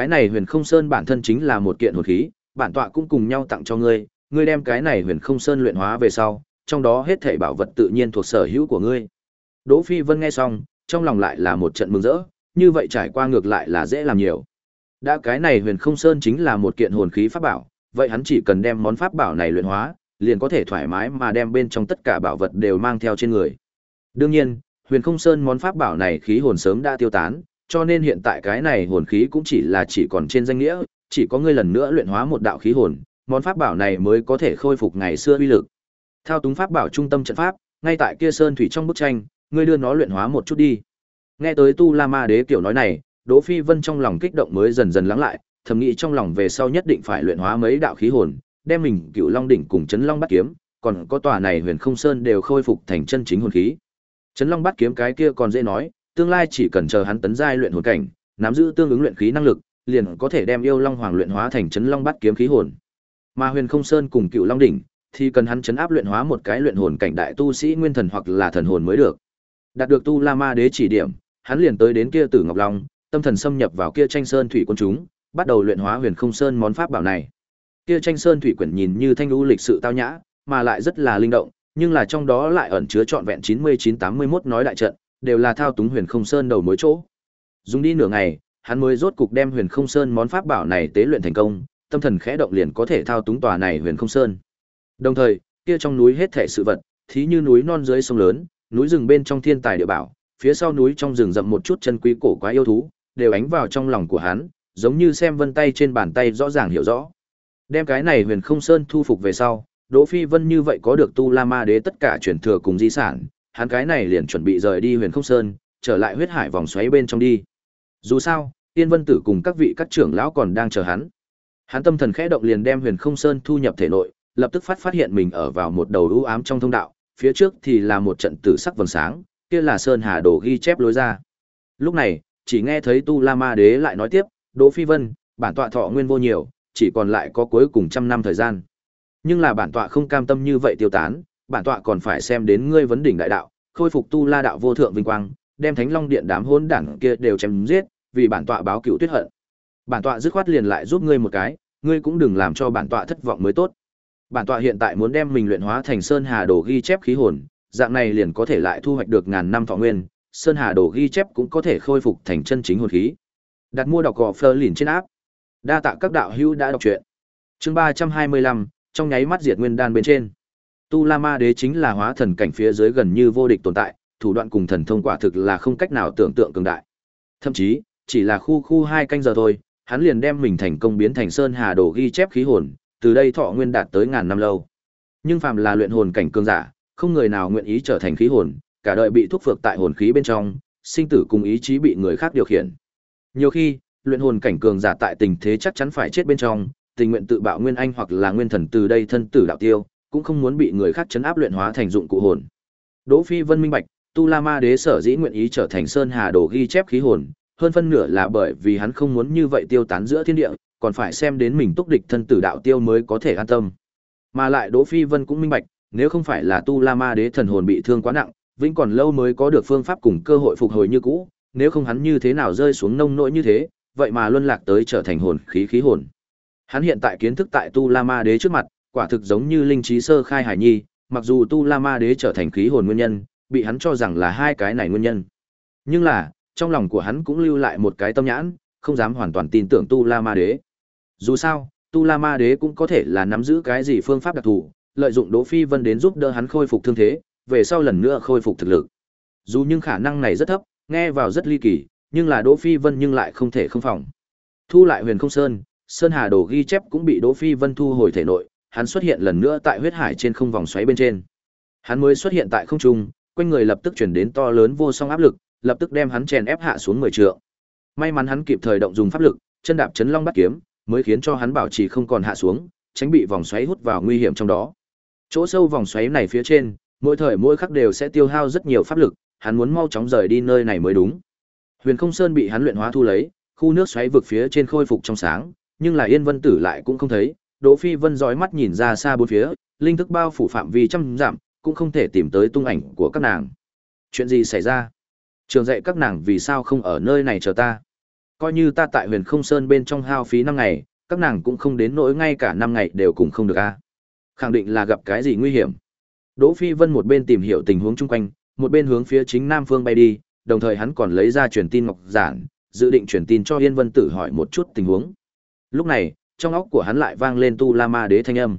Cái này Huyền Không Sơn bản thân chính là một kiện hồn khí, bản tọa cũng cùng nhau tặng cho ngươi, ngươi đem cái này Huyền Không Sơn luyện hóa về sau, trong đó hết thảy bảo vật tự nhiên thuộc sở hữu của ngươi." Đỗ Phi Vân nghe xong, trong lòng lại là một trận mừng rỡ, như vậy trải qua ngược lại là dễ làm nhiều. Đã cái này Huyền Không Sơn chính là một kiện hồn khí pháp bảo, vậy hắn chỉ cần đem món pháp bảo này luyện hóa, liền có thể thoải mái mà đem bên trong tất cả bảo vật đều mang theo trên người. Đương nhiên, Huyền Không Sơn món pháp bảo này khí hồn sớm đã tiêu tán, cho nên hiện tại cái này hồn khí cũng chỉ là chỉ còn trên danh nghĩa, chỉ có ngươi lần nữa luyện hóa một đạo khí hồn, món pháp bảo này mới có thể khôi phục ngày xưa uy lực. Thao túng pháp bảo trung tâm trận pháp, ngay tại kia sơn thủy trong bức tranh, ngươi đưa nó luyện hóa một chút đi. Nghe tới Tu La Ma Đế kiểu nói này, Đỗ Phi Vân trong lòng kích động mới dần dần lắng lại, thầm nghĩ trong lòng về sau nhất định phải luyện hóa mấy đạo khí hồn, đem mình Cựu Long đỉnh cùng Chấn Long bát kiếm, còn có tòa này Huyền Không Sơn đều khôi phục thành chân chính hồn khí. Chấn Long bát kiếm cái kia còn dễ nói, tương lai chỉ cần chờ hắn tấn giai luyện hồn cảnh, nắm giữ tương ứng luyện khí năng lực, liền có thể đem yêu long hoàng luyện hóa thành Chấn Long bát kiếm khí hồn. Mà Huyền Không Sơn cùng Cựu Long đỉnh thì cần hắn chấn áp luyện hóa một cái luyện hồn cảnh đại tu sĩ nguyên thần hoặc là thần hồn mới được. Đạt được Tu La Ma Đế chỉ điểm, hắn liền tới đến kia Tử Ngọc Long, tâm thần xâm nhập vào kia Tranh Sơn thủy quân chúng, bắt đầu luyện hóa Huyền Không Sơn món pháp bảo này. Kia Tranh Sơn thủy quyển nhìn như thanh lưu lịch sự tao nhã, mà lại rất là linh động, nhưng là trong đó lại ẩn chứa trọn vẹn 9981 nói đại trận, đều là thao túng Huyền Không Sơn đầu mối chỗ. Dùng đi nửa ngày, hắn mới rốt cục đem Huyền Không Sơn món pháp bảo này tế luyện thành công, tâm thần khẽ động liền có thể thao túng tòa này Huyền Không Sơn. Đồng thời, kia trong núi hết thảy sự vật, thí như núi non dưới sông lớn, núi rừng bên trong thiên tài địa bảo, phía sau núi trong rừng rậm một chút chân quý cổ quá yêu thú, đều ánh vào trong lòng của hắn, giống như xem vân tay trên bàn tay rõ ràng hiểu rõ. Đem cái này Huyền Không Sơn thu phục về sau, Đỗ Phi Vân như vậy có được Tu La Ma Đế tất cả truyền thừa cùng di sản, hắn cái này liền chuẩn bị rời đi Huyền Không Sơn, trở lại huyết hải vòng xoáy bên trong đi. Dù sao, Tiên Vân Tử cùng các vị các trưởng lão còn đang chờ hắn. Hắn tâm thần khẽ động liền đem Huyền Không Sơn thu nhập thể nội, lập tức phát phát hiện mình ở vào một đầu u ám trong thông đạo, phía trước thì là một trận tử sắc vầng sáng, kia là Sơn Hà Đồ ghi chép lối ra. Lúc này, chỉ nghe thấy Tu La Ma Đế lại nói tiếp, Đỗ Phi Vân, bản tọa thọ nguyên vô nhiều, chỉ còn lại có cuối cùng trăm năm thời gian. Nhưng là bản tọa không cam tâm như vậy tiêu tán, bản tọa còn phải xem đến ngươi vấn đỉnh đại đạo, khôi phục Tu La đạo vô thượng vinh quang, đem Thánh Long Điện đám hỗn đảng kia đều chém giết, vì bản tọa báo cửu tuyết hận. Bản tọa dứt khoát liền lại giúp ngươi một cái, ngươi cũng đừng làm cho bản tọa thất vọng mới tốt. Bản tọa hiện tại muốn đem mình luyện hóa thành Sơn Hà Đồ ghi chép khí hồn, dạng này liền có thể lại thu hoạch được ngàn năm thọ nguyên, Sơn Hà Đồ ghi chép cũng có thể khôi phục thành chân chính hồn khí. Đặt mua đọc gò Fleur liền trên áp. Đa tạ các đạo hữu đã đọc truyện. Chương ba trăm hai mươi lăm trong nháy mắt diệt nguyên đan bên trên. Tu La Ma Đế chính là hóa thần cảnh phía dưới gần như vô địch tồn tại, thủ đoạn cùng thần thông quả thực là không cách nào tưởng tượng cường đại. Thậm chí, chỉ là khu khu hai canh giờ thôi, hắn liền đem mình thành công biến thành sơn hà đồ ghi chép khí hồn, từ đây thọ nguyên đạt tới ngàn năm lâu. Nhưng phàm là luyện hồn cảnh cường giả, không người nào nguyện ý trở thành khí hồn, cả đời bị thuốc phược tại hồn khí bên trong, sinh tử cùng ý chí bị người khác điều khiển. Nhiều khi, luyện hồn cảnh cường giả tại tình thế chắc chắn phải chết bên trong, tình nguyện tự bạo nguyên anh hoặc là nguyên thần từ đây thân tử đạo tiêu, cũng không muốn bị người khác chấn áp luyện hóa thành dụng cụ hồn. Đỗ Phi Vân minh bạch, Tu La Ma Đế sở dĩ nguyện ý trở thành Sơn Hà Đồ ghi chép khí hồn, hơn phân nửa là bởi vì hắn không muốn như vậy tiêu tán giữa thiên địa, còn phải xem đến mình túc địch thân tử đạo tiêu mới có thể an tâm. Mà lại Đỗ Phi Vân cũng minh bạch, nếu không phải là Tu La Ma Đế thần hồn bị thương quá nặng, vĩnh còn lâu mới có được phương pháp cùng cơ hội phục hồi như cũ, nếu không hắn như thế nào rơi xuống nông nỗi như thế, vậy mà luân lạc tới trở thành hồn khí khí hồn. Hắn hiện tại kiến thức tại Tu La Ma Đế trước mặt, quả thực giống như linh trí sơ khai hải nhi, mặc dù Tu La Ma Đế trở thành khí hồn nguyên nhân, bị hắn cho rằng là hai cái này nguyên nhân. Nhưng là, trong lòng của hắn cũng lưu lại một cái tâm nhãn, không dám hoàn toàn tin tưởng Tu La Ma Đế. Dù sao, Tu La Ma Đế cũng có thể là nắm giữ cái gì phương pháp đặc thù, lợi dụng Đỗ Phi Vân đến giúp đỡ hắn khôi phục thương thế, về sau lần nữa khôi phục thực lực. Dù nhưng khả năng này rất thấp, nghe vào rất ly kỳ, nhưng là Đỗ Phi Vân nhưng lại không thể không phòng. Thu lại Huyền Không Sơn, Sơn Hà Đồ ghi chép cũng bị Đỗ Phi Vân thu hồi thể nội, hắn xuất hiện lần nữa tại huyết hải trên không vòng xoáy bên trên. Hắn mới xuất hiện tại không trung, quanh người lập tức chuyển đến to lớn vô song áp lực, lập tức đem hắn chèn ép hạ xuống 10 trượng. May mắn hắn kịp thời động dùng pháp lực, chân đạp chấn long bắt kiếm, mới khiến cho hắn bảo trì không còn hạ xuống, tránh bị vòng xoáy hút vào nguy hiểm trong đó. Chỗ sâu vòng xoáy này phía trên, mỗi thời mỗi khắc đều sẽ tiêu hao rất nhiều pháp lực, hắn muốn mau chóng rời đi nơi này mới đúng. Huyền Không Sơn bị hắn luyện hóa thu lấy, khu nước xoáy vực phía trên khôi phục trong sáng, nhưng là Yên Vân Tử lại cũng không thấy, Đỗ Phi Vân dõi mắt nhìn ra xa bốn phía, linh thức bao phủ phạm vi trăm dặm, cũng không thể tìm tới tung ảnh của các nàng. Chuyện gì xảy ra? Trường dạy các nàng vì sao không ở nơi này chờ ta? Coi như ta tại Huyền Không Sơn bên trong hao phí năm ngày, các nàng cũng không đến nỗi ngay cả năm ngày đều cùng không được a. Khẳng định là gặp cái gì nguy hiểm. Đỗ Phi Vân một bên tìm hiểu tình huống chung quanh, một bên hướng phía chính Nam Phương bay đi, đồng thời hắn còn lấy ra truyền tin ngọc giản, dự định truyền tin cho Yên Vân Tử hỏi một chút tình huống. Lúc này, trong óc của hắn lại vang lên Tu La Ma Đế thanh âm.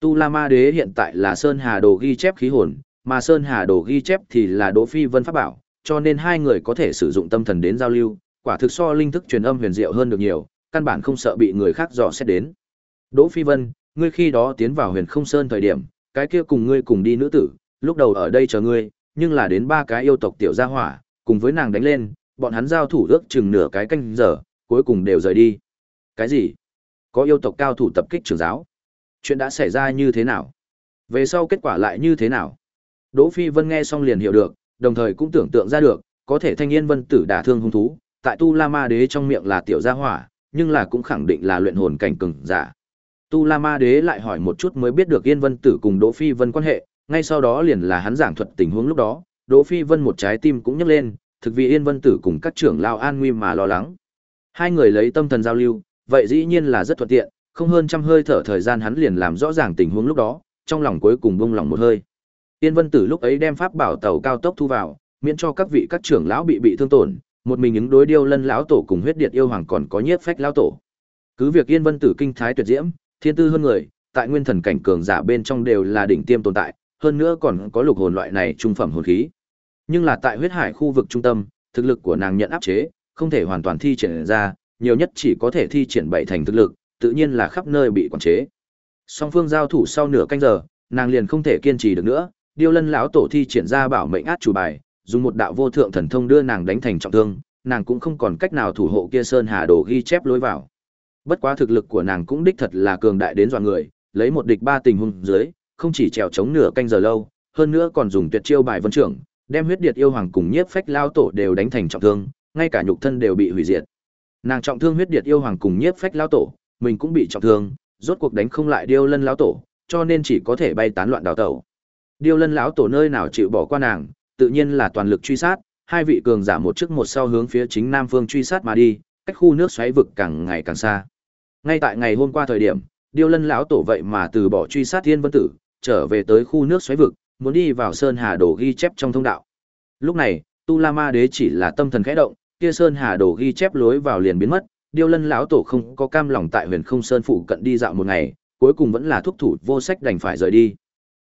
Tu La Ma Đế hiện tại là Sơn Hà Đồ ghi chép khí hồn, mà Sơn Hà Đồ ghi chép thì là Đỗ Phi Vân pháp bảo, cho nên hai người có thể sử dụng tâm thần đến giao lưu, quả thực so linh thức truyền âm huyền diệu hơn được nhiều, căn bản không sợ bị người khác dò xét đến. Đỗ Phi Vân, ngươi khi đó tiến vào Huyền Không Sơn thời điểm, cái kia cùng ngươi cùng đi nữ tử, lúc đầu ở đây chờ ngươi, nhưng là đến ba cái yêu tộc tiểu gia hỏa, cùng với nàng đánh lên, bọn hắn giao thủ ước chừng nửa cái canh giờ, cuối cùng đều rời đi. Cái gì? Có yêu tộc cao thủ tập kích trưởng giáo? Chuyện đã xảy ra như thế nào? Về sau kết quả lại như thế nào? Đỗ Phi Vân nghe xong liền hiểu được, đồng thời cũng tưởng tượng ra được, có thể thanh niên vân tử đả thương hung thú, tại Tu La Ma Đế trong miệng là tiểu gia hỏa, nhưng là cũng khẳng định là luyện hồn cảnh cường giả. Tu La Ma Đế lại hỏi một chút mới biết được Yên Vân Tử cùng Đỗ Phi Vân quan hệ, ngay sau đó liền là hắn giảng thuật tình huống lúc đó, Đỗ Phi Vân một trái tim cũng nhấc lên, thực vì Yên Vân Tử cùng các trưởng lao an nguy mà lo lắng. Hai người lấy tâm thần giao lưu, vậy dĩ nhiên là rất thuận tiện, không hơn trăm hơi thở thời gian hắn liền làm rõ ràng tình huống lúc đó, trong lòng cuối cùng buông lòng một hơi. Yên Vân Tử lúc ấy đem pháp bảo tàu cao tốc thu vào, miễn cho các vị các trưởng lão bị bị thương tổn, một mình ứng đối điêu lân lão tổ cùng huyết điện yêu hoàng còn có nhiếp phách lão tổ. Cứ việc Yên Vân Tử kinh thái tuyệt diễm, thiên tư hơn người, tại nguyên thần cảnh cường giả bên trong đều là đỉnh tiêm tồn tại, hơn nữa còn có lục hồn loại này trung phẩm hồn khí. Nhưng là tại huyết hải khu vực trung tâm, thực lực của nàng nhận áp chế, không thể hoàn toàn thi triển ra, nhiều nhất chỉ có thể thi triển bảy thành thực lực, tự nhiên là khắp nơi bị quản chế. Song phương giao thủ sau nửa canh giờ, nàng liền không thể kiên trì được nữa, Điêu Lân lão tổ thi triển ra bảo mệnh át chủ bài, dùng một đạo vô thượng thần thông đưa nàng đánh thành trọng thương, nàng cũng không còn cách nào thủ hộ kia sơn hà đồ ghi chép lối vào. Bất quá thực lực của nàng cũng đích thật là cường đại đến dọa người, lấy một địch ba tình huống dưới, không chỉ trèo chống nửa canh giờ lâu, hơn nữa còn dùng tuyệt chiêu bài vân trưởng, đem huyết điệt yêu hoàng cùng nhiếp phách lao tổ đều đánh thành trọng thương, ngay cả nhục thân đều bị hủy diệt. Nàng trọng thương huyết điệt yêu hoàng cùng nhiếp phách lao tổ, mình cũng bị trọng thương, rốt cuộc đánh không lại điêu lân lão tổ, cho nên chỉ có thể bay tán loạn đào tẩu. Điêu lân lão tổ nơi nào chịu bỏ qua nàng, tự nhiên là toàn lực truy sát, hai vị cường giả một trước một sau hướng phía chính nam phương truy sát mà đi, cách khu nước xoáy vực càng ngày càng xa. Ngay tại ngày hôm qua thời điểm, Điêu Lân lão tổ vậy mà từ bỏ truy sát Thiên Vân Tử, trở về tới khu nước xoáy vực, muốn đi vào Sơn Hà Đồ ghi chép trong thông đạo. Lúc này, Tu La Ma Đế chỉ là tâm thần khẽ động, kia Sơn Hà Đồ ghi chép lối vào liền biến mất, Điêu Lân lão tổ không có cam lòng tại Huyền Không Sơn phụ cận đi dạo một ngày, cuối cùng vẫn là thúc thủ vô sách đành phải rời đi.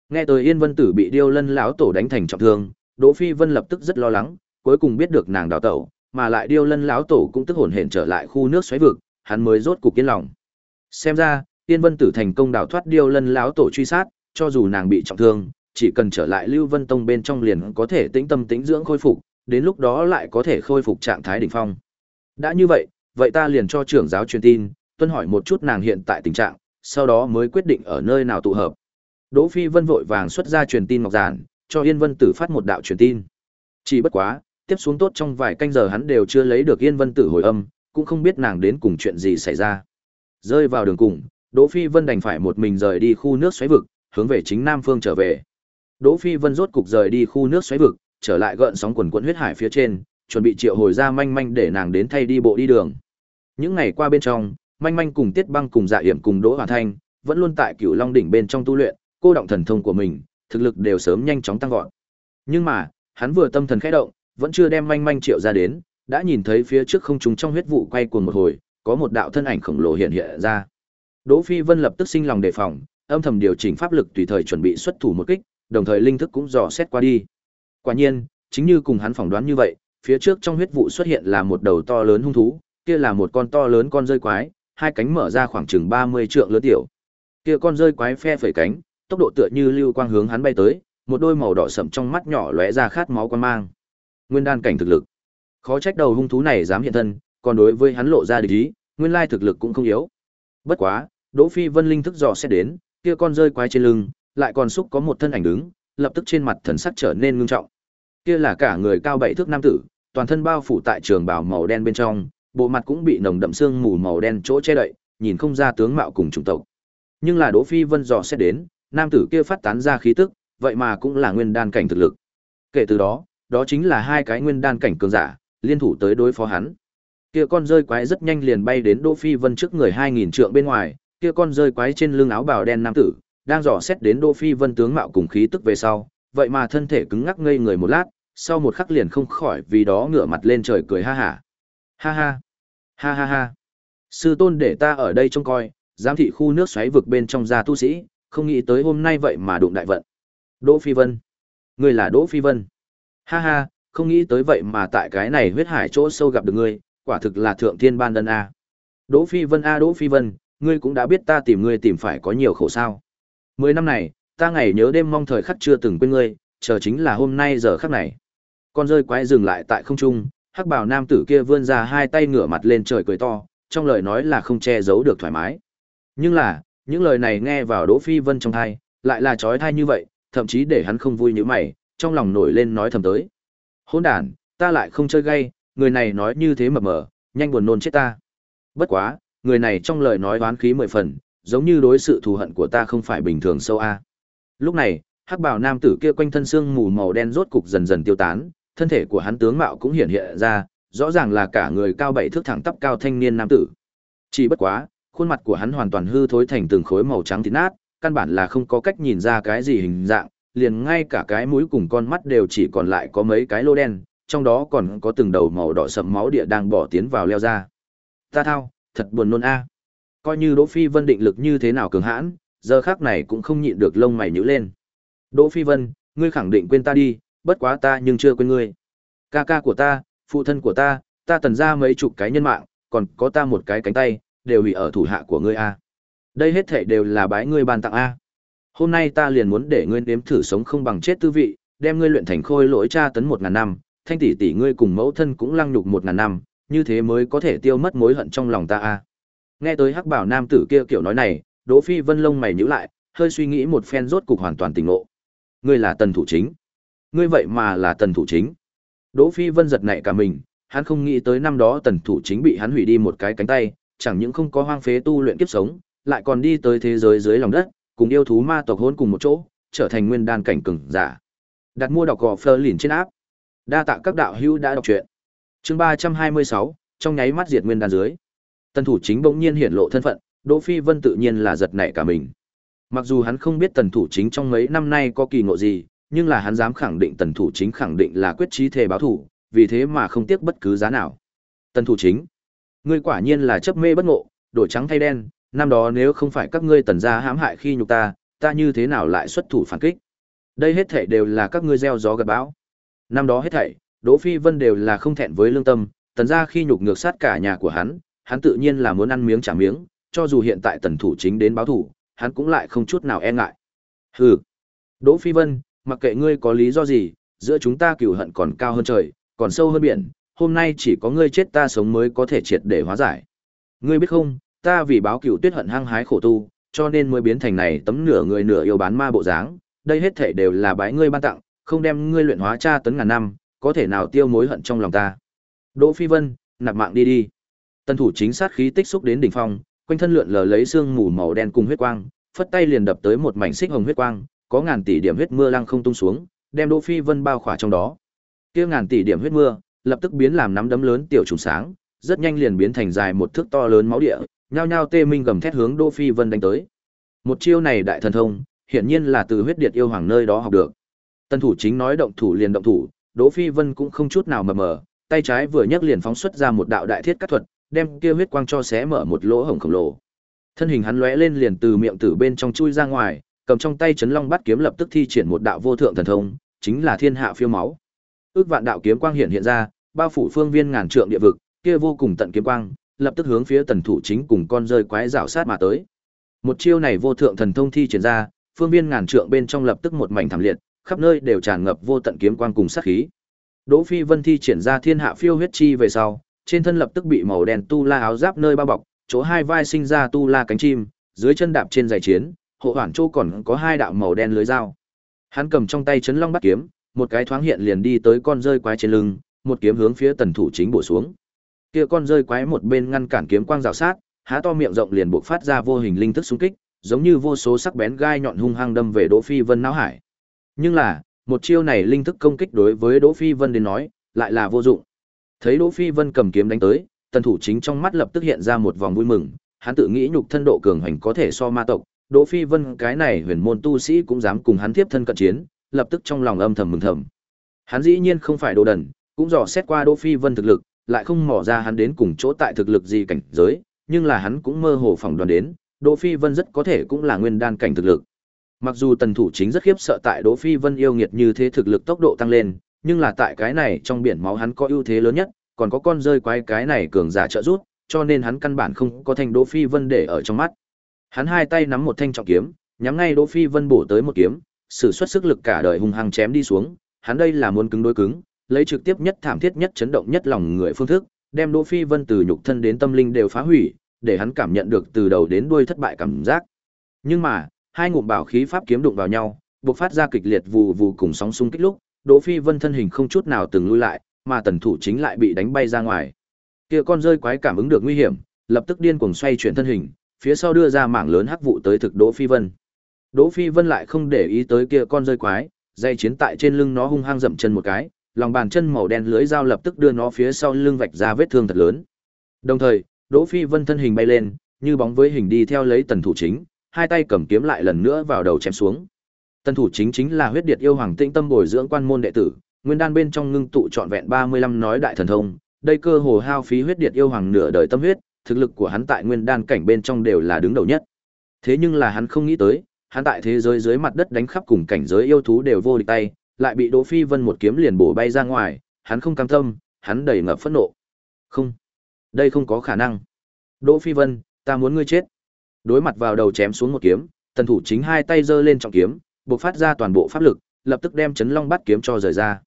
Nghe tới Yên Vân Tử bị Điêu Lân lão tổ đánh thành trọng thương, Đỗ Phi Vân lập tức rất lo lắng, cuối cùng biết được nàng đào tẩu, mà lại Điêu Lân lão tổ cũng tức hồn hển trở lại khu nước xoáy vực, hắn mới rốt cục yên lòng. Xem ra, Tiên Vân Tử thành công đào thoát điêu lân lão tổ truy sát, cho dù nàng bị trọng thương, chỉ cần trở lại Lưu Vân Tông bên trong liền có thể tĩnh tâm tĩnh dưỡng khôi phục, đến lúc đó lại có thể khôi phục trạng thái đỉnh phong. Đã như vậy, vậy ta liền cho trưởng giáo truyền tin, tuân hỏi một chút nàng hiện tại tình trạng, sau đó mới quyết định ở nơi nào tụ hợp. Đỗ Phi Vân vội vàng xuất ra truyền tin ngọc giản, cho Yên Vân Tử phát một đạo truyền tin. Chỉ bất quá, tiếp xuống tốt trong vài canh giờ hắn đều chưa lấy được Yên Vân Tử hồi âm, cũng không biết nàng đến cùng chuyện gì xảy ra. Rơi vào đường cùng, Đỗ Phi Vân đành phải một mình rời đi khu nước xoáy vực, hướng về chính nam phương trở về. Đỗ Phi Vân rốt cục rời đi khu nước xoáy vực, trở lại gợn sóng quần quận huyết hải phía trên, chuẩn bị triệu hồi ra manh manh để nàng đến thay đi bộ đi đường. Những ngày qua bên trong, manh manh cùng Tiết Băng cùng Dạ Hiểm cùng Đỗ Hòa Thanh, vẫn luôn tại Cửu Long đỉnh bên trong tu luyện, cô động thần thông của mình, thực lực đều sớm nhanh chóng tăng vọt. Nhưng mà, hắn vừa tâm thần khẽ động, vẫn chưa đem manh manh triệu ra đến, đã nhìn thấy phía trước không trung trong huyết vụ quay cuồng một hồi, có một đạo thân ảnh khổng lồ hiện hiện ra. Đỗ Phi Vân lập tức sinh lòng đề phòng, âm thầm điều chỉnh pháp lực tùy thời chuẩn bị xuất thủ một kích, đồng thời linh thức cũng dò xét qua đi. Quả nhiên, chính như cùng hắn phỏng đoán như vậy, phía trước trong huyết vụ xuất hiện là một đầu to lớn hung thú, kia là một con to lớn con rơi quái, hai cánh mở ra khoảng chừng 30 trượng lớn tiểu. Kia con rơi quái phe phẩy cánh, tốc độ tựa như lưu quang hướng hắn bay tới, một đôi màu đỏ sẫm trong mắt nhỏ lóe ra khát máu quan mang. Nguyên đan cảnh thực lực. Khó trách đầu hung thú này dám hiện thân, còn đối với hắn lộ ra địch ý, nguyên lai thực lực cũng không yếu. Bất quá, Đỗ Phi Vân linh thức dò xét đến, kia con rơi quái trên lưng, lại còn xúc có một thân ảnh đứng, lập tức trên mặt thần sắc trở nên ngưng trọng. Kia là cả người cao bảy thước nam tử, toàn thân bao phủ tại trường bào màu đen bên trong, bộ mặt cũng bị nồng đậm sương mù màu đen chỗ che đậy, nhìn không ra tướng mạo cùng chủng tộc. Nhưng là Đỗ Phi Vân dò xét đến, nam tử kia phát tán ra khí tức, vậy mà cũng là nguyên đan cảnh thực lực. Kể từ đó, đó chính là hai cái nguyên đan cảnh cường giả, liên thủ tới đối phó hắn. Kia con rơi quái rất nhanh liền bay đến Đỗ Phi Vân trước người 2000 trượng bên ngoài, kia con rơi quái trên lưng áo bào đen nam tử, đang dò xét đến Đỗ Phi Vân tướng mạo cùng khí tức về sau, vậy mà thân thể cứng ngắc ngây người một lát, sau một khắc liền không khỏi vì đó ngửa mặt lên trời cười ha ha. Ha ha. Ha ha ha. Sư tôn để ta ở đây trông coi, giám thị khu nước xoáy vực bên trong gia tu sĩ, không nghĩ tới hôm nay vậy mà đụng đại vận. Đỗ Phi Vân. Ngươi là Đỗ Phi Vân. Ha ha, không nghĩ tới vậy mà tại cái này huyết hải chỗ sâu gặp được ngươi, quả thực là thượng thiên ban đân a. Đỗ Phi Vân a Đỗ Phi Vân, ngươi cũng đã biết ta tìm ngươi tìm phải có nhiều khổ sao. Mười năm này, ta ngày nhớ đêm mong thời khắc chưa từng quên ngươi, chờ chính là hôm nay giờ khắc này. Con rơi quái dừng lại tại không trung, hắc bào nam tử kia vươn ra hai tay ngửa mặt lên trời cười to, trong lời nói là không che giấu được thoải mái. Nhưng là, những lời này nghe vào Đỗ Phi Vân trong thai, lại là chói tai như vậy, thậm chí để hắn không vui như mày, trong lòng nổi lên nói thầm tới. Hỗn đản, ta lại không chơi gay, người này nói như thế mập mờ, nhanh buồn nôn chết ta. Bất quá, người này trong lời nói oán khí mười phần, giống như đối sự thù hận của ta không phải bình thường sâu a. Lúc này, hắc bào nam tử kia quanh thân xương mù màu đen rốt cục dần dần tiêu tán, thân thể của hắn tướng mạo cũng hiện hiện ra, rõ ràng là cả người cao bảy thước thẳng tắp cao thanh niên nam tử. Chỉ bất quá, khuôn mặt của hắn hoàn toàn hư thối thành từng khối màu trắng thít nát, căn bản là không có cách nhìn ra cái gì hình dạng, liền ngay cả cái mũi cùng con mắt đều chỉ còn lại có mấy cái lô đen, trong đó còn có từng đầu màu đỏ sậm máu địa đang bỏ tiến vào leo ra. Ta thao, thật buồn nôn a. Coi như Đỗ Phi Vân định lực như thế nào cường hãn, giờ khắc này cũng không nhịn được lông mày nhíu lên. Đỗ Phi Vân, ngươi khẳng định quên ta đi, bất quá ta nhưng chưa quên ngươi. Ca ca của ta, phụ thân của ta, ta tần ra mấy chục cái nhân mạng, còn có ta một cái cánh tay, đều hủy ở thủ hạ của ngươi a. Đây hết thảy đều là bái ngươi ban tặng a. Hôm nay ta liền muốn để ngươi nếm thử sống không bằng chết tư vị, đem ngươi luyện thành khôi lỗi tra tấn một ngàn năm, thanh tỷ tỷ ngươi cùng mẫu thân cũng lăng nhục một ngàn năm, như thế mới có thể tiêu mất mối hận trong lòng ta a. Nghe tới Hắc Bảo nam tử kia kiểu nói này, Đỗ Phi Vân lông mày nhíu lại, hơi suy nghĩ một phen rốt cục hoàn toàn tỉnh ngộ. Ngươi là tần thủ chính. Ngươi vậy mà là tần thủ chính. Đỗ Phi Vân giật nảy cả mình, hắn không nghĩ tới năm đó tần thủ chính bị hắn hủy đi một cái cánh tay, chẳng những không có hoang phế tu luyện kiếp sống, lại còn đi tới thế giới dưới lòng đất, cùng yêu thú ma tộc hôn cùng một chỗ, trở thành nguyên đan cảnh cường giả. Đặt mua đọc gò Fleur lìn trên áp. Đa tạ các đạo hữu đã đọc truyện. Chương 326, trong nháy mắt diệt nguyên đan dưới. Tần thủ chính bỗng nhiên hiển lộ thân phận, Đỗ Phi Vân tự nhiên là giật nảy cả mình. Mặc dù hắn không biết tần thủ chính trong mấy năm nay có kỳ ngộ gì, nhưng là hắn dám khẳng định tần thủ chính khẳng định là quyết chí thề báo thủ, vì thế mà không tiếc bất cứ giá nào. Tần thủ chính, ngươi quả nhiên là chấp mê bất ngộ, đổi trắng thay đen, năm đó nếu không phải các ngươi tần gia hãm hại khi nhục ta, ta như thế nào lại xuất thủ phản kích? Đây hết thảy đều là các ngươi gieo gió gặt bão. Năm đó hết thảy, Đỗ Phi Vân đều là không thẹn với lương tâm, tần gia khi nhục ngược sát cả nhà của hắn, hắn tự nhiên là muốn ăn miếng trả miếng, cho dù hiện tại tần thủ chính đến báo thủ, hắn cũng lại không chút nào e ngại. Hừ. Đỗ Phi Vân, mặc kệ ngươi có lý do gì, giữa chúng ta cừu hận còn cao hơn trời, còn sâu hơn biển, hôm nay chỉ có ngươi chết ta sống mới có thể triệt để hóa giải. Ngươi biết không, ta vì báo cừu tuyết hận hăng hái khổ tu, cho nên mới biến thành này tấm nửa người nửa yêu bán ma bộ dáng, đây hết thể đều là bái ngươi ban tặng, không đem ngươi luyện hóa tra tấn ngàn năm, có thể nào tiêu mối hận trong lòng ta. Đỗ Phi Vân, nạp mạng đi đi. Tân thủ chính sát khí tích xúc đến đỉnh phong, quanh thân lượn lờ lấy xương mù màu đen cùng huyết quang, phất tay liền đập tới một mảnh xích hồng huyết quang, có ngàn tỷ điểm huyết mưa lăng không tung xuống, đem Đỗ Phi Vân bao khỏa trong đó. Kia ngàn tỷ điểm huyết mưa, lập tức biến làm nắm đấm lớn tiểu trùng sáng, rất nhanh liền biến thành dài một thước to lớn máu địa, nhao nhao tê minh gầm thét hướng Đỗ Phi Vân đánh tới. Một chiêu này đại thần thông, hiển nhiên là từ huyết điệt yêu hoàng nơi đó học được. Tân thủ chính nói động thủ liền động thủ, Đỗ Phi Vân cũng không chút nào mờ mờ, tay trái vừa nhấc liền phóng xuất ra một đạo đại thiết cắt thuật, đem kia huyết quang cho xé mở một lỗ hổng khổng lồ. Thân hình hắn lóe lên liền từ miệng tử bên trong chui ra ngoài, cầm trong tay chấn long bát kiếm lập tức thi triển một đạo vô thượng thần thông, chính là thiên hạ phiêu máu. Ước vạn đạo kiếm quang hiện hiện ra, bao phủ phương viên ngàn trượng địa vực, kia vô cùng tận kiếm quang, lập tức hướng phía tần thủ chính cùng con rơi quái rảo sát mà tới. Một chiêu này vô thượng thần thông thi triển ra, phương viên ngàn trượng bên trong lập tức một mảnh thảm liệt, khắp nơi đều tràn ngập vô tận kiếm quang cùng sát khí. Đỗ Phi Vân thi triển ra thiên hạ phiêu huyết chi về sau, trên thân lập tức bị màu đen tu la áo giáp nơi bao bọc, chỗ hai vai sinh ra tu la cánh chim, dưới chân đạp trên giày chiến, hộ hoàn chỗ còn có hai đạo màu đen lưới dao. Hắn cầm trong tay chấn long bắt kiếm, một cái thoáng hiện liền đi tới con rơi quái trên lưng, một kiếm hướng phía tần thủ chính bổ xuống. Kia con rơi quái một bên ngăn cản kiếm quang rào sát, há to miệng rộng liền buộc phát ra vô hình linh thức xung kích, giống như vô số sắc bén gai nhọn hung hăng đâm về Đỗ Phi Vân não hải. Nhưng là, một chiêu này linh thức công kích đối với Đỗ Phi Vân đến nói, lại là vô dụng. Thấy Đỗ Phi Vân cầm kiếm đánh tới, tần thủ chính trong mắt lập tức hiện ra một vòng vui mừng, hắn tự nghĩ nhục thân độ cường hành có thể so ma tộc, Đỗ Phi Vân cái này huyền môn tu sĩ cũng dám cùng hắn tiếp thân cận chiến, lập tức trong lòng âm thầm mừng thầm. Hắn dĩ nhiên không phải đồ đần, cũng dò xét qua Đỗ Phi Vân thực lực, lại không mò ra hắn đến cùng chỗ tại thực lực gì cảnh giới, nhưng là hắn cũng mơ hồ phỏng đoán đến, Đỗ Phi Vân rất có thể cũng là nguyên đan cảnh thực lực. Mặc dù tần thủ chính rất khiếp sợ tại Đỗ Phi Vân yêu nghiệt như thế thực lực tốc độ tăng lên, nhưng là tại cái này trong biển máu hắn có ưu thế lớn nhất, còn có con rơi quái cái này cường giả trợ giúp, cho nên hắn căn bản không có thanh Đỗ Phi Vân để ở trong mắt. Hắn hai tay nắm một thanh trọng kiếm, nhắm ngay Đỗ Phi Vân bổ tới một kiếm, sử xuất sức lực cả đời hung hăng chém đi xuống, hắn đây là muốn cứng đối cứng, lấy trực tiếp nhất thảm thiết nhất chấn động nhất lòng người phương thức, đem Đỗ Phi Vân từ nhục thân đến tâm linh đều phá hủy, để hắn cảm nhận được từ đầu đến đuôi thất bại cảm giác. Nhưng mà, hai ngụm bảo khí pháp kiếm đụng vào nhau, bộc phát ra kịch liệt vù vù cùng sóng xung kích lúc, Đỗ Phi Vân thân hình không chút nào từng lui lại, mà tần thủ chính lại bị đánh bay ra ngoài. Kia con rơi quái cảm ứng được nguy hiểm, lập tức điên cuồng xoay chuyển thân hình, phía sau đưa ra mảng lớn hắc vụ tới thực Đỗ Phi Vân. Đỗ Phi Vân lại không để ý tới kia con rơi quái, dây chiến tại trên lưng nó hung hăng dậm chân một cái, lòng bàn chân màu đen lưới dao lập tức đưa nó phía sau lưng vạch ra vết thương thật lớn. Đồng thời, Đỗ Phi Vân thân hình bay lên, như bóng với hình đi theo lấy tần thủ chính, hai tay cầm kiếm lại lần nữa vào đầu chém xuống. Tân thủ chính chính là huyết điệt yêu hoàng tĩnh tâm bồi dưỡng quan môn đệ tử, nguyên đan bên trong ngưng tụ trọn vẹn 35 nói đại thần thông, đây cơ hồ hao phí huyết điệt yêu hoàng nửa đời tâm huyết, thực lực của hắn tại nguyên đan cảnh bên trong đều là đứng đầu nhất. Thế nhưng là hắn không nghĩ tới, hắn tại thế giới dưới mặt đất đánh khắp cùng cảnh giới yêu thú đều vô địch tay, lại bị Đỗ Phi Vân một kiếm liền bổ bay ra ngoài, hắn không cam tâm, hắn đầy ngập phẫn nộ. Không, đây không có khả năng. Đỗ Phi Vân, ta muốn ngươi chết. Đối mặt vào đầu chém xuống một kiếm, tần thủ chính hai tay giơ lên trọng kiếm, bộc phát ra toàn bộ pháp lực, lập tức đem chấn long bát kiếm cho rời ra.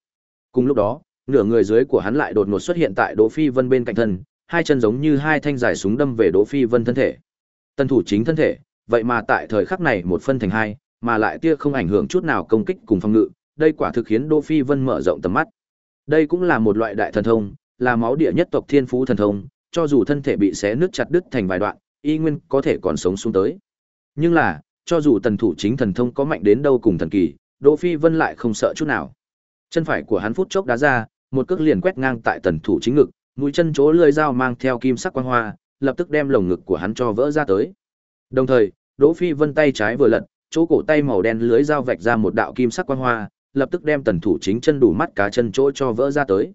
Cùng lúc đó, nửa người dưới của hắn lại đột ngột xuất hiện tại Đỗ Phi Vân bên cạnh thân, hai chân giống như hai thanh dài súng đâm về Đỗ Phi Vân thân thể. tân thủ chính thân thể, vậy mà tại thời khắc này một phân thành hai, mà lại tia không ảnh hưởng chút nào công kích cùng phòng ngự, đây quả thực khiến Đỗ Phi Vân mở rộng tầm mắt. Đây cũng là một loại đại thần thông, là máu địa nhất tộc thiên phú thần thông, cho dù thân thể bị xé nứt chặt đứt thành vài đoạn, y nguyên có thể còn sống xuống tới. Nhưng là, cho dù tần thủ chính thần thông có mạnh đến đâu cùng thần kỳ, Đỗ Phi Vân lại không sợ chút nào. Chân phải của hắn phút chốc đá ra, một cước liền quét ngang tại tần thủ chính ngực, mũi chân chỗ lưỡi dao mang theo kim sắc quang hoa, lập tức đem lồng ngực của hắn cho vỡ ra tới. Đồng thời, Đỗ Phi Vân tay trái vừa lật, chỗ cổ tay màu đen lưới dao vạch ra một đạo kim sắc quang hoa, lập tức đem tần thủ chính chân đủ mắt cá chân chỗ cho vỡ ra tới.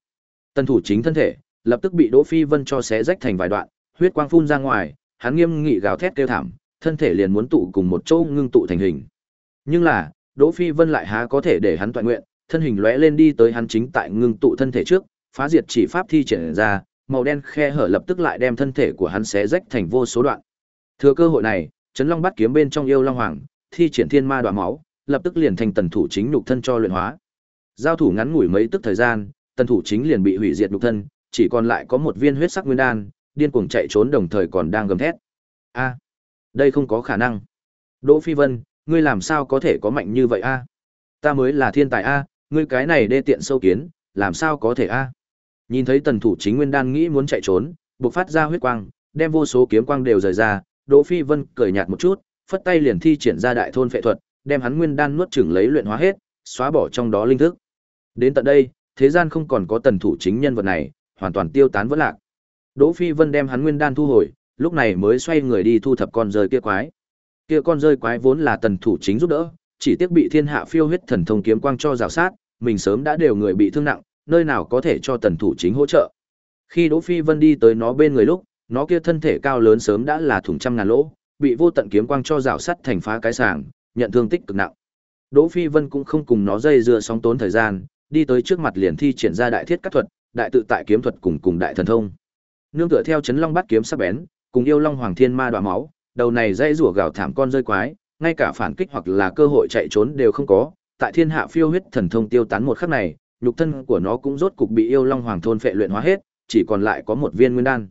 Tần thủ chính thân thể, lập tức bị Đỗ Phi Vân cho xé rách thành vài đoạn, huyết quang phun ra ngoài, hắn nghiêm nghị gào thét kêu thảm, thân thể liền muốn tụ cùng một chỗ ngưng tụ thành hình. Nhưng là, Đỗ Phi Vân lại há có thể để hắn toàn nguyện, thân hình lóe lên đi tới hắn chính tại ngưng tụ thân thể trước, phá diệt chỉ pháp thi triển ra, màu đen khe hở lập tức lại đem thân thể của hắn xé rách thành vô số đoạn. Thừa cơ hội này, Trấn Long bắt kiếm bên trong yêu long hoàng, thi triển thiên ma đoạn máu, lập tức liền thành tần thủ chính nhục thân cho luyện hóa. Giao thủ ngắn ngủi mấy tức thời gian, tần thủ chính liền bị hủy diệt nhục thân, chỉ còn lại có một viên huyết sắc nguyên đan, điên cuồng chạy trốn đồng thời còn đang gầm thét. A, đây không có khả năng. Đỗ Phi Vân, ngươi làm sao có thể có mạnh như vậy a? Ta mới là thiên tài a, ngươi cái này đê tiện sâu kiến, làm sao có thể a? Nhìn thấy tần thủ chính nguyên đan nghĩ muốn chạy trốn, bộc phát ra huyết quang, đem vô số kiếm quang đều rời ra, Đỗ Phi Vân cười nhạt một chút, phất tay liền thi triển ra đại thôn phệ thuật, đem hắn nguyên đan nuốt chửng lấy luyện hóa hết, xóa bỏ trong đó linh thức. Đến tận đây, thế gian không còn có tần thủ chính nhân vật này, hoàn toàn tiêu tán vỡ lạc. Đỗ Phi Vân đem hắn nguyên đan thu hồi, lúc này mới xoay người đi thu thập con rơi kia quái. Kia con rơi quái vốn là tần thủ chính giúp đỡ, chỉ tiếc bị thiên hạ phiêu huyết thần thông kiếm quang cho rào sát, mình sớm đã đều người bị thương nặng, nơi nào có thể cho tần thủ chính hỗ trợ. Khi Đỗ Phi Vân đi tới nó bên người lúc, nó kia thân thể cao lớn sớm đã là thủng trăm ngàn lỗ, bị vô tận kiếm quang cho rào sắt thành phá cái sàng, nhận thương tích cực nặng. Đỗ Phi Vân cũng không cùng nó dây dưa sóng tốn thời gian, đi tới trước mặt liền thi triển ra đại thiết các thuật, đại tự tại kiếm thuật cùng cùng đại thần thông. Nương tựa theo chấn long bắt kiếm sắc bén, cùng yêu long hoàng thiên ma đọa máu, đầu này dây rủa gào thảm con rơi quái, ngay cả phản kích hoặc là cơ hội chạy trốn đều không có, tại thiên hạ phiêu huyết thần thông tiêu tán một khắc này, nhục thân của nó cũng rốt cục bị yêu long hoàng thôn phệ luyện hóa hết, chỉ còn lại có một viên nguyên đan.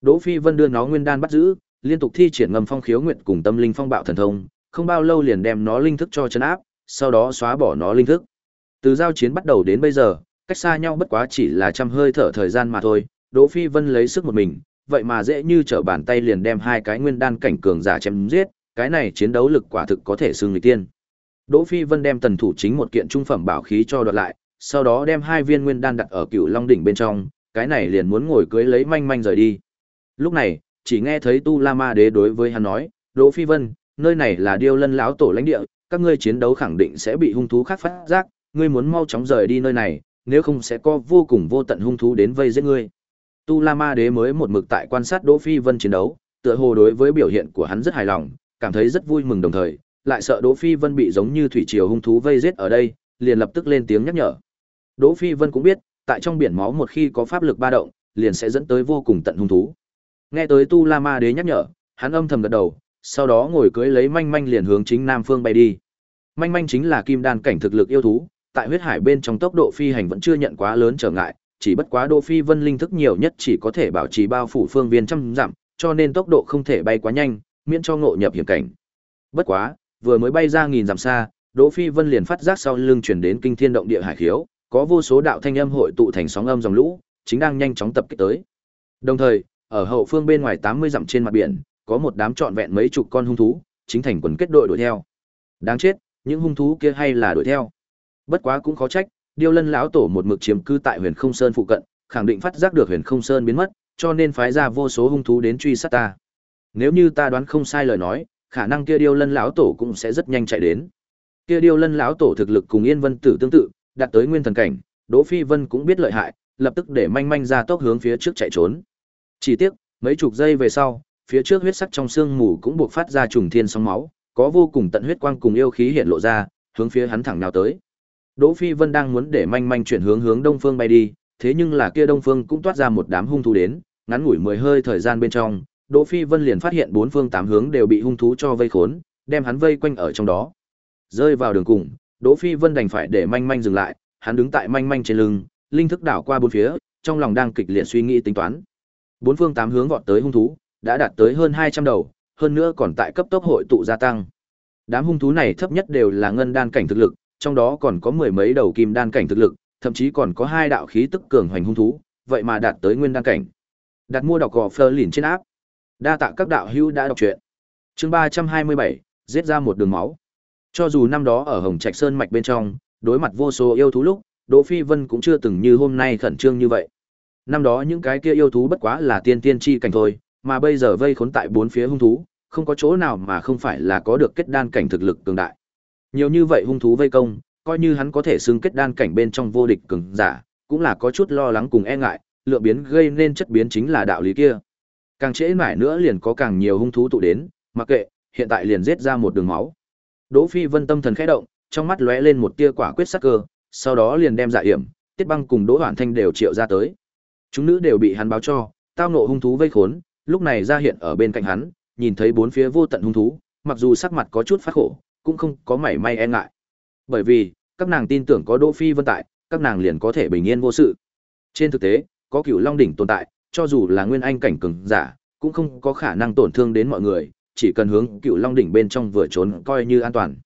Đỗ Phi Vân đưa nó nguyên đan bắt giữ, liên tục thi triển ngầm phong khiếu nguyện cùng tâm linh phong bạo thần thông, không bao lâu liền đem nó linh thức cho chấn áp, sau đó xóa bỏ nó linh thức. Từ giao chiến bắt đầu đến bây giờ, cách xa nhau bất quá chỉ là trăm hơi thở thời gian mà thôi, Đỗ Phi Vân lấy sức một mình, vậy mà dễ như trở bàn tay liền đem hai cái nguyên đan cảnh cường giả chém giết, cái này chiến đấu lực quả thực có thể xưng người tiên. Đỗ Phi Vân đem tần thủ chính một kiện trung phẩm bảo khí cho đoạt lại, sau đó đem hai viên nguyên đan đặt ở Cựu Long đỉnh bên trong, cái này liền muốn ngồi cưới lấy manh manh rời đi. Lúc này, chỉ nghe thấy Tu La Ma Đế đối với hắn nói, "Đỗ Phi Vân, nơi này là Điêu Lân lão tổ lãnh địa, các ngươi chiến đấu khẳng định sẽ bị hung thú khác phát giác, ngươi muốn mau chóng rời đi nơi này, nếu không sẽ có vô cùng vô tận hung thú đến vây giết ngươi." Tu La Ma Đế mới một mực tại quan sát Đỗ Phi Vân chiến đấu, tựa hồ đối với biểu hiện của hắn rất hài lòng, cảm thấy rất vui mừng đồng thời, lại sợ Đỗ Phi Vân bị giống như thủy triều hung thú vây giết ở đây, liền lập tức lên tiếng nhắc nhở. Đỗ Phi Vân cũng biết, tại trong biển máu một khi có pháp lực ba động, liền sẽ dẫn tới vô cùng tận hung thú. Nghe tới Tu La Ma Đế nhắc nhở, hắn âm thầm gật đầu, sau đó ngồi cưỡi lấy manh manh liền hướng chính nam phương bay đi. Manh manh chính là kim đan cảnh thực lực yêu thú, tại huyết hải bên trong tốc độ phi hành vẫn chưa nhận quá lớn trở ngại, chỉ bất quá Đỗ Phi Vân linh thức nhiều nhất chỉ có thể bảo trì bao phủ phương viên trăm dặm, cho nên tốc độ không thể bay quá nhanh, miễn cho ngộ nhập hiểm cảnh. Bất quá, vừa mới bay ra nghìn dặm xa, Đỗ Phi Vân liền phát giác sau lưng chuyển đến kinh thiên động địa hải khiếu, có vô số đạo thanh âm hội tụ thành sóng âm dòng lũ, chính đang nhanh chóng tập kích tới. Đồng thời, ở hậu phương bên ngoài 80 dặm trên mặt biển, có một đám trọn vẹn mấy chục con hung thú, chính thành quần kết đội đuổi theo. Đáng chết, những hung thú kia hay là đuổi theo. Bất quá cũng khó trách, Điêu Lân lão tổ một mực chiếm cư tại Huyền Không Sơn phụ cận, khẳng định phát giác được Huyền Không Sơn biến mất, cho nên phái ra vô số hung thú đến truy sát ta. Nếu như ta đoán không sai lời nói, khả năng kia Điêu Lân lão tổ cũng sẽ rất nhanh chạy đến. Kia Điêu Lân lão tổ thực lực cùng Yên Vân Tử tương tự, đạt tới nguyên thần cảnh, Đỗ Phi Vân cũng biết lợi hại, lập tức để manh manh ra tốc hướng phía trước chạy trốn. Chỉ tiếc, mấy chục giây về sau, phía trước huyết sắc trong xương mù cũng buộc phát ra trùng thiên sóng máu, có vô cùng tận huyết quang cùng yêu khí hiện lộ ra, hướng phía hắn thẳng nào tới. Đỗ Phi Vân đang muốn để manh manh chuyển hướng hướng đông phương bay đi, thế nhưng là kia đông phương cũng toát ra một đám hung thú đến, ngắn ngủi mười hơi thời gian bên trong, Đỗ Phi Vân liền phát hiện bốn phương tám hướng đều bị hung thú cho vây khốn, đem hắn vây quanh ở trong đó. Rơi vào đường cùng, Đỗ Phi Vân đành phải để manh manh dừng lại, hắn đứng tại manh manh trên lưng, linh thức đảo qua bốn phía, trong lòng đang kịch liệt suy nghĩ tính toán. Bốn phương tám hướng vọt tới hung thú, đã đạt tới hơn 200 đầu, hơn nữa còn tại cấp tốc hội tụ gia tăng. Đám hung thú này thấp nhất đều là ngân đan cảnh thực lực, trong đó còn có mười mấy đầu kim đan cảnh thực lực, thậm chí còn có hai đạo khí tức cường hoành hung thú, vậy mà đạt tới nguyên đan cảnh. Đặt mua đọc gò Fleur lìn trên áp. Đa tạ các đạo hữu đã đọc truyện. Chương 327, giết ra một đường máu. Cho dù năm đó ở Hồng Trạch Sơn mạch bên trong, đối mặt vô số yêu thú lúc, Đỗ Phi Vân cũng chưa từng như hôm nay khẩn trương như vậy. Năm đó những cái kia yêu thú bất quá là tiên tiên chi cảnh thôi, mà bây giờ vây khốn tại bốn phía hung thú, không có chỗ nào mà không phải là có được kết đan cảnh thực lực cường đại. Nhiều như vậy hung thú vây công, coi như hắn có thể xưng kết đan cảnh bên trong vô địch cường giả, cũng là có chút lo lắng cùng e ngại, lựa biến gây nên chất biến chính là đạo lý kia. Càng trễ mãi nữa liền có càng nhiều hung thú tụ đến, mặc kệ, hiện tại liền giết ra một đường máu. Đỗ Phi Vân tâm thần khẽ động, trong mắt lóe lên một tia quả quyết sắc cơ, sau đó liền đem dạ hiểm, Tiết Băng cùng Đỗ Hoản Thanh đều triệu ra tới. Chúng nữ đều bị hắn báo cho, tao nộ hung thú vây khốn, lúc này ra hiện ở bên cạnh hắn, nhìn thấy bốn phía vô tận hung thú, mặc dù sắc mặt có chút phát khổ, cũng không có mảy may e ngại. Bởi vì, các nàng tin tưởng có Đỗ Phi Vân tại, các nàng liền có thể bình yên vô sự. Trên thực tế, có Cửu Long đỉnh tồn tại, cho dù là nguyên anh cảnh cường giả, cũng không có khả năng tổn thương đến mọi người, chỉ cần hướng Cửu Long đỉnh bên trong vừa trốn coi như an toàn.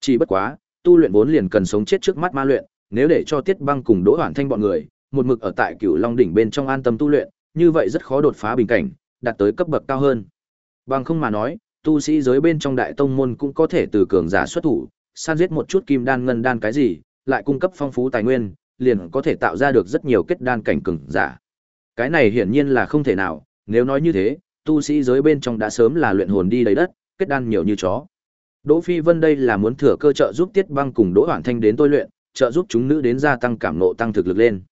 Chỉ bất quá, tu luyện vốn liền cần sống chết trước mắt ma luyện, nếu để cho Tiết Băng cùng Đỗ Hoản Thanh bọn người, một mực ở tại Cửu Long đỉnh bên trong an tâm tu luyện, như vậy rất khó đột phá bình cảnh, đạt tới cấp bậc cao hơn. Bằng không mà nói, tu sĩ giới bên trong đại tông môn cũng có thể từ cường giả xuất thủ, san giết một chút kim đan ngân đan cái gì, lại cung cấp phong phú tài nguyên, liền có thể tạo ra được rất nhiều kết đan cảnh cường giả. Cái này hiển nhiên là không thể nào, nếu nói như thế, tu sĩ giới bên trong đã sớm là luyện hồn đi đầy đất, kết đan nhiều như chó. Đỗ Phi Vân đây là muốn thừa cơ trợ giúp Tiết Băng cùng Đỗ Hoản Thanh đến tôi luyện, trợ giúp chúng nữ đến gia tăng cảm nộ tăng thực lực lên.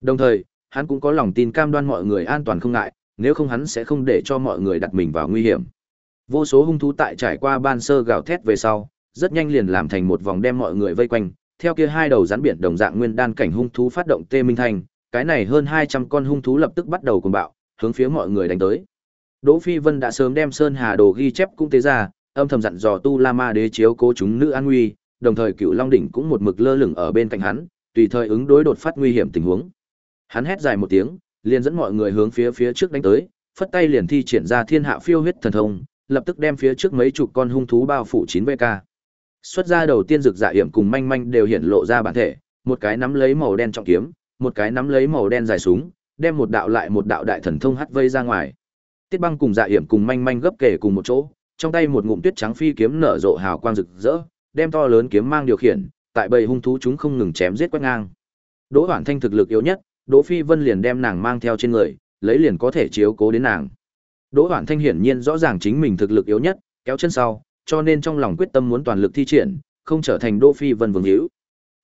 Đồng thời, hắn cũng có lòng tin cam đoan mọi người an toàn không ngại, nếu không hắn sẽ không để cho mọi người đặt mình vào nguy hiểm. Vô số hung thú tại trải qua ban sơ gào thét về sau, rất nhanh liền làm thành một vòng đem mọi người vây quanh, theo kia hai đầu rắn biển đồng dạng nguyên đan cảnh hung thú phát động tê minh thành, cái này hơn 200 con hung thú lập tức bắt đầu cuồng bạo, hướng phía mọi người đánh tới. Đỗ Phi Vân đã sớm đem Sơn Hà Đồ ghi chép cũng tế ra, âm thầm dặn dò Tu La Ma Đế chiếu cố chúng nữ an nguy, đồng thời Cựu Long đỉnh cũng một mực lơ lửng ở bên cạnh hắn, tùy thời ứng đối đột phát nguy hiểm tình huống. Hắn hét dài một tiếng, liền dẫn mọi người hướng phía phía trước đánh tới, phất tay liền thi triển ra Thiên Hạ Phiêu Huyết Thần Thông, lập tức đem phía trước mấy chục con hung thú bao phủ 9 VK. Xuất ra đầu tiên rực dạ hiểm cùng manh manh đều hiện lộ ra bản thể, một cái nắm lấy màu đen trọng kiếm, một cái nắm lấy màu đen dài súng, đem một đạo lại một đạo đại thần thông hắt vây ra ngoài. Tiết Băng cùng Dạ Hiểm cùng manh manh gấp kể cùng một chỗ, trong tay một ngụm tuyết trắng phi kiếm nở rộ hào quang rực rỡ, đem to lớn kiếm mang điều khiển, tại bầy hung thú chúng không ngừng chém giết quét ngang. Đỗ Hoản Thanh thực lực yếu nhất, Đỗ Phi Vân liền đem nàng mang theo trên người, lấy liền có thể chiếu cố đến nàng. Đỗ Hoản Thanh hiển nhiên rõ ràng chính mình thực lực yếu nhất, kéo chân sau, cho nên trong lòng quyết tâm muốn toàn lực thi triển, không trở thành Đỗ Phi Vân vương hữu.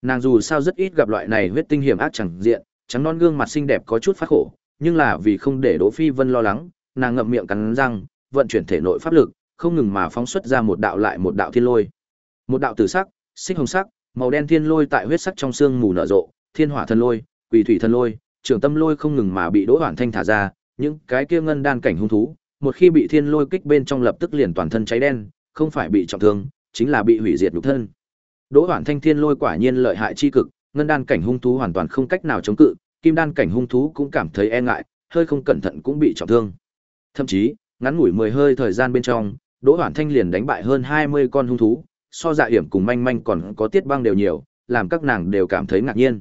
Nàng dù sao rất ít gặp loại này huyết tinh hiểm ác chẳng diện, trắng non gương mặt xinh đẹp có chút phát khổ, nhưng là vì không để Đỗ Phi Vân lo lắng, nàng ngậm miệng cắn răng, vận chuyển thể nội pháp lực, không ngừng mà phóng xuất ra một đạo lại một đạo thiên lôi. Một đạo tử sắc, xích hồng sắc, màu đen thiên lôi tại huyết sắc trong xương mù nở rộ, thiên hỏa thần lôi, quỷ thủy thần lôi, trường tâm lôi không ngừng mà bị Đỗ Hoản Thanh thả ra, những cái kia ngân đan cảnh hung thú, một khi bị thiên lôi kích bên trong lập tức liền toàn thân cháy đen, không phải bị trọng thương, chính là bị hủy diệt nhục thân. Đỗ Hoản Thanh thiên lôi quả nhiên lợi hại chi cực, ngân đan cảnh hung thú hoàn toàn không cách nào chống cự, kim đan cảnh hung thú cũng cảm thấy e ngại, hơi không cẩn thận cũng bị trọng thương. Thậm chí, ngắn ngủi 10 hơi thời gian bên trong, Đỗ Hoản Thanh liền đánh bại hơn 20 con hung thú, so dạ hiểm cùng manh manh còn có tiết băng đều nhiều, làm các nàng đều cảm thấy ngạc nhiên.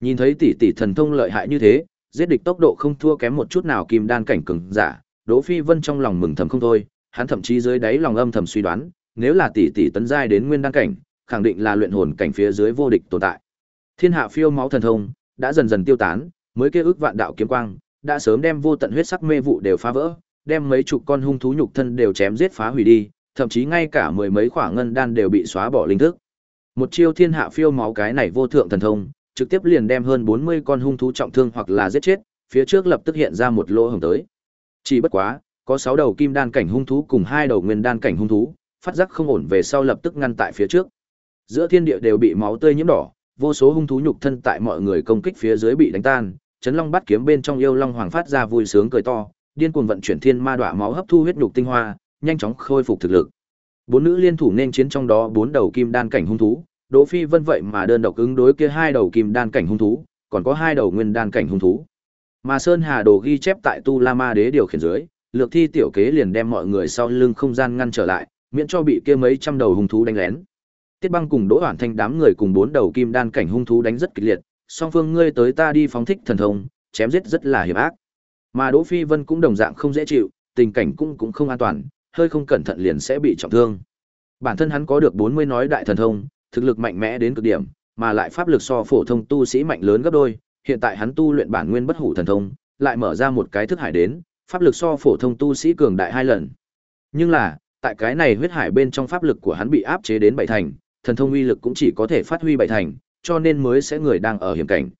Nhìn thấy tỷ tỷ thần thông lợi hại như thế, giết địch tốc độ không thua kém một chút nào kim đan cảnh cường giả, Đỗ Phi Vân trong lòng mừng thầm không thôi, hắn thậm chí dưới đáy lòng âm thầm suy đoán, nếu là tỷ tỷ tấn giai đến nguyên đan cảnh, khẳng định là luyện hồn cảnh phía dưới vô địch tồn tại. Thiên hạ phiêu máu thần thông đã dần dần tiêu tán, mới kia ước vạn đạo kiếm quang, đã sớm đem vô tận huyết sắc mê vụ đều phá vỡ, đem mấy chục con hung thú nhục thân đều chém giết phá hủy đi, thậm chí ngay cả mười mấy khỏa ngân đan đều bị xóa bỏ linh thức. Một chiêu thiên hạ phiêu máu cái này vô thượng thần thông, trực tiếp liền đem hơn 40 con hung thú trọng thương hoặc là giết chết, phía trước lập tức hiện ra một lỗ hổng tới. Chỉ bất quá, có 6 đầu kim đan cảnh hung thú cùng hai đầu nguyên đan cảnh hung thú, phát giác không ổn về sau lập tức ngăn tại phía trước. Giữa thiên địa đều bị máu tươi nhiễm đỏ, vô số hung thú nhục thân tại mọi người công kích phía dưới bị đánh tan, chấn long bắt kiếm bên trong yêu long hoàng phát ra vui sướng cười to, điên cuồng vận chuyển thiên ma đọa máu hấp thu huyết nhục tinh hoa, nhanh chóng khôi phục thực lực. Bốn nữ liên thủ nên chiến trong đó bốn đầu kim đan cảnh hung thú, Đỗ Phi Vân vậy mà đơn độc ứng đối kia hai đầu kim đan cảnh hung thú, còn có hai đầu nguyên đan cảnh hung thú. Mà Sơn Hà Đồ ghi chép tại Tu La Ma Đế điều khiển dưới, lược thi tiểu kế liền đem mọi người sau lưng không gian ngăn trở lại, miễn cho bị kia mấy trăm đầu hung thú đánh lén. Tiết Băng cùng Đỗ Hoản Thanh đám người cùng bốn đầu kim đan cảnh hung thú đánh rất kịch liệt, song phương ngươi tới ta đi phóng thích thần thông, chém giết rất là hiểm ác. Mà Đỗ Phi Vân cũng đồng dạng không dễ chịu, tình cảnh cũng cũng không an toàn, hơi không cẩn thận liền sẽ bị trọng thương. Bản thân hắn có được 40 nói đại thần thông, thực lực mạnh mẽ đến cực điểm, mà lại pháp lực so phổ thông tu sĩ mạnh lớn gấp đôi, hiện tại hắn tu luyện bản nguyên bất hủ thần thông, lại mở ra một cái thức hải đến, pháp lực so phổ thông tu sĩ cường đại hai lần. Nhưng là, tại cái này huyết hải bên trong pháp lực của hắn bị áp chế đến bảy thành, thần thông uy lực cũng chỉ có thể phát huy bảy thành, cho nên mới sẽ người đang ở hiểm cảnh.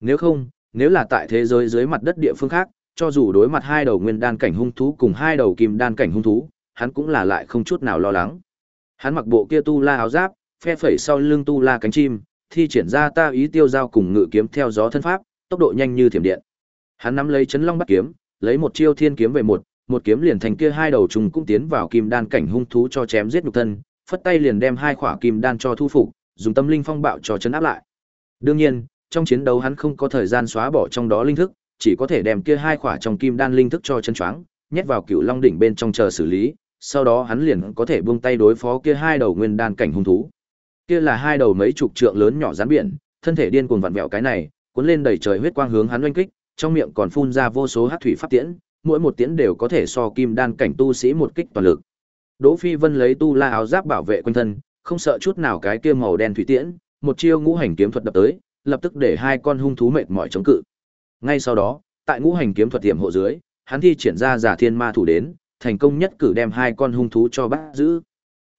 Nếu không, nếu là tại thế giới dưới mặt đất địa phương khác, cho dù đối mặt hai đầu nguyên đan cảnh hung thú cùng hai đầu kim đan cảnh hung thú, hắn cũng là lại không chút nào lo lắng. Hắn mặc bộ kia tu la áo giáp, phe phẩy sau lưng tu la cánh chim, thi triển ra ta ý tiêu giao cùng ngự kiếm theo gió thân pháp, tốc độ nhanh như thiểm điện. Hắn nắm lấy chấn long bắt kiếm, lấy một chiêu thiên kiếm về một, một kiếm liền thành kia hai đầu trùng cũng tiến vào kim đan cảnh hung thú cho chém giết nhục thân, phất tay liền đem hai khỏa kim đan cho thu phục, dùng tâm linh phong bạo cho chấn áp lại. Đương nhiên, trong chiến đấu hắn không có thời gian xóa bỏ trong đó linh thức, chỉ có thể đem kia hai khỏa trong kim đan linh thức cho chân choáng, nhét vào cựu long đỉnh bên trong chờ xử lý, sau đó hắn liền có thể buông tay đối phó kia hai đầu nguyên đan cảnh hung thú. Kia là hai đầu mấy chục trượng lớn nhỏ rắn biển, thân thể điên cuồng vặn vẹo cái này, cuốn lên đầy trời huyết quang hướng hắn oanh kích, trong miệng còn phun ra vô số hắc thủy pháp tiễn, mỗi một tiễn đều có thể so kim đan cảnh tu sĩ một kích toàn lực. Đỗ Phi Vân lấy tu la áo giáp bảo vệ quanh thân, không sợ chút nào cái kia màu đen thủy tiễn, một chiêu ngũ hành kiếm thuật đập tới, lập tức để hai con hung thú mệt mỏi chống cự. Ngay sau đó, tại ngũ hành kiếm thuật tiệm hộ dưới, hắn thi triển ra giả thiên ma thủ đến, thành công nhất cử đem hai con hung thú cho bắt giữ.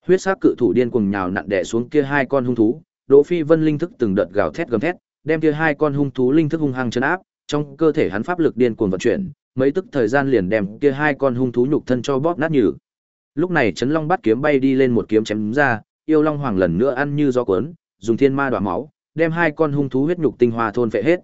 Huyết sắc cự thủ điên cuồng nhào nặn đè xuống kia hai con hung thú, Đỗ Phi Vân linh thức từng đợt gào thét gầm thét, đem kia hai con hung thú linh thức hung hăng chấn áp, trong cơ thể hắn pháp lực điên cuồng vận chuyển, mấy tức thời gian liền đem kia hai con hung thú nhục thân cho bóp nát nhừ. Lúc này Chấn Long bắt kiếm bay đi lên một kiếm chém ra, yêu long hoàng lần nữa ăn như gió cuốn, dùng thiên ma đọa máu, đem hai con hung thú huyết nhục tinh hoa thôn phệ hết.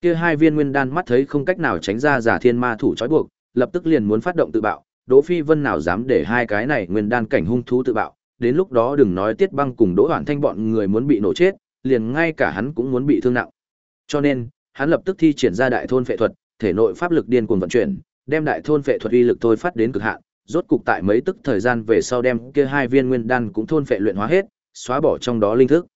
Kia hai viên nguyên đan mắt thấy không cách nào tránh ra giả thiên ma thủ trói buộc, lập tức liền muốn phát động tự bạo, Đỗ Phi Vân nào dám để hai cái này nguyên đan cảnh hung thú tự bạo, đến lúc đó đừng nói Tiết Băng cùng Đỗ Hoản Thanh bọn người muốn bị nổ chết, liền ngay cả hắn cũng muốn bị thương nặng. Cho nên, hắn lập tức thi triển ra đại thôn phệ thuật, thể nội pháp lực điên cuồng vận chuyển, đem đại thôn phệ thuật uy lực thôi phát đến cực hạn, rốt cục tại mấy tức thời gian về sau đem kia hai viên nguyên đan cũng thôn phệ luyện hóa hết, xóa bỏ trong đó linh thức.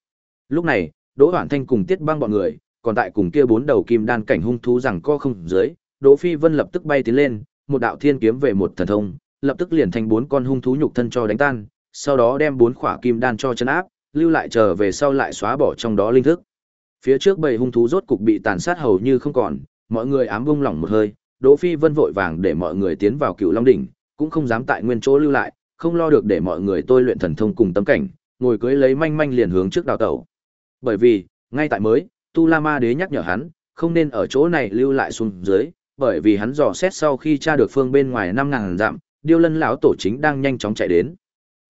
Lúc này, Đỗ Hoản Thanh cùng Tiết Băng bọn người, còn tại cùng kia bốn đầu kim đan cảnh hung thú rằng co không dưới, Đỗ Phi Vân lập tức bay tiến lên, một đạo thiên kiếm về một thần thông, lập tức liền thành bốn con hung thú nhục thân cho đánh tan, sau đó đem bốn khỏa kim đan cho chấn áp, lưu lại chờ về sau lại xóa bỏ trong đó linh thức. Phía trước bầy hung thú rốt cục bị tàn sát hầu như không còn, mọi người ám bung lỏng một hơi, Đỗ Phi Vân vội vàng để mọi người tiến vào Cựu Long đỉnh, cũng không dám tại nguyên chỗ lưu lại, không lo được để mọi người tôi luyện thần thông cùng tâm cảnh, ngồi cưới lấy manh manh liền hướng trước đào tẩu. Bởi vì, ngay tại mới, Tu La Ma Đế nhắc nhở hắn, không nên ở chỗ này lưu lại xuống dưới, bởi vì hắn dò xét sau khi tra được phương bên ngoài năm ngàn dặm, Điêu Lân lão tổ chính đang nhanh chóng chạy đến.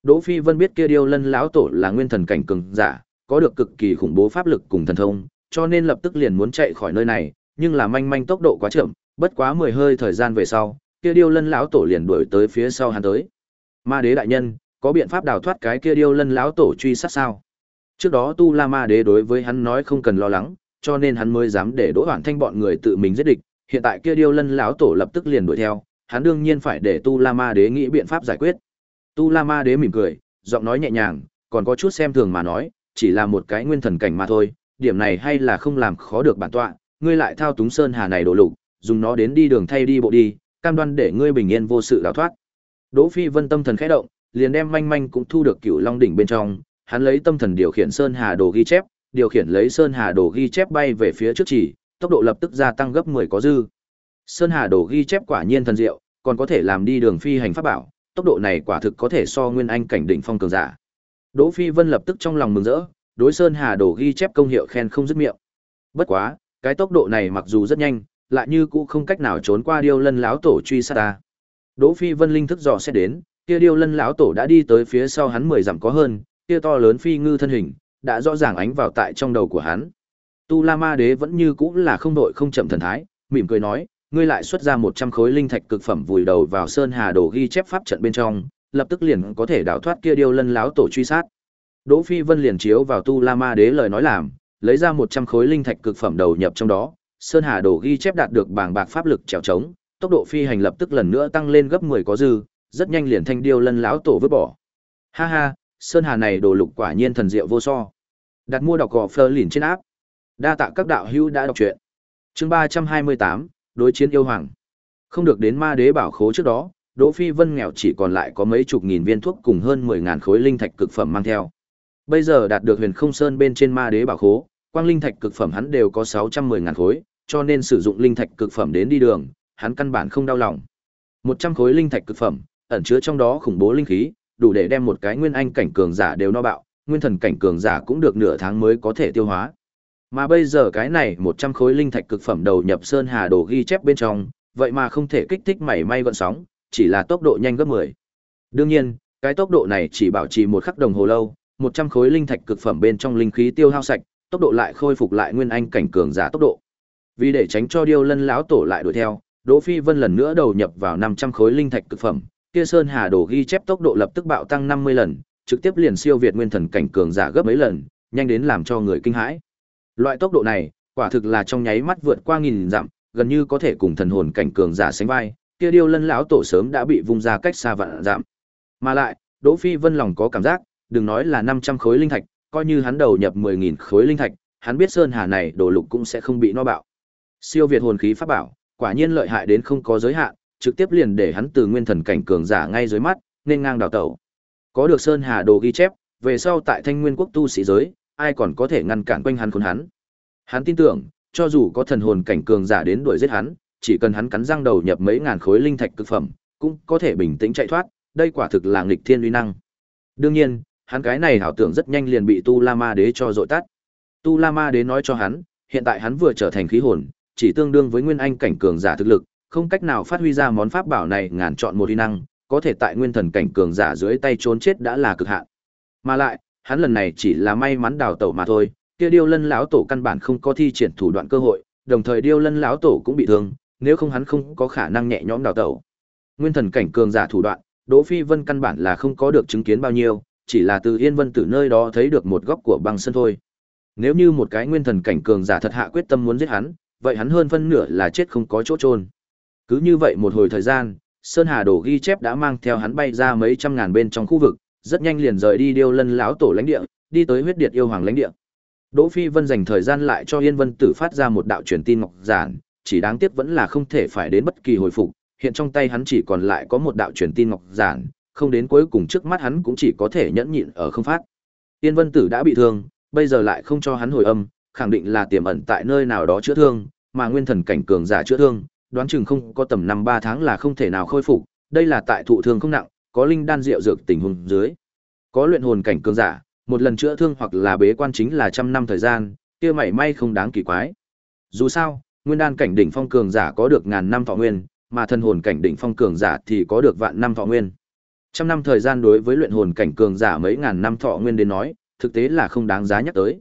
Đỗ Phi Vân biết kia Điêu Lân lão tổ là nguyên thần cảnh cường giả, có được cực kỳ khủng bố pháp lực cùng thần thông, cho nên lập tức liền muốn chạy khỏi nơi này, nhưng là manh manh tốc độ quá chậm, bất quá mười hơi thời gian về sau, kia Điêu Lân lão tổ liền đuổi tới phía sau hắn tới. Ma đế đại nhân, có biện pháp đào thoát cái kia Điêu Lân lão tổ truy sát sao? Trước đó Tu La Ma đế đối với hắn nói không cần lo lắng, cho nên hắn mới dám để Đỗ Hoản Thanh bọn người tự mình giết địch, hiện tại kia Điêu Lân lão tổ lập tức liền đuổi theo, hắn đương nhiên phải để Tu La Ma đế nghĩ biện pháp giải quyết. Tu La Ma đế mỉm cười, giọng nói nhẹ nhàng, còn có chút xem thường mà nói, chỉ là một cái nguyên thần cảnh mà thôi, điểm này hay là không làm khó được bản tọa, ngươi lại thao túng sơn hà này đổ lục, dùng nó đến đi đường thay đi bộ đi, cam đoan để ngươi bình yên vô sự đào thoát. Đỗ Phi Vân tâm thần khẽ động, liền đem manh manh cũng thu được Cửu Long đỉnh bên trong, hắn lấy tâm thần điều khiển sơn hà đồ ghi chép, điều khiển lấy sơn hà đồ ghi chép bay về phía trước chỉ, tốc độ lập tức gia tăng gấp 10 có dư. Sơn hà đồ ghi chép quả nhiên thần diệu, còn có thể làm đi đường phi hành pháp bảo, tốc độ này quả thực có thể so nguyên anh cảnh đỉnh phong cường giả. Đỗ Phi Vân lập tức trong lòng mừng rỡ, đối Sơn Hà Đồ ghi chép công hiệu khen không dứt miệng. Bất quá, cái tốc độ này mặc dù rất nhanh, lại như cũ không cách nào trốn qua Điêu Lân lão tổ truy sát ta. Đỗ Phi Vân linh thức dò xét đến, kia Điêu Lân lão tổ đã đi tới phía sau hắn 10 dặm có hơn, kia to lớn phi ngư thân hình, đã rõ ràng ánh vào tại trong đầu của hắn. Tu La Ma Đế vẫn như cũ là không đội không chậm thần thái, mỉm cười nói, ngươi lại xuất ra 100 khối linh thạch cực phẩm vùi đầu vào Sơn Hà Đồ ghi chép pháp trận bên trong, lập tức liền có thể đào thoát kia Điêu Lân láo tổ truy sát. Đỗ Phi Vân liền chiếu vào Tu La Ma Đế lời nói làm, lấy ra 100 khối linh thạch cực phẩm đầu nhập trong đó, Sơn Hà Đồ ghi chép đạt được bảng bạc pháp lực trèo trống, tốc độ phi hành lập tức lần nữa tăng lên gấp 10 có dư, rất nhanh liền thanh điêu lân láo tổ vứt bỏ. Ha ha, Sơn Hà này đồ lục quả nhiên thần diệu vô so. Đặt mua đọc gò phơ lìn trên áp. Đa tạ các đạo hữu đã đọc truyện. Chương 328, đối chiến yêu hoàng. Không được đến ma đế bảo khố trước đó, Đỗ Phi Vân nghèo chỉ còn lại có mấy chục nghìn viên thuốc cùng hơn 10.000 khối linh thạch cực phẩm mang theo. Bây giờ đạt được Huyền Không Sơn bên trên ma đế bảo khố, quang linh thạch cực phẩm hắn đều có 610 ngàn khối, cho nên sử dụng linh thạch cực phẩm đến đi đường, hắn căn bản không đau lòng. 100 khối linh thạch cực phẩm, ẩn chứa trong đó khủng bố linh khí, đủ để đem một cái nguyên anh cảnh cường giả đều no bạo, nguyên thần cảnh cường giả cũng được nửa tháng mới có thể tiêu hóa. Mà bây giờ cái này 100 khối linh thạch cực phẩm đầu nhập sơn hà đồ ghi chép bên trong, vậy mà không thể kích thích mảy may gọn sóng, chỉ là tốc độ nhanh gấp 10. Đương nhiên, cái tốc độ này chỉ bảo trì một khắc đồng hồ lâu, 100 khối linh thạch cực phẩm bên trong linh khí tiêu hao sạch, tốc độ lại khôi phục lại nguyên anh cảnh cường giả tốc độ. Vì để tránh cho Điêu Lân lão tổ lại đuổi theo, Đỗ Phi Vân lần nữa đầu nhập vào 500 khối linh thạch cực phẩm, kia Sơn Hà Đồ ghi chép tốc độ lập tức bạo tăng 50 lần, trực tiếp liền siêu việt nguyên thần cảnh cường giả gấp mấy lần, nhanh đến làm cho người kinh hãi. Loại tốc độ này, quả thực là trong nháy mắt vượt qua nghìn dặm, gần như có thể cùng thần hồn cảnh cường giả sánh vai, kia Điêu Lân lão tổ sớm đã bị vung ra cách xa vạn dặm. Mà lại, Đỗ Phi Vân lòng có cảm giác, đừng nói là 500 khối linh thạch, coi như hắn đầu nhập 10000 khối linh thạch, hắn biết sơn hà này đồ lục cũng sẽ không bị no bạo. Siêu việt hồn khí pháp bảo, quả nhiên lợi hại đến không có giới hạn, trực tiếp liền để hắn từ nguyên thần cảnh cường giả ngay dưới mắt, nên ngang đào tẩu. Có được sơn hà đồ ghi chép, về sau tại Thanh Nguyên quốc tu sĩ giới, ai còn có thể ngăn cản quanh hắn khốn hắn. Hắn tin tưởng, cho dù có thần hồn cảnh cường giả đến đuổi giết hắn, chỉ cần hắn cắn răng đầu nhập mấy ngàn khối linh thạch cực phẩm, cũng có thể bình tĩnh chạy thoát, đây quả thực là nghịch thiên uy năng. Đương nhiên, hắn cái này ảo tưởng rất nhanh liền bị Tu La Ma Đế cho dội tắt. Tu La Ma Đế nói cho hắn, hiện tại hắn vừa trở thành khí hồn, chỉ tương đương với nguyên anh cảnh cường giả thực lực, không cách nào phát huy ra món pháp bảo này ngàn chọn một uy năng, có thể tại nguyên thần cảnh cường giả dưới tay trốn chết đã là cực hạn. Mà lại, hắn lần này chỉ là may mắn đào tẩu mà thôi, kia Điêu Lân lão tổ căn bản không có thi triển thủ đoạn cơ hội, đồng thời Điêu Lân lão tổ cũng bị thương, nếu không hắn không có khả năng nhẹ nhõm đào tẩu. Nguyên thần cảnh cường giả thủ đoạn, Đỗ Phi Vân căn bản là không có được chứng kiến bao nhiêu, chỉ là từ Yên Vân Tử nơi đó thấy được một góc của băng sân thôi. Nếu như một cái nguyên thần cảnh cường giả thật hạ quyết tâm muốn giết hắn, vậy hắn hơn phân nửa là chết không có chỗ trôn. Cứ như vậy một hồi thời gian, Sơn Hà Đồ ghi chép đã mang theo hắn bay ra mấy trăm ngàn bên trong khu vực, rất nhanh liền rời đi Điêu Lân lão tổ lãnh địa, đi tới huyết điệt yêu hoàng lãnh địa. Đỗ Phi Vân dành thời gian lại cho Yên Vân Tử phát ra một đạo truyền tin ngọc giản, chỉ đáng tiếc vẫn là không thể phải đến bất kỳ hồi phục, hiện trong tay hắn chỉ còn lại có một đạo truyền tin ngọc giản, không đến cuối cùng trước mắt hắn cũng chỉ có thể nhẫn nhịn ở không phát. Yên Vân Tử đã bị thương, bây giờ lại không cho hắn hồi âm, khẳng định là tiềm ẩn tại nơi nào đó chữa thương, mà nguyên thần cảnh cường giả chữa thương, đoán chừng không có tầm năm ba tháng là không thể nào khôi phục, đây là tại thụ thương không nặng, có linh đan rượu dược tình huống dưới. Có luyện hồn cảnh cường giả, một lần chữa thương hoặc là bế quan chính là trăm năm thời gian, kia mảy may không đáng kỳ quái. Dù sao, nguyên đan cảnh đỉnh phong cường giả có được ngàn năm thọ nguyên, mà thần hồn cảnh đỉnh phong cường giả thì có được vạn năm thọ nguyên. Trăm năm thời gian đối với luyện hồn cảnh cường giả mấy ngàn năm thọ nguyên đến nói, thực tế là không đáng giá nhắc tới.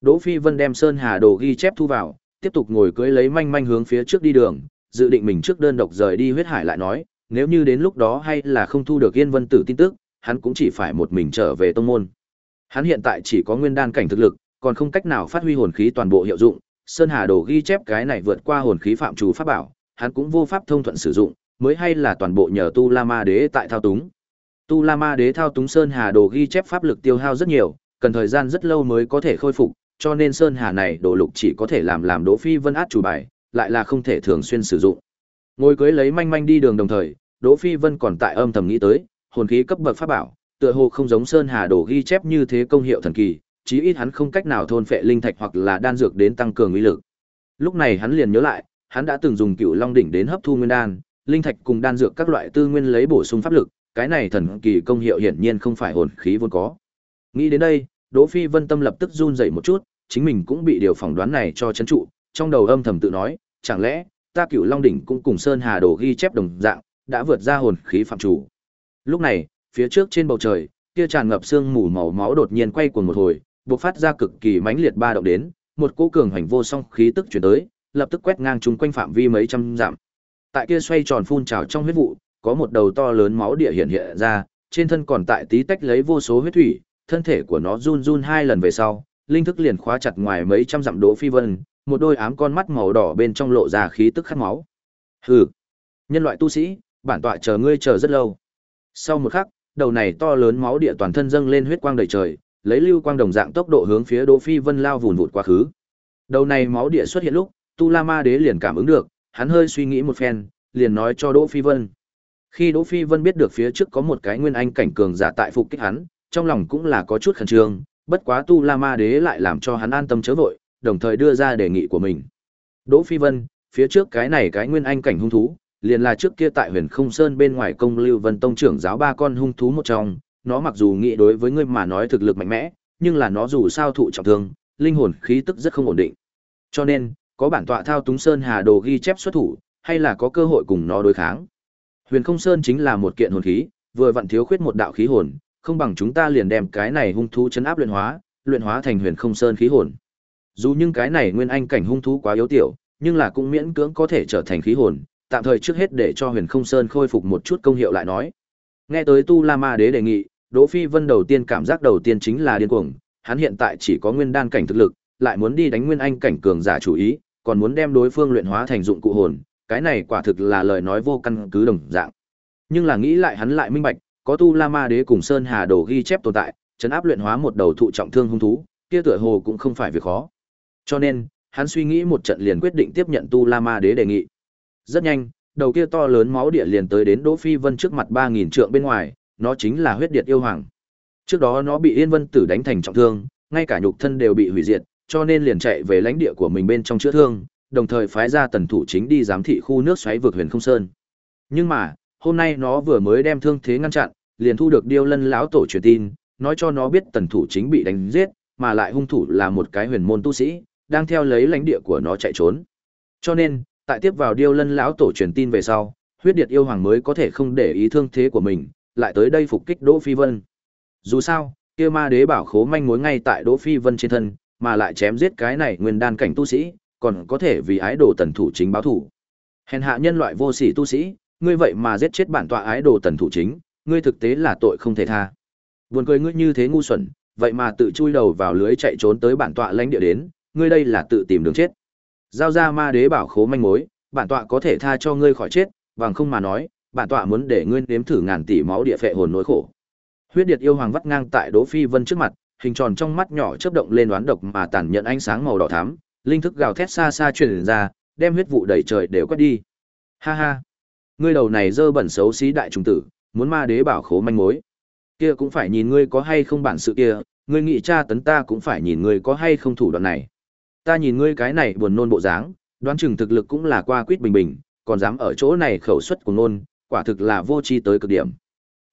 Đỗ Phi Vân đem Sơn Hà Đồ ghi chép thu vào, tiếp tục ngồi cưỡi lấy manh manh hướng phía trước đi đường, dự định mình trước đơn độc rời đi huyết hải lại nói, nếu như đến lúc đó hay là không thu được Yên Vân Tử tin tức, hắn cũng chỉ phải một mình trở về tông môn. Hắn hiện tại chỉ có nguyên đan cảnh thực lực, còn không cách nào phát huy hồn khí toàn bộ hiệu dụng, Sơn Hà Đồ ghi chép cái này vượt qua hồn khí phạm chủ pháp bảo, hắn cũng vô pháp thông thuận sử dụng, mới hay là toàn bộ nhờ Tu La Ma Đế tại thao túng. Tu La Ma Đế thao túng Sơn Hà Đồ ghi chép pháp lực tiêu hao rất nhiều, cần thời gian rất lâu mới có thể khôi phục, cho nên Sơn Hà này đồ lục chỉ có thể làm làm Đỗ Phi Vân át chủ bài, lại là không thể thường xuyên sử dụng. Ngồi cưới lấy manh manh đi đường đồng thời, Đỗ Phi Vân còn tại âm thầm nghĩ tới, hồn khí cấp bậc pháp bảo, tựa hồ không giống Sơn Hà đồ ghi chép như thế công hiệu thần kỳ, chí ít hắn không cách nào thôn phệ linh thạch hoặc là đan dược đến tăng cường uy lực. Lúc này hắn liền nhớ lại, hắn đã từng dùng Cựu Long đỉnh đến hấp thu nguyên đan, linh thạch cùng đan dược các loại tư nguyên lấy bổ sung pháp lực, cái này thần kỳ công hiệu hiển nhiên không phải hồn khí vốn có. Nghĩ đến đây, Đỗ Phi Vân tâm lập tức run rẩy một chút, chính mình cũng bị điều phỏng đoán này cho chấn trụ, trong đầu âm thầm tự nói, chẳng lẽ ta Cửu Long đỉnh cũng cùng Sơn Hà Đồ ghi chép đồng dạng, đã vượt ra hồn khí phạm chủ. Lúc này, phía trước trên bầu trời, kia tràn ngập sương mù màu máu đột nhiên quay cuồng một hồi, bộc phát ra cực kỳ mãnh liệt ba động đến, một cỗ cường hành vô song khí tức truyền tới, lập tức quét ngang chúng quanh phạm vi mấy trăm dặm. Tại kia xoay tròn phun trào trong huyết vụ, có một đầu to lớn máu địa hiện hiện ra, trên thân còn tại tí tách lấy vô số huyết thủy, thân thể của nó run run hai lần về sau, linh thức liền khóa chặt ngoài mấy trăm dặm Đỗ Phi Vân, một đôi ám con mắt màu đỏ bên trong lộ ra khí tức khát máu. Hừ, nhân loại tu sĩ, bản tọa chờ ngươi chờ rất lâu. Sau một khắc, đầu này to lớn máu địa toàn thân dâng lên huyết quang đầy trời, lấy lưu quang đồng dạng tốc độ hướng phía Đỗ Phi Vân lao vùn vụt quá khứ. Đầu này máu địa xuất hiện lúc, Tu La Ma Đế liền cảm ứng được, hắn hơi suy nghĩ một phen, liền nói cho Đỗ Phi Vân. Khi Đỗ Phi Vân biết được phía trước có một cái nguyên anh cảnh cường giả tại phục kích hắn, trong lòng cũng là có chút khẩn trương, bất quá Tu La Ma Đế lại làm cho hắn an tâm chớ vội, đồng thời đưa ra đề nghị của mình. Đỗ Phi Vân, phía trước cái này cái nguyên anh cảnh hung thú, liền là trước kia tại Huyền Không Sơn bên ngoài công Lưu Vân Tông trưởng giáo ba con hung thú một trong, nó mặc dù nghĩ đối với ngươi mà nói thực lực mạnh mẽ, nhưng là nó dù sao thụ trọng thương, linh hồn khí tức rất không ổn định. Cho nên, có bản tọa thao túng sơn hà đồ ghi chép xuất thủ, hay là có cơ hội cùng nó đối kháng. Huyền Không Sơn chính là một kiện hồn khí, vừa vặn thiếu khuyết một đạo khí hồn, không bằng chúng ta liền đem cái này hung thú chấn áp luyện hóa, luyện hóa thành Huyền Không Sơn khí hồn. Dù những cái này nguyên anh cảnh hung thú quá yếu tiểu, nhưng là cũng miễn cưỡng có thể trở thành khí hồn, tạm thời trước hết để cho Huyền Không Sơn khôi phục một chút công hiệu lại nói. Nghe tới Tu La Ma Đế đề nghị, Đỗ Phi Vân đầu tiên cảm giác đầu tiên chính là điên cuồng, hắn hiện tại chỉ có nguyên đan cảnh thực lực, lại muốn đi đánh nguyên anh cảnh cường giả chủ ý, còn muốn đem đối phương luyện hóa thành dụng cụ hồn, cái này quả thực là lời nói vô căn cứ đồng dạng. Nhưng là nghĩ lại hắn lại minh bạch, có Tu La Ma Đế cùng Sơn Hà Đồ ghi chép tồn tại, chấn áp luyện hóa một đầu thụ trọng thương hung thú, kia tựa hồ cũng không phải việc khó. Cho nên, hắn suy nghĩ một trận liền quyết định tiếp nhận Tu La Ma Đế đề nghị. Rất nhanh, đầu kia to lớn máu địa liền tới đến Đỗ Phi Vân trước mặt 3000 trượng bên ngoài, nó chính là huyết điệt yêu hoàng. Trước đó nó bị Yên Vân Tử đánh thành trọng thương, ngay cả nhục thân đều bị hủy diệt, cho nên liền chạy về lãnh địa của mình bên trong chữa thương, đồng thời phái ra tần thủ chính đi giám thị khu nước xoáy vực Huyền Không Sơn. Nhưng mà, hôm nay nó vừa mới đem thương thế ngăn chặn, liền thu được Điêu Lân lão tổ truyền tin, nói cho nó biết tần thủ chính bị đánh giết, mà lại hung thủ là một cái huyền môn tu sĩ, đang theo lấy lãnh địa của nó chạy trốn. Cho nên, tại tiếp vào Điêu Lân lão tổ truyền tin về sau, huyết điệt yêu hoàng mới có thể không để ý thương thế của mình, lại tới đây phục kích Đỗ Phi Vân. Dù sao, kia ma đế bảo khố manh mối ngay tại Đỗ Phi Vân trên thân, mà lại chém giết cái này nguyên đan cảnh tu sĩ, còn có thể vì ái đồ tần thủ chính báo thủ. Hèn hạ nhân loại vô sỉ tu sĩ, ngươi vậy mà giết chết bản tọa ái đồ tần thủ chính, ngươi thực tế là tội không thể tha. Buồn cười ngươi như thế ngu xuẩn, vậy mà tự chui đầu vào lưới chạy trốn tới bản tọa lãnh địa đến, ngươi đây là tự tìm đường chết. Giao ra ma đế bảo khố manh mối, bản tọa có thể tha cho ngươi khỏi chết, bằng không mà nói, bản tọa muốn để ngươi nếm thử ngàn tỷ máu địa phệ hồn nỗi khổ. Huyết Điệt yêu hoàng vắt ngang tại Đỗ Phi Vân trước mặt, hình tròn trong mắt nhỏ chớp động lên đoán độc mà tàn nhận ánh sáng màu đỏ thắm, linh thức gào thét xa xa truyền ra, đem huyết vụ đầy trời đều quét đi. Ha ha, ngươi đầu này dơ bẩn xấu xí đại trùng tử, muốn ma đế bảo khố manh mối. Kia cũng phải nhìn ngươi có hay không bản sự kia, ngươi nghĩ tra tấn ta cũng phải nhìn ngươi có hay không thủ đoạn này. Ta nhìn ngươi cái này buồn nôn bộ dáng, đoán chừng thực lực cũng là qua quýt bình bình, còn dám ở chỗ này khẩu suất của nôn, quả thực là vô tri tới cực điểm.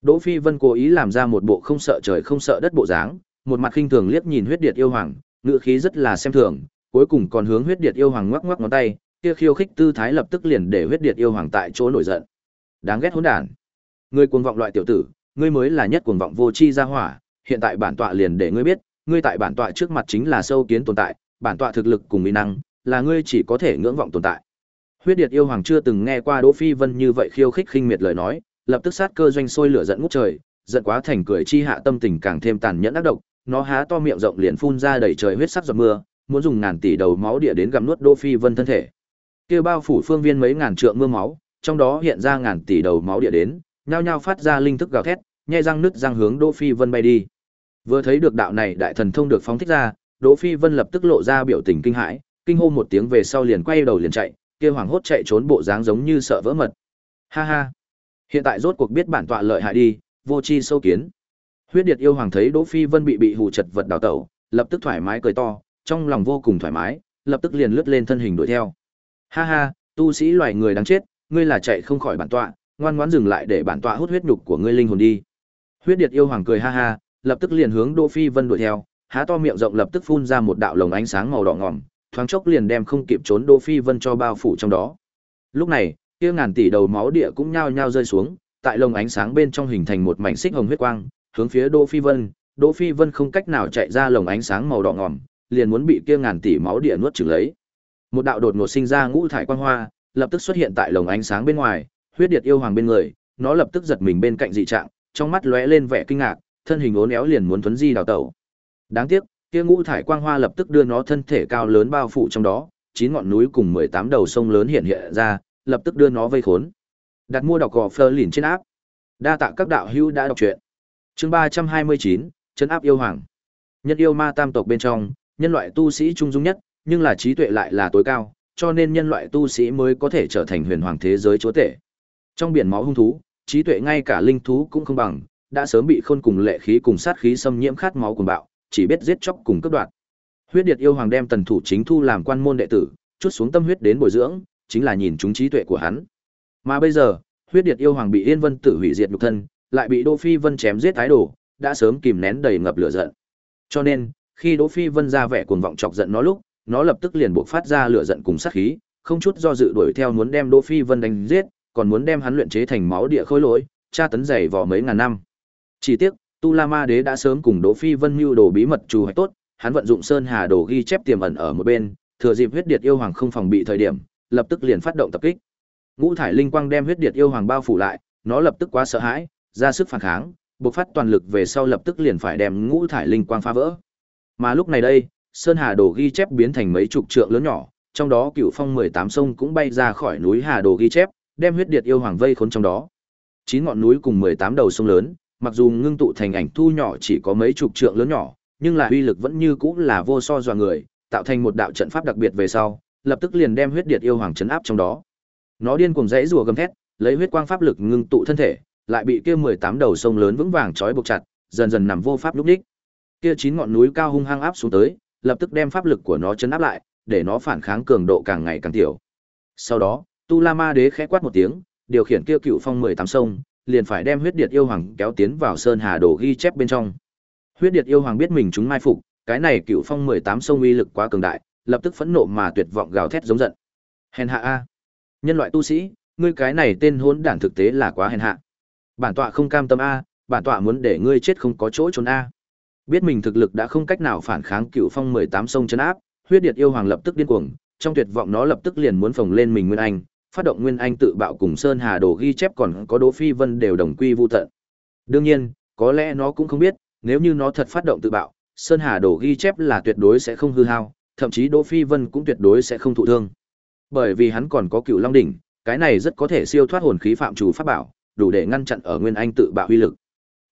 Đỗ Phi Vân cố ý làm ra một bộ không sợ trời không sợ đất bộ dáng, một mặt khinh thường liếc nhìn huyết điệt yêu hoàng, ngữ khí rất là xem thường, cuối cùng còn hướng huyết điệt yêu hoàng ngoắc ngoắc ngón tay, kia khiêu khích tư thái lập tức liền để huyết điệt yêu hoàng tại chỗ nổi giận. Đáng ghét hỗn đản. Ngươi cuồng vọng loại tiểu tử, ngươi mới là nhất cuồng vọng vô tri gia hỏa, hiện tại bản tọa liền để ngươi biết, ngươi tại bản tọa trước mặt chính là sâu kiến tồn tại, bản tọa thực lực cùng mỹ năng, là ngươi chỉ có thể ngưỡng vọng tồn tại. Huyết Điệt yêu hoàng chưa từng nghe qua Đỗ Phi Vân như vậy khiêu khích khinh miệt lời nói, lập tức sát cơ doanh sôi lửa giận ngút trời, giận quá thành cười chi hạ tâm tình càng thêm tàn nhẫn ác độc, nó há to miệng rộng liền phun ra đầy trời huyết sắc giọt mưa, muốn dùng ngàn tỷ đầu máu địa đến gặm nuốt Đỗ Phi Vân thân thể. Kia bao phủ phương viên mấy ngàn trượng mưa máu, trong đó hiện ra ngàn tỷ đầu máu địa đến, nhao nhao phát ra linh thức gào thét, nhai răng nứt răng hướng Đỗ Phi Vân bay đi. Vừa thấy được đạo này đại thần thông được phóng thích ra, Đỗ Phi Vân lập tức lộ ra biểu tình kinh hãi, kinh hô một tiếng về sau liền quay đầu liền chạy, kia hoàng hốt chạy trốn bộ dáng giống như sợ vỡ mật. Ha ha. Hiện tại rốt cuộc biết bản tọa lợi hại đi, vô chi sâu kiến. Huyết Điệt yêu hoàng thấy Đỗ Phi Vân bị bị hù chật vật đào tẩu, lập tức thoải mái cười to, trong lòng vô cùng thoải mái, lập tức liền lướt lên thân hình đuổi theo. Ha ha, tu sĩ loài người đáng chết, ngươi là chạy không khỏi bản tọa, ngoan ngoãn dừng lại để bản tọa hút huyết nhục của ngươi linh hồn đi. Huyết Điệt yêu hoàng cười ha ha, lập tức liền hướng Đỗ Phi Vân đuổi theo, há to miệng rộng lập tức phun ra một đạo lồng ánh sáng màu đỏ ngòm, thoáng chốc liền đem không kịp trốn Đỗ Phi Vân cho bao phủ trong đó. Lúc này, kia ngàn tỷ đầu máu địa cũng nhao nhao rơi xuống, tại lồng ánh sáng bên trong hình thành một mảnh xích hồng huyết quang, hướng phía Đỗ Phi Vân, Đỗ Phi Vân không cách nào chạy ra lồng ánh sáng màu đỏ ngòm, liền muốn bị kia ngàn tỷ máu địa nuốt chửng lấy. Một đạo đột ngột sinh ra ngũ thải quang hoa, lập tức xuất hiện tại lồng ánh sáng bên ngoài, huyết điệt yêu hoàng bên người, nó lập tức giật mình bên cạnh dị trạng, trong mắt lóe lên vẻ kinh ngạc, thân hình uốn éo liền muốn tuấn di đào tẩu. Đáng tiếc, kia ngũ thải quang hoa lập tức đưa nó thân thể cao lớn bao phủ trong đó, chín ngọn núi cùng 18 đầu sông lớn hiện hiện ra, lập tức đưa nó vây khốn. Đặt mua đọc gò Fleur lìn trên áp. Đa tạ các đạo hữu đã đọc truyện. Chương 329, trấn áp yêu hoàng. Nhân yêu ma tam tộc bên trong, nhân loại tu sĩ trung dung nhất, nhưng là trí tuệ lại là tối cao, cho nên nhân loại tu sĩ mới có thể trở thành huyền hoàng thế giới chúa tể. Trong biển máu hung thú, trí tuệ ngay cả linh thú cũng không bằng, đã sớm bị khôn cùng lệ khí cùng sát khí xâm nhiễm khát máu cuồng bạo, chỉ biết giết chóc cùng cấp đoạt. Huyết Điệt yêu hoàng đem tần thủ chính thu làm quan môn đệ tử, chút xuống tâm huyết đến bồi dưỡng, chính là nhìn chúng trí tuệ của hắn. Mà bây giờ, Huyết Điệt yêu hoàng bị Yên Vân tử hủy diệt nhục thân, lại bị Đỗ Phi Vân chém giết thái đồ, đã sớm kìm nén đầy ngập lửa giận. Cho nên, khi Đỗ Phi Vân ra vẻ cuồng vọng chọc giận nó lúc, nó lập tức liền buộc phát ra lửa giận cùng sát khí, không chút do dự đuổi theo muốn đem Đỗ Phi Vân đánh giết, còn muốn đem hắn luyện chế thành máu địa khối lỗi, tra tấn dày vò mấy ngàn năm. Chỉ tiếc, Tu La Ma Đế đã sớm cùng Đỗ Phi Vân mưu đồ bí mật trù hoạch tốt, hắn vận dụng Sơn Hà Đồ ghi chép tiềm ẩn ở một bên, Thừa dịp huyết điệt yêu hoàng không phòng bị thời điểm, lập tức liền phát động tập kích. Ngũ thải linh quang đem huyết điệt yêu hoàng bao phủ lại, nó lập tức quá sợ hãi, ra sức phản kháng, bộc phát toàn lực về sau lập tức liền phải đem ngũ thải linh quang phá vỡ. Mà lúc này đây, Sơn Hà Đồ ghi chép biến thành mấy chục trượng lớn nhỏ, trong đó Cửu Phong 18 sông cũng bay ra khỏi núi Hà Đồ ghi chép, đem huyết điệt yêu hoàng vây khốn trong đó. Chín ngọn núi cùng 18 đầu sông lớn, mặc dù ngưng tụ thành ảnh thu nhỏ chỉ có mấy chục trượng lớn nhỏ, nhưng là uy lực vẫn như cũ là vô so dọa người, tạo thành một đạo trận pháp đặc biệt về sau, lập tức liền đem huyết điệt yêu hoàng chấn áp trong đó. Nó điên cuồng rãy rùa gầm thét, lấy huyết quang pháp lực ngưng tụ thân thể, lại bị kia 18 đầu sông lớn vững vàng trói buộc chặt, dần dần nằm vô pháp lúc đích. Kia chín ngọn núi cao hung hăng áp xuống tới, lập tức đem pháp lực của nó chấn áp lại, để nó phản kháng cường độ càng ngày càng tiểu. Sau đó, Tu La Ma Đế khẽ quát một tiếng, điều khiển kia cựu phong 18 sông, liền phải đem huyết điệt yêu hoàng kéo tiến vào sơn hà đồ ghi chép bên trong. Huyết điệt yêu hoàng biết mình chúng mai phục, cái này cựu phong 18 sông uy lực quá cường đại, lập tức phẫn nộ mà tuyệt vọng gào thét giống giận. Hèn hạ a. Nhân loại tu sĩ, ngươi cái này tên hỗn đản thực tế là quá hèn hạ. Bản tọa không cam tâm a, bản tọa muốn để ngươi chết không có chỗ trốn a. Biết mình thực lực đã không cách nào phản kháng cựu phong 18 sông chấn áp, huyết điệt yêu hoàng lập tức điên cuồng, trong tuyệt vọng nó lập tức liền muốn phồng lên mình nguyên anh, phát động nguyên anh tự bạo cùng Sơn Hà Đồ ghi chép còn có Đỗ Phi Vân đều đồng quy vu tận. Đương nhiên, có lẽ nó cũng không biết, nếu như nó thật phát động tự bạo, Sơn Hà Đồ ghi chép là tuyệt đối sẽ không hư hao, thậm chí Đỗ Phi Vân cũng tuyệt đối sẽ không thụ thương. Bởi vì hắn còn có Cựu Long đỉnh, cái này rất có thể siêu thoát hồn khí phạm chủ pháp bảo, đủ để ngăn chặn ở nguyên anh tự bạo uy lực.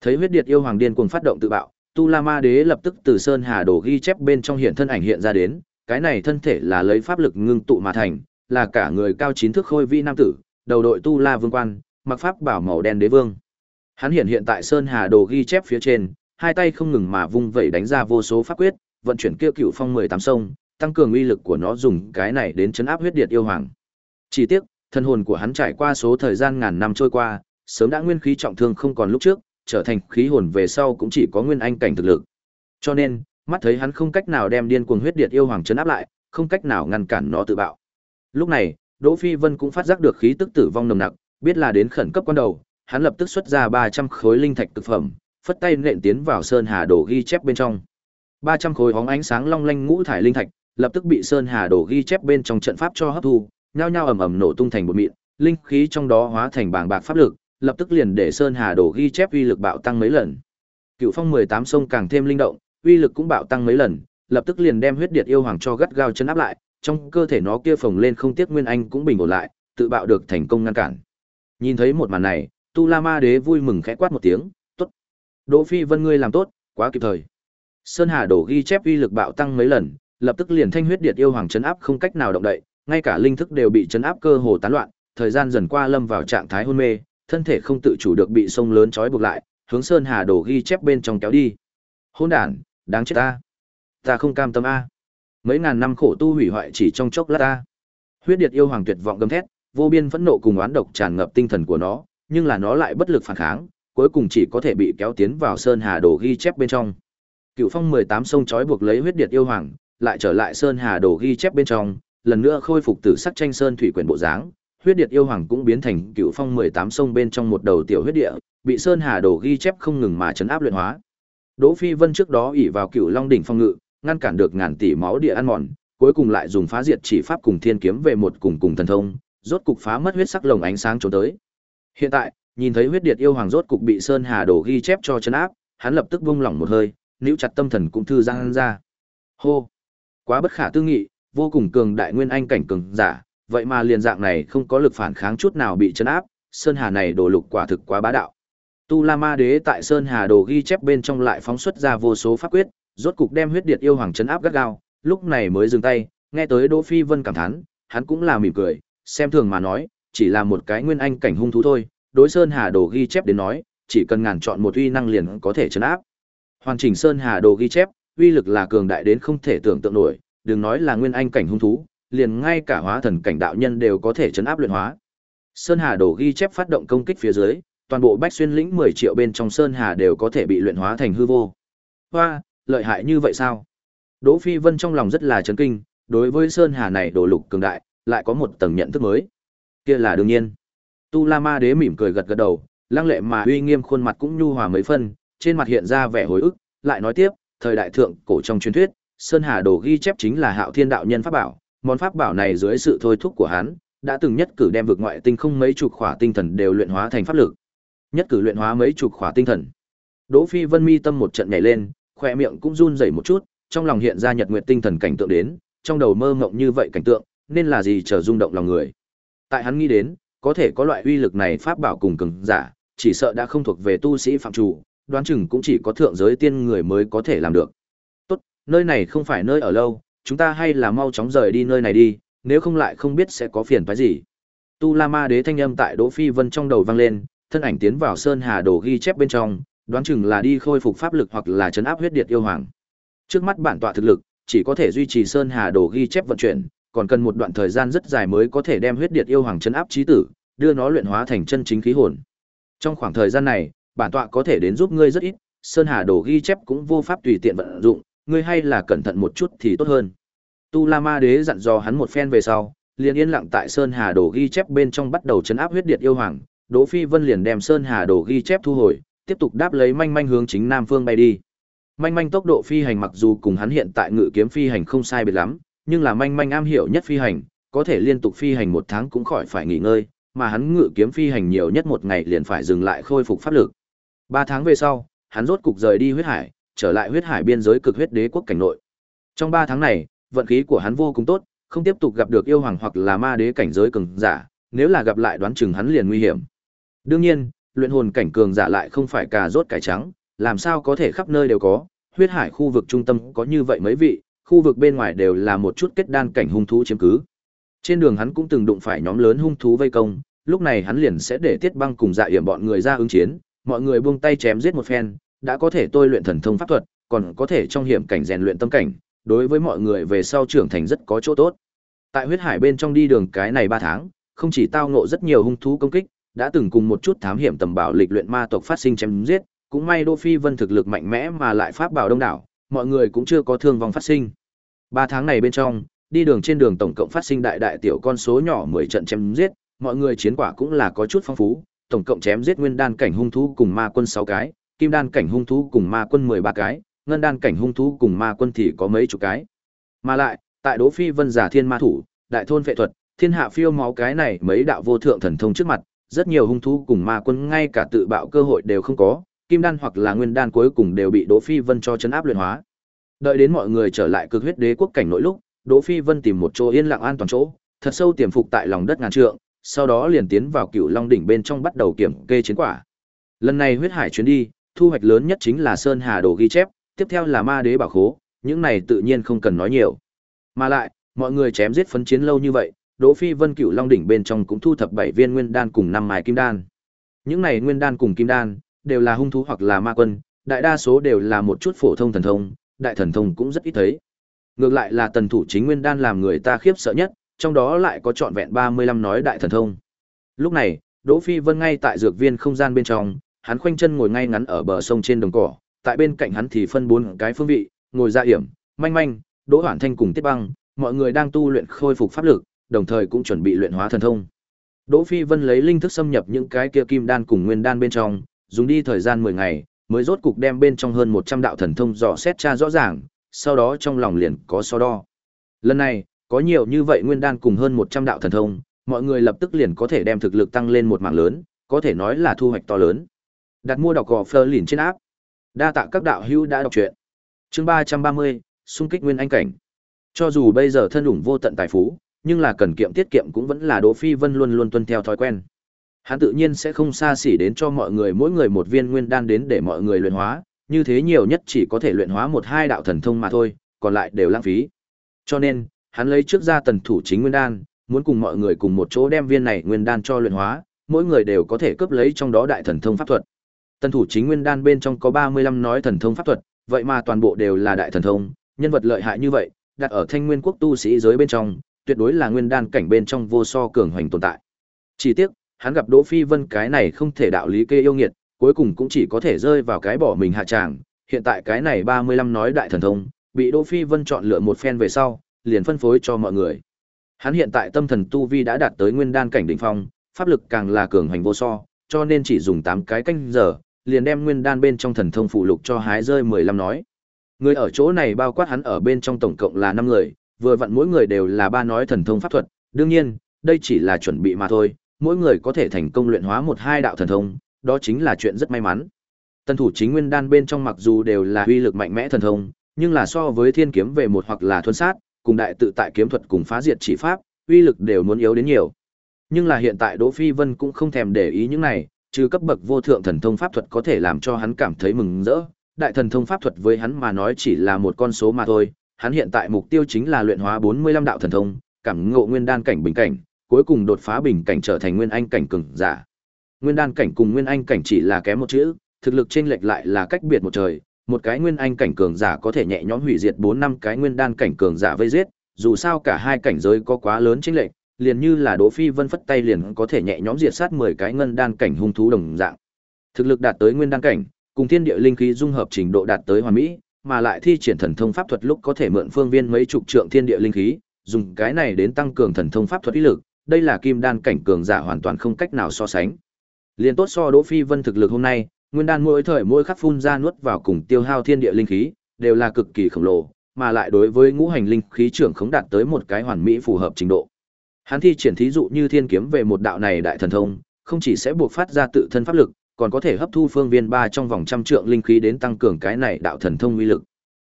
Thấy huyết điệt yêu hoàng điên cuồng phát động tự bạo, Tu La Ma Đế lập tức từ Sơn Hà Đồ ghi chép bên trong hiện thân ảnh hiện ra đến, cái này thân thể là lấy pháp lực ngưng tụ mà thành, là cả người cao chín thước khôi vi nam tử, đầu đội Tu La Vương quan, mặc pháp bảo màu đen đế vương. Hắn hiện hiện tại Sơn Hà Đồ ghi chép phía trên, hai tay không ngừng mà vung vẩy đánh ra vô số pháp quyết, vận chuyển kia cựu phong 18 sông, tăng cường uy lực của nó dùng cái này đến chấn áp huyết điệt yêu hoàng. Chỉ tiếc, thân hồn của hắn trải qua số thời gian ngàn năm trôi qua, sớm đã nguyên khí trọng thương không còn lúc trước, trở thành khí hồn về sau cũng chỉ có nguyên anh cảnh thực lực. Cho nên, mắt thấy hắn không cách nào đem điên cuồng huyết điệt yêu hoàng chấn áp lại, không cách nào ngăn cản nó tự bạo. Lúc này, Đỗ Phi Vân cũng phát giác được khí tức tử vong nồng nặc, biết là đến khẩn cấp quan đầu, hắn lập tức xuất ra 300 khối linh thạch cực phẩm, phất tay nện tiến vào sơn hà đồ ghi chép bên trong. 300 khối hóng ánh sáng long lanh ngũ thải linh thạch, lập tức bị sơn hà đồ ghi chép bên trong trận pháp cho hấp thu, nhao nhao ầm ầm nổ tung thành bột mịn, linh khí trong đó hóa thành bảng bạc pháp lực, lập tức liền để sơn hà đồ ghi chép uy lực bạo tăng mấy lần. Cựu phong 18 sông càng thêm linh động, uy lực cũng bạo tăng mấy lần, lập tức liền đem huyết điệt yêu hoàng cho gắt gao chân áp lại, trong cơ thể nó kia phồng lên không tiếc nguyên anh cũng bình ổn lại, tự bạo được thành công ngăn cản. Nhìn thấy một màn này, Tu La Ma Đế vui mừng khẽ quát một tiếng, "Tốt. Đỗ Phi Vân ngươi làm tốt, quá kịp thời." Sơn Hà đổ ghi chép uy lực bạo tăng mấy lần, lập tức liền thanh huyết điệt yêu hoàng chấn áp không cách nào động đậy, ngay cả linh thức đều bị chấn áp cơ hồ tán loạn, thời gian dần qua lâm vào trạng thái hôn mê, thân thể không tự chủ được bị sông lớn trói buộc lại, hướng Sơn Hà đổ ghi chép bên trong kéo đi. hỗn đản, đáng chết ta. Ta không cam tâm a. Mấy ngàn năm khổ tu hủy hoại chỉ trong chốc lát ta. Huyết điệt yêu hoàng tuyệt vọng gầm thét, vô biên phẫn nộ cùng oán độc tràn ngập tinh thần của nó, nhưng là nó lại bất lực phản kháng, cuối cùng chỉ có thể bị kéo tiến vào Sơn Hà đổ ghi chép bên trong. Cựu Phong 18 sông trói buộc lấy huyết điệt yêu hoàng, lại trở lại Sơn Hà đổ ghi chép bên trong, lần nữa khôi phục tử sắc tranh sơn thủy quyền bộ dáng, huyết điệt yêu hoàng cũng biến thành Cựu Phong 18 sông bên trong một đầu tiểu huyết địa, bị Sơn Hà đổ ghi chép không ngừng mà chấn áp luyện hóa. Đỗ Phi Vân trước đó ỷ vào Cựu Long đỉnh phong ngự, ngăn cản được ngàn tỷ máu địa ăn mòn, cuối cùng lại dùng phá diệt chỉ pháp cùng thiên kiếm về một cùng cùng thần thông, rốt cục phá mất huyết sắc lồng ánh sáng trốn tới. Hiện tại, nhìn thấy huyết điệt yêu hoàng rốt cục bị Sơn Hà đổ ghi chép cho chân áp, hắn lập tức buông lỏng một hơi, níu chặt tâm thần cũng thư giãn ra. Hô, quá bất khả tư nghị, vô cùng cường đại nguyên anh cảnh cường giả, vậy mà liền dạng này không có lực phản kháng chút nào bị chấn áp, Sơn Hà này đồ lục quả thực quá bá đạo. Tu La Ma Đế tại Sơn Hà đồ ghi chép bên trong lại phóng xuất ra vô số pháp quyết, rốt cục đem huyết điệt yêu hoàng chấn áp gắt gao, lúc này mới dừng tay, nghe tới Đỗ Phi Vân cảm thán, hắn cũng là mỉm cười, xem thường mà nói, chỉ là một cái nguyên anh cảnh hung thú thôi, đối Sơn Hà đồ ghi chép đến nói, chỉ cần ngàn chọn một uy năng liền có thể chấn áp. Hoàn chỉnh Sơn Hà đồ ghi chép, uy lực là cường đại đến không thể tưởng tượng nổi, đừng nói là nguyên anh cảnh hung thú, liền ngay cả hóa thần cảnh đạo nhân đều có thể chấn áp luyện hóa. Sơn Hà đồ ghi chép phát động công kích phía dưới, toàn bộ Bách Xuyên lĩnh 10 triệu bên trong Sơn Hà đều có thể bị luyện hóa thành hư vô. Hoa, lợi hại như vậy sao? Đỗ Phi Vân trong lòng rất là chấn kinh, đối với Sơn Hà này đồ lục cường đại, lại có một tầng nhận thức mới. Kia là đương nhiên. Tu La Ma Đế mỉm cười gật gật đầu, lăng lệ mà uy nghiêm khuôn mặt cũng nhu hòa mấy phân, trên mặt hiện ra vẻ hồi ức, lại nói tiếp, thời đại thượng cổ trong truyền thuyết, Sơn Hà Đồ ghi chép chính là Hạo Thiên đạo nhân pháp bảo, món pháp bảo này dưới sự thôi thúc của hắn, đã từng nhất cử đem vực ngoại tinh không mấy chục khỏa tinh thần đều luyện hóa thành pháp lực. Nhất cử luyện hóa mấy chục khỏa tinh thần. Đỗ Phi Vân mi tâm một trận nhảy lên, khóe miệng cũng run rẩy một chút, trong lòng hiện ra nhật nguyệt tinh thần cảnh tượng đến, trong đầu mơ mộng như vậy cảnh tượng, nên là gì trở rung động lòng người. Tại hắn nghĩ đến, có thể có loại uy lực này pháp bảo cùng cường giả, chỉ sợ đã không thuộc về tu sĩ phạm chủ, đoán chừng cũng chỉ có thượng giới tiên người mới có thể làm được. Tốt, nơi này không phải nơi ở lâu, chúng ta hay là mau chóng rời đi nơi này đi, nếu không lại không biết sẽ có phiền phức gì. Tu La Ma Đế thanh âm tại Đỗ Phi Vân trong đầu vang lên, thân ảnh tiến vào Sơn Hà Đồ ghi chép bên trong, đoán chừng là đi khôi phục pháp lực hoặc là chấn áp huyết điệt yêu hoàng. Trước mắt bản tọa thực lực, chỉ có thể duy trì Sơn Hà Đồ ghi chép vận chuyển, còn cần một đoạn thời gian rất dài mới có thể đem huyết điệt yêu hoàng chấn áp chí tử, đưa nó luyện hóa thành chân chính khí hồn. Trong khoảng thời gian này, bản tọa có thể đến giúp ngươi rất ít, Sơn Hà Đồ ghi chép cũng vô pháp tùy tiện vận dụng, ngươi hay là cẩn thận một chút thì tốt hơn. Tu La Ma Đế dặn dò hắn một phen về sau, liền yên lặng tại Sơn Hà Đồ ghi chép bên trong bắt đầu chấn áp huyết điệt yêu hoàng, Đỗ Phi Vân liền đem Sơn Hà Đồ ghi chép thu hồi, tiếp tục đáp lấy manh manh hướng chính nam phương bay đi. Manh manh tốc độ phi hành mặc dù cùng hắn hiện tại ngự kiếm phi hành không sai biệt lắm, nhưng là manh manh am hiểu nhất phi hành, có thể liên tục phi hành một tháng cũng khỏi phải nghỉ ngơi, mà hắn ngự kiếm phi hành nhiều nhất một ngày liền phải dừng lại khôi phục pháp lực. Ba tháng về sau, hắn rốt cục rời đi huyết hải, trở lại huyết hải biên giới cực huyết đế quốc cảnh nội. Trong ba tháng này, vận khí của hắn vô cùng tốt, không tiếp tục gặp được yêu hoàng hoặc là ma đế cảnh giới cường giả, nếu là gặp lại đoán chừng hắn liền nguy hiểm. Đương nhiên, luyện hồn cảnh cường giả lại không phải cà rốt cải trắng, làm sao có thể khắp nơi đều có, huyết hải khu vực trung tâm có như vậy mấy vị, khu vực bên ngoài đều là một chút kết đan cảnh hung thú chiếm cứ. Trên đường hắn cũng từng đụng phải nhóm lớn hung thú vây công, lúc này hắn liền sẽ để Tiết Băng cùng Dạ Yểm bọn người ra ứng chiến, mọi người buông tay chém giết một phen, đã có thể tôi luyện thần thông pháp thuật, còn có thể trong hiểm cảnh rèn luyện tâm cảnh, đối với mọi người về sau trưởng thành rất có chỗ tốt. Tại huyết hải bên trong đi đường cái này 3 tháng, không chỉ tao ngộ rất nhiều hung thú công kích, đã từng cùng một chút thám hiểm tầm bảo lịch luyện ma tộc phát sinh chém giết, cũng may Đỗ Phi Vân thực lực mạnh mẽ mà lại pháp bảo đông đảo, mọi người cũng chưa có thương vong phát sinh. 3 tháng này bên trong, đi đường trên đường tổng cộng phát sinh đại đại tiểu con số nhỏ 10 trận chém giết, mọi người chiến quả cũng là có chút phong phú, tổng cộng chém giết nguyên đan cảnh hung thú cùng ma quân 6 cái, kim đan cảnh hung thú cùng ma quân 13 cái, ngân đan cảnh hung thú cùng ma quân thì có mấy chục cái. Mà lại, tại Đỗ Phi Vân giả thiên ma thủ, đại thôn phệ thuật, thiên hạ phiêu máu cái này mấy đạo vô thượng thần thông trước mặt, rất nhiều hung thú cùng ma quân ngay cả tự bạo cơ hội đều không có, kim đan hoặc là nguyên đan cuối cùng đều bị Đỗ Phi Vân cho chấn áp luyện hóa. Đợi đến mọi người trở lại cực huyết đế quốc cảnh nội lúc, Đỗ Phi Vân tìm một chỗ yên lặng an toàn chỗ, thật sâu tiềm phục tại lòng đất ngàn trượng, sau đó liền tiến vào Cửu Long đỉnh bên trong bắt đầu kiểm kê chiến quả. Lần này huyết hải chuyến đi, thu hoạch lớn nhất chính là Sơn Hà đồ ghi chép, tiếp theo là Ma Đế bảo khố, những này tự nhiên không cần nói nhiều. Mà lại, mọi người chém giết phấn chiến lâu như vậy, Đỗ Phi Vân cựu Long đỉnh bên trong cũng thu thập 7 viên nguyên đan cùng 5 mài kim đan. Những này nguyên đan cùng kim đan đều là hung thú hoặc là ma quân, đại đa số đều là một chút phổ thông thần thông, đại thần thông cũng rất ít thấy. Ngược lại là tần thủ chính nguyên đan làm người ta khiếp sợ nhất, trong đó lại có trọn vẹn 35 nói đại thần thông. Lúc này, Đỗ Phi Vân ngay tại dược viên không gian bên trong, hắn khoanh chân ngồi ngay ngắn ở bờ sông trên đồng cỏ, tại bên cạnh hắn thì phân bốn cái phương vị, ngồi ra hiểm, manh manh, Đỗ Hoản Thanh cùng Tiết Băng, mọi người đang tu luyện khôi phục pháp lực, đồng thời cũng chuẩn bị luyện hóa thần thông. Đỗ Phi Vân lấy linh thức xâm nhập những cái kia kim đan cùng nguyên đan bên trong, dùng đi thời gian 10 ngày, mới rốt cục đem bên trong hơn 100 đạo thần thông dò xét tra rõ ràng, sau đó trong lòng liền có so đo. Lần này, có nhiều như vậy nguyên đan cùng hơn 100 đạo thần thông, mọi người lập tức liền có thể đem thực lực tăng lên một mảng lớn, có thể nói là thu hoạch to lớn. Đặt mua đọc gò Fleur lìn trên áp. Đa tạ các đạo hữu đã đọc truyện. Chương 330, xung kích nguyên anh cảnh. Cho dù bây giờ thân ủng vô tận tài phú, nhưng là cần kiệm tiết kiệm cũng vẫn là Đỗ Phi Vân luôn luôn tuân theo thói quen. Hắn tự nhiên sẽ không xa xỉ đến cho mọi người mỗi người một viên nguyên đan đến để mọi người luyện hóa, như thế nhiều nhất chỉ có thể luyện hóa một hai đạo thần thông mà thôi, còn lại đều lãng phí. Cho nên, hắn lấy trước ra tần thủ chính nguyên đan, muốn cùng mọi người cùng một chỗ đem viên này nguyên đan cho luyện hóa, mỗi người đều có thể cướp lấy trong đó đại thần thông pháp thuật. Tần thủ chính nguyên đan bên trong có 35 nói thần thông pháp thuật, vậy mà toàn bộ đều là đại thần thông, nhân vật lợi hại như vậy, đặt ở Thanh Nguyên quốc tu sĩ giới bên trong, tuyệt đối là nguyên đan cảnh bên trong vô so cường hoành tồn tại. Chỉ tiếc, hắn gặp Đỗ Phi Vân cái này không thể đạo lý kê yêu nghiệt, cuối cùng cũng chỉ có thể rơi vào cái bỏ mình hạ tràng, hiện tại cái này 35 nói đại thần thông, bị Đỗ Phi Vân chọn lựa một phen về sau, liền phân phối cho mọi người. Hắn hiện tại tâm thần tu vi đã đạt tới nguyên đan cảnh đỉnh phong, pháp lực càng là cường hành vô so, cho nên chỉ dùng 8 cái canh giờ, liền đem nguyên đan bên trong thần thông phụ lục cho hái rơi 15 nói. Người ở chỗ này bao quát hắn ở bên trong tổng cộng là 5 người, vừa vặn mỗi người đều là ba nói thần thông pháp thuật, đương nhiên, đây chỉ là chuẩn bị mà thôi, mỗi người có thể thành công luyện hóa một hai đạo thần thông, đó chính là chuyện rất may mắn. Tân thủ chính nguyên đan bên trong mặc dù đều là uy lực mạnh mẽ thần thông, nhưng là so với thiên kiếm về một hoặc là thuần sát, cùng đại tự tại kiếm thuật cùng phá diệt chỉ pháp, uy lực đều muốn yếu đến nhiều. Nhưng là hiện tại Đỗ Phi Vân cũng không thèm để ý những này, trừ cấp bậc vô thượng thần thông pháp thuật có thể làm cho hắn cảm thấy mừng rỡ, đại thần thông pháp thuật với hắn mà nói chỉ là một con số mà thôi, hắn hiện tại mục tiêu chính là luyện hóa 45 đạo thần thông, cảm ngộ nguyên đan cảnh bình cảnh, cuối cùng đột phá bình cảnh trở thành nguyên anh cảnh cường giả. Nguyên đan cảnh cùng nguyên anh cảnh chỉ là kém một chữ, thực lực chênh lệch lại là cách biệt một trời, một cái nguyên anh cảnh cường giả có thể nhẹ nhõm hủy diệt 4 năm cái nguyên đan cảnh cường giả vây giết, dù sao cả hai cảnh giới có quá lớn chênh lệch, liền như là Đỗ Phi Vân phất tay liền có thể nhẹ nhõm diệt sát 10 cái ngân đan cảnh hung thú đồng dạng. Thực lực đạt tới nguyên đan cảnh, cùng thiên địa linh khí dung hợp trình độ đạt tới hoàn mỹ, mà lại thi triển thần thông pháp thuật lúc có thể mượn phương viên mấy chục trượng thiên địa linh khí, dùng cái này đến tăng cường thần thông pháp thuật uy lực, đây là kim đan cảnh cường giả hoàn toàn không cách nào so sánh. Liên tốt so Đỗ Phi Vân thực lực hôm nay, nguyên đan mỗi thời mỗi khắc phun ra nuốt vào cùng tiêu hao thiên địa linh khí, đều là cực kỳ khổng lồ, mà lại đối với ngũ hành linh khí trưởng khống đạt tới một cái hoàn mỹ phù hợp trình độ. Hắn thi triển thí dụ như thiên kiếm về một đạo này đại thần thông, không chỉ sẽ buộc phát ra tự thân pháp lực, còn có thể hấp thu phương viên ba trong vòng trăm trượng linh khí đến tăng cường cái này đạo thần thông uy lực.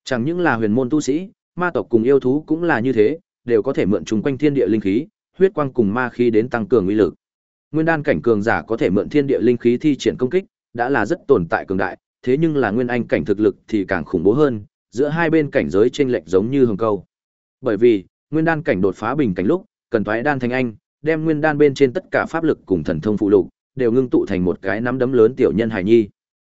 Chẳng những là huyền môn tu sĩ, ma tộc cùng yêu thú cũng là như thế, đều có thể mượn chúng quanh thiên địa linh khí, huyết quang cùng ma khí đến tăng cường uy lực. Nguyên đan cảnh cường giả có thể mượn thiên địa linh khí thi triển công kích, đã là rất tồn tại cường đại, thế nhưng là nguyên anh cảnh thực lực thì càng khủng bố hơn, giữa hai bên cảnh giới chênh lệch giống như hồng câu. Bởi vì, nguyên đan cảnh đột phá bình cảnh lúc, cần toái đan thành anh, đem nguyên đan bên trên tất cả pháp lực cùng thần thông phụ lục, đều ngưng tụ thành một cái nắm đấm lớn tiểu nhân hài nhi.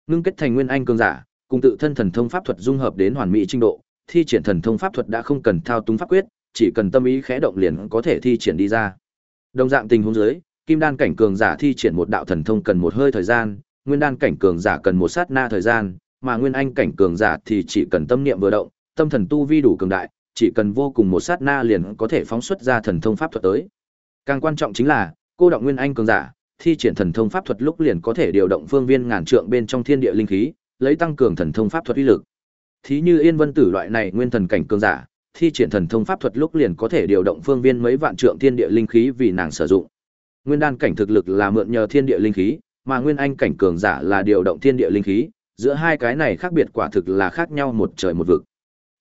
Ngưng kết thành nguyên anh cường giả, cùng tự thân thần thông pháp thuật dung hợp đến hoàn mỹ trình độ, thi triển thần thông pháp thuật đã không cần thao túng pháp quyết, chỉ cần tâm ý khẽ động liền có thể thi triển đi ra. Đồng dạng tình huống dưới, kim đan cảnh cường giả thi triển một đạo thần thông cần một hơi thời gian, nguyên đan cảnh cường giả cần một sát na thời gian, mà nguyên anh cảnh cường giả thì chỉ cần tâm niệm vừa động, tâm thần tu vi đủ cường đại, chỉ cần vô cùng một sát na liền có thể phóng xuất ra thần thông pháp thuật tới. Càng quan trọng chính là, cô động nguyên anh cường giả, thi triển thần thông pháp thuật lúc liền có thể điều động phương viên ngàn trượng bên trong thiên địa linh khí, lấy tăng cường thần thông pháp thuật uy lực. Thí như Yên Vân Tử loại này nguyên thần cảnh cường giả, thi triển thần thông pháp thuật lúc liền có thể điều động phương viên mấy vạn trượng thiên địa linh khí vì nàng sử dụng. Nguyên đan cảnh thực lực là mượn nhờ thiên địa linh khí, mà nguyên anh cảnh cường giả là điều động thiên địa linh khí, giữa hai cái này khác biệt quả thực là khác nhau một trời một vực.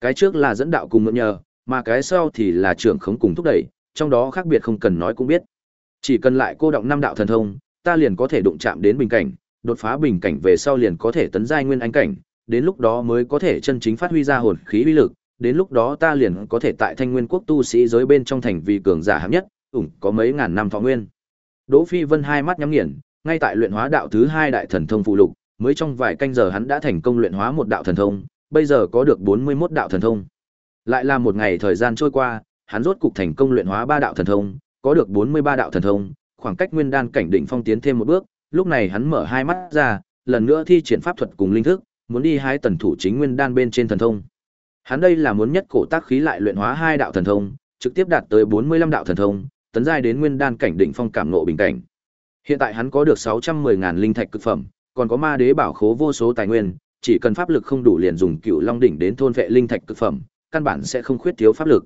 Cái trước là dẫn đạo cùng mượn nhờ, mà cái sau thì là trưởng khống cùng thúc đẩy, trong đó khác biệt không cần nói cũng biết. Chỉ cần lại cô động năm đạo thần thông, ta liền có thể đụng chạm đến bình cảnh, đột phá bình cảnh về sau liền có thể tấn giai nguyên anh cảnh, đến lúc đó mới có thể chân chính phát huy ra hồn khí uy lực, đến lúc đó ta liền có thể tại Thanh Nguyên quốc tu sĩ giới bên trong thành vì cường giả hạng nhất, ủng có mấy ngàn năm thọ nguyên. Đỗ Phi Vân hai mắt nhắm nghiền, ngay tại luyện hóa đạo thứ hai đại thần thông phụ lục, mới trong vài canh giờ hắn đã thành công luyện hóa một đạo thần thông, bây giờ có được 41 đạo thần thông. Lại là một ngày thời gian trôi qua, hắn rốt cục thành công luyện hóa ba đạo thần thông, có được 43 đạo thần thông, khoảng cách nguyên đan cảnh đỉnh phong tiến thêm một bước, lúc này hắn mở hai mắt ra, lần nữa thi triển pháp thuật cùng linh thức, muốn đi hái tần thủ chính nguyên đan bên trên thần thông. Hắn đây là muốn nhất cổ tác khí lại luyện hóa hai đạo thần thông, trực tiếp đạt tới 45 đạo thần thông, tấn giai đến nguyên đan cảnh đỉnh phong cảm ngộ bình cảnh. Hiện tại hắn có được 610.000 linh thạch cực phẩm, còn có ma đế bảo khố vô số tài nguyên, chỉ cần pháp lực không đủ liền dùng cựu long đỉnh đến thôn vệ linh thạch cực phẩm, căn bản sẽ không khuyết thiếu pháp lực.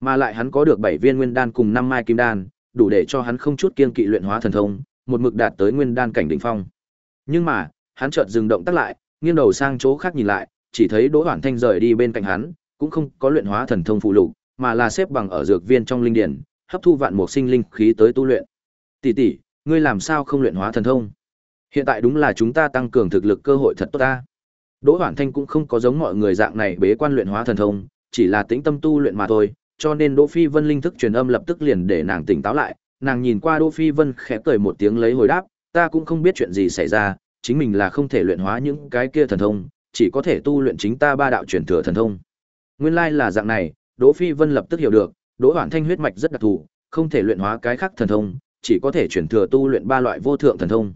Mà lại hắn có được 7 viên nguyên đan cùng 5 mai kim đan, đủ để cho hắn không chút kiên kỵ luyện hóa thần thông, một mực đạt tới nguyên đan cảnh đỉnh phong. Nhưng mà, hắn chợt dừng động tác lại, nghiêng đầu sang chỗ khác nhìn lại, chỉ thấy Đỗ Hoản Thanh rời đi bên cạnh hắn, cũng không có luyện hóa thần thông phụ lục, mà là xếp bằng ở dược viên trong linh điển, hấp thu vạn mục sinh linh khí tới tu luyện. Tỷ tỷ, ngươi làm sao không luyện hóa thần thông? Hiện tại đúng là chúng ta tăng cường thực lực cơ hội thật tốt ta. Đỗ Hoản Thanh cũng không có giống mọi người dạng này bế quan luyện hóa thần thông, chỉ là tĩnh tâm tu luyện mà thôi, cho nên Đỗ Phi Vân linh thức truyền âm lập tức liền để nàng tỉnh táo lại, nàng nhìn qua Đỗ Phi Vân khẽ cười một tiếng lấy hồi đáp, ta cũng không biết chuyện gì xảy ra, chính mình là không thể luyện hóa những cái kia thần thông, chỉ có thể tu luyện chính ta ba đạo truyền thừa thần thông. Nguyên lai là dạng này, Đỗ Phi Vân lập tức hiểu được, Đỗ Hoản Thanh huyết mạch rất đặc thù, không thể luyện hóa cái khác thần thông, chỉ có thể truyền thừa tu luyện ba loại vô thượng thần thông.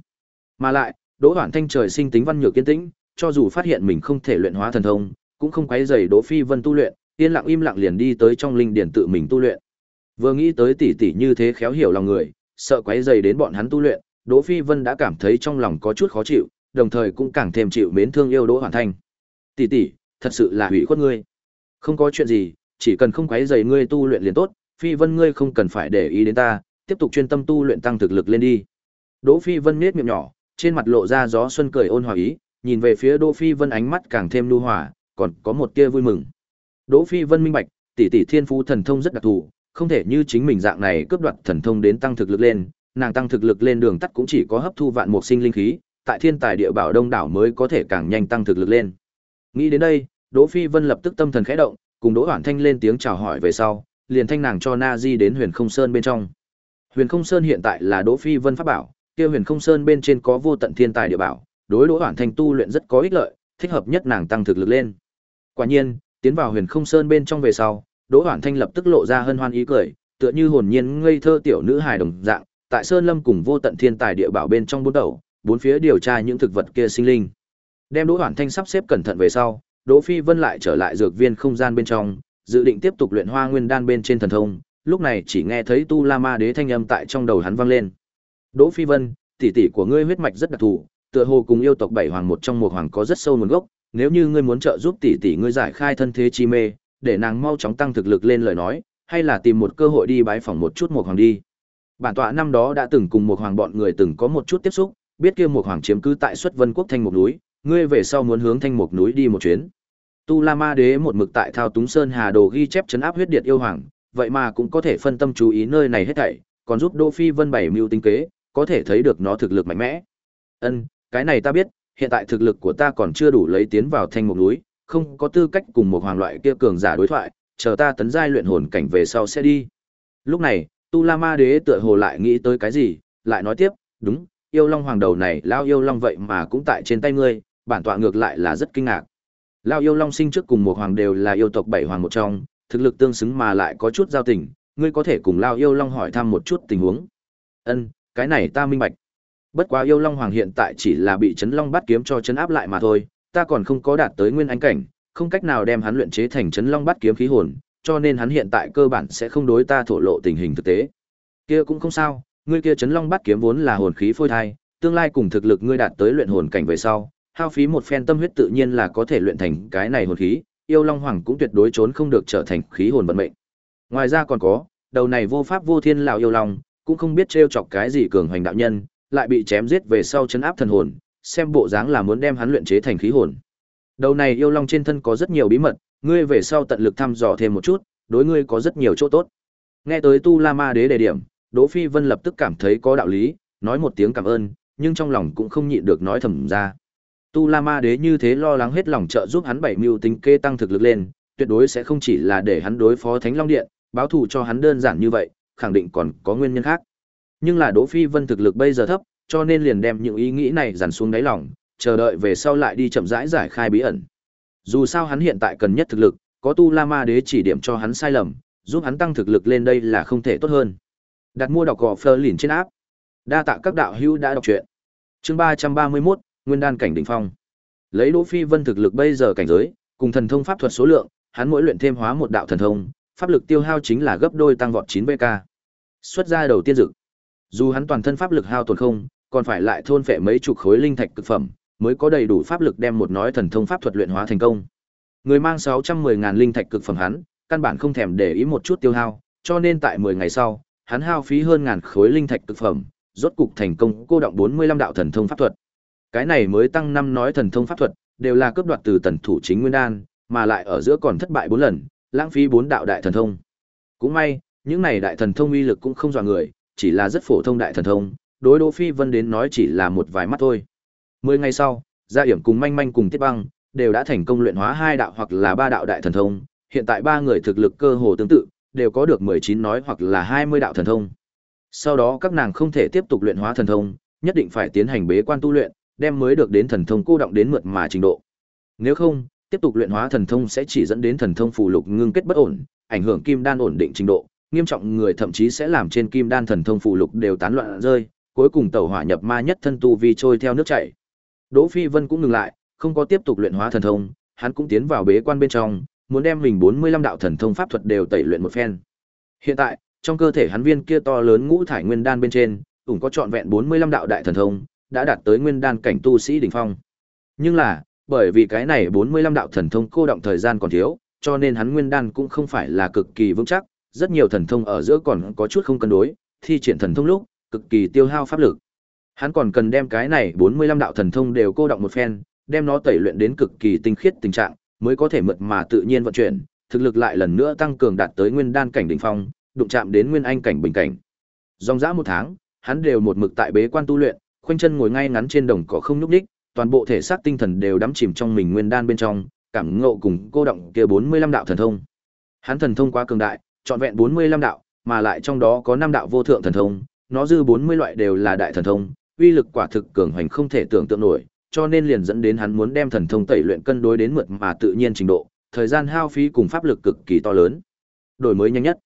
Mà lại, Đỗ Hoản Thanh trời sinh tính văn nhược kiên tĩnh, cho dù phát hiện mình không thể luyện hóa thần thông, cũng không quấy rầy Đỗ Phi Vân tu luyện, yên lặng im lặng liền đi tới trong linh điển tự mình tu luyện. Vừa nghĩ tới tỷ tỷ như thế khéo hiểu lòng người, sợ quấy rầy đến bọn hắn tu luyện, Đỗ Phi Vân đã cảm thấy trong lòng có chút khó chịu, đồng thời cũng càng thêm chịu mến thương yêu Đỗ Hoàn Thanh. Tỷ tỷ, thật sự là hủy khuất ngươi. Không có chuyện gì, chỉ cần không quấy rầy ngươi tu luyện liền tốt, Phi Vân ngươi không cần phải để ý đến ta, tiếp tục chuyên tâm tu luyện tăng thực lực lên đi. Đỗ Phi Vân nhếch miệng nhỏ, trên mặt lộ ra gió xuân cười ôn hòa ý, nhìn về phía Đỗ Phi Vân ánh mắt càng thêm nhu hòa, còn có một tia vui mừng. Đỗ Phi Vân minh bạch, tỷ tỷ thiên phú thần thông rất đặc thù, không thể như chính mình dạng này cướp đoạt thần thông đến tăng thực lực lên, nàng tăng thực lực lên đường tắt cũng chỉ có hấp thu vạn mục sinh linh khí, tại thiên tài địa bảo đông đảo mới có thể càng nhanh tăng thực lực lên. Nghĩ đến đây, Đỗ Phi Vân lập tức tâm thần khẽ động, cùng Đỗ Hoản Thanh lên tiếng chào hỏi về sau, liền thanh nàng cho Na Di đến Huyền Không Sơn bên trong. Huyền Không Sơn hiện tại là Đỗ Phi Vân pháp bảo, kia Huyền Không Sơn bên trên có vô tận thiên tài địa bảo, đối Đỗ Hoản Thanh tu luyện rất có ích lợi, thích hợp nhất nàng tăng thực lực lên. Quả nhiên, tiến vào Huyền Không Sơn bên trong về sau, Đỗ Hoản Thanh lập tức lộ ra hân hoan ý cười, tựa như hồn nhiên ngây thơ tiểu nữ hài đồng dạng, tại Sơn Lâm cùng vô tận thiên tài địa bảo bên trong bốn đầu, bốn phía điều tra những thực vật kia sinh linh. Đem Đỗ Hoản Thanh sắp xếp cẩn thận về sau, Đỗ Phi Vân lại trở lại dược viên không gian bên trong, dự định tiếp tục luyện Hoa Nguyên đan bên trên thần thông, lúc này chỉ nghe thấy Tu La Ma Đế thanh âm tại trong đầu hắn vang lên. "Đỗ Phi Vân, tỷ tỷ của ngươi huyết mạch rất đặc thù, tựa hồ cùng yêu tộc bảy hoàng một trong một hoàng có rất sâu nguồn gốc, nếu như ngươi muốn trợ giúp tỷ tỷ ngươi giải khai thân thế chi mê, để nàng mau chóng tăng thực lực lên lời nói, hay là tìm một cơ hội đi bái phỏng một chút một hoàng đi." Bản tọa năm đó đã từng cùng một hoàng bọn người từng có một chút tiếp xúc, biết kia một hoàng chiếm cứ tại xuất Vân quốc thanh một núi, ngươi về sau muốn hướng thanh một núi đi một chuyến. Tu La Ma Đế một mực tại Thao Túng Sơn Hà Đồ ghi chép chấn áp huyết điệt yêu hoàng, vậy mà cũng có thể phân tâm chú ý nơi này hết thảy, còn giúp Đỗ Phi Vân bảy mưu tính kế, có thể thấy được nó thực lực mạnh mẽ. Ân, cái này ta biết, hiện tại thực lực của ta còn chưa đủ lấy tiến vào thanh mục núi, không có tư cách cùng một hoàng loại kia cường giả đối thoại, chờ ta tấn giai luyện hồn cảnh về sau sẽ đi. Lúc này, Tu La Ma Đế tựa hồ lại nghĩ tới cái gì, lại nói tiếp, đúng, yêu long hoàng đầu này lao yêu long vậy mà cũng tại trên tay ngươi, bản tọa ngược lại là rất kinh ngạc. Lao yêu long sinh trước cùng một hoàng đều là yêu tộc bảy hoàng một trong, thực lực tương xứng mà lại có chút giao tình, ngươi có thể cùng Lao yêu long hỏi thăm một chút tình huống. Ân, cái này ta minh bạch. Bất quá yêu long hoàng hiện tại chỉ là bị chấn long bắt kiếm cho chấn áp lại mà thôi, ta còn không có đạt tới nguyên ánh cảnh, không cách nào đem hắn luyện chế thành chấn long bắt kiếm khí hồn, cho nên hắn hiện tại cơ bản sẽ không đối ta thổ lộ tình hình thực tế. Kia cũng không sao, ngươi kia chấn long bắt kiếm vốn là hồn khí phôi thai, tương lai cùng thực lực ngươi đạt tới luyện hồn cảnh về sau, hao phí một phen tâm huyết tự nhiên là có thể luyện thành cái này hồn khí, yêu long hoàng cũng tuyệt đối trốn không được trở thành khí hồn vận mệnh. Ngoài ra còn có, đầu này vô pháp vô thiên lão yêu long, cũng không biết trêu chọc cái gì cường hoành đạo nhân, lại bị chém giết về sau chấn áp thần hồn, xem bộ dáng là muốn đem hắn luyện chế thành khí hồn. Đầu này yêu long trên thân có rất nhiều bí mật, ngươi về sau tận lực thăm dò thêm một chút, đối ngươi có rất nhiều chỗ tốt. Nghe tới Tu La Ma Đế đề điểm, Đỗ Phi Vân lập tức cảm thấy có đạo lý, nói một tiếng cảm ơn, nhưng trong lòng cũng không nhịn được nói thầm ra. Tu La Ma Đế như thế lo lắng hết lòng trợ giúp hắn bảy mưu tính kê tăng thực lực lên, tuyệt đối sẽ không chỉ là để hắn đối phó Thánh Long Điện, báo thù cho hắn đơn giản như vậy, khẳng định còn có nguyên nhân khác. Nhưng là Đỗ Phi Vân thực lực bây giờ thấp, cho nên liền đem những ý nghĩ này dằn xuống đáy lòng, chờ đợi về sau lại đi chậm rãi giải khai bí ẩn. Dù sao hắn hiện tại cần nhất thực lực, có Tu La Ma Đế chỉ điểm cho hắn sai lầm, giúp hắn tăng thực lực lên đây là không thể tốt hơn. Đặt mua đọc gò Fleur lìn trên áp. Đa tạ các đạo hữu đã đọc truyện. Chương 331, Nguyên đan cảnh đỉnh phong. Lấy Đỗ Phi Vân thực lực bây giờ cảnh giới, cùng thần thông pháp thuật số lượng, hắn mỗi luyện thêm hóa một đạo thần thông, pháp lực tiêu hao chính là gấp đôi tăng vọt 9 VK. Xuất ra đầu tiên dực. Dù hắn toàn thân pháp lực hao tổn không, còn phải lại thôn phệ mấy chục khối linh thạch cực phẩm, mới có đầy đủ pháp lực đem một nói thần thông pháp thuật luyện hóa thành công. Người mang 610 ngàn linh thạch cực phẩm hắn, căn bản không thèm để ý một chút tiêu hao, cho nên tại 10 ngày sau, hắn hao phí hơn ngàn khối linh thạch cực phẩm, rốt cục thành công cô động 45 đạo thần thông pháp thuật. Cái này mới tăng năm nói thần thông pháp thuật, đều là cướp đoạt từ tần thủ chính nguyên đan, mà lại ở giữa còn thất bại 4 lần, lãng phí 4 đạo đại thần thông. Cũng may, những này đại thần thông uy lực cũng không dọa người, chỉ là rất phổ thông đại thần thông, đối Đỗ Phi Vân đến nói chỉ là một vài mắt thôi. 10 ngày sau, Gia Hiểm cùng Manh Manh cùng Tiết Băng đều đã thành công luyện hóa hai đạo hoặc là ba đạo đại thần thông, hiện tại ba người thực lực cơ hồ tương tự, đều có được 19 nói hoặc là 20 đạo thần thông. Sau đó các nàng không thể tiếp tục luyện hóa thần thông, nhất định phải tiến hành bế quan tu luyện, đem mới được đến thần thông cô động đến mượt mà trình độ. Nếu không, tiếp tục luyện hóa thần thông sẽ chỉ dẫn đến thần thông phù lục ngưng kết bất ổn, ảnh hưởng kim đan ổn định trình độ, nghiêm trọng người thậm chí sẽ làm trên kim đan thần thông phụ lục đều tán loạn rơi, cuối cùng tẩu hỏa nhập ma nhất thân tu vi trôi theo nước chảy. Đỗ Phi Vân cũng ngừng lại, không có tiếp tục luyện hóa thần thông, hắn cũng tiến vào bế quan bên trong, muốn đem mình 45 đạo thần thông pháp thuật đều tẩy luyện một phen. Hiện tại, trong cơ thể hắn viên kia to lớn ngũ thải nguyên đan bên trên, cũng có trọn vẹn 45 đạo đại thần thông, đã đạt tới nguyên đan cảnh tu sĩ đỉnh phong. Nhưng là, Bởi vì cái này 45 đạo thần thông cô động thời gian còn thiếu, cho nên hắn nguyên đan cũng không phải là cực kỳ vững chắc, rất nhiều thần thông ở giữa còn có chút không cân đối, thi triển thần thông lúc, cực kỳ tiêu hao pháp lực. Hắn còn cần đem cái này 45 đạo thần thông đều cô động một phen, đem nó tẩy luyện đến cực kỳ tinh khiết tình trạng, mới có thể mượt mà tự nhiên vận chuyển, thực lực lại lần nữa tăng cường đạt tới nguyên đan cảnh đỉnh phong, đụng chạm đến nguyên anh cảnh bình cảnh. Dòng dã một tháng, hắn đều một mực tại bế quan tu luyện, khoanh chân ngồi ngay ngắn trên đồng cỏ không nhúc nhích, toàn bộ thể xác tinh thần đều đắm chìm trong mình nguyên đan bên trong, cảm ngộ cùng cô động kia 45 đạo thần thông. Hắn thần thông quá cường đại, trọn vẹn 45 đạo, mà lại trong đó có 5 đạo vô thượng thần thông, nó dư 40 loại đều là đại thần thông, uy lực quả thực cường hoành không thể tưởng tượng nổi, cho nên liền dẫn đến hắn muốn đem thần thông tẩy luyện cân đối đến mượt mà tự nhiên trình độ, thời gian hao phí cùng pháp lực cực kỳ to lớn. Đổi mới nhanh nhất.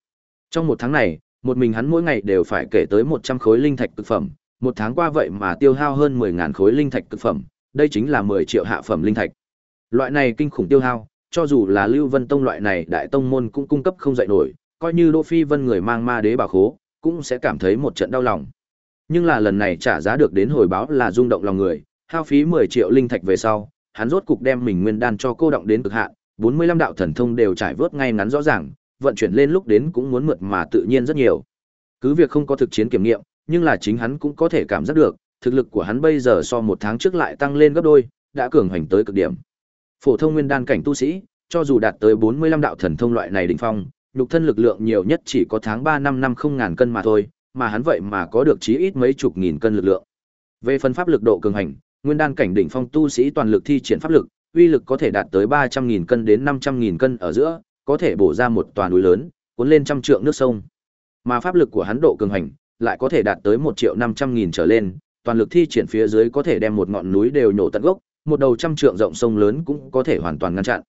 Trong một tháng này, một mình hắn mỗi ngày đều phải kể tới 100 khối linh thạch cực phẩm, một tháng qua vậy mà tiêu hao hơn 10.000 khối linh thạch cực phẩm, đây chính là 10 triệu hạ phẩm linh thạch. Loại này kinh khủng tiêu hao, cho dù là Lưu Vân Tông loại này đại tông môn cũng cung cấp không dậy nổi, coi như Đỗ Phi Vân người mang ma đế bảo khố, cũng sẽ cảm thấy một trận đau lòng. Nhưng là lần này trả giá được đến hồi báo là rung động lòng người, hao phí 10 triệu linh thạch về sau, hắn rốt cục đem mình nguyên đan cho cô động đến cực hạn, 45 đạo thần thông đều trải vớt ngay ngắn rõ ràng, vận chuyển lên lúc đến cũng muốn mượt mà tự nhiên rất nhiều. Cứ việc không có thực chiến kiểm nghiệm, nhưng là chính hắn cũng có thể cảm giác được, thực lực của hắn bây giờ so một tháng trước lại tăng lên gấp đôi, đã cường hành tới cực điểm. Phổ thông nguyên đan cảnh tu sĩ, cho dù đạt tới 45 đạo thần thông loại này đỉnh phong, nhục thân lực lượng nhiều nhất chỉ có tháng 3 năm năm không ngàn cân mà thôi, mà hắn vậy mà có được chí ít mấy chục nghìn cân lực lượng. Về phần pháp lực độ cường hành, nguyên đan cảnh đỉnh phong tu sĩ toàn lực thi triển pháp lực, uy lực có thể đạt tới 300.000 cân đến 500.000 cân ở giữa, có thể bổ ra một toàn núi lớn, cuốn lên trăm trượng nước sông. Mà pháp lực của hắn độ cường hành, lại có thể đạt tới 1 triệu 500 nghìn trở lên, toàn lực thi triển phía dưới có thể đem một ngọn núi đều nhổ tận gốc, một đầu trăm trượng rộng sông lớn cũng có thể hoàn toàn ngăn chặn.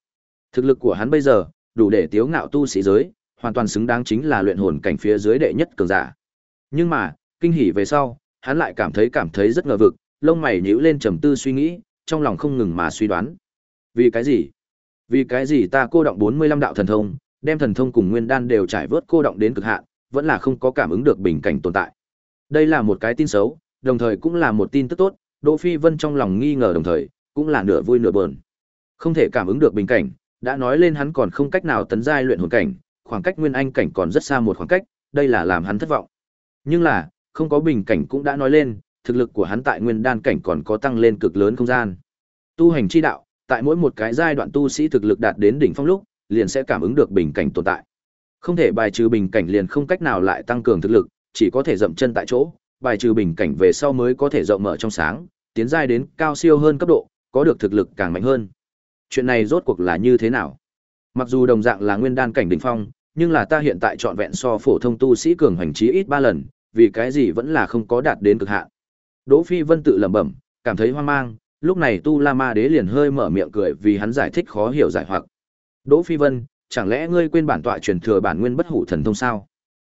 Thực lực của hắn bây giờ, đủ để tiếu ngạo tu sĩ giới, hoàn toàn xứng đáng chính là luyện hồn cảnh phía dưới đệ nhất cường giả. Nhưng mà, kinh hỉ về sau, hắn lại cảm thấy cảm thấy rất ngờ vực, lông mày nhíu lên trầm tư suy nghĩ, trong lòng không ngừng mà suy đoán. Vì cái gì? Vì cái gì ta cô động 45 đạo thần thông, đem thần thông cùng nguyên đan đều trải vớt cô động đến cực hạn, vẫn là không có cảm ứng được bình cảnh tồn tại. Đây là một cái tin xấu, đồng thời cũng là một tin tức tốt, Đỗ Phi Vân trong lòng nghi ngờ đồng thời, cũng là nửa vui nửa buồn. Không thể cảm ứng được bình cảnh, đã nói lên hắn còn không cách nào tấn giai luyện hồn cảnh, khoảng cách nguyên anh cảnh còn rất xa một khoảng cách, đây là làm hắn thất vọng. Nhưng là, không có bình cảnh cũng đã nói lên, thực lực của hắn tại nguyên đan cảnh còn có tăng lên cực lớn không gian. Tu hành chi đạo, tại mỗi một cái giai đoạn tu sĩ thực lực đạt đến đỉnh phong lúc, liền sẽ cảm ứng được bình cảnh tồn tại. Không thể bài trừ bình cảnh liền không cách nào lại tăng cường thực lực, chỉ có thể dậm chân tại chỗ, bài trừ bình cảnh về sau mới có thể rộng mở trong sáng, tiến giai đến cao siêu hơn cấp độ, có được thực lực càng mạnh hơn. Chuyện này rốt cuộc là như thế nào? Mặc dù đồng dạng là nguyên đan cảnh đỉnh phong, nhưng là ta hiện tại trọn vẹn so phổ thông tu sĩ cường hành chí ít 3 lần, vì cái gì vẫn là không có đạt đến cực hạn. Đỗ Phi Vân tự lẩm bẩm, cảm thấy hoang mang, lúc này Tu La Ma Đế liền hơi mở miệng cười vì hắn giải thích khó hiểu giải hoặc. Đỗ Phi Vân, chẳng lẽ ngươi quên bản tọa truyền thừa bản nguyên bất hủ thần thông sao?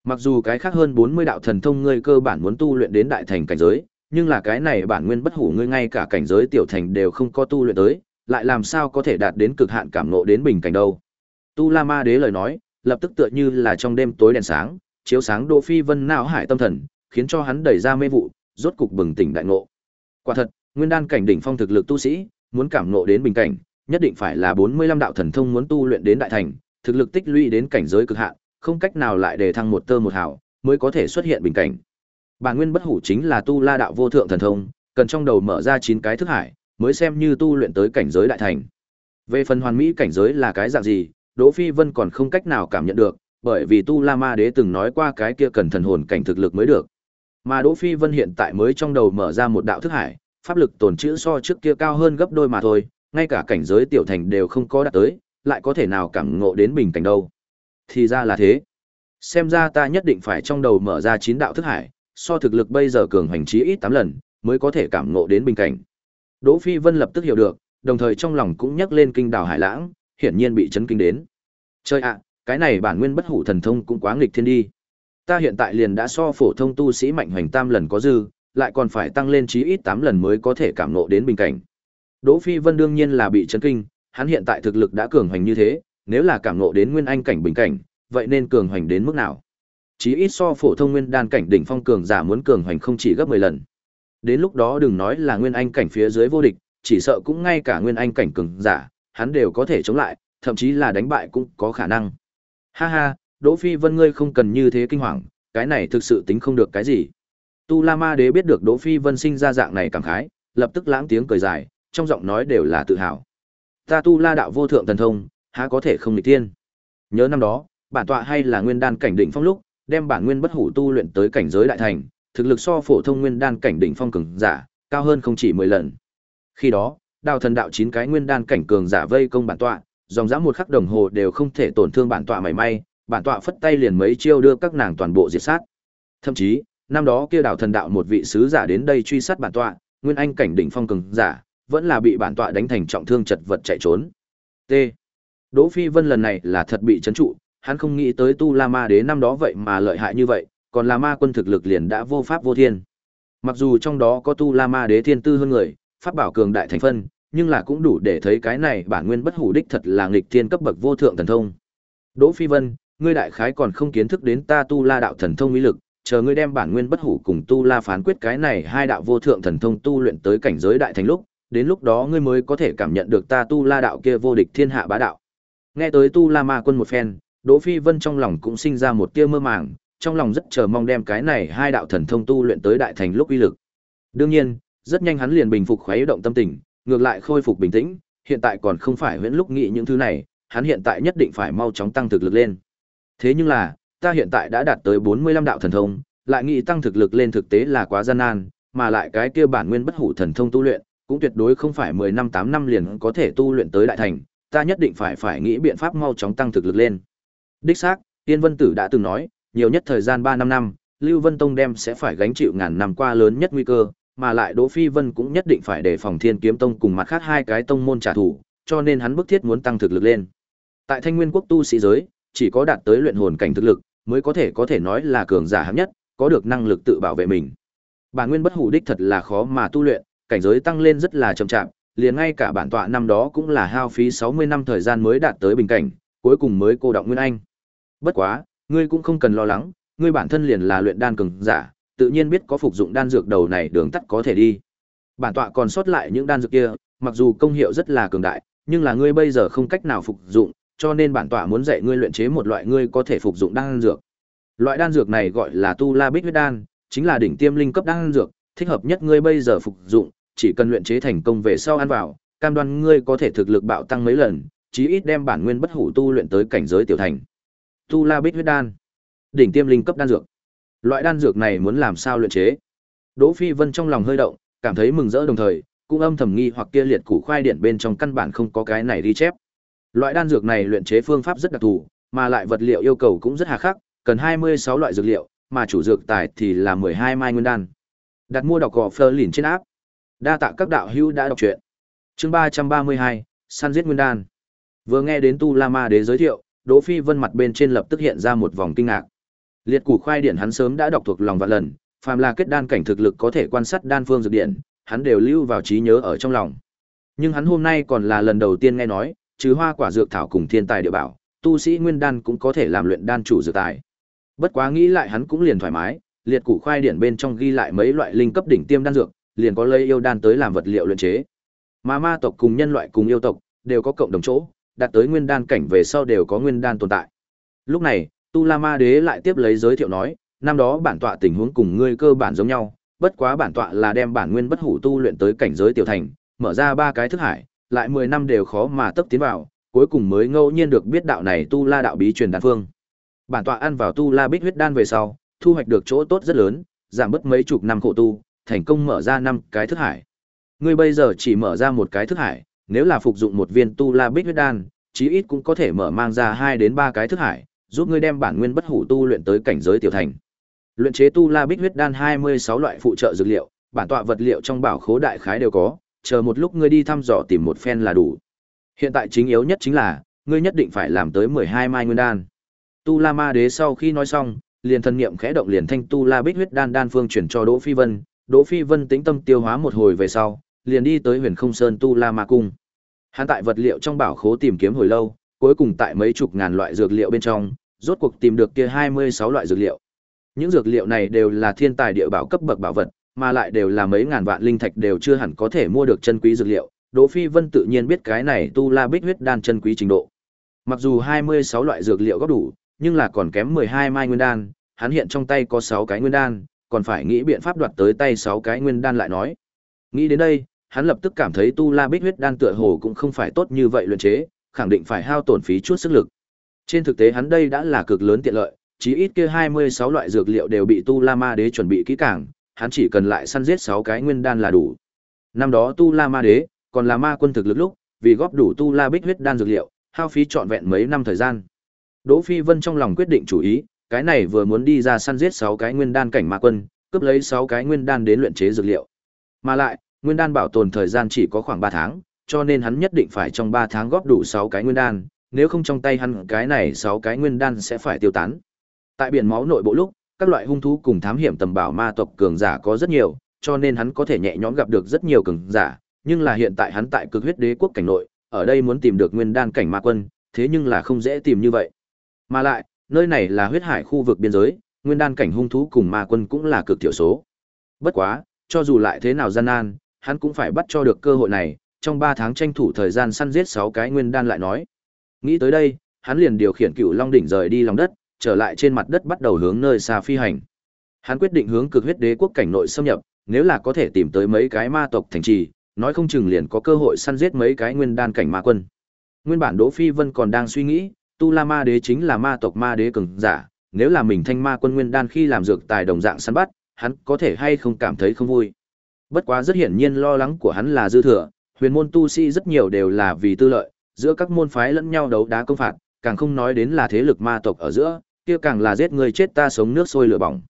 Mặc dù cái khác hơn 40 đạo thần thông ngươi cơ bản muốn tu luyện đến đại thành cảnh giới, nhưng là cái này bản nguyên bất hủ ngươi ngay cả cảnh giới tiểu thành đều không có tu luyện tới, lại làm sao có thể đạt đến cực hạn cảm ngộ đến bình cảnh đâu. Tu La Ma Đế lời nói, lập tức tựa như là trong đêm tối đèn sáng, chiếu sáng Đỗ Phi Vân não hải tâm thần, khiến cho hắn đẩy ra mê vụ, rốt cục bừng tỉnh đại ngộ. Quả thật, nguyên đan cảnh đỉnh phong thực lực tu sĩ, muốn cảm ngộ đến bình cảnh, nhất định phải là 45 đạo thần thông muốn tu luyện đến đại thành, thực lực tích lũy đến cảnh giới cực hạn, không cách nào lại để thăng một tơ một hào, mới có thể xuất hiện bình cảnh. Bản nguyên bất hủ chính là tu la đạo vô thượng thần thông, cần trong đầu mở ra 9 cái thức hải, mới xem như tu luyện tới cảnh giới đại thành. Về phần hoàn mỹ cảnh giới là cái dạng gì, Đỗ Phi Vân còn không cách nào cảm nhận được, bởi vì Tu La Ma Đế từng nói qua cái kia cần thần hồn cảnh thực lực mới được. Mà Đỗ Phi Vân hiện tại mới trong đầu mở ra một đạo thức hải, pháp lực tồn trữ so trước kia cao hơn gấp đôi mà thôi, ngay cả cảnh giới tiểu thành đều không có đạt tới, lại có thể nào cảm ngộ đến bình cảnh đâu. Thì ra là thế. Xem ra ta nhất định phải trong đầu mở ra chín đạo thức hải, so thực lực bây giờ cường hành chí ít 8 lần, mới có thể cảm ngộ đến bình cảnh. Đỗ Phi Vân lập tức hiểu được, đồng thời trong lòng cũng nhắc lên kinh đảo hải lãng, hiển nhiên bị chấn kinh đến. Chơi ạ, cái này bản nguyên bất hủ thần thông cũng quá nghịch thiên đi. Ta hiện tại liền đã so phổ thông tu sĩ mạnh hoành tam lần có dư, lại còn phải tăng lên chí ít 8 lần mới có thể cảm ngộ đến bình cảnh. Đỗ Phi Vân đương nhiên là bị chấn kinh, hắn hiện tại thực lực đã cường hoành như thế, nếu là cảm ngộ đến nguyên anh cảnh bình cảnh, vậy nên cường hoành đến mức nào? Chí ít so phổ thông nguyên đan cảnh đỉnh phong cường giả muốn cường hoành không chỉ gấp 10 lần. Đến lúc đó đừng nói là nguyên anh cảnh phía dưới vô địch, chỉ sợ cũng ngay cả nguyên anh cảnh cường giả, hắn đều có thể chống lại, thậm chí là đánh bại cũng có khả năng. Ha ha, Đỗ Phi Vân ngươi không cần như thế kinh hoàng, cái này thực sự tính không được cái gì. Tu La Ma Đế biết được Đỗ Phi Vân sinh ra dạng này cảm khái, lập tức lãng tiếng cười dài, trong giọng nói đều là tự hào. Ta Tu La đạo vô thượng thần thông, há có thể không nghịch tiên. Nhớ năm đó, bản tọa hay là nguyên đan cảnh đỉnh phong lúc, đem bản nguyên bất hủ tu luyện tới cảnh giới đại thành, thực lực so phổ thông nguyên đan cảnh đỉnh phong cường giả, cao hơn không chỉ 10 lần. Khi đó, đào thần đạo chín cái nguyên đan cảnh cường giả vây công bản tọa, dòng dã một khắc đồng hồ đều không thể tổn thương bản tọa mảy may, bản tọa phất tay liền mấy chiêu đưa các nàng toàn bộ diệt sát. Thậm chí, năm đó kia đào thần đạo một vị sứ giả đến đây truy sát bản tọa, nguyên anh cảnh đỉnh phong cường giả, vẫn là bị bản tọa đánh thành trọng thương chật vật chạy trốn. T. Đỗ Phi Vân lần này là thật bị chấn trụ, hắn không nghĩ tới Tu La Ma Đế năm đó vậy mà lợi hại như vậy, còn là ma quân thực lực liền đã vô pháp vô thiên. Mặc dù trong đó có Tu La Ma Đế thiên tư hơn người, pháp bảo cường đại thành phân, nhưng là cũng đủ để thấy cái này bản nguyên bất hủ đích thật là nghịch thiên cấp bậc vô thượng thần thông. Đỗ Phi Vân, ngươi đại khái còn không kiến thức đến ta Tu La đạo thần thông uy lực, chờ ngươi đem bản nguyên bất hủ cùng Tu La phán quyết cái này hai đạo vô thượng thần thông tu luyện tới cảnh giới đại thành lúc, đến lúc đó ngươi mới có thể cảm nhận được ta Tu La đạo kia vô địch thiên hạ bá đạo. Nghe tới Tu La Ma quân một phen, Đỗ Phi Vân trong lòng cũng sinh ra một tia mơ màng, trong lòng rất chờ mong đem cái này hai đạo thần thông tu luyện tới đại thành lúc uy lực. Đương nhiên, rất nhanh hắn liền bình phục khoái động tâm tình, ngược lại khôi phục bình tĩnh, hiện tại còn không phải huyễn lúc nghĩ những thứ này, hắn hiện tại nhất định phải mau chóng tăng thực lực lên. Thế nhưng là, ta hiện tại đã đạt tới 45 đạo thần thông, lại nghĩ tăng thực lực lên thực tế là quá gian nan, mà lại cái kia bản nguyên bất hủ thần thông tu luyện, cũng tuyệt đối không phải 10 năm 8 năm liền có thể tu luyện tới đại thành, ta nhất định phải phải nghĩ biện pháp mau chóng tăng thực lực lên. Đích xác, Tiên Vân Tử đã từng nói, nhiều nhất thời gian 3 năm năm, Lưu Vân Tông đem sẽ phải gánh chịu ngàn năm qua lớn nhất nguy cơ, mà lại Đỗ Phi Vân cũng nhất định phải đề phòng Thiên Kiếm Tông cùng mặt khác hai cái tông môn trả thù, cho nên hắn bức thiết muốn tăng thực lực lên. Tại Thanh Nguyên quốc tu sĩ giới, chỉ có đạt tới luyện hồn cảnh thực lực, mới có thể có thể nói là cường giả hạng nhất, có được năng lực tự bảo vệ mình. Bản nguyên bất hủ đích thật là khó mà tu luyện, cảnh giới tăng lên rất là chậm chạp, liền ngay cả bản tọa năm đó cũng là hao phí 60 năm thời gian mới đạt tới bình cảnh, cuối cùng mới cô động nguyên anh. Bất quá, ngươi cũng không cần lo lắng, ngươi bản thân liền là luyện đan cường giả, tự nhiên biết có phục dụng đan dược đầu này đường tắt có thể đi. Bản tọa còn sót lại những đan dược kia, mặc dù công hiệu rất là cường đại, nhưng là ngươi bây giờ không cách nào phục dụng, cho nên bản tọa muốn dạy ngươi luyện chế một loại ngươi có thể phục dụng đan dược. Loại đan dược này gọi là Tu La Bích Huyết Đan, chính là đỉnh tiêm linh cấp đan dược, thích hợp nhất ngươi bây giờ phục dụng, chỉ cần luyện chế thành công về sau ăn vào, cam đoan ngươi có thể thực lực bạo tăng mấy lần, chí ít đem bản nguyên bất hủ tu luyện tới cảnh giới tiểu thành. Tu La Bích Huyết Đan, đỉnh tiêm linh cấp đan dược. Loại đan dược này muốn làm sao luyện chế? Đỗ Phi Vân trong lòng hơi động, cảm thấy mừng rỡ đồng thời, cũng âm thầm nghi hoặc kia liệt củ khoai điện bên trong căn bản không có cái này ghi chép. Loại đan dược này luyện chế phương pháp rất đặc thù, mà lại vật liệu yêu cầu cũng rất hà khắc, cần 26 loại dược liệu, mà chủ dược tài thì là 12 mai nguyên đan. Đặt mua đọc gò Fleur lìn trên áp. Đa tạ các đạo hữu đã đọc truyện. Chương 332, săn giết nguyên đan. Vừa nghe đến Tu La Ma Đế giới thiệu, Đỗ Phi Vân mặt bên trên lập tức hiện ra một vòng kinh ngạc. Liệt củ khoai điển hắn sớm đã đọc thuộc lòng vạn lần, phàm là kết đan cảnh thực lực có thể quan sát đan phương dược điển, hắn đều lưu vào trí nhớ ở trong lòng. Nhưng hắn hôm nay còn là lần đầu tiên nghe nói, trừ hoa quả dược thảo cùng thiên tài địa bảo, tu sĩ nguyên đan cũng có thể làm luyện đan chủ dược tài. Bất quá nghĩ lại hắn cũng liền thoải mái, liệt củ khoai điển bên trong ghi lại mấy loại linh cấp đỉnh tiêm đan dược, liền có lấy yêu đan tới làm vật liệu luyện chế. Mà ma tộc cùng nhân loại cùng yêu tộc đều có cộng đồng chỗ, đạt tới nguyên đan cảnh về sau đều có nguyên đan tồn tại. Lúc này, Tu La Ma Đế lại tiếp lấy giới thiệu nói, năm đó bản tọa tình huống cùng ngươi cơ bản giống nhau, bất quá bản tọa là đem bản nguyên bất hủ tu luyện tới cảnh giới tiểu thành, mở ra ba cái thức hải, lại 10 năm đều khó mà tấp tiến vào, cuối cùng mới ngẫu nhiên được biết đạo này Tu La đạo bí truyền đan phương. Bản tọa ăn vào Tu La Bích huyết đan về sau, thu hoạch được chỗ tốt rất lớn, giảm bớt mấy chục năm khổ tu, thành công mở ra năm cái thức hải. Ngươi bây giờ chỉ mở ra một cái thức hải, nếu là phục dụng một viên Tu La Bích huyết đan, chí ít cũng có thể mở mang ra 2 đến 3 cái thức hải, giúp ngươi đem bản nguyên bất hủ tu luyện tới cảnh giới tiểu thành. Luyện chế tu la bích huyết đan 26 loại phụ trợ dược liệu, bản tọa vật liệu trong bảo khố đại khái đều có, chờ một lúc ngươi đi thăm dò tìm một phen là đủ. Hiện tại chính yếu nhất chính là, ngươi nhất định phải làm tới 12 mai nguyên đan. Tu La Ma Đế sau khi nói xong, liền thân niệm khẽ động liền thanh tu la bích huyết đan đan phương chuyển cho Đỗ Phi Vân, Đỗ Phi Vân tĩnh tâm tiêu hóa một hồi về sau, liền đi tới Huyền Không Sơn tu la ma cung. Hắn tại vật liệu trong bảo khố tìm kiếm hồi lâu, cuối cùng tại mấy chục ngàn loại dược liệu bên trong, rốt cuộc tìm được kia 26 loại dược liệu. Những dược liệu này đều là thiên tài địa bảo cấp bậc bảo vật, mà lại đều là mấy ngàn vạn linh thạch đều chưa hẳn có thể mua được chân quý dược liệu, Đỗ Phi Vân tự nhiên biết cái này tu la bích huyết đan chân quý trình độ. Mặc dù 26 loại dược liệu góp đủ, nhưng là còn kém 12 mai nguyên đan, hắn hiện trong tay có sáu cái nguyên đan, còn phải nghĩ biện pháp đoạt tới tay sáu cái nguyên đan lại nói. Nghĩ đến đây, hắn lập tức cảm thấy tu la bích huyết đan tựa hồ cũng không phải tốt như vậy luyện chế, khẳng định phải hao tổn phí chút sức lực. Trên thực tế hắn đây đã là cực lớn tiện lợi, chí ít kia 26 loại dược liệu đều bị tu la ma đế chuẩn bị kỹ càng, hắn chỉ cần lại săn giết 6 cái nguyên đan là đủ. Năm đó tu la ma đế, còn là ma quân thực lực lúc, vì góp đủ tu la bích huyết đan dược liệu, hao phí trọn vẹn mấy năm thời gian. Đỗ Phi Vân trong lòng quyết định chủ ý, cái này vừa muốn đi ra săn giết 6 cái nguyên đan cảnh ma quân, cướp lấy 6 cái nguyên đan đến luyện chế dược liệu. Mà lại, nguyên đan bảo tồn thời gian chỉ có khoảng 3 tháng, cho nên hắn nhất định phải trong 3 tháng góp đủ 6 cái nguyên đan, nếu không trong tay hắn cái này 6 cái nguyên đan sẽ phải tiêu tán. Tại biển máu nội bộ lúc, các loại hung thú cùng thám hiểm tầm bảo ma tộc cường giả có rất nhiều, cho nên hắn có thể nhẹ nhõm gặp được rất nhiều cường giả, nhưng là hiện tại hắn tại cực huyết đế quốc cảnh nội, ở đây muốn tìm được nguyên đan cảnh ma quân, thế nhưng là không dễ tìm như vậy. Mà lại, nơi này là huyết hải khu vực biên giới, nguyên đan cảnh hung thú cùng ma quân cũng là cực thiểu số. Bất quá, cho dù lại thế nào gian nan, hắn cũng phải bắt cho được cơ hội này, trong 3 tháng tranh thủ thời gian săn giết 6 cái nguyên đan lại nói. Nghĩ tới đây, hắn liền điều khiển Cựu Long đỉnh rời đi lòng đất, trở lại trên mặt đất bắt đầu hướng nơi xa phi hành. Hắn quyết định hướng cực huyết đế quốc cảnh nội xâm nhập, nếu là có thể tìm tới mấy cái ma tộc thành trì, nói không chừng liền có cơ hội săn giết mấy cái nguyên đan cảnh ma quân. Nguyên bản Đỗ Phi Vân còn đang suy nghĩ, Tu La Ma Đế chính là ma tộc ma đế cường giả, nếu là mình thanh ma quân nguyên đan khi làm dược tài đồng dạng săn bắt, hắn có thể hay không cảm thấy không vui. Bất quá rất hiển nhiên lo lắng của hắn là dư thừa, huyền môn tu sĩ rất nhiều đều là vì tư lợi, giữa các môn phái lẫn nhau đấu đá công phạt, càng không nói đến là thế lực ma tộc ở giữa, kia càng là giết người chết ta sống nước sôi lửa bỏng.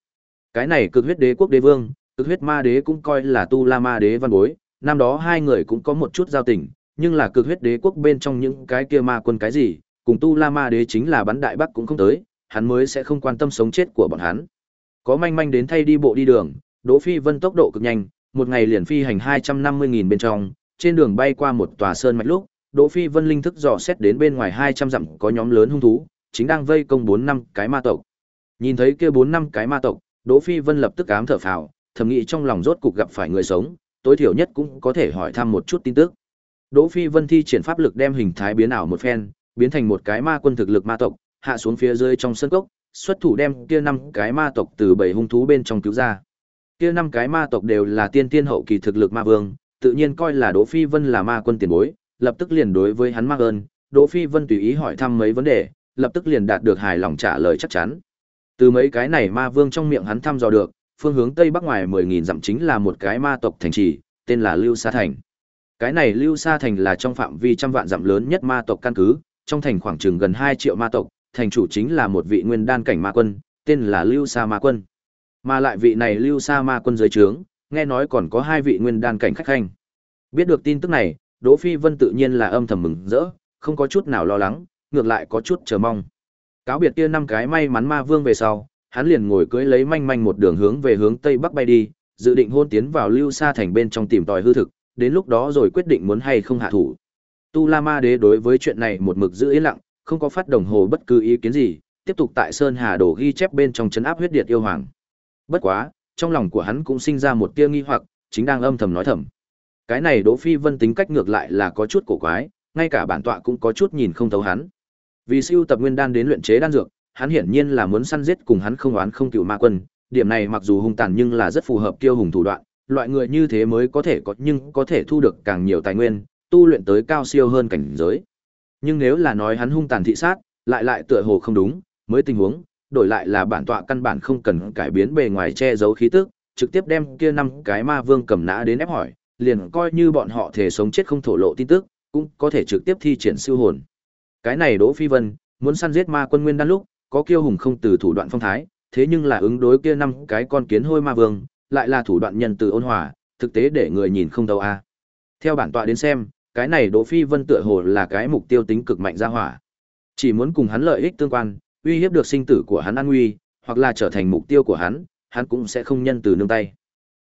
Cái này cực huyết đế quốc đế vương, cực huyết ma đế cũng coi là tu la ma đế văn bối, năm đó hai người cũng có một chút giao tình, nhưng là cực huyết đế quốc bên trong những cái kia ma quân cái gì, cùng tu la ma đế chính là bắn đại bắc cũng không tới, hắn mới sẽ không quan tâm sống chết của bọn hắn. Có manh manh đến thay đi bộ đi đường, Đỗ Phi Vân tốc độ cực nhanh, một ngày liền phi hành 250.000 bên trong, trên đường bay qua một tòa sơn mạch lúc, Đỗ Phi Vân linh thức dò xét đến bên ngoài 200 dặm có nhóm lớn hung thú, chính đang vây công 4 năm cái ma tộc. Nhìn thấy kia 4 năm cái ma tộc, Đỗ Phi Vân lập tức ám thở phào, thầm nghĩ trong lòng rốt cục gặp phải người sống, tối thiểu nhất cũng có thể hỏi thăm một chút tin tức. Đỗ Phi Vân thi triển pháp lực đem hình thái biến ảo một phen, biến thành một cái ma quân thực lực ma tộc, hạ xuống phía dưới trong sân cốc, xuất thủ đem kia năm cái ma tộc từ bảy hung thú bên trong cứu ra. Kia năm cái ma tộc đều là tiên tiên hậu kỳ thực lực ma vương, tự nhiên coi là Đỗ Phi Vân là ma quân tiền bối, lập tức liền đối với hắn mắc ơn, Đỗ Phi Vân tùy ý hỏi thăm mấy vấn đề, lập tức liền đạt được hài lòng trả lời chắc chắn. Từ mấy cái này ma vương trong miệng hắn thăm dò được, phương hướng tây bắc ngoài 10000 dặm chính là một cái ma tộc thành trì, tên là Lưu Sa thành. Cái này Lưu Sa thành là trong phạm vi trăm vạn dặm lớn nhất ma tộc căn cứ, trong thành khoảng chừng gần 2 triệu ma tộc, thành chủ chính là một vị nguyên đan cảnh ma quân, tên là Lưu Sa Ma Quân. Mà lại vị này Lưu Sa Ma Quân dưới trướng, nghe nói còn có hai vị nguyên đan cảnh khách khanh. Biết được tin tức này, Đỗ Phi Vân tự nhiên là âm thầm mừng rỡ, không có chút nào lo lắng, ngược lại có chút chờ mong. Cáo biệt kia năm cái may mắn ma vương về sau, hắn liền ngồi cưỡi lấy manh manh một đường hướng về hướng tây bắc bay đi, dự định hôn tiến vào Lưu Sa thành bên trong tìm tòi hư thực, đến lúc đó rồi quyết định muốn hay không hạ thủ. Tu La Ma Đế đối với chuyện này một mực giữ yên lặng, không có phát đồng hồ bất cứ ý kiến gì, tiếp tục tại Sơn Hà Đổ ghi chép bên trong chấn áp huyết điệt yêu hoàng. Bất quá, trong lòng của hắn cũng sinh ra một tia nghi hoặc, chính đang âm thầm nói thầm. Cái này Đỗ Phi Vân tính cách ngược lại là có chút cổ quái, ngay cả bản tọa cũng có chút nhìn không thấu hắn. Vì siêu tập nguyên đan đến luyện chế đan dược, hắn hiển nhiên là muốn săn giết cùng hắn không oán không cừu ma quân, điểm này mặc dù hung tàn nhưng là rất phù hợp tiêu hùng thủ đoạn, loại người như thế mới có thể có nhưng có thể thu được càng nhiều tài nguyên, tu luyện tới cao siêu hơn cảnh giới. Nhưng nếu là nói hắn hung tàn thị sát, lại lại tựa hồ không đúng, mới tình huống, đổi lại là bản tọa căn bản không cần cải biến bề ngoài che giấu khí tức, trực tiếp đem kia năm cái ma vương cầm nã đến ép hỏi, liền coi như bọn họ thể sống chết không thổ lộ tin tức, cũng có thể trực tiếp thi triển siêu hồn. Cái này Đỗ Phi Vân, muốn săn giết ma quân nguyên đan lúc, có kiêu hùng không từ thủ đoạn phong thái, thế nhưng là ứng đối kia năm cái con kiến hôi ma vương, lại là thủ đoạn nhân từ ôn hòa, thực tế để người nhìn không đâu a. Theo bản tọa đến xem, cái này Đỗ Phi Vân tựa hồ là cái mục tiêu tính cực mạnh ra hỏa. Chỉ muốn cùng hắn lợi ích tương quan, uy hiếp được sinh tử của hắn an nguy, hoặc là trở thành mục tiêu của hắn, hắn cũng sẽ không nhân từ nương tay.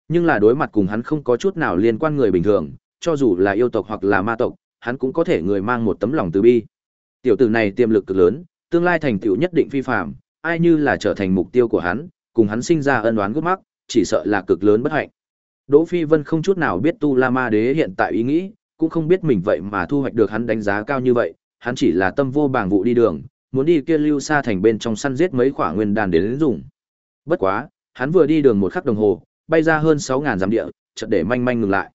Nhưng là đối mặt cùng hắn không có chút nào liên quan người bình thường, cho dù là yêu tộc hoặc là ma tộc, hắn cũng có thể người mang một tấm lòng từ bi. Tiểu tử này tiềm lực cực lớn, tương lai thành tựu nhất định phi phàm, ai như là trở thành mục tiêu của hắn, cùng hắn sinh ra ân oán gút mắc, chỉ sợ là cực lớn bất hạnh. Đỗ Phi Vân không chút nào biết Tu La Ma Đế hiện tại ý nghĩ, cũng không biết mình vậy mà thu hoạch được hắn đánh giá cao như vậy, hắn chỉ là tâm vô bảng vụ đi đường, muốn đi kia lưu xa thành bên trong săn giết mấy quả nguyên đan đến, đến dùng. Bất quá, hắn vừa đi đường một khắc đồng hồ, bay ra hơn 6000 dặm địa, chợt để manh manh ngừng lại.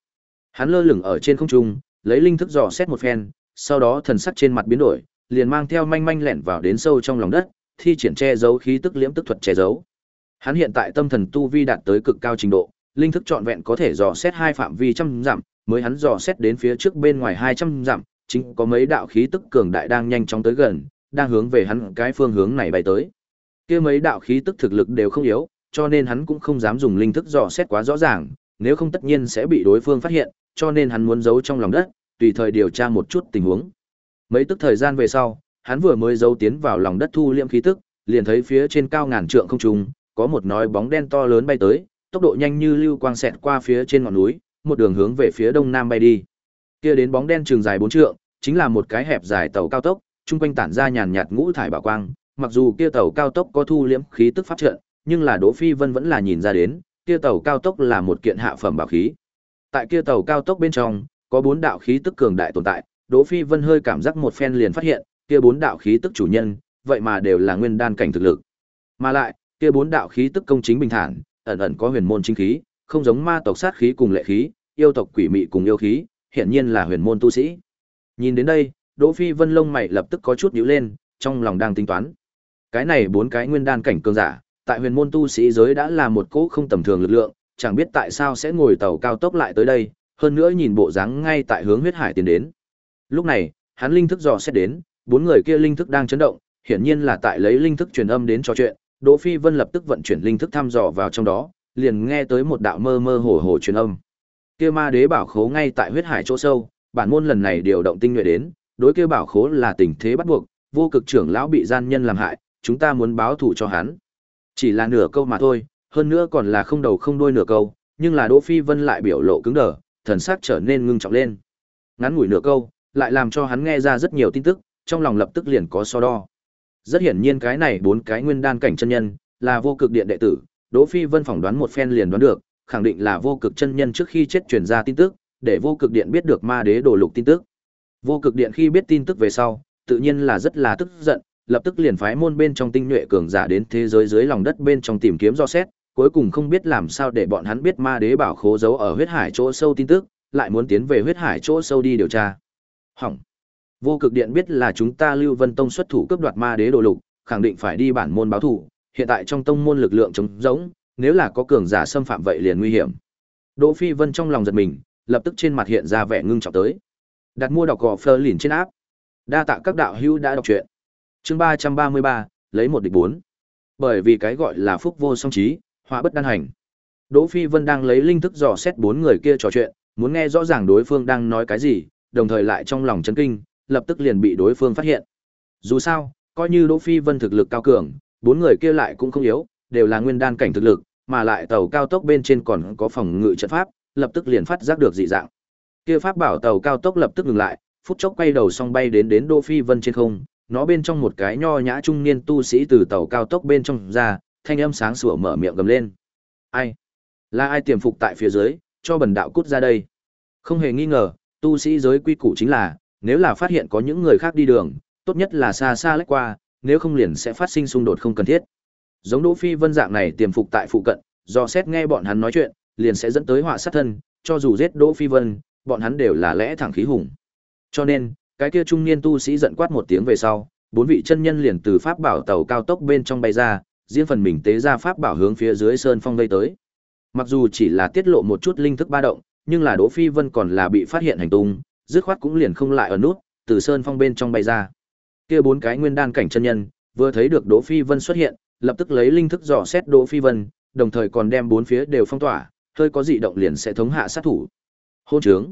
Hắn lơ lửng ở trên không trung, lấy linh thức dò xét một phen, sau đó thần sắc trên mặt biến đổi, liền mang theo manh manh lẻn vào đến sâu trong lòng đất, thi triển che giấu khí tức liễm tức thuật che giấu. Hắn hiện tại tâm thần tu vi đạt tới cực cao trình độ, linh thức trọn vẹn có thể dò xét hai phạm vi trăm dặm, mới hắn dò xét đến phía trước bên ngoài 200 dặm, chính có mấy đạo khí tức cường đại đang nhanh chóng tới gần, đang hướng về hắn cái phương hướng này bay tới. Kia mấy đạo khí tức thực lực đều không yếu, cho nên hắn cũng không dám dùng linh thức dò xét quá rõ ràng, nếu không tất nhiên sẽ bị đối phương phát hiện, cho nên hắn muốn giấu trong lòng đất, tùy thời điều tra một chút tình huống. Mấy tức thời gian về sau, hắn vừa mới giấu tiến vào lòng đất thu liễm khí tức, liền thấy phía trên cao ngàn trượng không trung, có một nói bóng đen to lớn bay tới, tốc độ nhanh như lưu quang xẹt qua phía trên ngọn núi, một đường hướng về phía đông nam bay đi. Kia đến bóng đen trường dài bốn trượng, chính là một cái hẹp dài tàu cao tốc, chung quanh tản ra nhàn nhạt ngũ thải bảo quang, mặc dù kia tàu cao tốc có thu liễm khí tức pháp trận, nhưng là Đỗ Phi Vân vẫn là nhìn ra đến, kia tàu cao tốc là một kiện hạ phẩm bảo khí. Tại kia tàu cao tốc bên trong, có bốn đạo khí tức cường đại tồn tại, Đỗ Phi Vân hơi cảm giác một phen liền phát hiện, kia bốn đạo khí tức chủ nhân, vậy mà đều là nguyên đan cảnh thực lực. Mà lại, kia bốn đạo khí tức công chính bình thản, ẩn ẩn có huyền môn chính khí, không giống ma tộc sát khí cùng lệ khí, yêu tộc quỷ mị cùng yêu khí, hiển nhiên là huyền môn tu sĩ. Nhìn đến đây, Đỗ Phi Vân lông mày lập tức có chút nhíu lên, trong lòng đang tính toán. Cái này bốn cái nguyên đan cảnh cường giả, tại huyền môn tu sĩ giới đã là một cỗ không tầm thường lực lượng, chẳng biết tại sao sẽ ngồi tàu cao tốc lại tới đây, hơn nữa nhìn bộ dáng ngay tại hướng huyết hải tiến đến. Lúc này, hắn linh thức dò xét đến, bốn người kia linh thức đang chấn động, hiển nhiên là tại lấy linh thức truyền âm đến trò chuyện, Đỗ Phi Vân lập tức vận chuyển linh thức thăm dò vào trong đó, liền nghe tới một đạo mơ mơ hồ hồ truyền âm. Kia ma đế bảo khố ngay tại huyết hải chỗ sâu, bản môn lần này điều động tinh nhuệ đến, đối kia bảo khố là tình thế bắt buộc, vô cực trưởng lão bị gian nhân làm hại, chúng ta muốn báo thù cho hắn. Chỉ là nửa câu mà thôi, hơn nữa còn là không đầu không đuôi nửa câu, nhưng là Đỗ Phi Vân lại biểu lộ cứng đờ, thần sắc trở nên ngưng trọng lên. Ngắn ngủi nửa câu, lại làm cho hắn nghe ra rất nhiều tin tức, trong lòng lập tức liền có so đo. Rất hiển nhiên cái này bốn cái nguyên đan cảnh chân nhân, là vô cực điện đệ tử, Đỗ Phi Vân phỏng đoán một phen liền đoán được, khẳng định là vô cực chân nhân trước khi chết truyền ra tin tức, để vô cực điện biết được ma đế đổ lục tin tức. Vô cực điện khi biết tin tức về sau, tự nhiên là rất là tức giận, lập tức liền phái môn bên trong tinh nhuệ cường giả đến thế giới dưới lòng đất bên trong tìm kiếm do xét, cuối cùng không biết làm sao để bọn hắn biết ma đế bảo khố giấu ở huyết hải chỗ sâu tin tức, lại muốn tiến về huyết hải chỗ sâu đi điều tra. Hỏng. Vô cực điện biết là chúng ta Lưu Vân Tông xuất thủ cướp đoạt ma đế đồ lục, khẳng định phải đi bản môn báo thủ, hiện tại trong tông môn lực lượng chống rỗng, nếu là có cường giả xâm phạm vậy liền nguy hiểm. Đỗ Phi Vân trong lòng giật mình, lập tức trên mặt hiện ra vẻ ngưng trọng tới. Đặt mua đọc gò phơ lìn trên áp. Đa tạ các đạo hữu đã đọc truyện. Chương ba trăm ba mươi ba, lấy một địch bốn. Bởi vì cái gọi là phúc vô song trí, họa bất đan hành. Đỗ Phi Vân đang lấy linh thức dò xét bốn người kia trò chuyện, muốn nghe rõ ràng đối phương đang nói cái gì, đồng thời lại trong lòng chấn kinh, lập tức liền bị đối phương phát hiện. Dù sao, coi như Đỗ Phi Vân thực lực cao cường, bốn người kia lại cũng không yếu, đều là nguyên đan cảnh thực lực, mà lại tàu cao tốc bên trên còn có phòng ngự trận pháp, lập tức liền phát giác được dị dạng. Kia pháp bảo tàu cao tốc lập tức ngừng lại, phút chốc quay đầu xong bay đến đến Đỗ Phi Vân trên không, nó bên trong một cái nho nhã trung niên tu sĩ từ tàu cao tốc bên trong ra, thanh âm sáng sủa mở miệng gầm lên. Ai? Là ai tiềm phục tại phía dưới, cho bần đạo cút ra đây. Không hề nghi ngờ, tu sĩ giới quy củ chính là, nếu là phát hiện có những người khác đi đường, tốt nhất là xa xa lách qua, nếu không liền sẽ phát sinh xung đột không cần thiết. Giống Đỗ Phi Vân dạng này tiềm phục tại phụ cận, do xét nghe bọn hắn nói chuyện, liền sẽ dẫn tới họa sát thân, cho dù giết Đỗ Phi Vân, bọn hắn đều là lẽ thẳng khí hùng. Cho nên, cái kia trung niên tu sĩ giận quát một tiếng về sau, bốn vị chân nhân liền từ pháp bảo tàu cao tốc bên trong bay ra, riêng phần mình tế ra pháp bảo hướng phía dưới sơn phong gây tới. Mặc dù chỉ là tiết lộ một chút linh thức ba động, nhưng là Đỗ Phi Vân còn là bị phát hiện hành tung, dứt khoát cũng liền không lại ở nút, từ sơn phong bên trong bay ra. Kia bốn cái nguyên đan cảnh chân nhân, vừa thấy được Đỗ Phi Vân xuất hiện, lập tức lấy linh thức dò xét Đỗ Phi Vân, đồng thời còn đem bốn phía đều phong tỏa, hơi có dị động liền sẽ thống hạ sát thủ. Hôn trướng,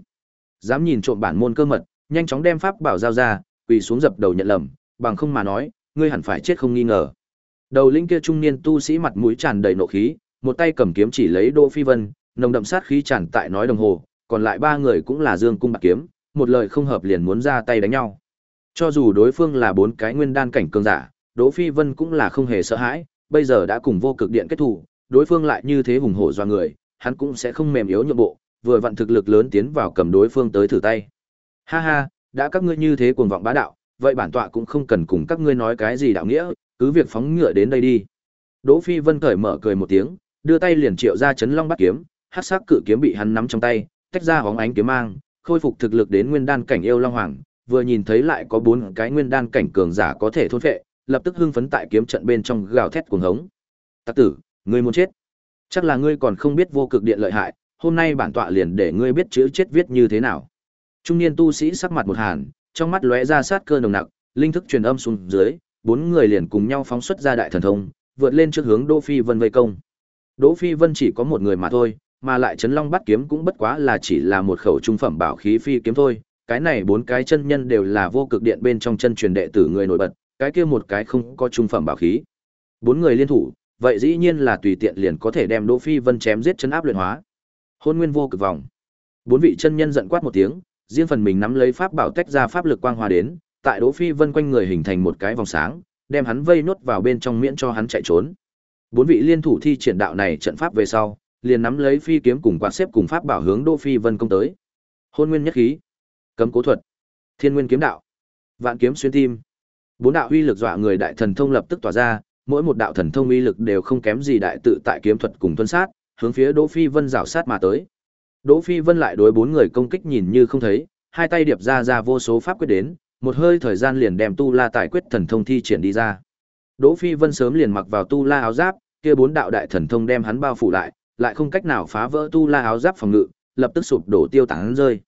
dám nhìn trộm bản môn cơ mật, nhanh chóng đem pháp bảo giao ra, quỳ xuống dập đầu nhận lầm, bằng không mà nói, ngươi hẳn phải chết không nghi ngờ. Đầu linh kia trung niên tu sĩ mặt mũi tràn đầy nộ khí, một tay cầm kiếm chỉ lấy Đỗ Phi Vân, nồng đậm sát khí tràn tại nói đồng hồ, còn lại ba người cũng là dương cung bạc kiếm, một lời không hợp liền muốn ra tay đánh nhau. Cho dù đối phương là bốn cái nguyên đan cảnh cường giả, Đỗ Phi Vân cũng là không hề sợ hãi, bây giờ đã cùng vô cực điện kết thủ, đối phương lại như thế hùng hổ do người, hắn cũng sẽ không mềm yếu nhượng bộ, vừa vặn thực lực lớn tiến vào cầm đối phương tới thử tay. Ha ha, đã các ngươi như thế cuồng vọng bá đạo, vậy bản tọa cũng không cần cùng các ngươi nói cái gì đạo nghĩa, cứ việc phóng ngựa đến đây đi. Đỗ Phi Vân cởi mở cười một tiếng, đưa tay liền triệu ra chấn long bắt kiếm, hắc sắc cự kiếm bị hắn nắm trong tay, tách ra hóng ánh kiếm mang, khôi phục thực lực đến nguyên đan cảnh yêu long hoàng, vừa nhìn thấy lại có bốn cái nguyên đan cảnh cường giả có thể thôn phệ, lập tức hưng phấn tại kiếm trận bên trong gào thét cuồng hống. Tặc tử, ngươi muốn chết. Chắc là ngươi còn không biết vô cực điện lợi hại, hôm nay bản tọa liền để ngươi biết chữ chết viết như thế nào. Trung niên tu sĩ sắc mặt một hàn, trong mắt lóe ra sát cơ nồng nặc, linh thức truyền âm xuống dưới, bốn người liền cùng nhau phóng xuất ra đại thần thông, vượt lên trước hướng Đỗ Phi Vân vây công. Đỗ Phi Vân chỉ có một người mà thôi, mà lại chấn long bát kiếm cũng bất quá là chỉ là một khẩu trung phẩm bảo khí phi kiếm thôi. Cái này bốn cái chân nhân đều là vô cực điện bên trong chân truyền đệ tử người nổi bật, cái kia một cái không có trung phẩm bảo khí. Bốn người liên thủ, vậy dĩ nhiên là tùy tiện liền có thể đem Đỗ Phi Vân chém giết chân áp luyện hóa. Hôn nguyên vô cực vòng. Bốn vị chân nhân giận quát một tiếng, riêng phần mình nắm lấy pháp bảo tách ra pháp lực quang hòa đến, tại Đỗ Phi Vân quanh người hình thành một cái vòng sáng, đem hắn vây nốt vào bên trong miễn cho hắn chạy trốn. Bốn vị liên thủ thi triển đạo này trận pháp về sau, liền nắm lấy phi kiếm cùng quạt xếp cùng pháp bảo hướng Đỗ Phi Vân công tới. Hôn nguyên nhất khí, cấm cố thuật, thiên nguyên kiếm đạo, vạn kiếm xuyên tim. Bốn đạo uy lực dọa người đại thần thông lập tức tỏa ra, mỗi một đạo thần thông uy lực đều không kém gì đại tự tại kiếm thuật cùng tuân sát, hướng phía Đỗ Phi Vân rảo sát mà tới. Đỗ Phi Vân lại đối bốn người công kích nhìn như không thấy, hai tay điệp ra ra vô số pháp quyết đến, một hơi thời gian liền đem tu la tài quyết thần thông thi triển đi ra. Đỗ Phi Vân sớm liền mặc vào tu la áo giáp, kia bốn đạo đại thần thông đem hắn bao phủ lại, lại không cách nào phá vỡ tu la áo giáp phòng ngự, lập tức sụp đổ tiêu tán rơi.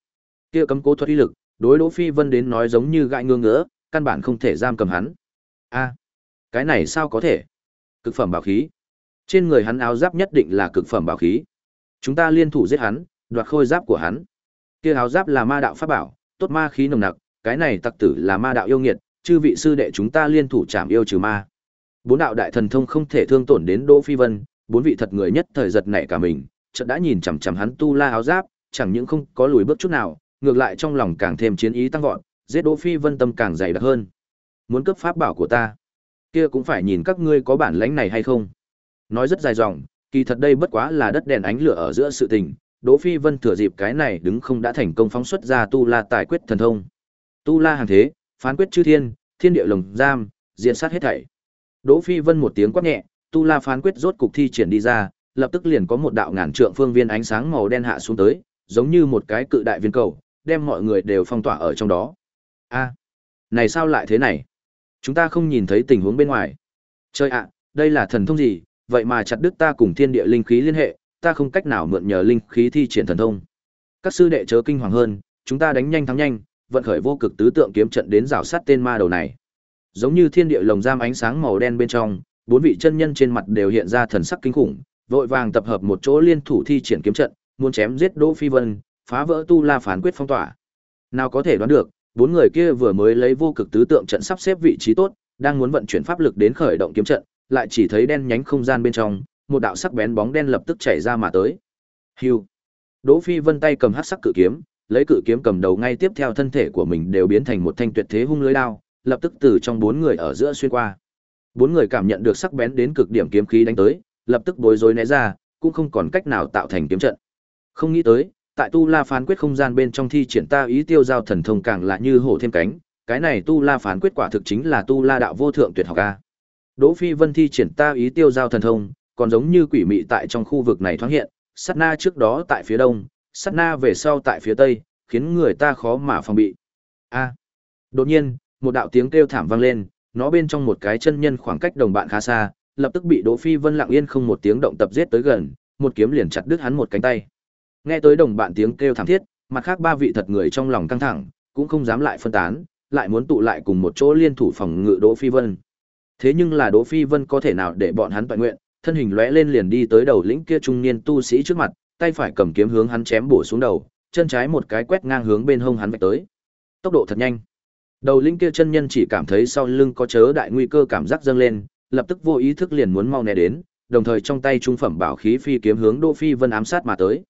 Kia cấm cố thuật uy lực, đối Đỗ Phi Vân đến nói giống như gãi ngương ngỡ, căn bản không thể giam cầm hắn. A, cái này sao có thể? Cực phẩm bảo khí. Trên người hắn áo giáp nhất định là cực phẩm bảo khí. Chúng ta liên thủ giết hắn, đoạt khôi giáp của hắn. Kia áo giáp là ma đạo pháp bảo, tốt ma khí nồng nặc, cái này tặc tử là ma đạo yêu nghiệt, chư vị sư đệ chúng ta liên thủ chạm yêu trừ ma. Bốn đạo đại thần thông không thể thương tổn đến Đỗ Phi Vân, bốn vị thật người nhất thời giật nảy cả mình, chợt đã nhìn chằm chằm hắn tu la áo giáp, chẳng những không có lùi bước chút nào, ngược lại trong lòng càng thêm chiến ý tăng vọt, giết Đỗ Phi Vân tâm càng dày đặc hơn. Muốn cướp pháp bảo của ta, kia cũng phải nhìn các ngươi có bản lãnh này hay không. Nói rất dài dòng, kỳ thật đây bất quá là đất đèn ánh lửa ở giữa sự tình, Đỗ Phi Vân thừa dịp cái này đứng không đã thành công phóng xuất ra tu la tài quyết thần thông. Tu la hàng thế, phán quyết chư thiên, thiên địa lồng giam, diện sát hết thảy. Đỗ Phi Vân một tiếng quát nhẹ, tu la phán quyết rốt cục thi triển đi ra, lập tức liền có một đạo ngàn trượng phương viên ánh sáng màu đen hạ xuống tới, giống như một cái cự đại viên cầu, đem mọi người đều phong tỏa ở trong đó. A, này sao lại thế này? Chúng ta không nhìn thấy tình huống bên ngoài. Chơi ạ, đây là thần thông gì? Vậy mà chặt đứt ta cùng thiên địa linh khí liên hệ, ta không cách nào mượn nhờ linh khí thi triển thần thông. Các sư đệ chớ kinh hoàng hơn, chúng ta đánh nhanh thắng nhanh, vận khởi vô cực tứ tượng kiếm trận đến rào sát tên ma đầu này. Giống như thiên địa lồng giam ánh sáng màu đen bên trong, bốn vị chân nhân trên mặt đều hiện ra thần sắc kinh khủng, vội vàng tập hợp một chỗ liên thủ thi triển kiếm trận, muốn chém giết Đỗ Phi Vân, phá vỡ tu la phán quyết phong tỏa. Nào có thể đoán được, bốn người kia vừa mới lấy vô cực tứ tượng trận sắp xếp vị trí tốt, đang muốn vận chuyển pháp lực đến khởi động kiếm trận, lại chỉ thấy đen nhánh không gian bên trong, một đạo sắc bén bóng đen lập tức chảy ra mà tới. Hưu. Đỗ Phi Vân tay cầm hắc sắc cự kiếm, lấy cự kiếm cầm đầu ngay tiếp theo thân thể của mình đều biến thành một thanh tuyệt thế hung lưới đao, lập tức từ trong bốn người ở giữa xuyên qua. Bốn người cảm nhận được sắc bén đến cực điểm kiếm khí đánh tới, lập tức bối rối né ra, cũng không còn cách nào tạo thành kiếm trận. Không nghĩ tới, tại Tu La phán quyết không gian bên trong thi triển ta ý tiêu giao thần thông càng là như hổ thêm cánh, cái này Tu La phán quyết quả thực chính là Tu La đạo vô thượng tuyệt học a. Đỗ Phi Vân thi triển ta ý tiêu giao thần thông, còn giống như quỷ mị tại trong khu vực này thoáng hiện, sát na trước đó tại phía đông, sát na về sau tại phía tây, khiến người ta khó mà phòng bị. A. Đột nhiên, một đạo tiếng kêu thảm vang lên, nó bên trong một cái chân nhân khoảng cách đồng bạn khá xa, lập tức bị Đỗ Phi Vân lặng yên không một tiếng động tập giết tới gần, một kiếm liền chặt đứt hắn một cánh tay. Nghe tới đồng bạn tiếng kêu thảm thiết, mặt khác ba vị thật người trong lòng căng thẳng, cũng không dám lại phân tán, lại muốn tụ lại cùng một chỗ liên thủ phòng ngự Đỗ Phi Vân. Thế nhưng là Đỗ Phi Vân có thể nào để bọn hắn toàn nguyện, thân hình lóe lên liền đi tới đầu lĩnh kia trung niên tu sĩ trước mặt, tay phải cầm kiếm hướng hắn chém bổ xuống đầu, chân trái một cái quét ngang hướng bên hông hắn vạch tới. Tốc độ thật nhanh. Đầu lĩnh kia chân nhân chỉ cảm thấy sau lưng có chớ đại nguy cơ cảm giác dâng lên, lập tức vô ý thức liền muốn mau né đến, đồng thời trong tay trung phẩm bảo khí phi kiếm hướng Đỗ Phi Vân ám sát mà tới.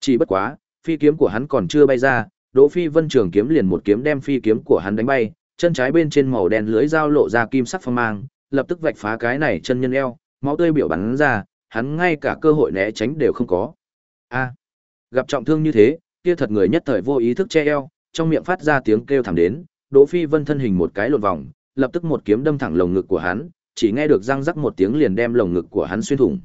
Chỉ bất quá, phi kiếm của hắn còn chưa bay ra, Đỗ Phi Vân trường kiếm liền một kiếm đem phi kiếm của hắn đánh bay, chân trái bên trên màu đen lưới dao lộ ra kim sắc phong mang, lập tức vạch phá cái này chân nhân eo, máu tươi biểu bắn ra, hắn ngay cả cơ hội né tránh đều không có. A, gặp trọng thương như thế, kia thật người nhất thời vô ý thức che eo, trong miệng phát ra tiếng kêu thảm đến, Đỗ Phi Vân thân hình một cái lộn vòng, lập tức một kiếm đâm thẳng lồng ngực của hắn, chỉ nghe được răng rắc một tiếng liền đem lồng ngực của hắn xuyên thủng.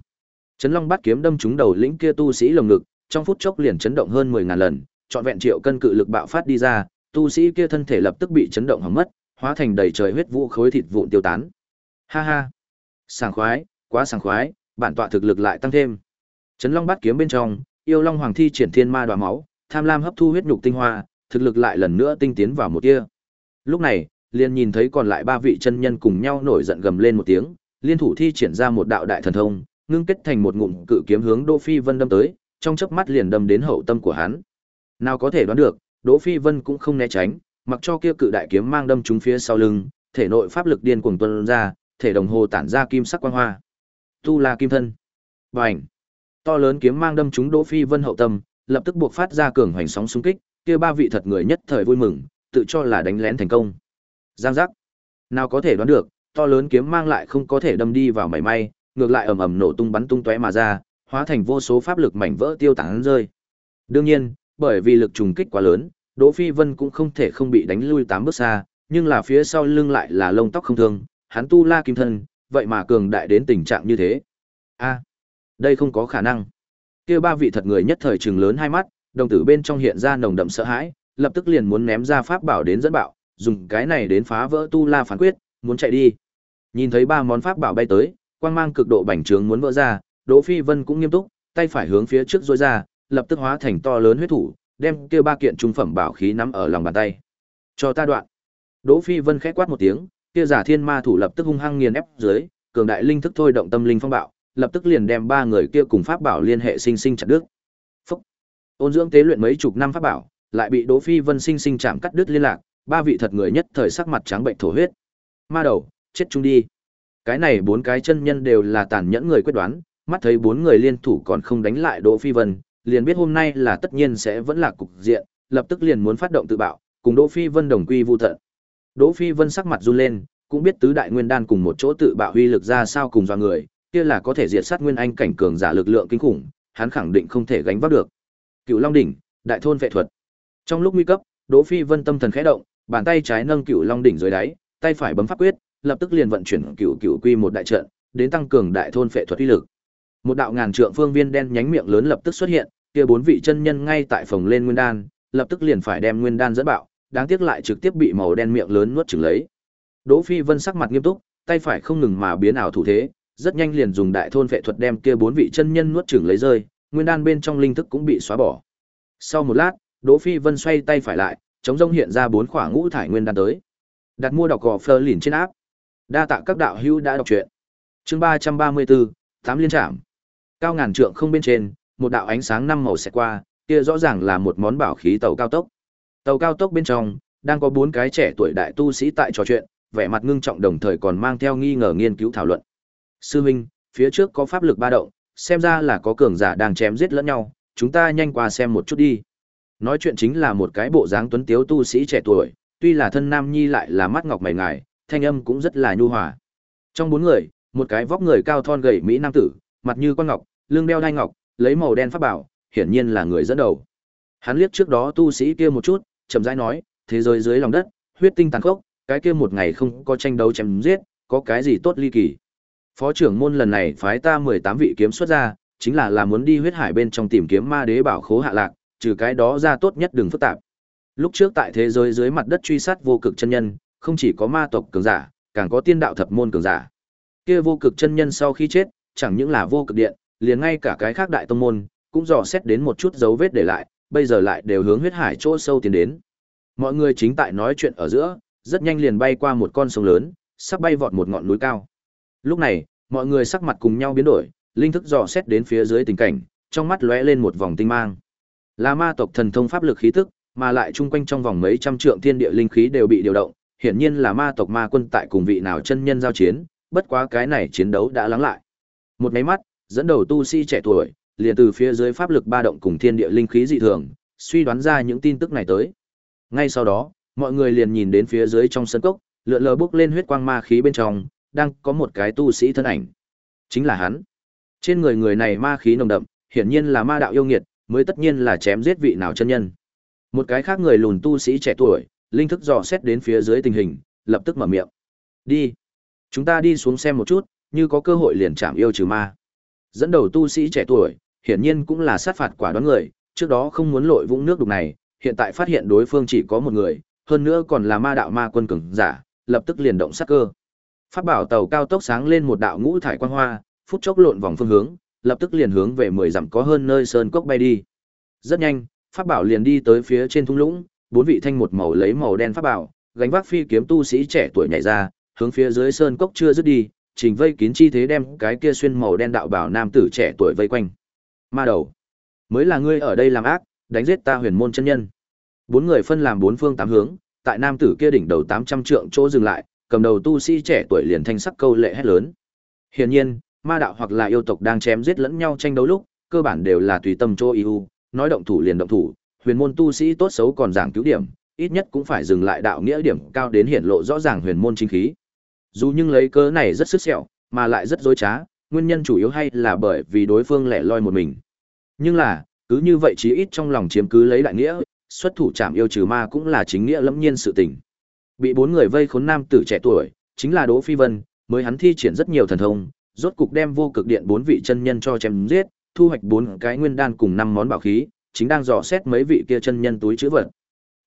Chấn Long bắt kiếm đâm trúng đầu lĩnh kia tu sĩ lồng ngực, trong phút chốc liền chấn động hơn 10000 lần, trọn vẹn triệu cân cự lực bạo phát đi ra, tu sĩ kia thân thể lập tức bị chấn động hỏng mất, hóa thành đầy trời huyết vũ khối thịt vụn tiêu tán. Ha ha, sảng khoái, quá sảng khoái, bản tọa thực lực lại tăng thêm. Chấn Long bắt kiếm bên trong, yêu long hoàng thi triển thiên ma đoá máu, tham lam hấp thu huyết nhục tinh hoa, thực lực lại lần nữa tinh tiến vào một tia. Lúc này, liền nhìn thấy còn lại ba vị chân nhân cùng nhau nổi giận gầm lên một tiếng, liên thủ thi triển ra một đạo đại thần thông, ngưng kết thành một ngụm cự kiếm hướng Đỗ Phi Vân đâm tới, trong chớp mắt liền đâm đến hậu tâm của hắn. Nào có thể đoán được, Đỗ Phi Vân cũng không né tránh, mặc cho kia cự đại kiếm mang đâm trúng phía sau lưng, thể nội pháp lực điên cuồng tuôn ra, thể đồng hồ tản ra kim sắc quang hoa. Tu La Kim Thân. Bành! To lớn kiếm mang đâm trúng Đỗ Phi Vân hậu tâm, lập tức buộc phát ra cường hoành sóng xung kích, kia ba vị thật người nhất thời vui mừng, tự cho là đánh lén thành công. Giang giác. Nào có thể đoán được, to lớn kiếm mang lại không có thể đâm đi vào mảy may, ngược lại ầm ầm nổ tung bắn tung tóe mà ra, hóa thành vô số pháp lực mảnh vỡ tiêu tán rơi. Đương nhiên, bởi vì lực trùng kích quá lớn, Đỗ Phi Vân cũng không thể không bị đánh lui tám bước xa, nhưng là phía sau lưng lại là lông tóc không thương, hắn tu la kim thân, vậy mà cường đại đến tình trạng như thế. A, đây không có khả năng. Kia ba vị thật người nhất thời trừng lớn hai mắt, đồng tử bên trong hiện ra nồng đậm sợ hãi, lập tức liền muốn ném ra pháp bảo đến dẫn bạo, dùng cái này đến phá vỡ tu la phán quyết, muốn chạy đi. Nhìn thấy ba món pháp bảo bay tới, quang mang cực độ bành trướng muốn vỡ ra, Đỗ Phi Vân cũng nghiêm túc, tay phải hướng phía trước duỗi ra, lập tức hóa thành to lớn huyết thủ, đem kia ba kiện trung phẩm bảo khí nắm ở lòng bàn tay. Cho ta đoạn. Đỗ Phi Vân khẽ quát một tiếng, kia giả thiên ma thủ lập tức hung hăng nghiền ép dưới, cường đại linh thức thôi động tâm linh phong bạo, lập tức liền đem ba người kia cùng pháp bảo liên hệ sinh sinh chặt đứt. Phúc. Ôn dưỡng tế luyện mấy chục năm pháp bảo, lại bị Đỗ Phi Vân sinh sinh chạm cắt đứt liên lạc, ba vị thật người nhất thời sắc mặt trắng bệnh thổ huyết. Ma đầu, chết chung đi. Cái này bốn cái chân nhân đều là tàn nhẫn người quyết đoán, mắt thấy bốn người liên thủ còn không đánh lại Đỗ Phi Vân, liền biết hôm nay là tất nhiên sẽ vẫn là cục diện, lập tức liền muốn phát động tự bạo, cùng Đỗ Phi Vân đồng quy vu tận. Đỗ Phi Vân sắc mặt run lên, cũng biết tứ đại nguyên đan cùng một chỗ tự bạo huy lực ra sao cùng do người, kia là có thể diệt sát nguyên anh cảnh cường giả lực lượng kinh khủng, hắn khẳng định không thể gánh vác được. Cựu Long đỉnh, đại thôn vệ thuật. Trong lúc nguy cấp, Đỗ Phi Vân tâm thần khẽ động, bàn tay trái nâng Cựu Long đỉnh dưới đáy, tay phải bấm pháp quyết, lập tức liền vận chuyển Cựu Cựu Quy một đại trận, đến tăng cường đại thôn phệ thuật uy lực. Một đạo ngàn trượng phương viên đen nhánh miệng lớn lập tức xuất hiện, kia bốn vị chân nhân ngay tại phòng lên nguyên đan, lập tức liền phải đem nguyên đan dẫn bạo, đáng tiếc lại trực tiếp bị màu đen miệng lớn nuốt chửng lấy. Đỗ Phi Vân sắc mặt nghiêm túc, tay phải không ngừng mà biến ảo thủ thế, rất nhanh liền dùng đại thôn phệ thuật đem kia bốn vị chân nhân nuốt chửng lấy rơi, nguyên đan bên trong linh thức cũng bị xóa bỏ. Sau một lát, Đỗ Phi Vân xoay tay phải lại, chống rông hiện ra bốn khỏa ngũ thải nguyên đan tới. Đặt mua đọc gò Fleur lìn trên áp. Đa tạ các đạo hữu đã đọc truyện. Chương 334, tám liên trạm. Cao ngàn trượng không bên trên, một đạo ánh sáng năm màu sẽ qua, kia rõ ràng là một món bảo khí tàu cao tốc. Tàu cao tốc bên trong đang có bốn cái trẻ tuổi đại tu sĩ tại trò chuyện, vẻ mặt ngưng trọng đồng thời còn mang theo nghi ngờ nghiên cứu thảo luận. Sư huynh, phía trước có pháp lực ba động, xem ra là có cường giả đang chém giết lẫn nhau, chúng ta nhanh qua xem một chút đi. Nói chuyện chính là một cái bộ dáng tuấn tiếu tu sĩ trẻ tuổi, tuy là thân nam nhi lại là mắt ngọc mày ngài, thanh âm cũng rất là nhu hòa. Trong bốn người, một cái vóc người cao thon gầy mỹ nam tử, mặt như con ngọc, lưng đeo đai ngọc, lấy màu đen pháp bảo, hiển nhiên là người dẫn đầu. Hắn liếc trước đó tu sĩ kia một chút, chậm rãi nói, thế giới dưới lòng đất, huyết tinh tàn khốc, cái kia một ngày không có tranh đấu chém giết, có cái gì tốt ly kỳ. Phó trưởng môn lần này phái ta 18 vị kiếm xuất ra, chính là là muốn đi huyết hải bên trong tìm kiếm ma đế bảo khố hạ lạc, trừ cái đó ra tốt nhất đừng phức tạp. Lúc trước tại thế giới dưới mặt đất truy sát vô cực chân nhân, không chỉ có ma tộc cường giả, càng có tiên đạo thập môn cường giả. Kia vô cực chân nhân sau khi chết, chẳng những là vô cực điện, liền ngay cả cái khác đại tông môn, cũng dò xét đến một chút dấu vết để lại, bây giờ lại đều hướng huyết hải chỗ sâu tiến đến. Mọi người chính tại nói chuyện ở giữa, rất nhanh liền bay qua một con sông lớn, sắp bay vọt một ngọn núi cao. Lúc này, mọi người sắc mặt cùng nhau biến đổi, linh thức dò xét đến phía dưới tình cảnh, trong mắt lóe lên một vòng tinh mang. Là ma tộc thần thông pháp lực khí tức, mà lại chung quanh trong vòng mấy trăm trượng thiên địa linh khí đều bị điều động, hiển nhiên là ma tộc ma quân tại cùng vị nào chân nhân giao chiến, bất quá cái này chiến đấu đã lắng lại. Một máy mắt, dẫn đầu tu sĩ trẻ tuổi, liền từ phía dưới pháp lực ba động cùng thiên địa linh khí dị thường, suy đoán ra những tin tức này tới. Ngay sau đó, mọi người liền nhìn đến phía dưới trong sân cốc, lượn lờ bước lên huyết quang ma khí bên trong, đang có một cái tu sĩ thân ảnh. Chính là hắn. Trên người người này ma khí nồng đậm, hiển nhiên là ma đạo yêu nghiệt, mới tất nhiên là chém giết vị nào chân nhân. Một cái khác người lùn tu sĩ trẻ tuổi, linh thức dò xét đến phía dưới tình hình, lập tức mở miệng. Đi. Chúng ta đi xuống xem một chút, như có cơ hội liền chạm yêu trừ ma. Dẫn đầu tu sĩ trẻ tuổi, hiển nhiên cũng là sát phạt quả đoán người, trước đó không muốn lội vũng nước đục này, hiện tại phát hiện đối phương chỉ có một người, hơn nữa còn là ma đạo ma quân cường giả, lập tức liền động sát cơ. Phát bảo tàu cao tốc sáng lên một đạo ngũ thải quang hoa, phút chốc lộn vòng phương hướng, lập tức liền hướng về 10 dặm có hơn nơi sơn cốc bay đi. Rất nhanh, pháp bảo liền đi tới phía trên thung lũng, bốn vị thanh một màu lấy màu đen pháp bảo, gánh vác phi kiếm tu sĩ trẻ tuổi nhảy ra, hướng phía dưới sơn cốc chưa dứt đi, trình vây kín chi thế đem cái kia xuyên màu đen đạo bảo nam tử trẻ tuổi vây quanh. Ma đầu, mới là ngươi ở đây làm ác, đánh giết ta huyền môn chân nhân. Bốn người phân làm bốn phương tám hướng, tại nam tử kia đỉnh đầu 800 trượng chỗ dừng lại, cầm đầu tu sĩ trẻ tuổi liền thanh sắc câu lệ hét lớn. Hiển nhiên, ma đạo hoặc là yêu tộc đang chém giết lẫn nhau tranh đấu lúc, cơ bản đều là tùy tâm chỗ ưu, nói động thủ liền động thủ, huyền môn tu sĩ tốt xấu còn giảng cứu điểm, ít nhất cũng phải dừng lại đạo nghĩa điểm cao đến hiển lộ rõ ràng huyền môn chính khí. Dù nhưng lấy cớ này rất sức sẹo, mà lại rất dối trá, nguyên nhân chủ yếu hay là bởi vì đối phương lẻ loi một mình. Nhưng là, cứ như vậy chí ít trong lòng chiếm cứ lấy đại nghĩa, xuất thủ chạm yêu trừ ma cũng là chính nghĩa lẫm nhiên sự tình. Bị bốn người vây khốn nam tử trẻ tuổi, chính là Đỗ Phi Vân, mới hắn thi triển rất nhiều thần thông, rốt cục đem vô cực điện bốn vị chân nhân cho chém giết, thu hoạch bốn cái nguyên đan cùng năm món bảo khí, chính đang dò xét mấy vị kia chân nhân túi chữ vật.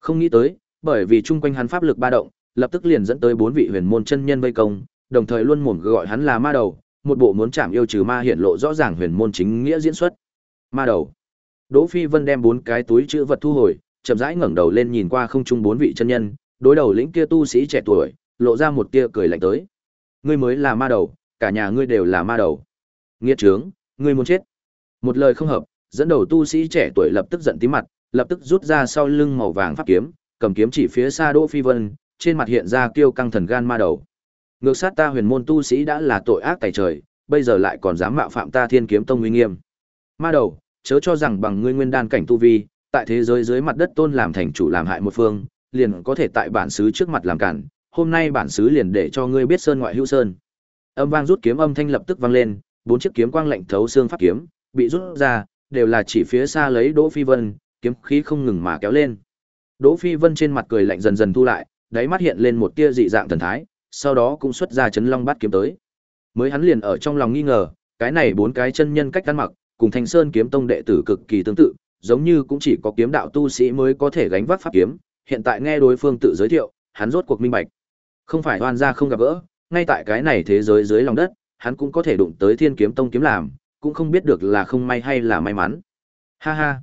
Không nghĩ tới, bởi vì chung quanh hắn pháp lực ba động, lập tức liền dẫn tới bốn vị huyền môn chân nhân vây công, đồng thời luôn mồm gọi hắn là ma đầu, một bộ muốn chạm yêu trừ ma hiện lộ rõ ràng huyền môn chính nghĩa diễn xuất. Ma đầu. Đỗ Phi Vân đem bốn cái túi chữ vật thu hồi, chậm rãi ngẩng đầu lên nhìn qua không trung bốn vị chân nhân, đối đầu lĩnh kia tu sĩ trẻ tuổi, lộ ra một tia cười lạnh tới. Ngươi mới là ma đầu, cả nhà ngươi đều là ma đầu. Nghiệt trướng, ngươi muốn chết. Một lời không hợp, dẫn đầu tu sĩ trẻ tuổi lập tức giận tím mặt, lập tức rút ra sau lưng màu vàng pháp kiếm, cầm kiếm chỉ phía xa Đỗ Phi Vân, trên mặt hiện ra kiêu căng thần gan ma đầu. Ngược sát ta huyền môn tu sĩ đã là tội ác tày trời, bây giờ lại còn dám mạo phạm ta Thiên Kiếm Tông uy nghiêm. Ma đầu, chớ cho rằng bằng ngươi nguyên đan cảnh tu vi, tại thế giới dưới mặt đất tôn làm thành chủ làm hại một phương, liền có thể tại bản xứ trước mặt làm cản, hôm nay bản xứ liền để cho ngươi biết sơn ngoại hữu sơn. Âm vang rút kiếm âm thanh lập tức vang lên, bốn chiếc kiếm quang lạnh thấu xương pháp kiếm, bị rút ra, đều là chỉ phía xa lấy Đỗ Phi Vân, kiếm khí không ngừng mà kéo lên. Đỗ Phi Vân trên mặt cười lạnh dần dần thu lại, đáy mắt hiện lên một tia dị dạng thần thái, sau đó cũng xuất ra chấn long bát kiếm tới. Mới hắn liền ở trong lòng nghi ngờ, cái này bốn cái chân nhân cách ăn mặc, cùng Thanh Sơn kiếm tông đệ tử cực kỳ tương tự, giống như cũng chỉ có kiếm đạo tu sĩ mới có thể gánh vác pháp kiếm, hiện tại nghe đối phương tự giới thiệu, hắn rốt cuộc minh bạch. Không phải oan gia không gặp gỡ, ngay tại cái này thế giới dưới lòng đất, hắn cũng có thể đụng tới Thiên Kiếm Tông kiếm làm, cũng không biết được là không may hay là may mắn. Ha ha,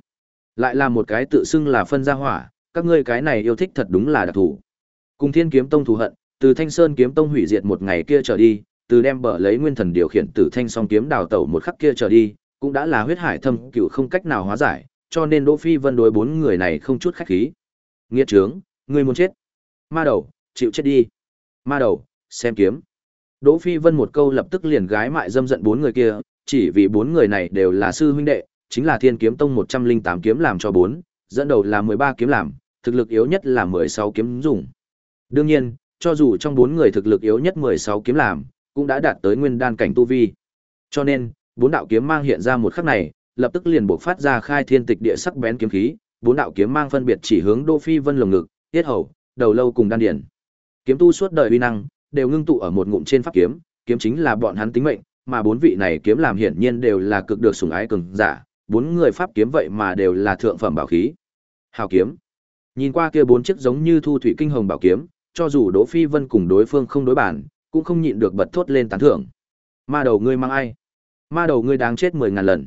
lại là một cái tự xưng là phân gia hỏa, các ngươi cái này yêu thích thật đúng là đặc thù. Cùng Thiên Kiếm Tông thù hận, từ Thanh Sơn Kiếm Tông hủy diệt một ngày kia trở đi, từ đem bờ lấy nguyên thần điều khiển Tử Thanh Song kiếm đào tẩu một khắc kia trở đi, cũng đã là huyết hải thâm cựu không cách nào hóa giải, cho nên Đỗ Phi Vân đối bốn người này không chút khách khí. Nghiệt trướng, ngươi muốn chết. Ma đầu, chịu chết đi. Ma đầu, xem kiếm. Đỗ Phi Vân một câu lập tức liền gái mại dâm giận bốn người kia, chỉ vì bốn người này đều là sư huynh đệ, chính là Thiên Kiếm Tông 108 kiếm làm cho bốn, dẫn đầu là 13 kiếm làm, thực lực yếu nhất là 16 kiếm dùng. Đương nhiên, cho dù trong bốn người thực lực yếu nhất 16 kiếm làm, cũng đã đạt tới nguyên đan cảnh tu vi. Cho nên, bốn đạo kiếm mang hiện ra một khắc này, lập tức liền buộc phát ra khai thiên tịch địa sắc bén kiếm khí, bốn đạo kiếm mang phân biệt chỉ hướng Đỗ Phi Vân lồng ngực, tiết hầu, đầu lâu cùng đan điền. Kiếm tu suốt đời uy năng, đều ngưng tụ ở một ngụm trên pháp kiếm, kiếm chính là bọn hắn tính mệnh, mà bốn vị này kiếm làm hiển nhiên đều là cực được sủng ái cường giả, bốn người pháp kiếm vậy mà đều là thượng phẩm bảo khí. Hào kiếm. Nhìn qua kia bốn chiếc giống như thu thủy kinh hồng bảo kiếm, cho dù Đỗ Phi Vân cùng đối phương không đối bản, cũng không nhịn được bật thốt lên tán thưởng. Ma đầu ngươi mang ai? Ma đầu ngươi đáng chết mười ngàn lần.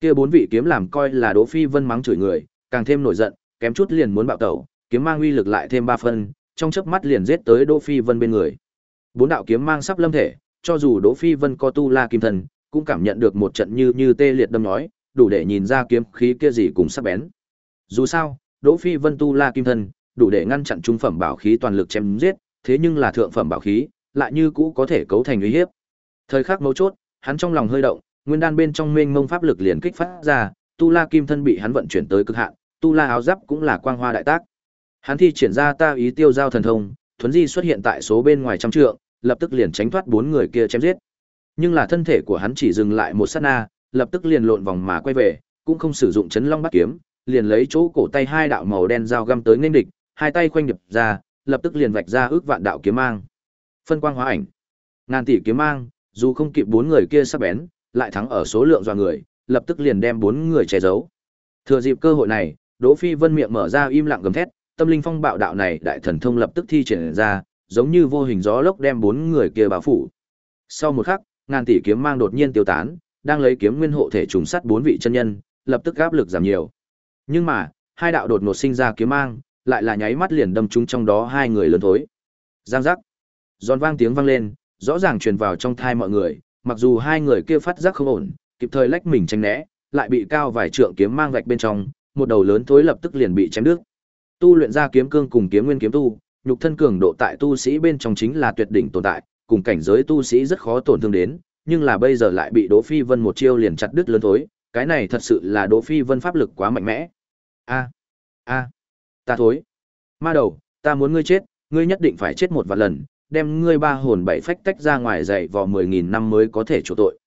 Kia bốn vị kiếm làm coi là Đỗ Phi Vân mắng chửi người, càng thêm nổi giận, kém chút liền muốn bạo tẩu, kiếm mang uy lực lại thêm ba phân, trong chớp mắt liền giết tới Đỗ Phi Vân bên người. Bốn đạo kiếm mang sắp lâm thể, cho dù Đỗ Phi Vân có tu la kim thần, cũng cảm nhận được một trận như như tê liệt đâm nói, đủ để nhìn ra kiếm khí kia gì cùng sắc bén. Dù sao, Đỗ Phi Vân tu la kim thần, đủ để ngăn chặn trung phẩm bảo khí toàn lực chém giết, thế nhưng là thượng phẩm bảo khí, lại như cũ có thể cấu thành uy hiếp. Thời khắc mấu chốt, hắn trong lòng hơi động, nguyên đan bên trong mênh mông pháp lực liền kích phát ra, tu la kim thân bị hắn vận chuyển tới cực hạn, tu la áo giáp cũng là quang hoa đại tác. Hắn thi triển ra ta ý tiêu giao thần thông, thuấn di xuất hiện tại số bên ngoài trăm trượng, lập tức liền tránh thoát bốn người kia chém giết. Nhưng là thân thể của hắn chỉ dừng lại một sát na, lập tức liền lộn vòng mà quay về, cũng không sử dụng chấn long bắt kiếm, liền lấy chỗ cổ tay hai đạo màu đen dao găm tới nghênh địch, hai tay khoanh điệp ra, lập tức liền vạch ra ước vạn đạo kiếm mang. Phân quang hóa ảnh. Ngàn tỷ kiếm mang, dù không kịp bốn người kia sắc bén, lại thắng ở số lượng do người, lập tức liền đem bốn người che giấu. Thừa dịp cơ hội này, Đỗ Phi Vân miệng mở ra im lặng gầm thét, tâm linh phong bạo đạo này đại thần thông lập tức thi triển ra, giống như vô hình gió lốc đem bốn người kia bao phủ. Sau một khắc, ngàn tỷ kiếm mang đột nhiên tiêu tán, đang lấy kiếm nguyên hộ thể trùng sát bốn vị chân nhân, lập tức áp lực giảm nhiều. Nhưng mà, hai đạo đột ngột sinh ra kiếm mang, lại là nháy mắt liền đâm trúng trong đó hai người lớn thối. Giang giác. Giòn vang tiếng vang lên, rõ ràng truyền vào trong thai mọi người, mặc dù hai người kia phát giác không ổn, kịp thời lách mình tránh né, lại bị cao vài trượng kiếm mang vạch bên trong, một đầu lớn thối lập tức liền bị chém đứt. Tu luyện ra kiếm cương cùng kiếm nguyên kiếm tu, nhục thân cường độ tại tu sĩ bên trong chính là tuyệt đỉnh tồn tại, cùng cảnh giới tu sĩ rất khó tổn thương đến, nhưng là bây giờ lại bị Đỗ Phi Vân một chiêu liền chặt đứt lớn thối, cái này thật sự là Đỗ Phi Vân pháp lực quá mạnh mẽ. A, a, ta thối. Ma đầu, ta muốn ngươi chết, ngươi nhất định phải chết một vạn lần, đem ngươi ba hồn bảy phách tách ra ngoài dậy vò mười nghìn năm mới có thể chỗ tội.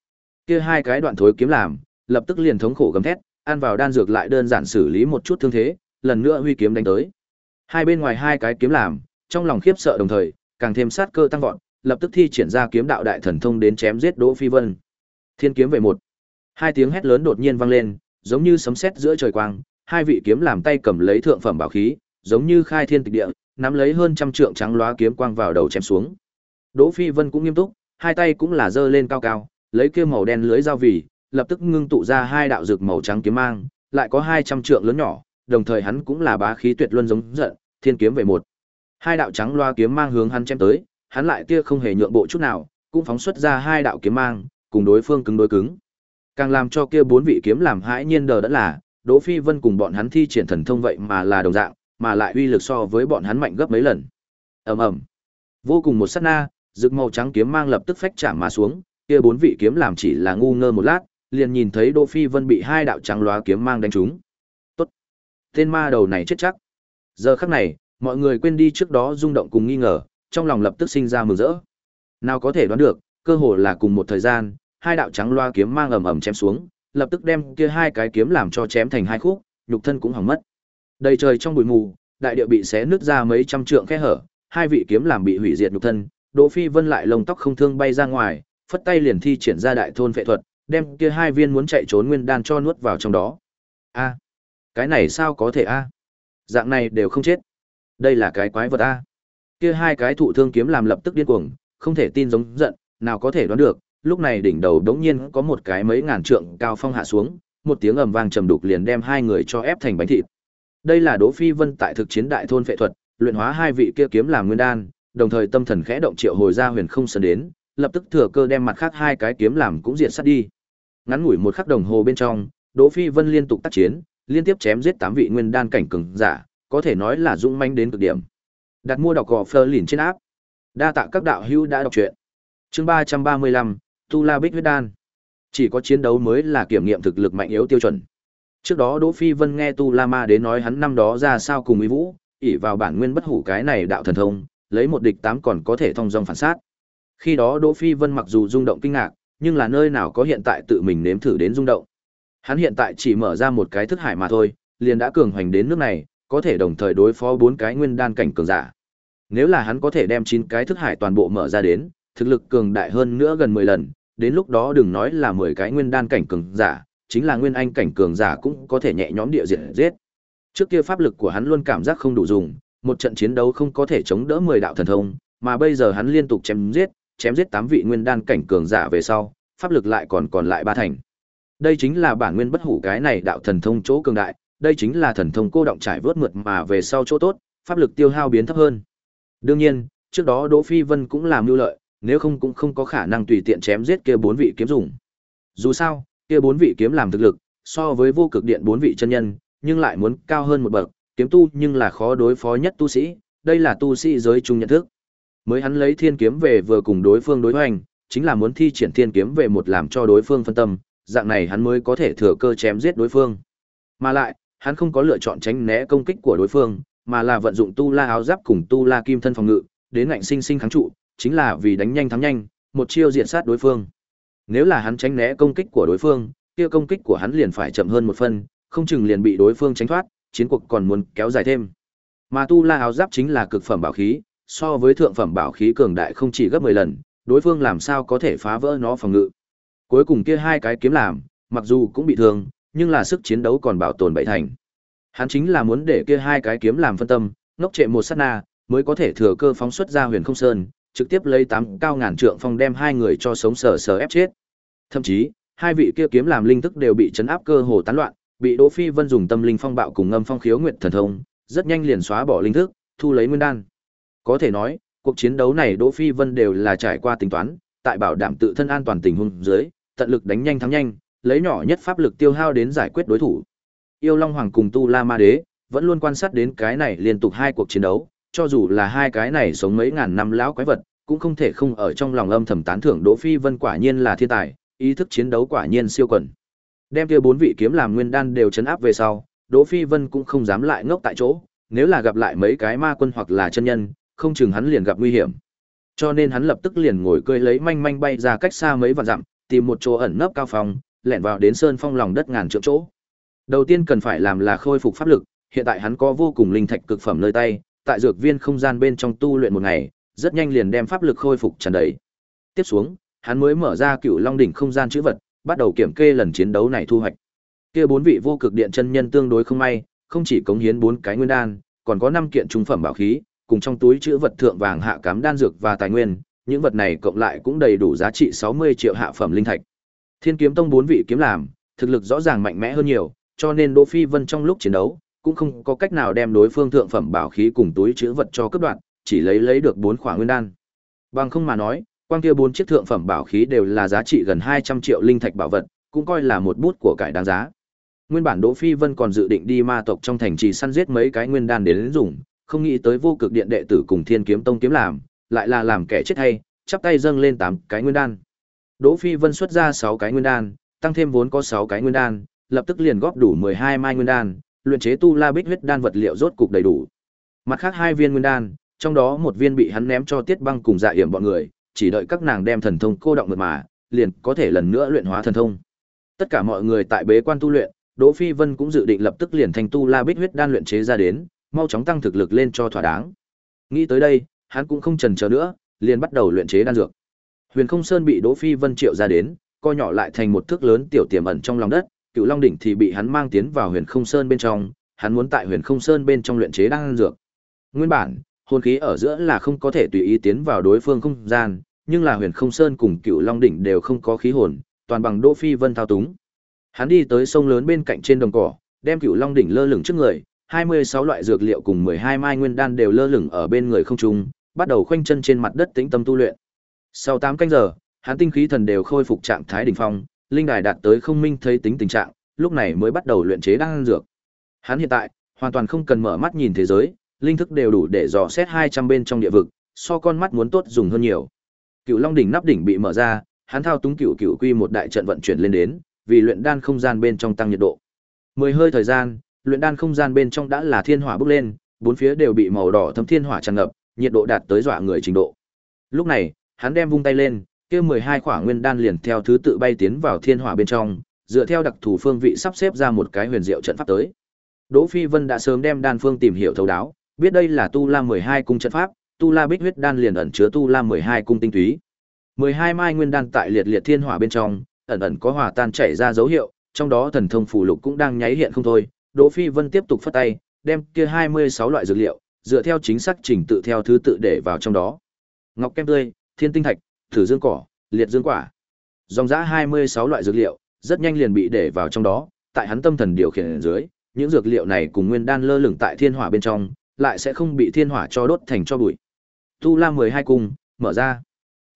Kia hai cái đoạn thối kiếm làm, lập tức liền thống khổ gầm thét, ăn vào đan dược lại đơn giản xử lý một chút thương thế, lần nữa huy kiếm đánh tới. Hai bên ngoài hai cái kiếm làm, trong lòng khiếp sợ đồng thời, càng thêm sát cơ tăng vọt, lập tức thi triển ra kiếm đạo đại thần thông đến chém giết Đỗ Phi Vân. Thiên kiếm về một. Hai tiếng hét lớn đột nhiên vang lên, giống như sấm sét giữa trời quang, hai vị kiếm làm tay cầm lấy thượng phẩm bảo khí, giống như khai thiên tịch địa, nắm lấy hơn trăm trượng trắng loá kiếm quang vào đầu chém xuống. Đỗ Phi Vân cũng nghiêm túc, hai tay cũng là giơ lên cao cao, lấy kia màu đen lưới dao vì, lập tức ngưng tụ ra hai đạo dược màu trắng kiếm mang, lại có hai trăm trượng lớn nhỏ, đồng thời hắn cũng là bá khí tuyệt luân giống giận, thiên kiếm về một. Hai đạo trắng loa kiếm mang hướng hắn chém tới, hắn lại tia không hề nhượng bộ chút nào, cũng phóng xuất ra hai đạo kiếm mang, cùng đối phương cứng đối cứng. Càng làm cho kia bốn vị kiếm làm hãi nhiên đờ đẫn là, Đỗ Phi Vân cùng bọn hắn thi triển thần thông vậy mà là đồng dạng, mà lại uy lực so với bọn hắn mạnh gấp mấy lần. Ầm ầm. Vô cùng một sát na, rực màu trắng kiếm mang lập tức phách chạm mà xuống, kia bốn vị kiếm làm chỉ là ngu ngơ một lát, liền nhìn thấy Đỗ Phi Vân bị hai đạo trắng lóa kiếm mang đánh trúng. Tốt. Tên ma đầu này chết chắc. Giờ khắc này, mọi người quên đi trước đó rung động cùng nghi ngờ, trong lòng lập tức sinh ra mừng rỡ. Nào có thể đoán được, cơ hồ là cùng một thời gian, hai đạo trắng loa kiếm mang ầm ầm chém xuống, lập tức đem kia hai cái kiếm làm cho chém thành hai khúc, nhục thân cũng hỏng mất. Đầy trời trong bụi mù, đại địa bị xé nứt ra mấy trăm trượng khe hở, hai vị kiếm làm bị hủy diệt nhục thân, Đỗ Phi Vân lại lông tóc không thương bay ra ngoài, phất tay liền thi triển ra đại thôn phệ thuật, đem kia hai viên muốn chạy trốn nguyên đan cho nuốt vào trong đó. A, cái này sao có thể a? Dạng này đều không chết. Đây là cái quái vật a. Kia hai cái thụ thương kiếm làm lập tức điên cuồng, không thể tin giống giận, nào có thể đoán được, lúc này đỉnh đầu đống nhiên có một cái mấy ngàn trượng cao phong hạ xuống, một tiếng ầm vang trầm đục liền đem hai người cho ép thành bánh thịt. Đây là Đỗ Phi Vân tại thực chiến đại thôn phệ thuật, luyện hóa hai vị kia kiếm làm nguyên đan, đồng thời tâm thần khẽ động triệu hồi ra huyền không sơn đến, lập tức thừa cơ đem mặt khác hai cái kiếm làm cũng diệt sát đi. Ngắn ngủi một khắc đồng hồ bên trong, Đỗ Phi Vân liên tục tác chiến, liên tiếp chém giết tám vị nguyên đan cảnh cường giả, có thể nói là dũng manh đến cực điểm. Đặt mua đọc gò Fleur lìn trên áp. Đa tạ các đạo hữu đã đọc truyện. Chương 335, Tu La Bích huyết đan. Chỉ có chiến đấu mới là kiểm nghiệm thực lực mạnh yếu tiêu chuẩn. Trước đó Đỗ Phi Vân nghe Tu La Ma đến nói hắn năm đó ra sao cùng Uy Vũ, ỉ vào bản nguyên bất hủ cái này đạo thần thông, lấy một địch tám còn có thể thông dong phản sát. Khi đó Đỗ Phi Vân mặc dù rung động kinh ngạc, nhưng là nơi nào có hiện tại tự mình nếm thử đến rung động. Hắn hiện tại chỉ mở ra một cái thức hải mà thôi, liền đã cường hoành đến nước này, có thể đồng thời đối phó bốn cái nguyên đan cảnh cường giả. Nếu là hắn có thể đem chín cái thức hải toàn bộ mở ra đến, thực lực cường đại hơn nữa gần 10 lần, đến lúc đó đừng nói là 10 cái nguyên đan cảnh cường giả, chính là nguyên anh cảnh cường giả cũng có thể nhẹ nhõm địa diệt giết. Trước kia pháp lực của hắn luôn cảm giác không đủ dùng, một trận chiến đấu không có thể chống đỡ 10 đạo thần thông, mà bây giờ hắn liên tục chém giết, chém giết 8 vị nguyên đan cảnh cường giả về sau, pháp lực lại còn còn lại ba thành. Đây chính là bản nguyên bất hủ cái này đạo thần thông chỗ cường đại, đây chính là thần thông cô động trải vớt mượt mà về sau chỗ tốt, pháp lực tiêu hao biến thấp hơn. Đương nhiên, trước đó Đỗ Phi Vân cũng làm lưu lợi, nếu không cũng không có khả năng tùy tiện chém giết kia bốn vị kiếm dùng. Dù sao, kia bốn vị kiếm làm thực lực, so với vô cực điện bốn vị chân nhân, nhưng lại muốn cao hơn một bậc, kiếm tu nhưng là khó đối phó nhất tu sĩ, đây là tu sĩ giới chung nhận thức. Mới hắn lấy thiên kiếm về vừa cùng đối phương đối hoành, chính là muốn thi triển thiên kiếm về một làm cho đối phương phân tâm, dạng này hắn mới có thể thừa cơ chém giết đối phương. Mà lại, hắn không có lựa chọn tránh né công kích của đối phương, mà là vận dụng tu la áo giáp cùng tu la kim thân phòng ngự, đến ngạnh sinh sinh kháng trụ, chính là vì đánh nhanh thắng nhanh, một chiêu diện sát đối phương. Nếu là hắn tránh né công kích của đối phương, kia công kích của hắn liền phải chậm hơn một phân, Không chừng liền bị đối phương tránh thoát, chiến cuộc còn muốn kéo dài thêm. Mà tu la áo giáp chính là cực phẩm bảo khí, so với thượng phẩm bảo khí cường đại không chỉ gấp 10 lần, đối phương làm sao có thể phá vỡ nó phòng ngự. Cuối cùng kia hai cái kiếm làm, mặc dù cũng bị thương, nhưng là sức chiến đấu còn bảo tồn bảy thành. Hắn chính là muốn để kia hai cái kiếm làm phân tâm, ngốc trệ một sát na, mới có thể thừa cơ phóng xuất ra Huyền Không Sơn, trực tiếp lấy tám cao ngàn trượng phong đem hai người cho sống sờ sờ ép chết. Thậm chí, hai vị kia kiếm làm linh thức đều bị chấn áp cơ hồ tán loạn, bị Đỗ Phi Vân dùng tâm linh phong bạo cùng ngâm phong khiếu nguyệt thần thông, rất nhanh liền xóa bỏ linh thức, thu lấy nguyên đan. Có thể nói, cuộc chiến đấu này Đỗ Phi Vân đều là trải qua tính toán, tại bảo đảm tự thân an toàn tình huống dưới, tận lực đánh nhanh thắng nhanh, lấy nhỏ nhất pháp lực tiêu hao đến giải quyết đối thủ. Yêu Long Hoàng cùng Tu La Ma Đế vẫn luôn quan sát đến cái này liên tục hai cuộc chiến đấu, cho dù là hai cái này sống mấy ngàn năm lão quái vật, cũng không thể không ở trong lòng âm thầm tán thưởng Đỗ Phi Vân quả nhiên là thiên tài, ý thức chiến đấu quả nhiên siêu quần. Đem kia bốn vị kiếm làm nguyên đan đều chấn áp về sau, Đỗ Phi Vân cũng không dám lại ngốc tại chỗ, nếu là gặp lại mấy cái ma quân hoặc là chân nhân, không chừng hắn liền gặp nguy hiểm. Cho nên hắn lập tức liền ngồi cưỡi lấy manh manh bay ra cách xa mấy vạn dặm, tìm một chỗ ẩn nấp cao phòng, lẻn vào đến sơn phong lòng đất ngàn trượng chỗ. Đầu tiên cần phải làm là khôi phục pháp lực, hiện tại hắn có vô cùng linh thạch cực phẩm nơi tay, tại dược viên không gian bên trong tu luyện một ngày, rất nhanh liền đem pháp lực khôi phục tràn đầy. Tiếp xuống, hắn mới mở ra Cựu Long đỉnh không gian chữ vật, bắt đầu kiểm kê lần chiến đấu này thu hoạch. Kia bốn vị vô cực điện chân nhân tương đối không may, không chỉ cống hiến bốn cái nguyên đan, còn có năm kiện trung phẩm bảo khí, cùng trong túi chữ vật thượng vàng hạ cám đan dược và tài nguyên, những vật này cộng lại cũng đầy đủ giá trị 60 triệu hạ phẩm linh thạch. Thiên kiếm tông bốn vị kiếm làm, thực lực rõ ràng mạnh mẽ hơn nhiều, cho nên Đỗ Phi Vân trong lúc chiến đấu, cũng không có cách nào đem đối phương thượng phẩm bảo khí cùng túi chữ vật cho cấp đoạn, chỉ lấy lấy được bốn khỏa nguyên đan. Bằng không mà nói, quang kia bốn chiếc thượng phẩm bảo khí đều là giá trị gần 200 triệu linh thạch bảo vật, cũng coi là một bút của cải đáng giá. Nguyên bản Đỗ Phi Vân còn dự định đi ma tộc trong thành trì săn giết mấy cái nguyên đan đến dùng, không nghĩ tới vô cực điện đệ tử cùng Thiên Kiếm Tông kiếm làm, lại là làm kẻ chết hay, chắp tay dâng lên 8 cái nguyên đan. Đỗ Phi Vân xuất ra 6 cái nguyên đan, tăng thêm vốn có 6 cái nguyên đan, lập tức liền góp đủ 12 mai nguyên đan, luyện chế tu la bích huyết đan vật liệu rốt cục đầy đủ. Mặt khác hai viên nguyên đan, trong đó một viên bị hắn ném cho Tiết Băng cùng Dạ Yểm bọn người, chỉ đợi các nàng đem thần thông cô động mượt mà, liền có thể lần nữa luyện hóa thần thông. Tất cả mọi người tại bế quan tu luyện, Đỗ Phi Vân cũng dự định lập tức liền thành tu la bích huyết đan luyện chế ra đến, mau chóng tăng thực lực lên cho thỏa đáng. Nghĩ tới đây, hắn cũng không chần chờ nữa, liền bắt đầu luyện chế đan dược. Huyền Không Sơn bị Đỗ Phi Vân triệu ra đến, co nhỏ lại thành một thước lớn tiểu tiềm ẩn trong lòng đất, Cựu Long đỉnh thì bị hắn mang tiến vào Huyền Không Sơn bên trong, hắn muốn tại Huyền Không Sơn bên trong luyện chế đan dược. Nguyên bản, hồn khí ở giữa là không có thể tùy ý tiến vào đối phương không gian, nhưng là Huyền Không Sơn cùng Cựu Long đỉnh đều không có khí hồn, toàn bằng Đỗ Phi Vân thao túng. Hắn đi tới sông lớn bên cạnh trên đồng cỏ, đem Cựu Long đỉnh lơ lửng trước người, 26 loại dược liệu cùng 12 mai nguyên đan đều lơ lửng ở bên người không trung, bắt đầu khoanh chân trên mặt đất tĩnh tâm tu luyện. Sau 8 canh giờ, hắn tinh khí thần đều khôi phục trạng thái đỉnh phong, linh đài đạt tới không minh thấy tính tình trạng, lúc này mới bắt đầu luyện chế đan dược. Hắn hiện tại hoàn toàn không cần mở mắt nhìn thế giới, linh thức đều đủ để dò xét 200 bên trong địa vực, so con mắt muốn tốt dùng hơn nhiều. Cựu Long đỉnh nắp đỉnh bị mở ra, hắn thao túng cựu cựu quy một đại trận vận chuyển lên đến, vì luyện đan không gian bên trong tăng nhiệt độ. Mười hơi thời gian, luyện đan không gian bên trong đã là thiên hỏa bốc lên, bốn phía đều bị màu đỏ thấm thiên hỏa tràn ngập, nhiệt độ đạt tới dọa người trình độ. Lúc này, hắn đem vung tay lên, kia 12 khỏa nguyên đan liền theo thứ tự bay tiến vào thiên hỏa bên trong, dựa theo đặc thù phương vị sắp xếp ra một cái huyền diệu trận pháp tới. Đỗ Phi Vân đã sớm đem đan phương tìm hiểu thấu đáo, biết đây là Tu La 12 cung trận pháp, Tu La Bích huyết đan liền ẩn chứa Tu La 12 cung tinh túy. 12 mai nguyên đan tại liệt liệt thiên hỏa bên trong, ẩn ẩn có hòa tan chảy ra dấu hiệu, trong đó thần thông phù lục cũng đang nháy hiện không thôi. Đỗ Phi Vân tiếp tục phất tay, đem kia 26 loại dược liệu, dựa theo chính xác trình tự theo thứ tự để vào trong đó. Ngọc kem tươi, thiên tinh thạch, thử dương cỏ, liệt dương quả. Dòng mươi 26 loại dược liệu, rất nhanh liền bị để vào trong đó, tại hắn tâm thần điều khiển ở dưới, những dược liệu này cùng nguyên đan lơ lửng tại thiên hỏa bên trong, lại sẽ không bị thiên hỏa cho đốt thành cho bụi. Tu La 12 cung, mở ra.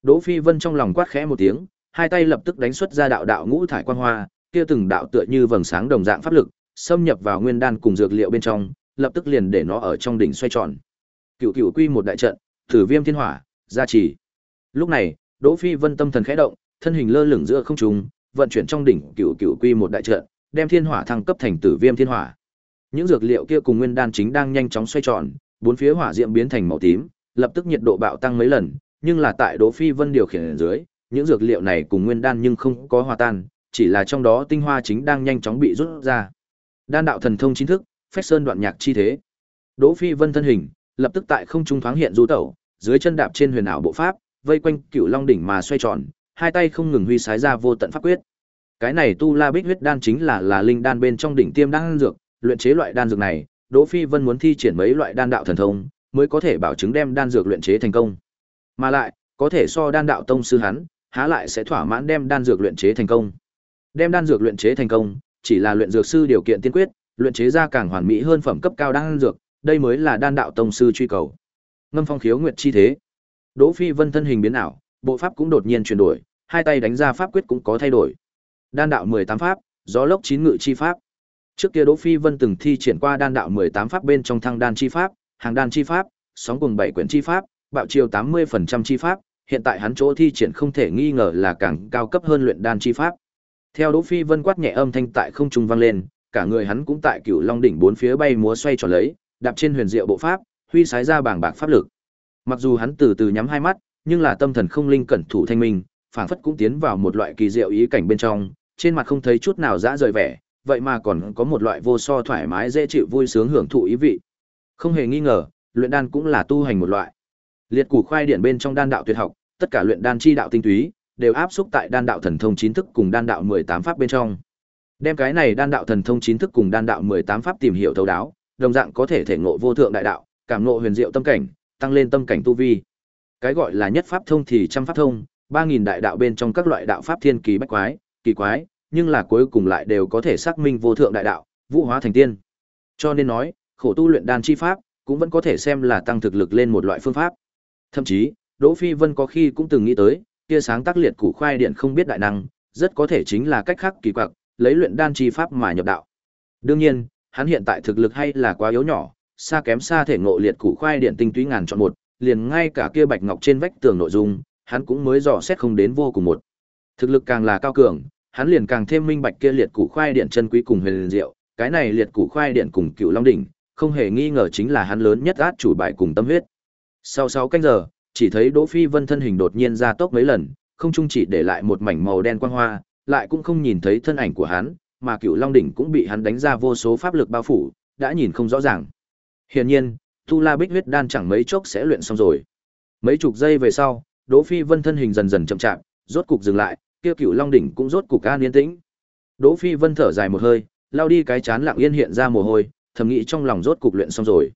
Đỗ Phi Vân trong lòng quát khẽ một tiếng, hai tay lập tức đánh xuất ra đạo đạo ngũ thải quang hoa, kia từng đạo tựa như vầng sáng đồng dạng pháp lực, xâm nhập vào nguyên đan cùng dược liệu bên trong, lập tức liền để nó ở trong đỉnh xoay tròn. Cửu Cửu Quy một đại trận, Thử Viêm Thiên Hỏa, gia trì. Lúc này, Đỗ Phi Vân tâm thần khẽ động, thân hình lơ lửng giữa không trung, vận chuyển trong đỉnh Cửu Cửu Quy một đại trận, đem thiên hỏa thăng cấp thành Tử Viêm Thiên Hỏa. Những dược liệu kia cùng nguyên đan chính đang nhanh chóng xoay tròn, bốn phía hỏa diệm biến thành màu tím, lập tức nhiệt độ bạo tăng mấy lần, nhưng là tại Đỗ Phi Vân điều khiển ở dưới, những dược liệu này cùng nguyên đan nhưng không có hòa tan, chỉ là trong đó tinh hoa chính đang nhanh chóng bị rút ra. Đan đạo thần thông chính thức, phách sơn đoạn nhạc chi thế. Đỗ Phi Vân thân hình, lập tức tại không trung thoáng hiện du tẩu, dưới chân đạp trên huyền ảo bộ pháp, vây quanh Cửu Long đỉnh mà xoay tròn, hai tay không ngừng huy sái ra vô tận pháp quyết. Cái này tu La Bích huyết đan chính là là linh đan bên trong đỉnh tiêm đan dược, luyện chế loại đan dược này, Đỗ Phi Vân muốn thi triển mấy loại đan đạo thần thông, mới có thể bảo chứng đem đan dược luyện chế thành công. Mà lại, có thể so đan đạo tông sư hắn, há lại sẽ thỏa mãn đem đan dược luyện chế thành công. Đem đan dược luyện chế thành công, chỉ là luyện dược sư điều kiện tiên quyết, luyện chế ra càng hoàn mỹ hơn phẩm cấp cao đan dược, đây mới là đan đạo tông sư truy cầu. Ngâm phong khiếu nguyệt chi thế. Đỗ Phi Vân thân hình biến ảo, bộ pháp cũng đột nhiên chuyển đổi, hai tay đánh ra pháp quyết cũng có thay đổi. Đan đạo 18 pháp, gió lốc chín ngự chi pháp. Trước kia Đỗ Phi Vân từng thi triển qua đan đạo 18 pháp bên trong thăng đan chi pháp, hàng đan chi pháp, sóng cùng bảy quyển chi pháp, bạo chiều 80% chi pháp, hiện tại hắn chỗ thi triển không thể nghi ngờ là càng cao cấp hơn luyện đan chi pháp. Theo Đỗ Phi Vân quát nhẹ âm thanh tại không trung vang lên, cả người hắn cũng tại Cửu Long đỉnh bốn phía bay múa xoay tròn lấy, đạp trên huyền diệu bộ pháp, huy sái ra bảng bạc pháp lực. Mặc dù hắn từ từ nhắm hai mắt, nhưng là tâm thần không linh cẩn thủ thanh minh, phảng phất cũng tiến vào một loại kỳ diệu ý cảnh bên trong, trên mặt không thấy chút nào dã rời vẻ, vậy mà còn có một loại vô so thoải mái dễ chịu vui sướng hưởng thụ ý vị. Không hề nghi ngờ, luyện đan cũng là tu hành một loại. Liệt củ khoai điển bên trong đan đạo tuyệt học, tất cả luyện đan chi đạo tinh túy đều áp xúc tại đan đạo thần thông chín thức cùng đan đạo 18 pháp bên trong. Đem cái này đan đạo thần thông chín thức cùng đan đạo 18 pháp tìm hiểu thấu đáo, đồng dạng có thể thể ngộ vô thượng đại đạo, cảm ngộ huyền diệu tâm cảnh, tăng lên tâm cảnh tu vi. Cái gọi là nhất pháp thông thì trăm pháp thông, 3000 đại đạo bên trong các loại đạo pháp thiên kỳ bách quái, kỳ quái, nhưng là cuối cùng lại đều có thể xác minh vô thượng đại đạo, vũ hóa thành tiên. Cho nên nói, khổ tu luyện đan chi pháp, cũng vẫn có thể xem là tăng thực lực lên một loại phương pháp. Thậm chí, Đỗ Phi Vân có khi cũng từng nghĩ tới, kia sáng tác liệt củ khoai điện không biết đại năng, rất có thể chính là cách khác kỳ quặc, lấy luyện đan chi pháp mà nhập đạo. Đương nhiên, hắn hiện tại thực lực hay là quá yếu nhỏ, xa kém xa thể ngộ liệt củ khoai điện tinh túy ngàn chọn một, liền ngay cả kia bạch ngọc trên vách tường nội dung, hắn cũng mới dò xét không đến vô cùng một. Thực lực càng là cao cường, hắn liền càng thêm minh bạch kia liệt củ khoai điện chân quý cùng huyền diệu, cái này liệt củ khoai điện cùng cựu long đỉnh, không hề nghi ngờ chính là hắn lớn nhất át chủ bài cùng tâm huyết. Sau 6 canh giờ, chỉ thấy Đỗ Phi Vân thân hình đột nhiên ra tốc mấy lần, không trung chỉ để lại một mảnh màu đen quang hoa, lại cũng không nhìn thấy thân ảnh của hắn, mà Cựu Long đỉnh cũng bị hắn đánh ra vô số pháp lực bao phủ, đã nhìn không rõ ràng. Hiển nhiên, Tu La Bích huyết đan chẳng mấy chốc sẽ luyện xong rồi. Mấy chục giây về sau, Đỗ Phi Vân thân hình dần dần chậm chạp, rốt cục dừng lại, kia Cựu Long đỉnh cũng rốt cục an yên tĩnh. Đỗ Phi Vân thở dài một hơi, lao đi cái chán lặng yên hiện ra mồ hôi, thầm nghĩ trong lòng rốt cục luyện xong rồi.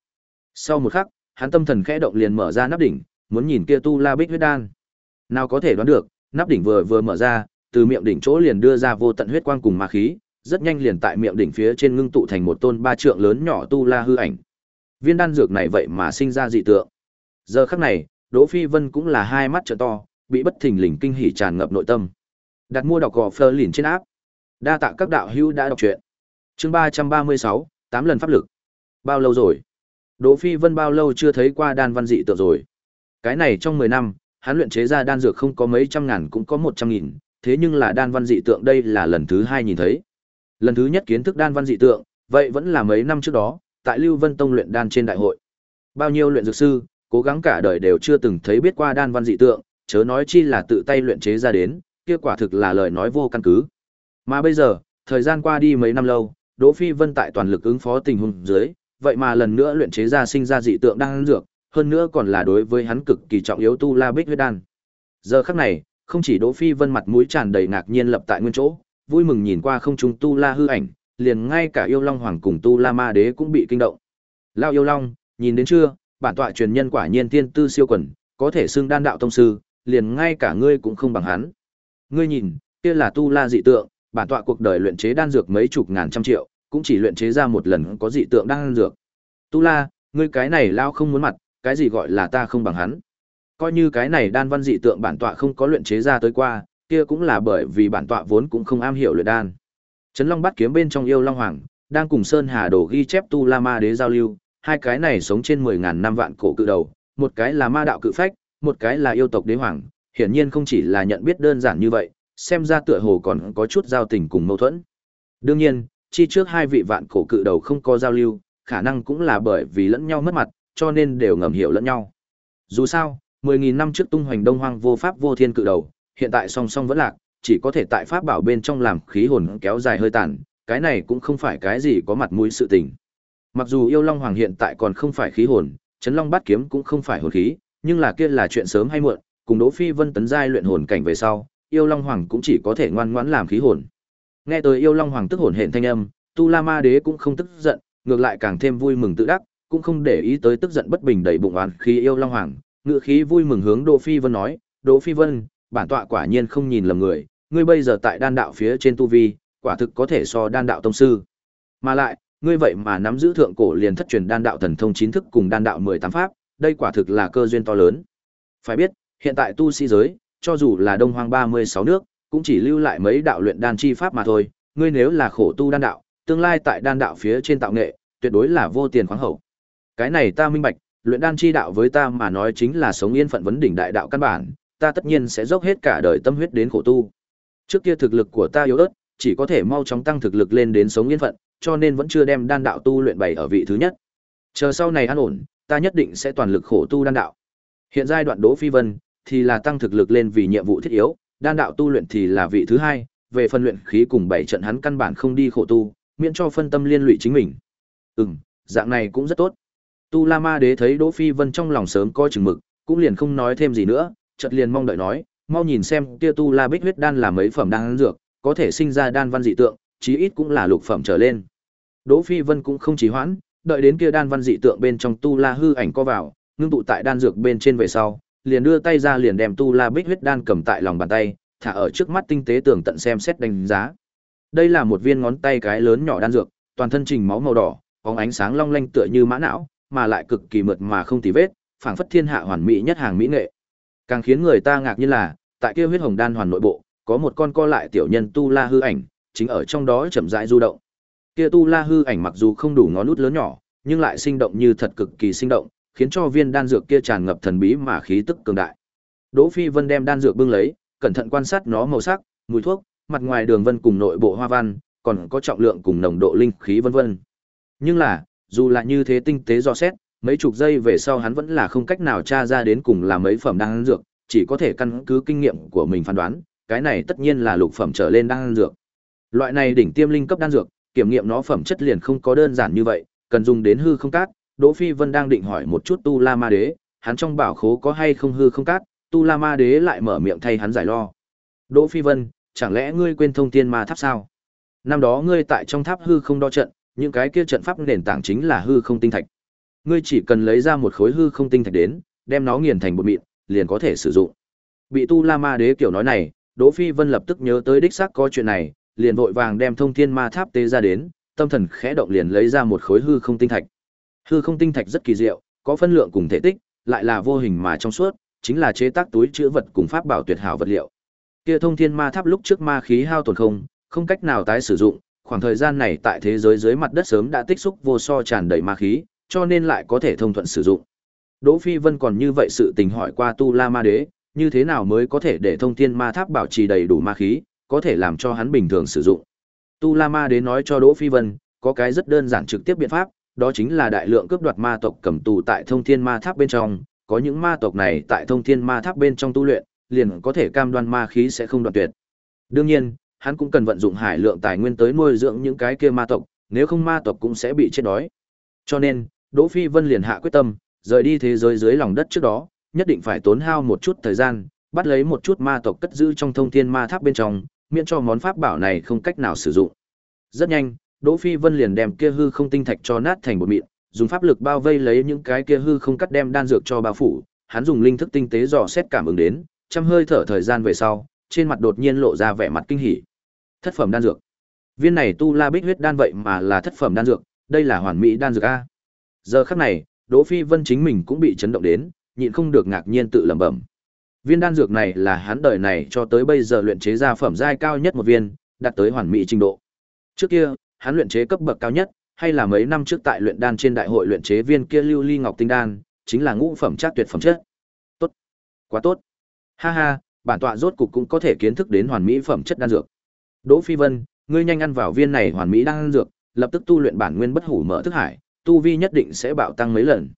Sau một khắc, hắn tâm thần khẽ động liền mở ra nắp đỉnh, muốn nhìn kia tu la bích huyết đan. Nào có thể đoán được, nắp đỉnh vừa vừa mở ra, từ miệng đỉnh chỗ liền đưa ra vô tận huyết quang cùng ma khí, rất nhanh liền tại miệng đỉnh phía trên ngưng tụ thành một tôn ba trượng lớn nhỏ tu la hư ảnh. Viên đan dược này vậy mà sinh ra dị tượng. Giờ khắc này, Đỗ Phi Vân cũng là hai mắt trợ to, bị bất thình lình kinh hỉ tràn ngập nội tâm. Đặt mua đọc gò phơ lìn trên áp. Đa tạ các đạo hữu đã đọc truyện. Chương ba trăm ba mươi sáu, tám lần pháp lực. Bao lâu rồi? Đỗ Phi Vân bao lâu chưa thấy qua đan văn dị tượng rồi? Cái này trong 10 năm, hắn luyện chế ra đan dược không có mấy trăm ngàn cũng có 100 nghìn, thế nhưng là đan văn dị tượng đây là lần thứ hai nhìn thấy. Lần thứ nhất kiến thức đan văn dị tượng, vậy vẫn là mấy năm trước đó, tại Lưu Vân Tông luyện đan trên đại hội. Bao nhiêu luyện dược sư, cố gắng cả đời đều chưa từng thấy biết qua đan văn dị tượng, chớ nói chi là tự tay luyện chế ra đến, kia quả thực là lời nói vô căn cứ. Mà bây giờ, thời gian qua đi mấy năm lâu, Đỗ Phi Vân tại toàn lực ứng phó tình huống dưới, vậy mà lần nữa luyện chế ra sinh ra dị tượng đang dược, hơn nữa còn là đối với hắn cực kỳ trọng yếu tu la bích huyết đan. Giờ khắc này, không chỉ Đỗ Phi Vân mặt mũi tràn đầy ngạc nhiên lập tại nguyên chỗ, vui mừng nhìn qua không trung tu la hư ảnh, liền ngay cả yêu long hoàng cùng tu la ma đế cũng bị kinh động. Lao yêu long, nhìn đến chưa, bản tọa truyền nhân quả nhiên tiên tư siêu quần, có thể xưng đan đạo tông sư, liền ngay cả ngươi cũng không bằng hắn. Ngươi nhìn, kia là tu la dị tượng, bản tọa cuộc đời luyện chế đan dược mấy chục ngàn trăm triệu, cũng chỉ luyện chế ra một lần có dị tượng đan dược. Tu La, ngươi cái này lao không muốn mặt, cái gì gọi là ta không bằng hắn? Coi như cái này đan văn dị tượng bản tọa không có luyện chế ra tới qua, kia cũng là bởi vì bản tọa vốn cũng không am hiểu luyện đan. Trấn Long bắt kiếm bên trong yêu Long Hoàng, đang cùng Sơn Hà Đồ ghi chép Tu La Ma Đế giao lưu, hai cái này sống trên 10000 năm vạn cổ cự đầu, một cái là ma đạo cự phách, một cái là yêu tộc đế hoàng, hiển nhiên không chỉ là nhận biết đơn giản như vậy, xem ra tựa hồ còn có chút giao tình cùng mâu thuẫn. Đương nhiên, chi trước hai vị vạn cổ cự đầu không có giao lưu, khả năng cũng là bởi vì lẫn nhau mất mặt, cho nên đều ngầm hiểu lẫn nhau. Dù sao, 10.000 năm trước tung hoành đông hoang vô pháp vô thiên cự đầu, hiện tại song song vẫn lạc, chỉ có thể tại pháp bảo bên trong làm khí hồn kéo dài hơi tàn, cái này cũng không phải cái gì có mặt mũi sự tình. Mặc dù yêu long hoàng hiện tại còn không phải khí hồn, chấn long bát kiếm cũng không phải hồn khí, nhưng là kia là chuyện sớm hay muộn, cùng Đỗ Phi Vân tấn giai luyện hồn cảnh về sau, yêu long hoàng cũng chỉ có thể ngoan ngoãn làm khí hồn. Nghe tới yêu long hoàng tức hồn hển thanh âm, Tu La Ma Đế cũng không tức giận, ngược lại càng thêm vui mừng tự đắc, cũng không để ý tới tức giận bất bình đầy bụng oán khí yêu long hoàng, ngựa khí vui mừng hướng Đỗ Phi Vân nói, "Đỗ Phi Vân, bản tọa quả nhiên không nhìn lầm người, ngươi bây giờ tại đan đạo phía trên tu vi, quả thực có thể so đan đạo tông sư. Mà lại, ngươi vậy mà nắm giữ thượng cổ liền thất truyền đan đạo thần thông chín thức cùng đan đạo 18 pháp, đây quả thực là cơ duyên to lớn. Phải biết, hiện tại tu sĩ giới, cho dù là Đông Hoang 36 nước, cũng chỉ lưu lại mấy đạo luyện đan chi pháp mà thôi, ngươi nếu là khổ tu đan đạo, tương lai tại đan đạo phía trên tạo nghệ, tuyệt đối là vô tiền khoáng hậu. Cái này ta minh bạch, luyện đan chi đạo với ta mà nói chính là sống yên phận vấn đỉnh đại đạo căn bản, ta tất nhiên sẽ dốc hết cả đời tâm huyết đến khổ tu. Trước kia thực lực của ta yếu ớt, chỉ có thể mau chóng tăng thực lực lên đến sống yên phận, cho nên vẫn chưa đem đan đạo tu luyện bày ở vị thứ nhất. Chờ sau này an ổn, ta nhất định sẽ toàn lực khổ tu đan đạo. Hiện giai đoạn Đỗ Phi Vân thì là tăng thực lực lên vì nhiệm vụ thiết yếu, đan đạo tu luyện thì là vị thứ hai, về phân luyện khí cùng bảy trận hắn căn bản không đi khổ tu, miễn cho phân tâm liên lụy chính mình. Ừm, dạng này cũng rất tốt. Tu La Ma Đế thấy Đỗ Phi Vân trong lòng sớm coi chừng mực, cũng liền không nói thêm gì nữa, chợt liền mong đợi nói, mau nhìn xem kia Tu La Bích huyết đan là mấy phẩm đan dược, có thể sinh ra đan văn dị tượng, chí ít cũng là lục phẩm trở lên. Đỗ Phi Vân cũng không trì hoãn, đợi đến kia đan văn dị tượng bên trong Tu La hư ảnh co vào, ngưng tụ tại đan dược bên trên về sau, liền đưa tay ra liền đem Tu La Bích huyết đan cầm tại lòng bàn tay, thả ở trước mắt tinh tế tường tận xem xét đánh giá. Đây là một viên ngón tay cái lớn nhỏ đan dược, toàn thân trình máu màu đỏ, có ánh sáng long lanh tựa như mã não, mà lại cực kỳ mượt mà không tì vết, phảng phất thiên hạ hoàn mỹ nhất hàng mỹ nghệ. Càng khiến người ta ngạc nhiên là, tại kia huyết hồng đan hoàn nội bộ, có một con co lại tiểu nhân tu la hư ảnh, chính ở trong đó chậm rãi du động. Kia tu la hư ảnh mặc dù không đủ ngón út lớn nhỏ, nhưng lại sinh động như thật cực kỳ sinh động, khiến cho viên đan dược kia tràn ngập thần bí mà khí tức cường đại. Đỗ Phi Vân đem đan dược bưng lấy, cẩn thận quan sát nó màu sắc, mùi thuốc, mặt ngoài đường vân cùng nội bộ hoa văn, còn có trọng lượng cùng nồng độ linh khí vân vân. Nhưng là, dù là như thế tinh tế do xét, mấy chục giây về sau hắn vẫn là không cách nào tra ra đến cùng là mấy phẩm đan dược, chỉ có thể căn cứ kinh nghiệm của mình phán đoán, cái này tất nhiên là lục phẩm trở lên đan dược. Loại này đỉnh tiêm linh cấp đan dược, kiểm nghiệm nó phẩm chất liền không có đơn giản như vậy, cần dùng đến hư không cát. Đỗ Phi Vân đang định hỏi một chút Tu La Ma Đế, hắn trong bảo khố có hay không hư không cát, Tu La Ma Đế lại mở miệng thay hắn giải lo. Đỗ Phi Vân, chẳng lẽ ngươi quên thông tiên ma tháp sao? Năm đó ngươi tại trong tháp hư không đo trận, những cái kia trận pháp nền tảng chính là hư không tinh thạch. Ngươi chỉ cần lấy ra một khối hư không tinh thạch đến, đem nó nghiền thành bột mịn, liền có thể sử dụng. Bị Tu La Ma Đế kiểu nói này, Đỗ Phi Vân lập tức nhớ tới đích xác có chuyện này, liền vội vàng đem Thông Thiên Ma Tháp tế ra đến, tâm thần khẽ động liền lấy ra một khối hư không tinh thạch. Hư không tinh thạch rất kỳ diệu, có phân lượng cùng thể tích, lại là vô hình mà trong suốt, chính là chế tác túi chứa vật cùng pháp bảo tuyệt hảo vật liệu. Kia Thông Thiên Ma Tháp lúc trước ma khí hao tổn không, không cách nào tái sử dụng, khoảng thời gian này tại thế giới dưới mặt đất sớm đã tích xúc vô so tràn đầy ma khí, cho nên lại có thể thông thuận sử dụng. Đỗ Phi Vân còn như vậy sự tình hỏi qua Tu La Ma Đế, như thế nào mới có thể để thông thiên ma tháp bảo trì đầy đủ ma khí, có thể làm cho hắn bình thường sử dụng. Tu La Ma Đế nói cho Đỗ Phi Vân, có cái rất đơn giản trực tiếp biện pháp, đó chính là đại lượng cướp đoạt ma tộc cầm tù tại thông thiên ma tháp bên trong, có những ma tộc này tại thông thiên ma tháp bên trong tu luyện, liền có thể cam đoan ma khí sẽ không đoạn tuyệt. Đương nhiên, hắn cũng cần vận dụng hải lượng tài nguyên tới nuôi dưỡng những cái kia ma tộc, nếu không ma tộc cũng sẽ bị chết đói. Cho nên, Đỗ Phi Vân liền hạ quyết tâm, rời đi thế giới dưới lòng đất trước đó, nhất định phải tốn hao một chút thời gian, bắt lấy một chút ma tộc cất giữ trong thông thiên ma tháp bên trong, miễn cho món pháp bảo này không cách nào sử dụng. Rất nhanh, Đỗ Phi Vân liền đem kia hư không tinh thạch cho nát thành một mịn, dùng pháp lực bao vây lấy những cái kia hư không cắt đem đan dược cho bao phủ, hắn dùng linh thức tinh tế dò xét cảm ứng đến, trăm hơi thở thời gian về sau, trên mặt đột nhiên lộ ra vẻ mặt kinh hỉ. Thất phẩm đan dược. Viên này tu la bích huyết đan vậy mà là thất phẩm đan dược, đây là hoàn mỹ đan dược a. Giờ khắc này, Đỗ Phi Vân chính mình cũng bị chấn động đến, nhịn không được ngạc nhiên tự lẩm bẩm. Viên đan dược này là hắn đời này cho tới bây giờ luyện chế ra phẩm giai cao nhất một viên, đạt tới hoàn mỹ trình độ. Trước kia, hắn luyện chế cấp bậc cao nhất, hay là mấy năm trước tại luyện đan trên đại hội luyện chế viên kia lưu ly ngọc tinh đan, chính là ngũ phẩm chắc tuyệt phẩm chất. Tốt, quá tốt. Ha ha, bản tọa rốt cục cũng có thể kiến thức đến hoàn mỹ phẩm chất đan dược. Đỗ Phi Vân, ngươi nhanh ăn vào viên này hoàn mỹ đan dược, lập tức tu luyện bản nguyên bất hủ mở thức hải, tu vi nhất định sẽ bạo tăng mấy lần.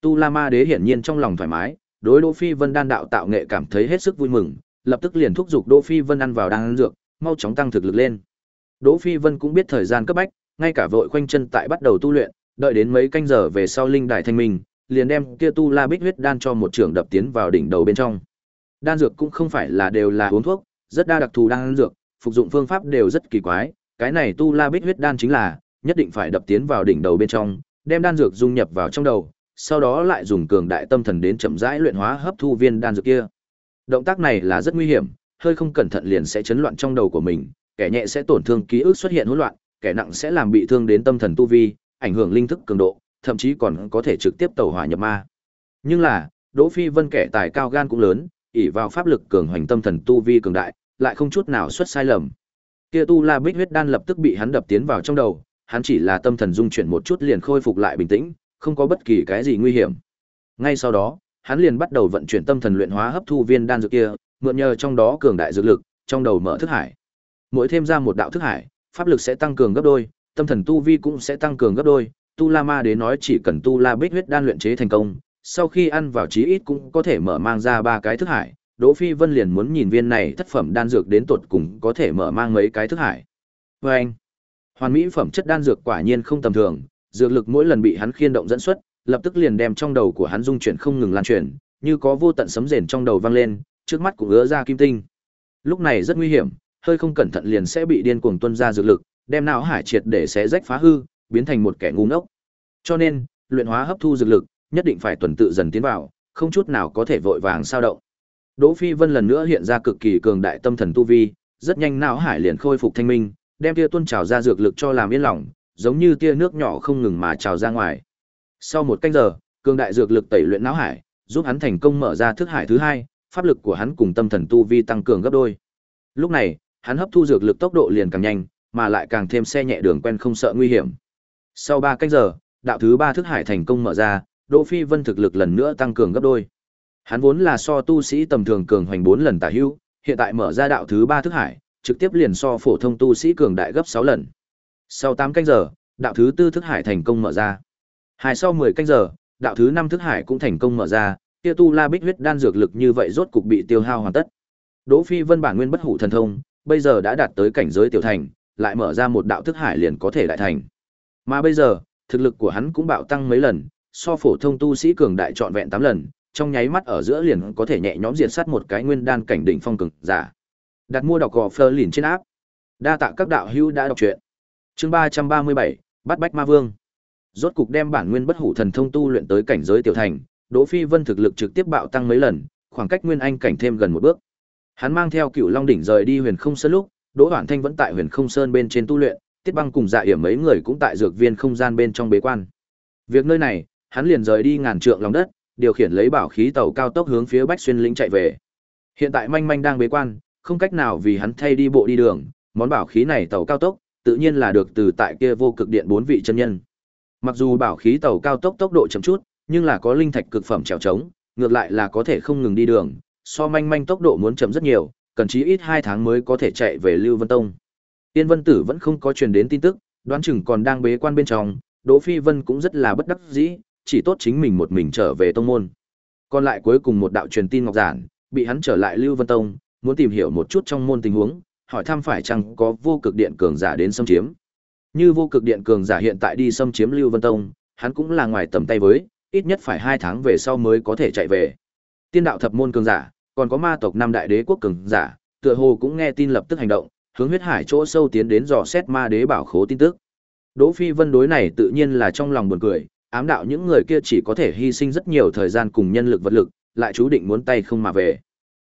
Tu La Ma Đế hiển nhiên trong lòng thoải mái, đối Đỗ Phi Vân đan đạo tạo nghệ cảm thấy hết sức vui mừng, lập tức liền thúc giục Đỗ Phi Vân ăn vào đan dược, mau chóng tăng thực lực lên. Đỗ Phi Vân cũng biết thời gian cấp bách, ngay cả vội khoanh chân tại bắt đầu tu luyện, đợi đến mấy canh giờ về sau linh đài thanh minh, liền đem kia tu la bích huyết đan cho một trưởng đập tiến vào đỉnh đầu bên trong. Đan dược cũng không phải là đều là uống thuốc, rất đa đặc thù đan dược, phục dụng phương pháp đều rất kỳ quái, cái này tu la bích huyết đan chính là nhất định phải đập tiến vào đỉnh đầu bên trong, đem đan dược dung nhập vào trong đầu, sau đó lại dùng cường đại tâm thần đến chậm rãi luyện hóa hấp thu viên đan dược kia. Động tác này là rất nguy hiểm, hơi không cẩn thận liền sẽ chấn loạn trong đầu của mình, kẻ nhẹ sẽ tổn thương ký ức xuất hiện hỗn loạn, kẻ nặng sẽ làm bị thương đến tâm thần tu vi, ảnh hưởng linh thức cường độ, thậm chí còn có thể trực tiếp tẩu hỏa nhập ma. Nhưng là, Đỗ Phi Vân kẻ tài cao gan cũng lớn, ỷ vào pháp lực cường hoành tâm thần tu vi cường đại, lại không chút nào xuất sai lầm. Kia tu La Bích huyết đan lập tức bị hắn đập tiến vào trong đầu, hắn chỉ là tâm thần dung chuyển một chút liền khôi phục lại bình tĩnh, không có bất kỳ cái gì nguy hiểm. Ngay sau đó, hắn liền bắt đầu vận chuyển tâm thần luyện hóa hấp thu viên đan dược kia, mượn nhờ trong đó cường đại dược lực, trong đầu mở thức hải. Mỗi thêm ra một đạo thức hải, pháp lực sẽ tăng cường gấp đôi, tâm thần tu vi cũng sẽ tăng cường gấp đôi. Tu La Ma Đế nói chỉ cần Tu La Bích huyết đan luyện chế thành công, sau khi ăn vào chí ít cũng có thể mở mang ra ba cái thức hải. Đỗ Phi Vân liền muốn nhìn viên này thất phẩm đan dược đến tột cùng có thể mở mang mấy cái thức hải. Và anh, hoàn mỹ phẩm chất đan dược quả nhiên không tầm thường, dược lực mỗi lần bị hắn khiên động dẫn xuất, lập tức liền đem trong đầu của hắn dung chuyển không ngừng lan truyền, như có vô tận sấm rền trong đầu vang lên, trước mắt cũng ứa ra kim tinh. Lúc này rất nguy hiểm, hơi không cẩn thận liền sẽ bị điên cuồng tuôn ra dược lực, đem não hải triệt để xé rách phá hư, biến thành một kẻ ngu ngốc. Cho nên, luyện hóa hấp thu dược lực, nhất định phải tuần tự dần tiến vào, không chút nào có thể vội vàng sao động. Đỗ Phi Vân lần nữa hiện ra cực kỳ cường đại tâm thần tu vi, rất nhanh não hải liền khôi phục thanh minh, đem tia tuôn trào ra dược lực cho làm yên lòng, giống như tia nước nhỏ không ngừng mà trào ra ngoài. Sau một canh giờ, cường đại dược lực tẩy luyện não hải, giúp hắn thành công mở ra thức hải thứ hai, pháp lực của hắn cùng tâm thần tu vi tăng cường gấp đôi. Lúc này, hắn hấp thu dược lực tốc độ liền càng nhanh, mà lại càng thêm xe nhẹ đường quen không sợ nguy hiểm. Sau 3 canh giờ, đạo thứ 3 thức hải thành công mở ra, Đỗ Phi Vân thực lực lần nữa tăng cường gấp đôi. Hắn vốn là so tu sĩ tầm thường cường hoành 4 lần tả hữu, hiện tại mở ra đạo thứ 3 thức hải, trực tiếp liền so phổ thông tu sĩ cường đại gấp 6 lần. Sau 8 canh giờ, đạo thứ 4 thức hải thành công mở ra. Hai sau 10 canh giờ, đạo thứ 5 thức hải cũng thành công mở ra, kia tu la bích huyết đan dược lực như vậy rốt cục bị tiêu hao hoàn tất. Đỗ Phi Vân bản nguyên bất hủ thần thông, bây giờ đã đạt tới cảnh giới tiểu thành, lại mở ra một đạo thức hải liền có thể đại thành. Mà bây giờ, thực lực của hắn cũng bạo tăng mấy lần, so phổ thông tu sĩ cường đại trọn vẹn 8 lần, trong nháy mắt ở giữa liền có thể nhẹ nhõm diệt sát một cái nguyên đan cảnh đỉnh phong cường giả. Đặt mua đọc gò Fleur liền trên áp. Đa tạ các đạo hữu đã đọc truyện. Chương 337, Bắt Bách Ma Vương. Rốt cục đem bản nguyên bất hủ thần thông tu luyện tới cảnh giới tiểu thành, Đỗ Phi Vân thực lực trực tiếp bạo tăng mấy lần, khoảng cách nguyên anh cảnh thêm gần một bước. Hắn mang theo Cửu Long đỉnh rời đi Huyền Không Sơn lúc, Đỗ Hoản Thanh vẫn tại Huyền Không Sơn bên trên tu luyện, Tiết Băng cùng Dạ Yểm mấy người cũng tại dược viên không gian bên trong bế quan. Việc nơi này, hắn liền rời đi ngàn trượng lòng đất, điều khiển lấy bảo khí tàu cao tốc hướng phía Bách Xuyên lĩnh chạy về. Hiện tại Manh Manh đang bế quan, không cách nào vì hắn thay đi bộ đi đường, món bảo khí này tàu cao tốc, tự nhiên là được từ tại kia vô cực điện bốn vị chân nhân. Mặc dù bảo khí tàu cao tốc tốc độ chậm chút, nhưng là có linh thạch cực phẩm trèo trống, ngược lại là có thể không ngừng đi đường, so manh manh tốc độ muốn chậm rất nhiều, cần chí ít 2 tháng mới có thể chạy về Lưu Vân Tông. Tiên Vân Tử vẫn không có truyền đến tin tức, đoán chừng còn đang bế quan bên trong, Đỗ Phi Vân cũng rất là bất đắc dĩ, chỉ tốt chính mình một mình trở về tông môn. Còn lại cuối cùng một đạo truyền tin ngọc giản, bị hắn trở lại Lưu Vân Tông, muốn tìm hiểu một chút trong môn tình huống, hỏi thăm phải chăng có vô cực điện cường giả đến xâm chiếm. Như vô cực điện cường giả hiện tại đi xâm chiếm Lưu Vân Tông, hắn cũng là ngoài tầm tay với, ít nhất phải hai tháng về sau mới có thể chạy về. Tiên đạo thập môn cường giả, còn có ma tộc năm đại đế quốc cường giả, tựa hồ cũng nghe tin lập tức hành động, hướng huyết hải chỗ sâu tiến đến dò xét ma đế bảo khố tin tức. Đỗ Phi Vân đối này tự nhiên là trong lòng buồn cười, ám đạo những người kia chỉ có thể hy sinh rất nhiều thời gian cùng nhân lực vật lực, lại chú định muốn tay không mà về.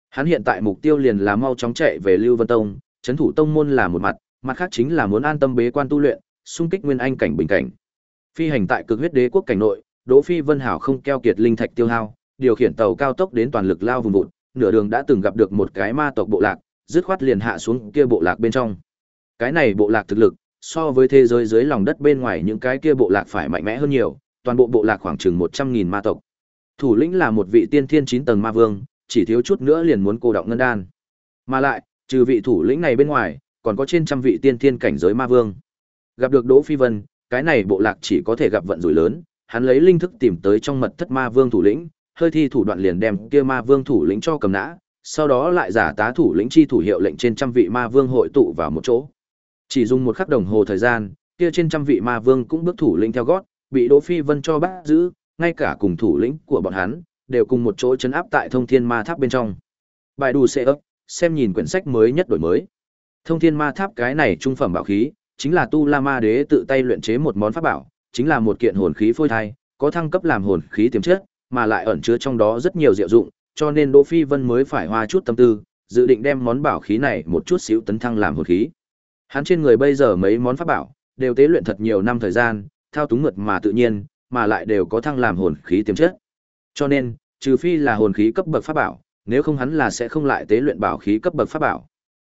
Hắn hiện tại mục tiêu liền là mau chóng chạy về Lưu Vân Tông, chấn thủ tông môn là một mặt, mặt khác chính là muốn an tâm bế quan tu luyện, xung kích nguyên anh cảnh bình cảnh. Phi hành tại cực huyết đế quốc cảnh nội, Đỗ Phi Vân Hảo không keo kiệt linh thạch tiêu hao, điều khiển tàu cao tốc đến toàn lực lao vùng vụt, nửa đường đã từng gặp được một cái ma tộc bộ lạc, dứt khoát liền hạ xuống kia bộ lạc bên trong. Cái này bộ lạc thực lực, so với thế giới dưới lòng đất bên ngoài những cái kia bộ lạc phải mạnh mẽ hơn nhiều, toàn bộ bộ lạc khoảng chừng 100.000 ma tộc. Thủ lĩnh là một vị tiên thiên 9 tầng ma vương, chỉ thiếu chút nữa liền muốn cô động ngân đan. Mà lại, trừ vị thủ lĩnh này bên ngoài, còn có trên trăm vị tiên thiên cảnh giới ma vương. Gặp được Đỗ Phi Vân, cái này bộ lạc chỉ có thể gặp vận rủi lớn, hắn lấy linh thức tìm tới trong mật thất ma vương thủ lĩnh, hơi thi thủ đoạn liền đem kia ma vương thủ lĩnh cho cầm nã, sau đó lại giả tá thủ lĩnh chi thủ hiệu lệnh trên trăm vị ma vương hội tụ vào một chỗ. Chỉ dùng một khắc đồng hồ thời gian, kia trên trăm vị ma vương cũng bước thủ lĩnh theo gót, bị Đỗ Phi Vân cho bắt giữ, ngay cả cùng thủ lĩnh của bọn hắn đều cùng một chỗ chấn áp tại Thông Thiên Ma Tháp bên trong. Bài đủ sẽ ấp, xem nhìn quyển sách mới nhất đổi mới. Thông Thiên Ma Tháp cái này trung phẩm bảo khí, chính là Tu La Ma Đế tự tay luyện chế một món pháp bảo, chính là một kiện hồn khí phôi thai, có thăng cấp làm hồn khí tiềm chất, mà lại ẩn chứa trong đó rất nhiều diệu dụng, cho nên Đỗ Phi Vân mới phải hoa chút tâm tư, dự định đem món bảo khí này một chút xíu tấn thăng làm hồn khí. Hắn trên người bây giờ mấy món pháp bảo đều tế luyện thật nhiều năm thời gian, thao túng mượt mà tự nhiên, mà lại đều có thăng làm hồn khí tiềm chất. Cho nên, trừ phi là hồn khí cấp bậc pháp bảo, nếu không hắn là sẽ không lại tế luyện bảo khí cấp bậc pháp bảo.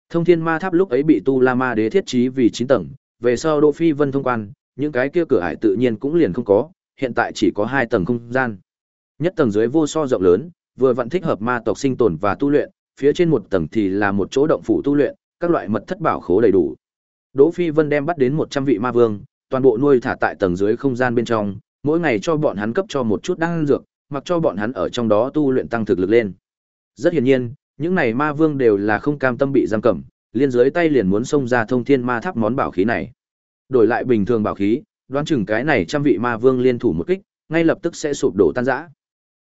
Thông Thiên Ma Tháp lúc ấy bị Tu La Ma Đế thiết trí vì 9 tầng, về sau Đỗ Phi Vân thông quan, những cái kia cửa ải tự nhiên cũng liền không có, hiện tại chỉ có 2 tầng không gian. Nhất tầng dưới vô so rộng lớn, vừa vặn thích hợp ma tộc sinh tồn và tu luyện, phía trên một tầng thì là một chỗ động phủ tu luyện, các loại mật thất bảo khố đầy đủ. Đỗ Phi Vân đem bắt đến 100 vị ma vương, toàn bộ nuôi thả tại tầng dưới không gian bên trong, mỗi ngày cho bọn hắn cấp cho một chút đan dược, mặc cho bọn hắn ở trong đó tu luyện tăng thực lực lên. Rất hiển nhiên, những này ma vương đều là không cam tâm bị giam cầm, liên dưới tay liền muốn xông ra thông thiên ma tháp món bảo khí này. Đổi lại bình thường bảo khí, đoán chừng cái này trăm vị ma vương liên thủ một kích, ngay lập tức sẽ sụp đổ tan rã.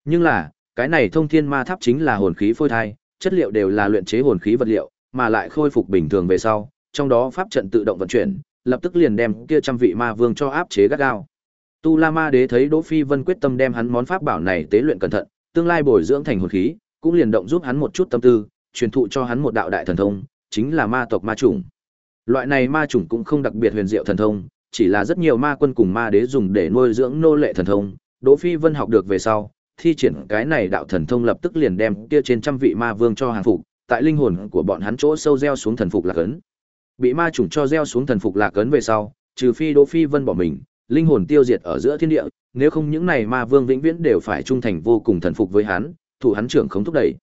Nhưng là, cái này thông thiên ma tháp chính là hồn khí phôi thai, chất liệu đều là luyện chế hồn khí vật liệu, mà lại khôi phục bình thường về sau, trong đó pháp trận tự động vận chuyển, lập tức liền đem kia trăm vị ma vương cho áp chế gắt gao. Tu La Ma Đế thấy Đỗ Phi Vân quyết tâm đem hắn món pháp bảo này tế luyện cẩn thận, tương lai bồi dưỡng thành hồn khí, cũng liền động giúp hắn một chút tâm tư, truyền thụ cho hắn một đạo đại thần thông, chính là ma tộc ma chủng. Loại này ma chủng cũng không đặc biệt huyền diệu thần thông, chỉ là rất nhiều ma quân cùng ma đế dùng để nuôi dưỡng nô lệ thần thông. Đỗ Phi Vân học được về sau, thi triển cái này đạo thần thông lập tức liền đem kia trên trăm vị ma vương cho hàng phục, tại linh hồn của bọn hắn chỗ sâu gieo xuống thần phục lạc ấn. Bị ma chủng cho gieo xuống thần phục lạc ấn về sau, trừ phi Đỗ Phi Vân bỏ mình, linh hồn tiêu diệt ở giữa thiên địa, nếu không những này ma vương vĩnh viễn đều phải trung thành vô cùng thần phục với hắn, thủ hắn trưởng không thúc đẩy.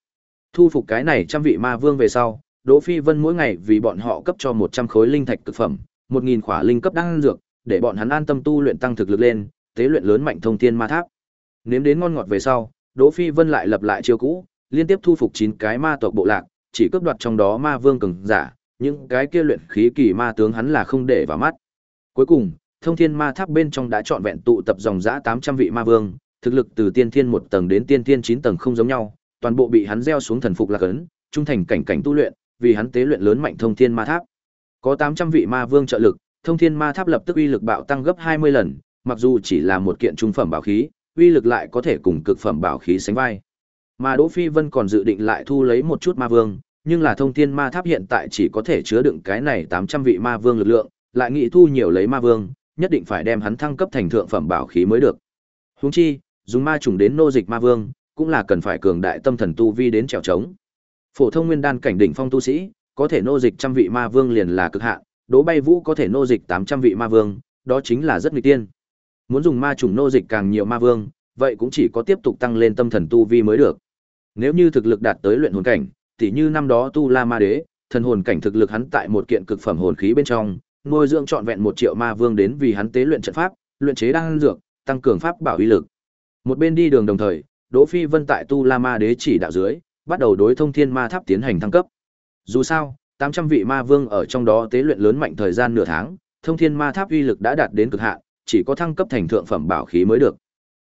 Thu phục cái này trăm vị ma vương về sau, Đỗ Phi Vân mỗi ngày vì bọn họ cấp cho 100 khối linh thạch cực phẩm, 1000 khỏa linh cấp đan dược, để bọn hắn an tâm tu luyện tăng thực lực lên, tế luyện lớn mạnh thông thiên ma tháp. Nếm đến ngon ngọt về sau, Đỗ Phi Vân lại lập lại chiêu cũ, liên tiếp thu phục 9 cái ma tộc bộ lạc, chỉ cướp đoạt trong đó ma vương cường giả, những cái kia luyện khí kỳ ma tướng hắn là không để vào mắt. Cuối cùng, thông thiên ma tháp bên trong đã trọn vẹn tụ tập dòng dã 800 vị ma vương, thực lực từ tiên thiên một tầng đến tiên thiên 9 tầng không giống nhau, toàn bộ bị hắn gieo xuống thần phục lạc ấn, trung thành cảnh cảnh tu luyện, vì hắn tế luyện lớn mạnh thông thiên ma tháp. Có 800 vị ma vương trợ lực, thông thiên ma tháp lập tức uy lực bạo tăng gấp 20 lần, mặc dù chỉ là một kiện trung phẩm bảo khí, uy lực lại có thể cùng cực phẩm bảo khí sánh vai. Mà Đỗ Phi Vân còn dự định lại thu lấy một chút ma vương, nhưng là thông thiên ma tháp hiện tại chỉ có thể chứa đựng cái này 800 vị ma vương lực lượng, lại nghĩ thu nhiều lấy ma vương, nhất định phải đem hắn thăng cấp thành thượng phẩm bảo khí mới được. Huống chi, dùng ma trùng đến nô dịch ma vương, cũng là cần phải cường đại tâm thần tu vi đến trèo trống. Phổ thông nguyên đan cảnh đỉnh phong tu sĩ, có thể nô dịch trăm vị ma vương liền là cực hạn, Đỗ Bay Vũ có thể nô dịch 800 vị ma vương, đó chính là rất nguy tiên. Muốn dùng ma trùng nô dịch càng nhiều ma vương, vậy cũng chỉ có tiếp tục tăng lên tâm thần tu vi mới được. Nếu như thực lực đạt tới luyện hồn cảnh, tỉ như năm đó tu La Ma Đế, thần hồn cảnh thực lực hắn tại một kiện cực phẩm hồn khí bên trong, nuôi dưỡng trọn vẹn một triệu ma vương đến vì hắn tế luyện trận pháp, luyện chế đan dược, tăng cường pháp bảo uy lực. Một bên đi đường đồng thời, Đỗ Phi Vân tại Tu La Ma Đế chỉ đạo dưới, bắt đầu đối thông thiên ma tháp tiến hành thăng cấp. Dù sao, 800 vị ma vương ở trong đó tế luyện lớn mạnh thời gian nửa tháng, thông thiên ma tháp uy lực đã đạt đến cực hạn, chỉ có thăng cấp thành thượng phẩm bảo khí mới được.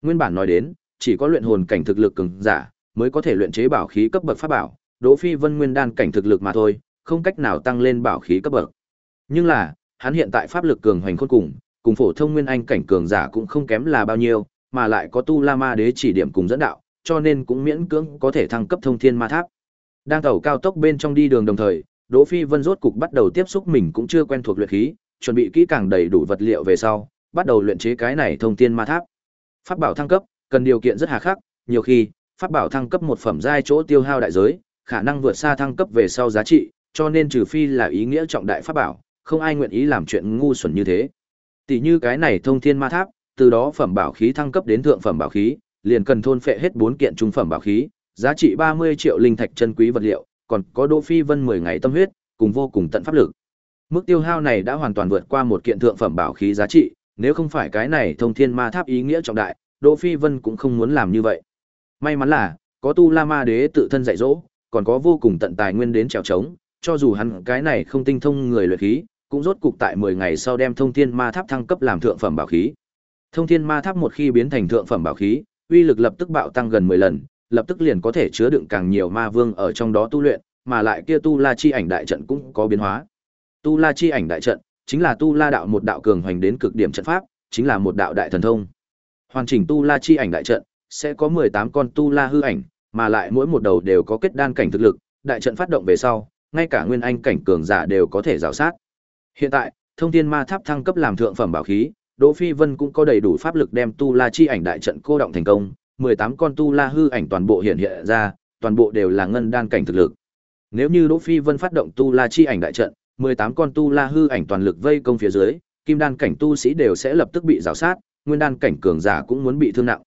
Nguyên bản nói đến, chỉ có luyện hồn cảnh thực lực cường giả mới có thể luyện chế bảo khí cấp bậc pháp bảo, Đỗ Phi Vân nguyên đan cảnh thực lực mà thôi, không cách nào tăng lên bảo khí cấp bậc. Nhưng là, hắn hiện tại pháp lực cường hoành khôn cùng, cùng phổ thông nguyên anh cảnh cường giả cũng không kém là bao nhiêu, mà lại có tu La Ma Đế chỉ điểm cùng dẫn đạo, cho nên cũng miễn cưỡng có thể thăng cấp thông thiên ma tháp. Đang tàu cao tốc bên trong đi đường đồng thời, Đỗ Phi Vân rốt cục bắt đầu tiếp xúc mình cũng chưa quen thuộc luyện khí, chuẩn bị kỹ càng đầy đủ vật liệu về sau, bắt đầu luyện chế cái này thông tiên ma tháp. Pháp bảo thăng cấp, cần điều kiện rất hà khắc, nhiều khi, pháp bảo thăng cấp một phẩm giai chỗ tiêu hao đại giới, khả năng vượt xa thăng cấp về sau giá trị, cho nên trừ phi là ý nghĩa trọng đại pháp bảo, không ai nguyện ý làm chuyện ngu xuẩn như thế. Tỷ như cái này thông thiên ma tháp, từ đó phẩm bảo khí thăng cấp đến thượng phẩm bảo khí, liền cần thôn phệ hết bốn kiện trung phẩm bảo khí, giá trị 30 triệu linh thạch chân quý vật liệu, còn có Đỗ Phi Vân 10 ngày tâm huyết, cùng vô cùng tận pháp lực. Mức tiêu hao này đã hoàn toàn vượt qua một kiện thượng phẩm bảo khí giá trị, nếu không phải cái này thông thiên ma tháp ý nghĩa trọng đại, Đỗ Phi Vân cũng không muốn làm như vậy. May mắn là, có Tu La Ma Đế tự thân dạy dỗ, còn có vô cùng tận tài nguyên đến trèo trống, cho dù hắn cái này không tinh thông người luyện khí, cũng rốt cục tại 10 ngày sau đem Thông Thiên Ma Tháp thăng cấp làm thượng phẩm bảo khí. Thông Thiên Ma Tháp một khi biến thành thượng phẩm bảo khí, uy lực lập tức bạo tăng gần 10 lần, lập tức liền có thể chứa đựng càng nhiều ma vương ở trong đó tu luyện, mà lại kia tu La chi ảnh đại trận cũng có biến hóa. Tu La chi ảnh đại trận chính là tu La đạo một đạo cường hoành đến cực điểm trận pháp, chính là một đạo đại thần thông. Hoàn chỉnh tu La chi ảnh đại trận sẽ có 18 con tu La hư ảnh, mà lại mỗi một đầu đều có kết đan cảnh thực lực, đại trận phát động về sau, ngay cả nguyên anh cảnh cường giả đều có thể rào sát. Hiện tại, Thông Thiên Ma Tháp thăng cấp làm thượng phẩm bảo khí, Đỗ Phi Vân cũng có đầy đủ pháp lực đem tu La chi ảnh đại trận cô động thành công, 18 con tu La hư ảnh toàn bộ hiện hiện ra, toàn bộ đều là ngân đan cảnh thực lực. Nếu như Đỗ Phi Vân phát động tu La chi ảnh đại trận, 18 con tu La hư ảnh toàn lực vây công phía dưới, kim đan cảnh tu sĩ đều sẽ lập tức bị rào sát, nguyên đan cảnh cường giả cũng muốn bị thương nặng.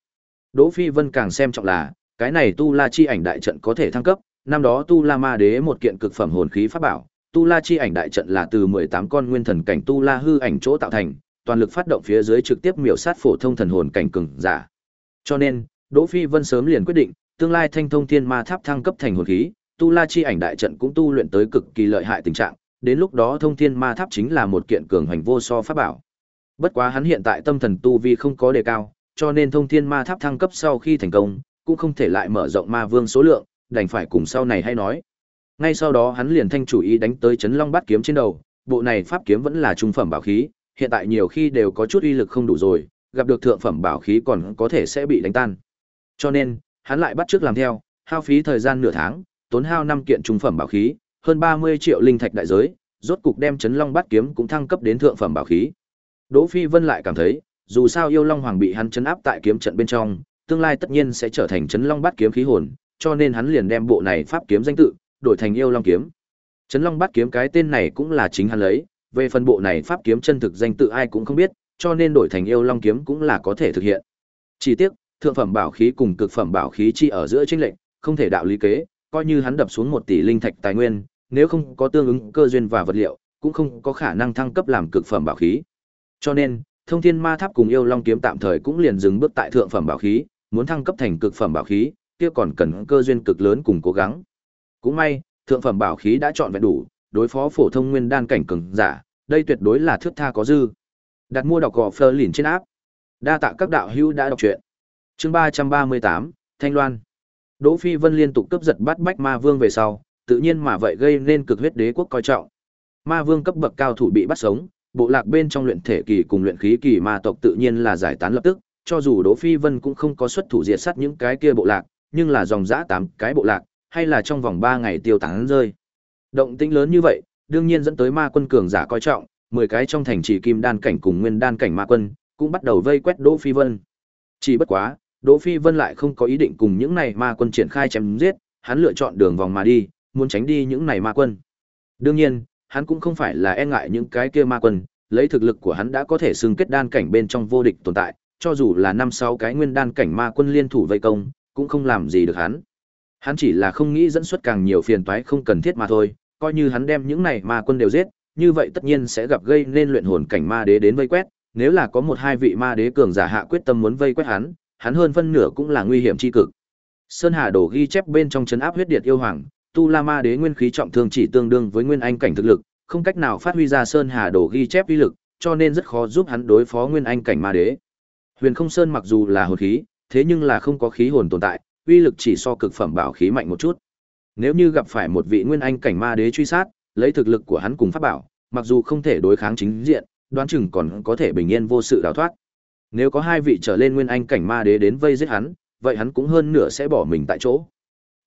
Đỗ Phi Vân càng xem trọng là, cái này tu La chi ảnh đại trận có thể thăng cấp, năm đó tu La Ma Đế một kiện cực phẩm hồn khí pháp bảo, tu La chi ảnh đại trận là từ 18 con nguyên thần cảnh tu La hư ảnh chỗ tạo thành, toàn lực phát động phía dưới trực tiếp miểu sát phổ thông thần hồn cảnh cường giả. Cho nên, Đỗ Phi Vân sớm liền quyết định, tương lai Thanh Thông Thiên Ma Tháp thăng cấp thành hồn khí, tu La chi ảnh đại trận cũng tu luyện tới cực kỳ lợi hại tình trạng, đến lúc đó Thông Thiên Ma Tháp chính là một kiện cường hành vô so pháp bảo. Bất quá hắn hiện tại tâm thần tu vi không có đề cao, cho nên Thông Thiên Ma Tháp thăng cấp sau khi thành công, cũng không thể lại mở rộng ma vương số lượng, đành phải cùng sau này hay nói. Ngay sau đó hắn liền thanh chủ ý đánh tới chấn long bát kiếm trên đầu, bộ này pháp kiếm vẫn là trung phẩm bảo khí, hiện tại nhiều khi đều có chút uy lực không đủ rồi, gặp được thượng phẩm bảo khí còn có thể sẽ bị đánh tan. Cho nên, hắn lại bắt trước làm theo, hao phí thời gian nửa tháng, tốn hao năm kiện trung phẩm bảo khí, hơn 30 triệu linh thạch đại giới, rốt cục đem chấn long bát kiếm cũng thăng cấp đến thượng phẩm bảo khí. Đỗ Phi Vân lại cảm thấy, dù sao yêu long hoàng bị hắn chấn áp tại kiếm trận bên trong, tương lai tất nhiên sẽ trở thành chấn long bát kiếm khí hồn, cho nên hắn liền đem bộ này pháp kiếm danh tự đổi thành yêu long kiếm. Chấn long bát kiếm cái tên này cũng là chính hắn lấy, về phần bộ này pháp kiếm chân thực danh tự ai cũng không biết, cho nên đổi thành yêu long kiếm cũng là có thể thực hiện. Chỉ tiếc, thượng phẩm bảo khí cùng cực phẩm bảo khí chi ở giữa chênh lệch, không thể đạo lý kế, coi như hắn đập xuống một tỷ linh thạch tài nguyên, nếu không có tương ứng cơ duyên và vật liệu, cũng không có khả năng thăng cấp làm cực phẩm bảo khí. Cho nên, Thông Thiên Ma Tháp cùng Yêu Long kiếm tạm thời cũng liền dừng bước tại thượng phẩm bảo khí, muốn thăng cấp thành cực phẩm bảo khí, kia còn cần cơ duyên cực lớn cùng cố gắng. Cũng may, thượng phẩm bảo khí đã chọn vẹn đủ, đối phó phổ thông nguyên đan cảnh cường giả, đây tuyệt đối là thước tha có dư. Đặt mua đọc gò Fleur lìn trên áp. Đa tạ các đạo hữu đã đọc truyện. Chương ba ba mươi tám Thanh Loan. Đỗ Phi Vân liên tục cướp giật bắt bách Ma Vương về sau, tự nhiên mà vậy gây nên cực huyết đế quốc coi trọng. Ma Vương cấp bậc cao thủ bị bắt sống, bộ lạc bên trong luyện thể kỳ cùng luyện khí kỳ ma tộc tự nhiên là giải tán lập tức, cho dù Đỗ Phi Vân cũng không có xuất thủ diệt sát những cái kia bộ lạc, nhưng là dòng dã tám cái bộ lạc, hay là trong vòng 3 ngày tiêu tán rơi. Động tĩnh lớn như vậy, đương nhiên dẫn tới ma quân cường giả coi trọng, 10 cái trong thành trì kim đan cảnh cùng nguyên đan cảnh ma quân, cũng bắt đầu vây quét Đỗ Phi Vân. Chỉ bất quá, Đỗ Phi Vân lại không có ý định cùng những này ma quân triển khai chém giết, hắn lựa chọn đường vòng mà đi, muốn tránh đi những này ma quân. Đương nhiên, hắn cũng không phải là e ngại những cái kia ma quân, lấy thực lực của hắn đã có thể xưng kết đan cảnh bên trong vô địch tồn tại, cho dù là năm sáu cái nguyên đan cảnh ma quân liên thủ vây công, cũng không làm gì được hắn. Hắn chỉ là không nghĩ dẫn xuất càng nhiều phiền toái không cần thiết mà thôi, coi như hắn đem những này ma quân đều giết, như vậy tất nhiên sẽ gặp gây nên luyện hồn cảnh ma đế đến vây quét, nếu là có một hai vị ma đế cường giả hạ quyết tâm muốn vây quét hắn, hắn hơn phân nửa cũng là nguy hiểm chi cực. Sơn Hà đổ ghi chép bên trong trấn áp huyết điệt yêu hoàng, tu la ma đế nguyên khí trọng thương chỉ tương đương với nguyên anh cảnh thực lực, không cách nào phát huy ra Sơn Hà đổ ghi chép uy lực, cho nên rất khó giúp hắn đối phó nguyên anh cảnh ma đế. Huyền Không Sơn mặc dù là hồn khí, thế nhưng là không có khí hồn tồn tại, uy lực chỉ so cực phẩm bảo khí mạnh một chút. Nếu như gặp phải một vị nguyên anh cảnh ma đế truy sát, lấy thực lực của hắn cùng pháp bảo, mặc dù không thể đối kháng chính diện, đoán chừng còn có thể bình yên vô sự đào thoát. Nếu có hai vị trở lên nguyên anh cảnh ma đế đến vây giết hắn, vậy hắn cũng hơn nửa sẽ bỏ mình tại chỗ.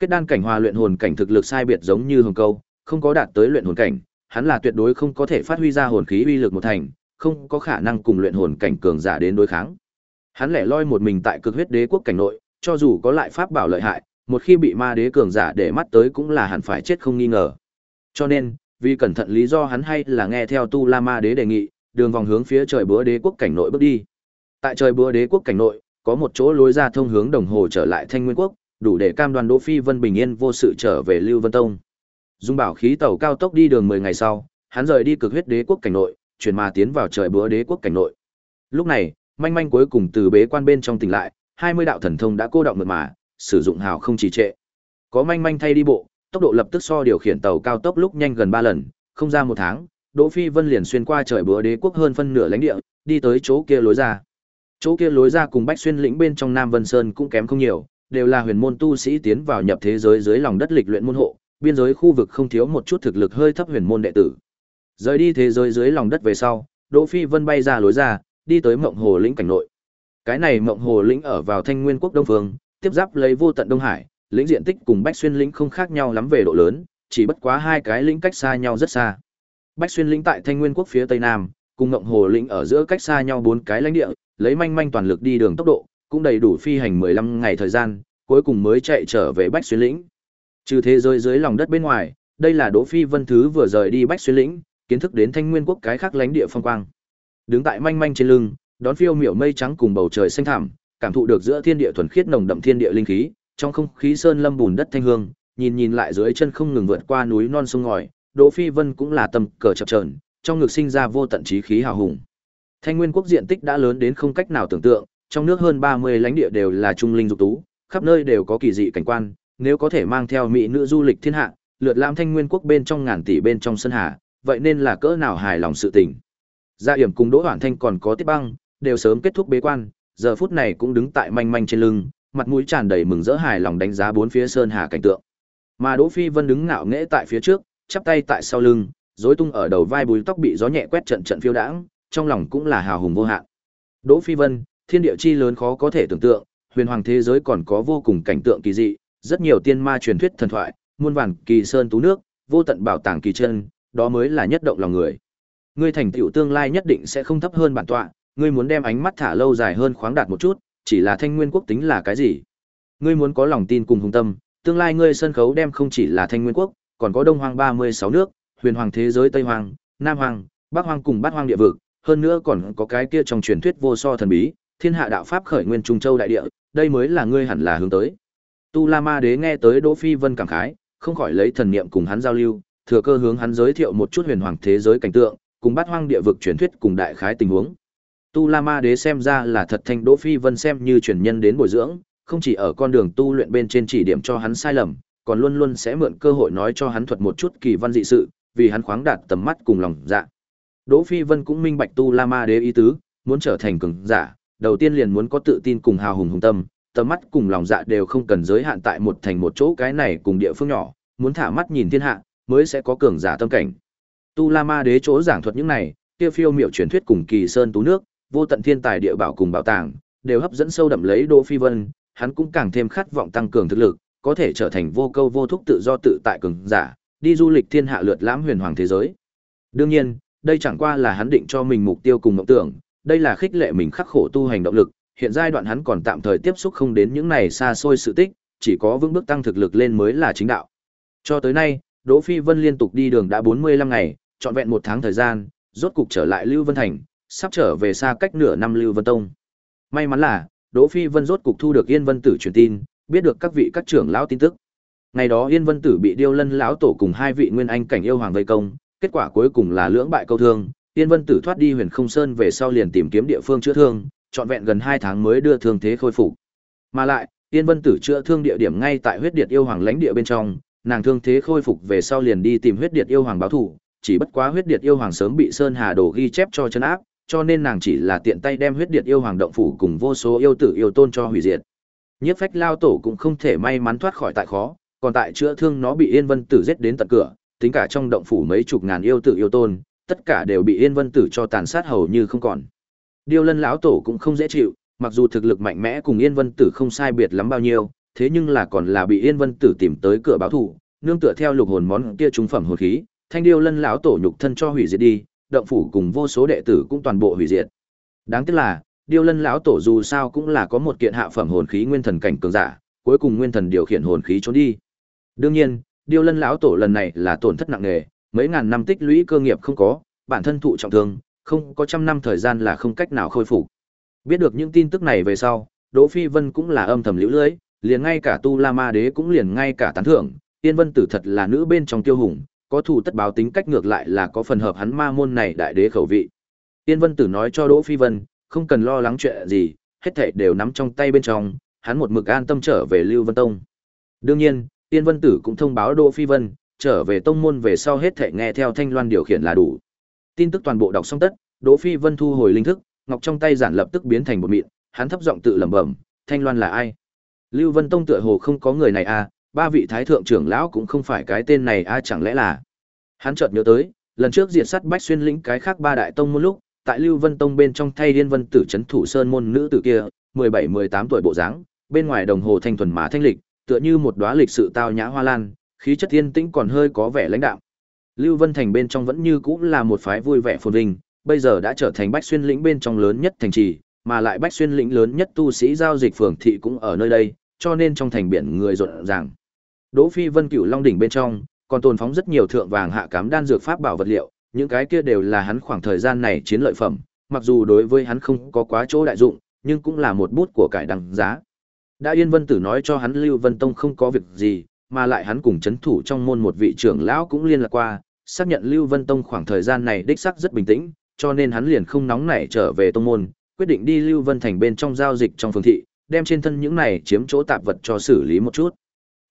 Kết đan cảnh hòa luyện hồn cảnh thực lực sai biệt giống như hồng câu, không có đạt tới luyện hồn cảnh, hắn là tuyệt đối không có thể phát huy ra hồn khí uy lực một thành, không có khả năng cùng luyện hồn cảnh cường giả đến đối kháng. Hắn lẻ loi một mình tại cực huyết đế quốc cảnh nội, cho dù có lại pháp bảo lợi hại, một khi bị ma đế cường giả để mắt tới cũng là hẳn phải chết không nghi ngờ. Cho nên, vì cẩn thận lý do hắn hay là nghe theo Tu La Ma đế đề nghị, đường vòng hướng phía trời búa đế quốc cảnh nội bước đi. Tại trời búa đế quốc cảnh nội, có một chỗ lối ra thông hướng đồng hồ trở lại Thanh Nguyên quốc, đủ để cam đoan Đỗ Phi Vân bình yên vô sự trở về Lưu Vân Tông. Dung bảo khí tàu cao tốc đi đường 10 ngày sau, hắn rời đi cực huyết đế quốc cảnh nội, chuyển mà tiến vào trời bữa đế quốc cảnh nội. Lúc này, manh manh cuối cùng từ bế quan bên trong tỉnh lại, 20 đạo thần thông đã cô động mượt mà, sử dụng hào không trì trệ. Có manh manh thay đi bộ, tốc độ lập tức so điều khiển tàu cao tốc lúc nhanh gần 3 lần, không ra một tháng, Đỗ Phi Vân liền xuyên qua trời bữa đế quốc hơn phân nửa lãnh địa, đi tới chỗ kia lối ra. Chỗ kia lối ra cùng Bách Xuyên lĩnh bên trong Nam Vân Sơn cũng kém không nhiều, đều là huyền môn tu sĩ tiến vào nhập thế giới dưới lòng đất lịch luyện môn hộ, biên giới khu vực không thiếu một chút thực lực hơi thấp huyền môn đệ tử. Rời đi thế giới dưới lòng đất về sau, Đỗ Phi Vân bay ra lối ra, đi tới Mộng Hồ lĩnh cảnh nội. Cái này Mộng Hồ lĩnh ở vào Thanh Nguyên quốc Đông phương, tiếp giáp lấy vô tận Đông Hải, lĩnh diện tích cùng Bách Xuyên lĩnh không khác nhau lắm về độ lớn, chỉ bất quá hai cái lĩnh cách xa nhau rất xa. Bách Xuyên lĩnh tại Thanh Nguyên quốc phía tây nam, cùng Mộng Hồ lĩnh ở giữa cách xa nhau bốn cái lãnh địa, lấy manh manh toàn lực đi đường tốc độ, cũng đầy đủ phi hành 15 ngày thời gian, cuối cùng mới chạy trở về Bách Xuyên lĩnh. Trừ thế giới dưới lòng đất bên ngoài, đây là Đỗ Phi Vân thứ vừa rời đi Bách Xuyên lĩnh, kiến thức đến Thanh Nguyên quốc cái khác lãnh địa phong quang. Đứng tại manh manh trên lưng, đón phiêu miểu mây trắng cùng bầu trời xanh thẳm, cảm thụ được giữa thiên địa thuần khiết nồng đậm thiên địa linh khí, trong không khí sơn lâm bùn đất thanh hương, nhìn nhìn lại dưới chân không ngừng vượt qua núi non sông ngòi, Đỗ Phi Vân cũng là tâm cờ chập chờn, trong ngực sinh ra vô tận trí khí hào hùng. Thanh Nguyên quốc diện tích đã lớn đến không cách nào tưởng tượng, trong nước hơn 30 lãnh địa đều là trung linh dục tú, khắp nơi đều có kỳ dị cảnh quan, nếu có thể mang theo mỹ nữ du lịch thiên hạ, lượt lãm Thanh Nguyên quốc bên trong ngàn tỷ bên trong sân hà, vậy nên là cỡ nào hài lòng sự tình. Gia Yểm cùng Đỗ Hoản Thanh còn có Tiết Băng, đều sớm kết thúc bế quan, giờ phút này cũng đứng tại manh manh trên lưng, mặt mũi tràn đầy mừng rỡ hài lòng đánh giá bốn phía sơn hà cảnh tượng. Mà Đỗ Phi Vân đứng ngạo nghễ tại phía trước, chắp tay tại sau lưng, rối tung ở đầu vai bùi tóc bị gió nhẹ quét trận trận phiêu đãng, trong lòng cũng là hào hùng vô hạn. Đỗ Phi Vân, thiên địa chi lớn khó có thể tưởng tượng, huyền hoàng thế giới còn có vô cùng cảnh tượng kỳ dị, rất nhiều tiên ma truyền thuyết thần thoại, muôn vàn kỳ sơn tú nước, vô tận bảo tàng kỳ chân, đó mới là nhất động lòng người. Ngươi thành tựu tương lai nhất định sẽ không thấp hơn bản tọa, ngươi muốn đem ánh mắt thả lâu dài hơn khoáng đạt một chút, chỉ là thanh nguyên quốc tính là cái gì? Ngươi muốn có lòng tin cùng hùng tâm, tương lai ngươi sân khấu đem không chỉ là thanh nguyên quốc, còn có đông hoang 36 nước, huyền hoàng thế giới Tây Hoàng, Nam Hoàng, Bắc Hoàng cùng Bát Hoàng địa vực, hơn nữa còn có cái kia trong truyền thuyết vô so thần bí, thiên hạ đạo pháp khởi nguyên trung châu đại địa, đây mới là ngươi hẳn là hướng tới. Tu La Ma Đế nghe tới Đỗ Phi Vân cảm khái, không khỏi lấy thần niệm cùng hắn giao lưu, thừa cơ hướng hắn giới thiệu một chút huyền hoàng thế giới cảnh tượng, cùng Bát Hoang địa vực truyền thuyết cùng đại khái tình huống. Tu La Ma Đế xem ra là thật thanh Đỗ Phi Vân xem như truyền nhân đến bồi dưỡng, không chỉ ở con đường tu luyện bên trên chỉ điểm cho hắn sai lầm, còn luôn luôn sẽ mượn cơ hội nói cho hắn thuật một chút kỳ văn dị sự, vì hắn khoáng đạt tầm mắt cùng lòng dạ. Đỗ Phi Vân cũng minh bạch tu La Ma Đế ý tứ, muốn trở thành cường giả, đầu tiên liền muốn có tự tin cùng hào hùng hùng tâm, tầm mắt cùng lòng dạ đều không cần giới hạn tại một thành một chỗ cái này cùng địa phương nhỏ, muốn thả mắt nhìn thiên hạ, mới sẽ có cường giả tâm cảnh. Tu La Ma Đế chỗ giảng thuật những này, kia phiêu miểu truyền thuyết cùng kỳ sơn tú nước, vô tận thiên tài địa bảo cùng bảo tàng, đều hấp dẫn sâu đậm lấy Đỗ Phi Vân, hắn cũng càng thêm khát vọng tăng cường thực lực, có thể trở thành vô câu vô thúc tự do tự tại cường giả, đi du lịch thiên hạ lượt lãm huyền hoàng thế giới. Đương nhiên, đây chẳng qua là hắn định cho mình mục tiêu cùng mộng tưởng, đây là khích lệ mình khắc khổ tu hành động lực, hiện giai đoạn hắn còn tạm thời tiếp xúc không đến những này xa xôi sự tích, chỉ có vững bước tăng thực lực lên mới là chính đạo. Cho tới nay, Đỗ Phi Vân liên tục đi đường đã 45 ngày, trọn vẹn một tháng thời gian, rốt cục trở lại Lưu Vân Thành, sắp trở về xa cách nửa năm Lưu Vân Tông. May mắn là, Đỗ Phi Vân rốt cục thu được Yên Vân Tử truyền tin, biết được các vị các trưởng lão tin tức. Ngày đó Yên Vân Tử bị Điêu Lân lão tổ cùng hai vị nguyên anh cảnh yêu hoàng vây công, kết quả cuối cùng là lưỡng bại câu thương, Yên Vân Tử thoát đi Huyền Không Sơn về sau liền tìm kiếm địa phương chữa thương, trọn vẹn gần 2 tháng mới đưa thương thế khôi phục. Mà lại, Yên Vân Tử chữa thương địa điểm ngay tại huyết điệt yêu hoàng lãnh địa bên trong, nàng thương thế khôi phục về sau liền đi tìm huyết điệt yêu hoàng báo thù, chỉ bất quá huyết điệt yêu hoàng sớm bị Sơn Hà Đồ ghi chép cho chân áp, cho nên nàng chỉ là tiện tay đem huyết điệt yêu hoàng động phủ cùng vô số yêu tử yêu tôn cho hủy diệt. Nhiếp Phách lao tổ cũng không thể may mắn thoát khỏi tại khó, còn tại chữa thương nó bị Yên Vân Tử giết đến tận cửa, tính cả trong động phủ mấy chục ngàn yêu tử yêu tôn, tất cả đều bị Yên Vân Tử cho tàn sát hầu như không còn. Điêu Lân lão tổ cũng không dễ chịu, mặc dù thực lực mạnh mẽ cùng Yên Vân Tử không sai biệt lắm bao nhiêu, thế nhưng là còn là bị Yên Vân Tử tìm tới cửa báo thù, nương tựa theo lục hồn món kia trung phẩm hồn khí, Thanh Điêu Lân lão tổ nhục thân cho hủy diệt đi, động phủ cùng vô số đệ tử cũng toàn bộ hủy diệt. Đáng tiếc là, Điêu Lân lão tổ dù sao cũng là có một kiện hạ phẩm hồn khí nguyên thần cảnh cường giả, cuối cùng nguyên thần điều khiển hồn khí trốn đi. Đương nhiên, Điêu Lân lão tổ lần này là tổn thất nặng nề, mấy ngàn năm tích lũy cơ nghiệp không có, bản thân thụ trọng thương, không có trăm năm thời gian là không cách nào khôi phục. Biết được những tin tức này về sau, Đỗ Phi Vân cũng là âm thầm liễu lưới, liền ngay cả Tu La Ma Đế cũng liền ngay cả tán thưởng, Tiên Vân Tử thật là nữ bên trong tiêu hùng, có thủ tất báo tính cách ngược lại là có phần hợp hắn ma môn này đại đế khẩu vị. Tiên Vân Tử nói cho Đỗ Phi Vân, không cần lo lắng chuyện gì, hết thảy đều nắm trong tay bên trong, hắn một mực an tâm trở về Lưu Vân Tông. Đương nhiên, Tiên Vân Tử cũng thông báo Đỗ Phi Vân, trở về tông môn về sau hết thảy nghe theo Thanh Loan điều khiển là đủ. Tin tức toàn bộ đọc xong tất, Đỗ Phi Vân thu hồi linh thức, ngọc trong tay giản lập tức biến thành một mịn, hắn thấp giọng tự lẩm bẩm, Thanh Loan là ai? Lưu Vân Tông tựa hồ không có người này à, ba vị thái thượng trưởng lão cũng không phải cái tên này a à, chẳng lẽ là. Hắn chợt nhớ tới, lần trước diệt sát Bách Xuyên lĩnh cái khác ba đại tông môn lúc, tại Lưu Vân Tông bên trong thay Điên Vân tử trấn thủ sơn môn nữ tử kia, 17-18 tuổi bộ dáng, bên ngoài đồng hồ thanh thuần mà thanh lịch, tựa như một đóa lịch sự tao nhã hoa lan, khí chất thiên tĩnh còn hơi có vẻ lãnh đạm. Lưu Vân Thành bên trong vẫn như cũ là một phái vui vẻ phồn vinh, bây giờ đã trở thành Bách Xuyên lĩnh bên trong lớn nhất thành trì, mà lại Bách Xuyên lĩnh lớn nhất tu sĩ giao dịch phường thị cũng ở nơi đây, cho nên trong thành biển người rộn ràng. Đỗ Phi Vân Cửu Long đỉnh bên trong, còn tồn phóng rất nhiều thượng vàng hạ cám đan dược pháp bảo vật liệu, những cái kia đều là hắn khoảng thời gian này chiến lợi phẩm, mặc dù đối với hắn không có quá chỗ đại dụng, nhưng cũng là một bút của cải đằng giá. Đã Yên Vân Tử nói cho hắn Lưu Vân Tông không có việc gì, mà lại hắn cùng chấn thủ trong môn một vị trưởng lão cũng liên lạc qua, xác nhận Lưu Vân Tông khoảng thời gian này đích xác rất bình tĩnh, cho nên hắn liền không nóng nảy trở về tông môn, quyết định đi Lưu Vân Thành bên trong giao dịch trong phương thị, đem trên thân những này chiếm chỗ tạp vật cho xử lý một chút.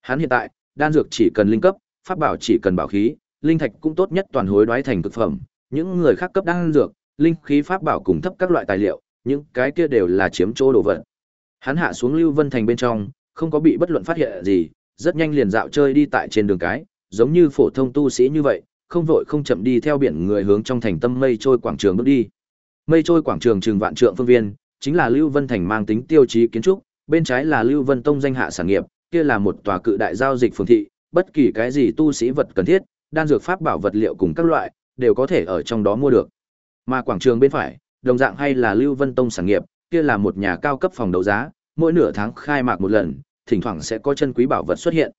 Hắn hiện tại, đan dược chỉ cần linh cấp, pháp bảo chỉ cần bảo khí, linh thạch cũng tốt nhất toàn hối đoái thành thực phẩm, những người khác cấp đan dược, linh khí pháp bảo cùng thấp các loại tài liệu, những cái kia đều là chiếm chỗ đồ vật. Hắn hạ xuống Lưu Vân Thành bên trong, không có bị bất luận phát hiện gì, rất nhanh liền dạo chơi đi tại trên đường cái, giống như phổ thông tu sĩ như vậy, không vội không chậm đi theo biển người hướng trong thành tâm mây trôi quảng trường bước đi. Mây trôi quảng trường trường vạn trượng phương viên, chính là Lưu Vân Thành mang tính tiêu chí kiến trúc, bên trái là Lưu Vân Tông danh hạ sản nghiệp, kia là một tòa cự đại giao dịch phường thị, bất kỳ cái gì tu sĩ vật cần thiết, đan dược pháp bảo vật liệu cùng các loại, đều có thể ở trong đó mua được. Mà quảng trường bên phải, đồng dạng hay là Lưu Vân Tông sản nghiệp, kia là một nhà cao cấp phòng đấu giá, mỗi nửa tháng khai mạc một lần, thỉnh thoảng sẽ có chân quý bảo vật xuất hiện.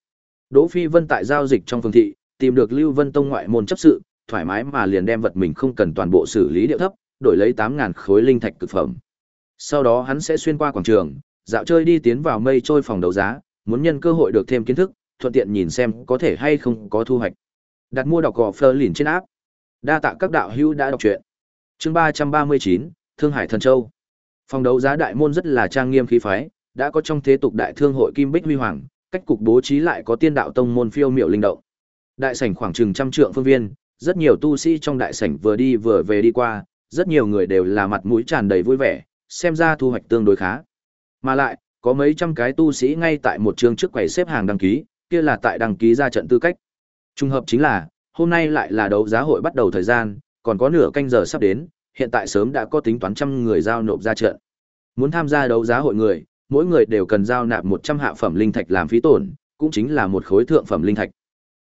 Đỗ Phi Vân tại giao dịch trong phường thị, tìm được Lưu Vân Tông ngoại môn chấp sự, thoải mái mà liền đem vật mình không cần toàn bộ xử lý điệu thấp, đổi lấy 8000 khối linh thạch cực phẩm. Sau đó hắn sẽ xuyên qua quảng trường, dạo chơi đi tiến vào mây trôi phòng đấu giá, muốn nhân cơ hội được thêm kiến thức, thuận tiện nhìn xem có thể hay không có thu hoạch. Đặt mua đọc gò Fleur lìn trên áp. Đa tạ các đạo hữu đã đọc truyện. Chương 339, Thương Hải Thần Châu. Phòng đấu giá đại môn rất là trang nghiêm khí phái, đã có trong thế tục đại thương hội Kim Bích Huy Hoàng, cách cục bố trí lại có tiên đạo tông môn phiêu miệu linh động. Đại sảnh khoảng chừng trăm trượng phương viên, rất nhiều tu sĩ trong đại sảnh vừa đi vừa về đi qua, rất nhiều người đều là mặt mũi tràn đầy vui vẻ, xem ra thu hoạch tương đối khá. Mà lại, có mấy trăm cái tu sĩ ngay tại một trường trước quầy xếp hàng đăng ký, kia là tại đăng ký ra trận tư cách. Trùng hợp chính là, hôm nay lại là đấu giá hội bắt đầu thời gian, còn có nửa canh giờ sắp đến, hiện tại sớm đã có tính toán trăm người giao nộp ra trận. Muốn tham gia đấu giá hội người, mỗi người đều cần giao nạp 100 hạ phẩm linh thạch làm phí tổn, cũng chính là một khối thượng phẩm linh thạch.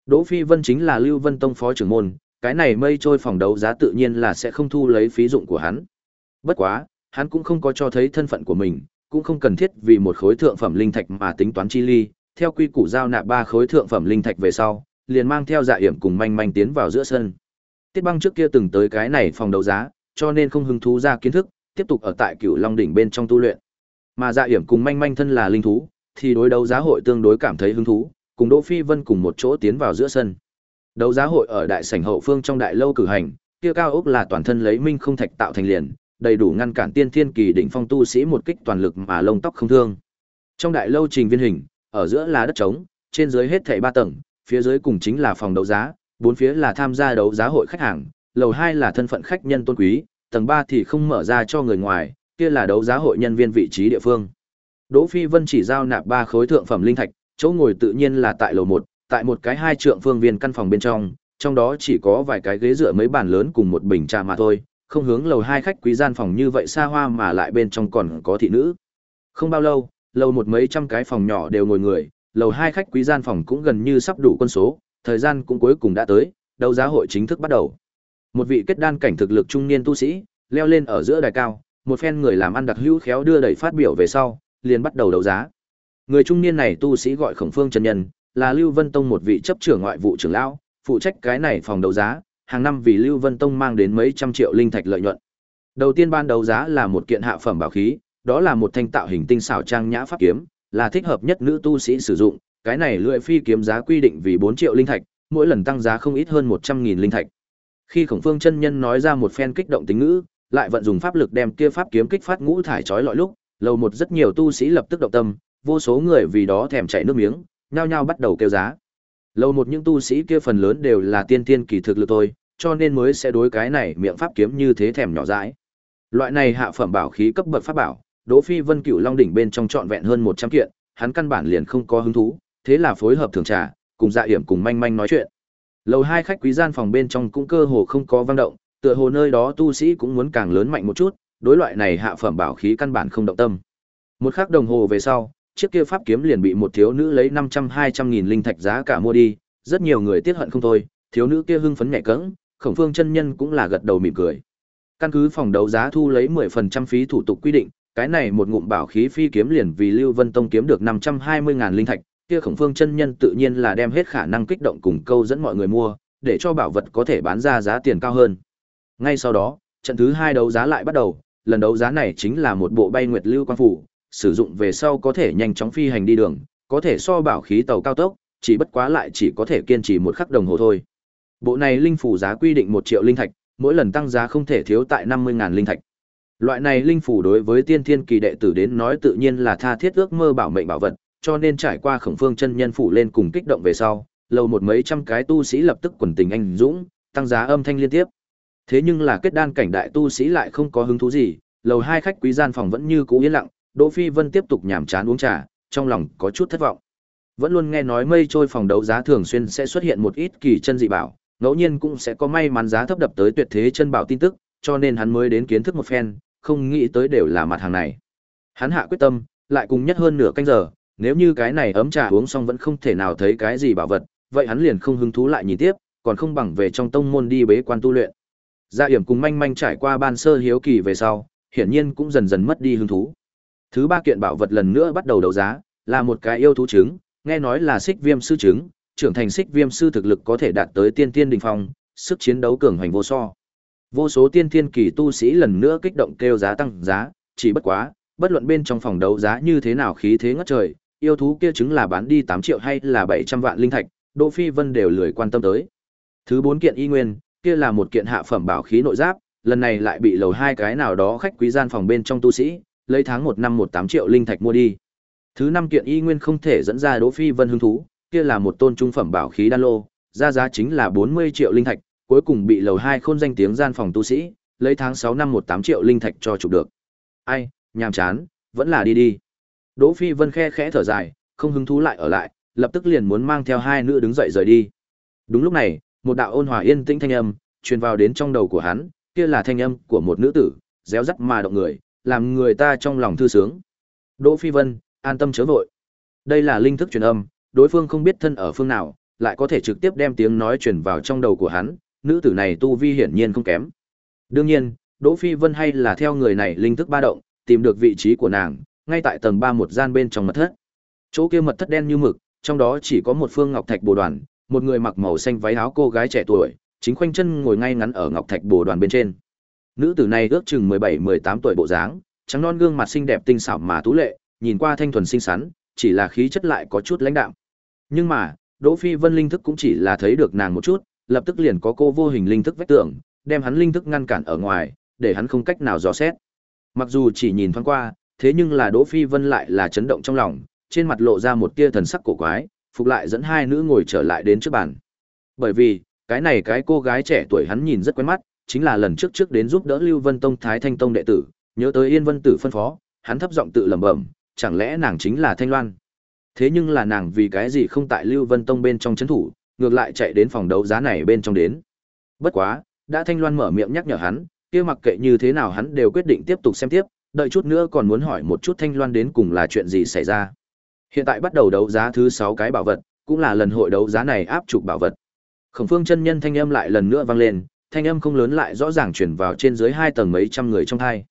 Đỗ Phi Vân chính là Lưu Vân Tông phó trưởng môn, cái này mây trôi phòng đấu giá tự nhiên là sẽ không thu lấy phí dụng của hắn. Bất quá, hắn cũng không có cho thấy thân phận của mình, cũng không cần thiết vì một khối thượng phẩm linh thạch mà tính toán chi ly, theo quy củ giao nạp ba khối thượng phẩm linh thạch về sau, liền mang theo dạ hiểm cùng manh manh tiến vào giữa sân. Tiết Băng trước kia từng tới cái này phòng đấu giá, cho nên không hứng thú ra kiến thức, tiếp tục ở tại Cửu Long đỉnh bên trong tu luyện. Mà Dạ Hiểm cùng manh manh thân là linh thú, thì đối đấu giá hội tương đối cảm thấy hứng thú, cùng Đỗ Phi Vân cùng một chỗ tiến vào giữa sân. Đấu giá hội ở đại sảnh hậu phương trong đại lâu cử hành, kia cao ốc là toàn thân lấy minh không thạch tạo thành liền, đầy đủ ngăn cản tiên thiên kỳ đỉnh phong tu sĩ một kích toàn lực mà lông tóc không thương. Trong đại lâu trình viên hình, ở giữa là đất trống, trên dưới hết thảy ba tầng, phía dưới cùng chính là phòng đấu giá, bốn phía là tham gia đấu giá hội khách hàng, lầu hai là thân phận khách nhân tôn quý, tầng ba thì không mở ra cho người ngoài, kia là đấu giá hội nhân viên vị trí địa phương. Đỗ Phi Vân chỉ giao nạp ba khối thượng phẩm linh thạch, chỗ ngồi tự nhiên là tại lầu một, tại một cái hai trượng phương viên căn phòng bên trong, trong đó chỉ có vài cái ghế dựa mấy bàn lớn cùng một bình trà mà thôi, không hướng lầu hai khách quý gian phòng như vậy xa hoa mà lại bên trong còn có thị nữ. Không bao lâu, lầu một mấy trăm cái phòng nhỏ đều ngồi người, lầu hai khách quý gian phòng cũng gần như sắp đủ quân số, thời gian cũng cuối cùng đã tới, đấu giá hội chính thức bắt đầu. Một vị kết đan cảnh thực lực trung niên tu sĩ, leo lên ở giữa đài cao, một phen người làm ăn đặc hữu khéo đưa đẩy phát biểu về sau, liền bắt đầu đấu giá. Người trung niên này tu sĩ gọi Khổng Phương chân nhân, là Lưu Vân Tông một vị chấp trưởng ngoại vụ trưởng lão, phụ trách cái này phòng đấu giá, hàng năm vì Lưu Vân Tông mang đến mấy trăm triệu linh thạch lợi nhuận. Đầu tiên ban đấu giá là một kiện hạ phẩm bảo khí, đó là một thanh tạo hình tinh xảo trang nhã pháp kiếm, là thích hợp nhất nữ tu sĩ sử dụng, cái này lưỡi phi kiếm giá quy định vì 4 triệu linh thạch, mỗi lần tăng giá không ít hơn 100.000 linh thạch. Khi Khổng Phương chân nhân nói ra một phen kích động tính ngữ, lại vận dùng pháp lực đem kia pháp kiếm kích phát ngũ thải chói lọi lúc, lầu một rất nhiều tu sĩ lập tức động tâm, vô số người vì đó thèm chảy nước miếng, nhao nhao bắt đầu kêu giá. Lầu một những tu sĩ kia phần lớn đều là tiên tiên kỳ thực lực thôi, cho nên mới sẽ đối cái này miệng pháp kiếm như thế thèm nhỏ dãi. Loại này hạ phẩm bảo khí cấp bậc pháp bảo, Đỗ Phi Vân Cửu Long đỉnh bên trong trọn vẹn hơn 100 kiện, hắn căn bản liền không có hứng thú, thế là phối hợp thường trà, cùng Dạ Yểm cùng manh manh nói chuyện. Lầu hai khách quý gian phòng bên trong cũng cơ hồ không có vang động, tựa hồ nơi đó tu sĩ cũng muốn càng lớn mạnh một chút, đối loại này hạ phẩm bảo khí căn bản không động tâm. Một khắc đồng hồ về sau, chiếc kia pháp kiếm liền bị một thiếu nữ lấy 500 200 nghìn linh thạch giá cả mua đi, rất nhiều người tiếc hận không thôi, thiếu nữ kia hưng phấn nhẹ cẫng, Khổng Phương chân nhân cũng là gật đầu mỉm cười. Căn cứ phòng đấu giá thu lấy 10% phí thủ tục quy định, cái này một ngụm bảo khí phi kiếm liền vì Lưu Vân Tông kiếm được 520 ngàn linh thạch, kia Khổng Phương chân nhân tự nhiên là đem hết khả năng kích động cùng câu dẫn mọi người mua, để cho bảo vật có thể bán ra giá tiền cao hơn. Ngay sau đó, trận thứ hai đấu giá lại bắt đầu, lần đấu giá này chính là một bộ bay nguyệt lưu quang phủ, sử dụng về sau có thể nhanh chóng phi hành đi đường, có thể so bảo khí tàu cao tốc, chỉ bất quá lại chỉ có thể kiên trì một khắc đồng hồ thôi. Bộ này linh phủ giá quy định một triệu linh thạch, mỗi lần tăng giá không thể thiếu tại 50.000 linh thạch. Loại này linh phủ đối với tiên thiên kỳ đệ tử đến nói tự nhiên là tha thiết ước mơ bảo mệnh bảo vật, cho nên trải qua khổng phương chân nhân phủ lên cùng kích động về sau, lầu một mấy trăm cái tu sĩ lập tức quần tình anh dũng, tăng giá âm thanh liên tiếp. Thế nhưng là kết đan cảnh đại tu sĩ lại không có hứng thú gì, lầu hai khách quý gian phòng vẫn như cũ yên lặng, Đỗ Phi Vân tiếp tục nhàm chán uống trà, trong lòng có chút thất vọng. Vẫn luôn nghe nói mây trôi phòng đấu giá thường xuyên sẽ xuất hiện một ít kỳ chân dị bảo, ngẫu nhiên cũng sẽ có may mắn giá thấp đập tới tuyệt thế chân bảo tin tức, cho nên hắn mới đến kiến thức một phen, không nghĩ tới đều là mặt hàng này. Hắn hạ quyết tâm, lại cùng nhất hơn nửa canh giờ, nếu như cái này ấm trà uống xong vẫn không thể nào thấy cái gì bảo vật, vậy hắn liền không hứng thú lại nhìn tiếp, còn không bằng về trong tông môn đi bế quan tu luyện. Dạ Hiểm cùng manh manh trải qua ban sơ hiếu kỳ về sau, hiển nhiên cũng dần dần mất đi hứng thú. Thứ ba kiện bảo vật lần nữa bắt đầu đấu giá, là một cái yêu thú trứng, nghe nói là xích viêm sư trứng, trưởng thành xích viêm sư thực lực có thể đạt tới tiên tiên đỉnh phong, sức chiến đấu cường hành vô so. Vô số tiên thiên kỳ tu sĩ lần nữa kích động kêu giá tăng giá, chỉ bất quá, bất luận bên trong phòng đấu giá như thế nào khí thế ngất trời, yêu thú kia trứng là bán đi 8 triệu hay là 700 vạn linh thạch, Đỗ Phi Vân đều lười quan tâm tới. Thứ bốn kiện y nguyên, kia là một kiện hạ phẩm bảo khí nội giáp, lần này lại bị lầu hai cái nào đó khách quý gian phòng bên trong tu sĩ, lấy tháng một năm một tám triệu linh thạch mua đi. Thứ năm kiện y nguyên không thể dẫn ra Đỗ Phi Vân hứng thú, kia là một tôn trung phẩm bảo khí đan lô, ra giá chính là 40 triệu linh thạch, cuối cùng bị lầu hai khôn danh tiếng gian phòng tu sĩ, lấy tháng 6 năm 18 triệu linh thạch cho chụp được. Ai, nhàm chán, vẫn là đi đi. Đỗ Phi Vân khe khẽ thở dài, không hứng thú lại ở lại, lập tức liền muốn mang theo hai nữ đứng dậy rời đi. Đúng lúc này, một đạo ôn hòa yên tĩnh thanh âm truyền vào đến trong đầu của hắn, kia là thanh âm của một nữ tử, réo rắt mà động người, làm người ta trong lòng thư sướng. Đỗ Phi Vân, an tâm chớ vội. Đây là linh thức truyền âm, đối phương không biết thân ở phương nào, lại có thể trực tiếp đem tiếng nói truyền vào trong đầu của hắn, nữ tử này tu vi hiển nhiên không kém. Đương nhiên, Đỗ Phi Vân hay là theo người này linh thức ba động, tìm được vị trí của nàng, ngay tại tầng 3 một gian bên trong mật thất. Chỗ kia mật thất đen như mực, trong đó chỉ có một phương ngọc thạch bồ đoàn, một người mặc màu xanh váy áo cô gái trẻ tuổi, chính khoanh chân ngồi ngay ngắn ở ngọc thạch bồ đoàn bên trên. Nữ tử này ước chừng 17-18 tuổi bộ dáng, trắng non gương mặt xinh đẹp tinh xảo mà tú lệ, nhìn qua thanh thuần xinh xắn, chỉ là khí chất lại có chút lãnh đạm. Nhưng mà, Đỗ Phi Vân linh thức cũng chỉ là thấy được nàng một chút, lập tức liền có cô vô hình linh thức vách tường, đem hắn linh thức ngăn cản ở ngoài, để hắn không cách nào dò xét. Mặc dù chỉ nhìn thoáng qua, thế nhưng là Đỗ Phi Vân lại là chấn động trong lòng, trên mặt lộ ra một tia thần sắc cổ quái, phục lại dẫn hai nữ ngồi trở lại đến trước bàn. Bởi vì, cái này cái cô gái trẻ tuổi hắn nhìn rất quen mắt, chính là lần trước trước đến giúp đỡ Lưu Vân Tông Thái Thanh Tông đệ tử, nhớ tới Yên Vân Tử phân phó, hắn thấp giọng tự lẩm bẩm, chẳng lẽ nàng chính là Thanh Loan? Thế nhưng là nàng vì cái gì không tại Lưu Vân Tông bên trong trấn thủ, ngược lại chạy đến phòng đấu giá này bên trong đến. Bất quá, đã Thanh Loan mở miệng nhắc nhở hắn, kia mặc kệ như thế nào hắn đều quyết định tiếp tục xem tiếp, đợi chút nữa còn muốn hỏi một chút Thanh Loan đến cùng là chuyện gì xảy ra. Hiện tại bắt đầu đấu giá thứ 6 cái bảo vật, cũng là lần hội đấu giá này áp trục bảo vật. Khổng Phương chân nhân thanh âm lại lần nữa vang lên, thanh âm không lớn lại rõ ràng truyền vào trên dưới hai tầng mấy trăm người trong hai.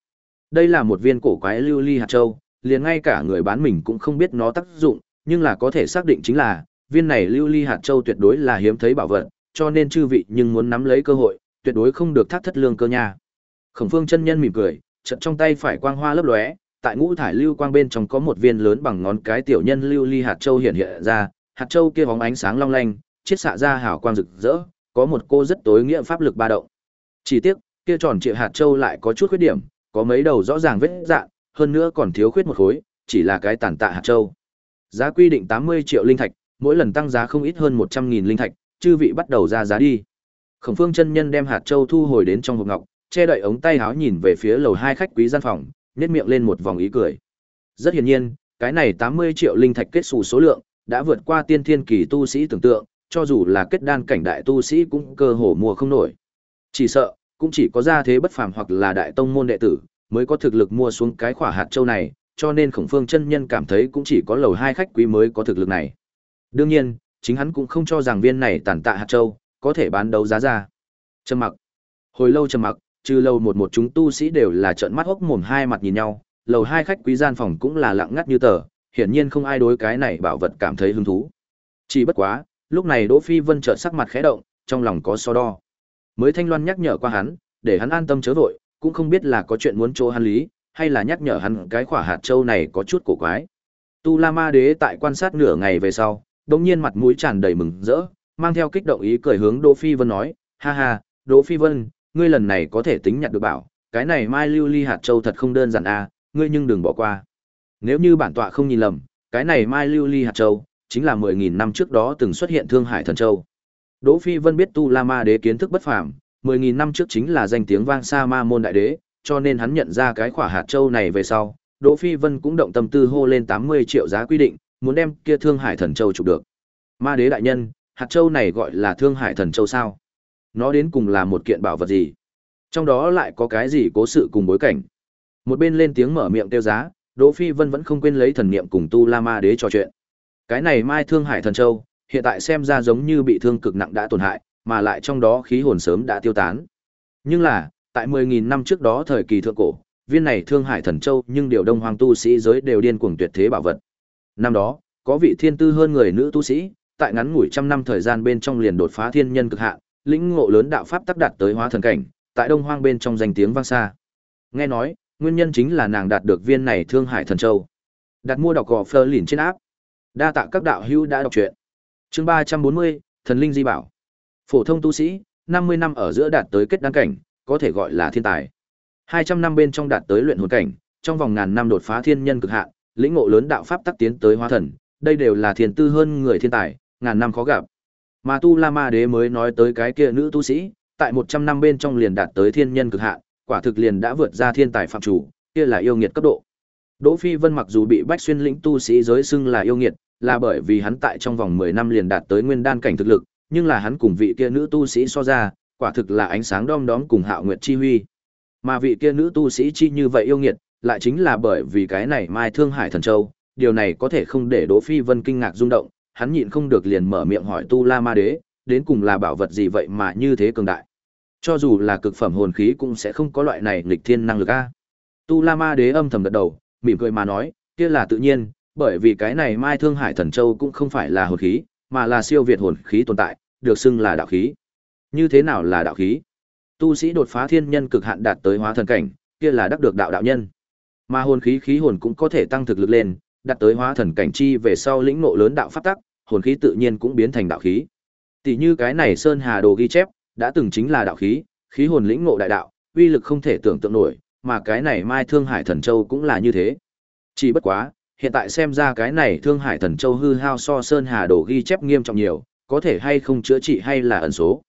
Đây là một viên cổ quái lưu ly hạt châu, liền ngay cả người bán mình cũng không biết nó tác dụng, nhưng là có thể xác định chính là, viên này lưu ly hạt châu tuyệt đối là hiếm thấy bảo vật, cho nên chư vị nhưng muốn nắm lấy cơ hội, tuyệt đối không được thác thất lương cơ nha. Khổng Phương chân nhân mỉm cười, chợt trong tay phải quang hoa lấp lóe, tại ngũ thải lưu quang bên trong có một viên lớn bằng ngón cái tiểu nhân lưu ly hạt châu hiện hiện ra, hạt châu kia bóng ánh sáng long lanh, chiết xạ ra hào quang rực rỡ, có một cô rất tối nghĩa pháp lực ba động. Chỉ tiếc, kia tròn trịa hạt châu lại có chút khuyết điểm, có mấy đầu rõ ràng vết dạn, hơn nữa còn thiếu khuyết một khối, chỉ là cái tàn tạ hạt châu. Giá quy định 80 triệu linh thạch, mỗi lần tăng giá không ít hơn 100.000 linh thạch, chư vị bắt đầu ra giá đi. Khổng Phương chân nhân đem hạt châu thu hồi đến trong hộp ngọc, che đậy ống tay áo nhìn về phía lầu hai khách quý gian phòng, nhếch miệng lên một vòng ý cười. Rất hiển nhiên, cái này 80 triệu linh thạch kết sù số lượng, đã vượt qua tiên thiên kỳ tu sĩ tưởng tượng, cho dù là kết đan cảnh đại tu sĩ cũng cơ hồ mua không nổi. Chỉ sợ, cũng chỉ có gia thế bất phàm hoặc là đại tông môn đệ tử, mới có thực lực mua xuống cái khỏa hạt châu này, cho nên khổng phương chân nhân cảm thấy cũng chỉ có lầu hai khách quý mới có thực lực này. Đương nhiên, chính hắn cũng không cho rằng viên này tàn tạ hạt châu, có thể bán đấu giá ra. Trầm mặc. Hồi lâu trầm mặc, trừ lâu một một chúng tu sĩ đều là trợn mắt hốc mồm hai mặt nhìn nhau, lầu hai khách quý gian phòng cũng là lặng ngắt như tờ, hiển nhiên không ai đối cái này bảo vật cảm thấy hứng thú. Chỉ bất quá, lúc này Đỗ Phi Vân chợt sắc mặt khẽ động, trong lòng có so đo. Mới Thanh Loan nhắc nhở qua hắn, để hắn an tâm chớ vội, cũng không biết là có chuyện muốn chỗ hắn lý, hay là nhắc nhở hắn cái quả hạt châu này có chút cổ quái. Tu La Ma Đế tại quan sát nửa ngày về sau, đột nhiên mặt mũi tràn đầy mừng rỡ, mang theo kích động ý cười hướng Đỗ Phi Vân nói, "Ha ha, Đỗ Phi Vân, ngươi lần này có thể tính nhặt được bảo, cái này Mai Lưu Ly hạt châu thật không đơn giản a, à, ngươi nhưng đừng bỏ qua." Nếu như bản tọa không nhìn lầm, cái này Mai Lưu Ly hạt châu chính là 10000 năm trước đó từng xuất hiện Thương Hải Thần Châu. Đỗ Phi Vân biết Tu La Ma Đế kiến thức bất phàm, 10000 năm trước chính là danh tiếng vang xa ma môn đại đế, cho nên hắn nhận ra cái khỏa hạt châu này về sau, Đỗ Phi Vân cũng động tâm tư hô lên 80 triệu giá quy định, muốn đem kia Thương Hải Thần Châu chụp được. Ma đế đại nhân, hạt châu này gọi là Thương Hải Thần Châu sao? Nó đến cùng là một kiện bảo vật gì? Trong đó lại có cái gì cố sự cùng bối cảnh? Một bên lên tiếng mở miệng tiêu giá, Đỗ Phi Vân vẫn không quên lấy thần niệm cùng Tu La Ma đế trò chuyện. Cái này Mai Thương Hải Thần Châu, hiện tại xem ra giống như bị thương cực nặng đã tổn hại, mà lại trong đó khí hồn sớm đã tiêu tán. Nhưng là, tại 10.000 năm trước đó thời kỳ thượng cổ, viên này Thương Hải Thần Châu nhưng điều đông hoàng tu sĩ giới đều điên cuồng tuyệt thế bảo vật. Năm đó, có vị thiên tư hơn người nữ tu sĩ, tại ngắn ngủi trăm năm thời gian bên trong liền đột phá thiên nhân cực hạn, lĩnh ngộ lớn đạo pháp tác đạt tới hóa thần cảnh, tại đông hoang bên trong danh tiếng vang xa. Nghe nói, nguyên nhân chính là nàng đạt được viên này Thương Hải Thần Châu. Đặt mua đọc gò Fleur lìn trên áp. Đa tạ các đạo hữu đã đọc truyện. Chương 340, Thần linh di bảo. Phổ thông tu sĩ, 50 năm ở giữa đạt tới kết đăng cảnh, có thể gọi là thiên tài. 200 năm bên trong đạt tới luyện hồn cảnh, trong vòng ngàn năm đột phá thiên nhân cực hạn, lĩnh ngộ lớn đạo pháp tác tiến tới hóa thần, đây đều là thiên tư hơn người thiên tài, ngàn năm khó gặp. Mà Tu La Ma Đế mới nói tới cái kia nữ tu sĩ, tại 100 năm bên trong liền đạt tới thiên nhân cực hạn, quả thực liền đã vượt ra thiên tài phạm chủ, kia là yêu nghiệt cấp độ. Đỗ Phi Vân mặc dù bị Bách Xuyên lĩnh tu sĩ giới xưng là yêu nghiệt, là bởi vì hắn tại trong vòng 10 năm liền đạt tới nguyên đan cảnh thực lực, nhưng là hắn cùng vị kia nữ tu sĩ so ra, quả thực là ánh sáng đom đóm cùng Hạo Nguyệt chi huy. Mà vị kia nữ tu sĩ chi như vậy yêu nghiệt, lại chính là bởi vì cái này Mai Thương Hải Thần Châu, điều này có thể không để Đỗ Phi Vân kinh ngạc rung động, hắn nhịn không được liền mở miệng hỏi Tu La Ma Đế, đến cùng là bảo vật gì vậy mà như thế cường đại. Cho dù là cực phẩm hồn khí cũng sẽ không có loại này nghịch thiên năng lực a. Tu La Ma Đế âm thầm gật đầu, mỉm cười mà nói, kia là tự nhiên, bởi vì cái này Mai Thương Hải Thần Châu cũng không phải là hồn khí, mà là siêu việt hồn khí tồn tại, được xưng là đạo khí. Như thế nào là đạo khí? Tu sĩ đột phá thiên nhân cực hạn đạt tới hóa thần cảnh, kia là đắc được đạo đạo nhân. Mà hồn khí khí hồn cũng có thể tăng thực lực lên, đạt tới hóa thần cảnh chi về sau lĩnh ngộ lớn đạo pháp tắc, hồn khí tự nhiên cũng biến thành đạo khí. Tỷ như cái này Sơn Hà Đồ ghi chép, đã từng chính là đạo khí, khí hồn lĩnh ngộ đại đạo, uy lực không thể tưởng tượng nổi, mà cái này Mai Thương Hải Thần Châu cũng là như thế. Chỉ bất quá, hiện tại xem ra cái này Thương Hải Thần Châu hư hao so Sơn Hà Đồ ghi chép nghiêm trọng nhiều, có thể hay không chữa trị hay là ẩn số.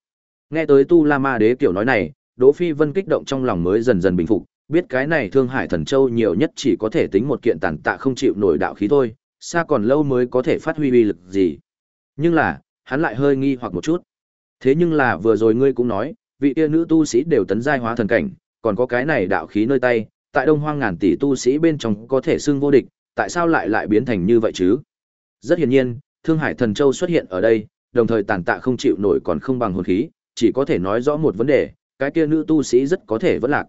Nghe tới Tu La Ma Đế kiểu nói này, Đỗ Phi Vân kích động trong lòng mới dần dần bình phục, biết cái này Thương Hải Thần Châu nhiều nhất chỉ có thể tính một kiện tàn tạ không chịu nổi đạo khí thôi, xa còn lâu mới có thể phát huy uy lực gì. Nhưng là, hắn lại hơi nghi hoặc một chút. Thế nhưng là vừa rồi ngươi cũng nói, vị kia nữ tu sĩ đều tấn giai hóa thần cảnh, còn có cái này đạo khí nơi tay, tại Đông Hoang ngàn tỷ tu sĩ bên trong có thể xưng vô địch, tại sao lại lại biến thành như vậy chứ? Rất hiển nhiên, Thương Hải Thần Châu xuất hiện ở đây, đồng thời tàn tạ không chịu nổi còn không bằng hồn khí, chỉ có thể nói rõ một vấn đề, cái kia nữ tu sĩ rất có thể vẫn lạc.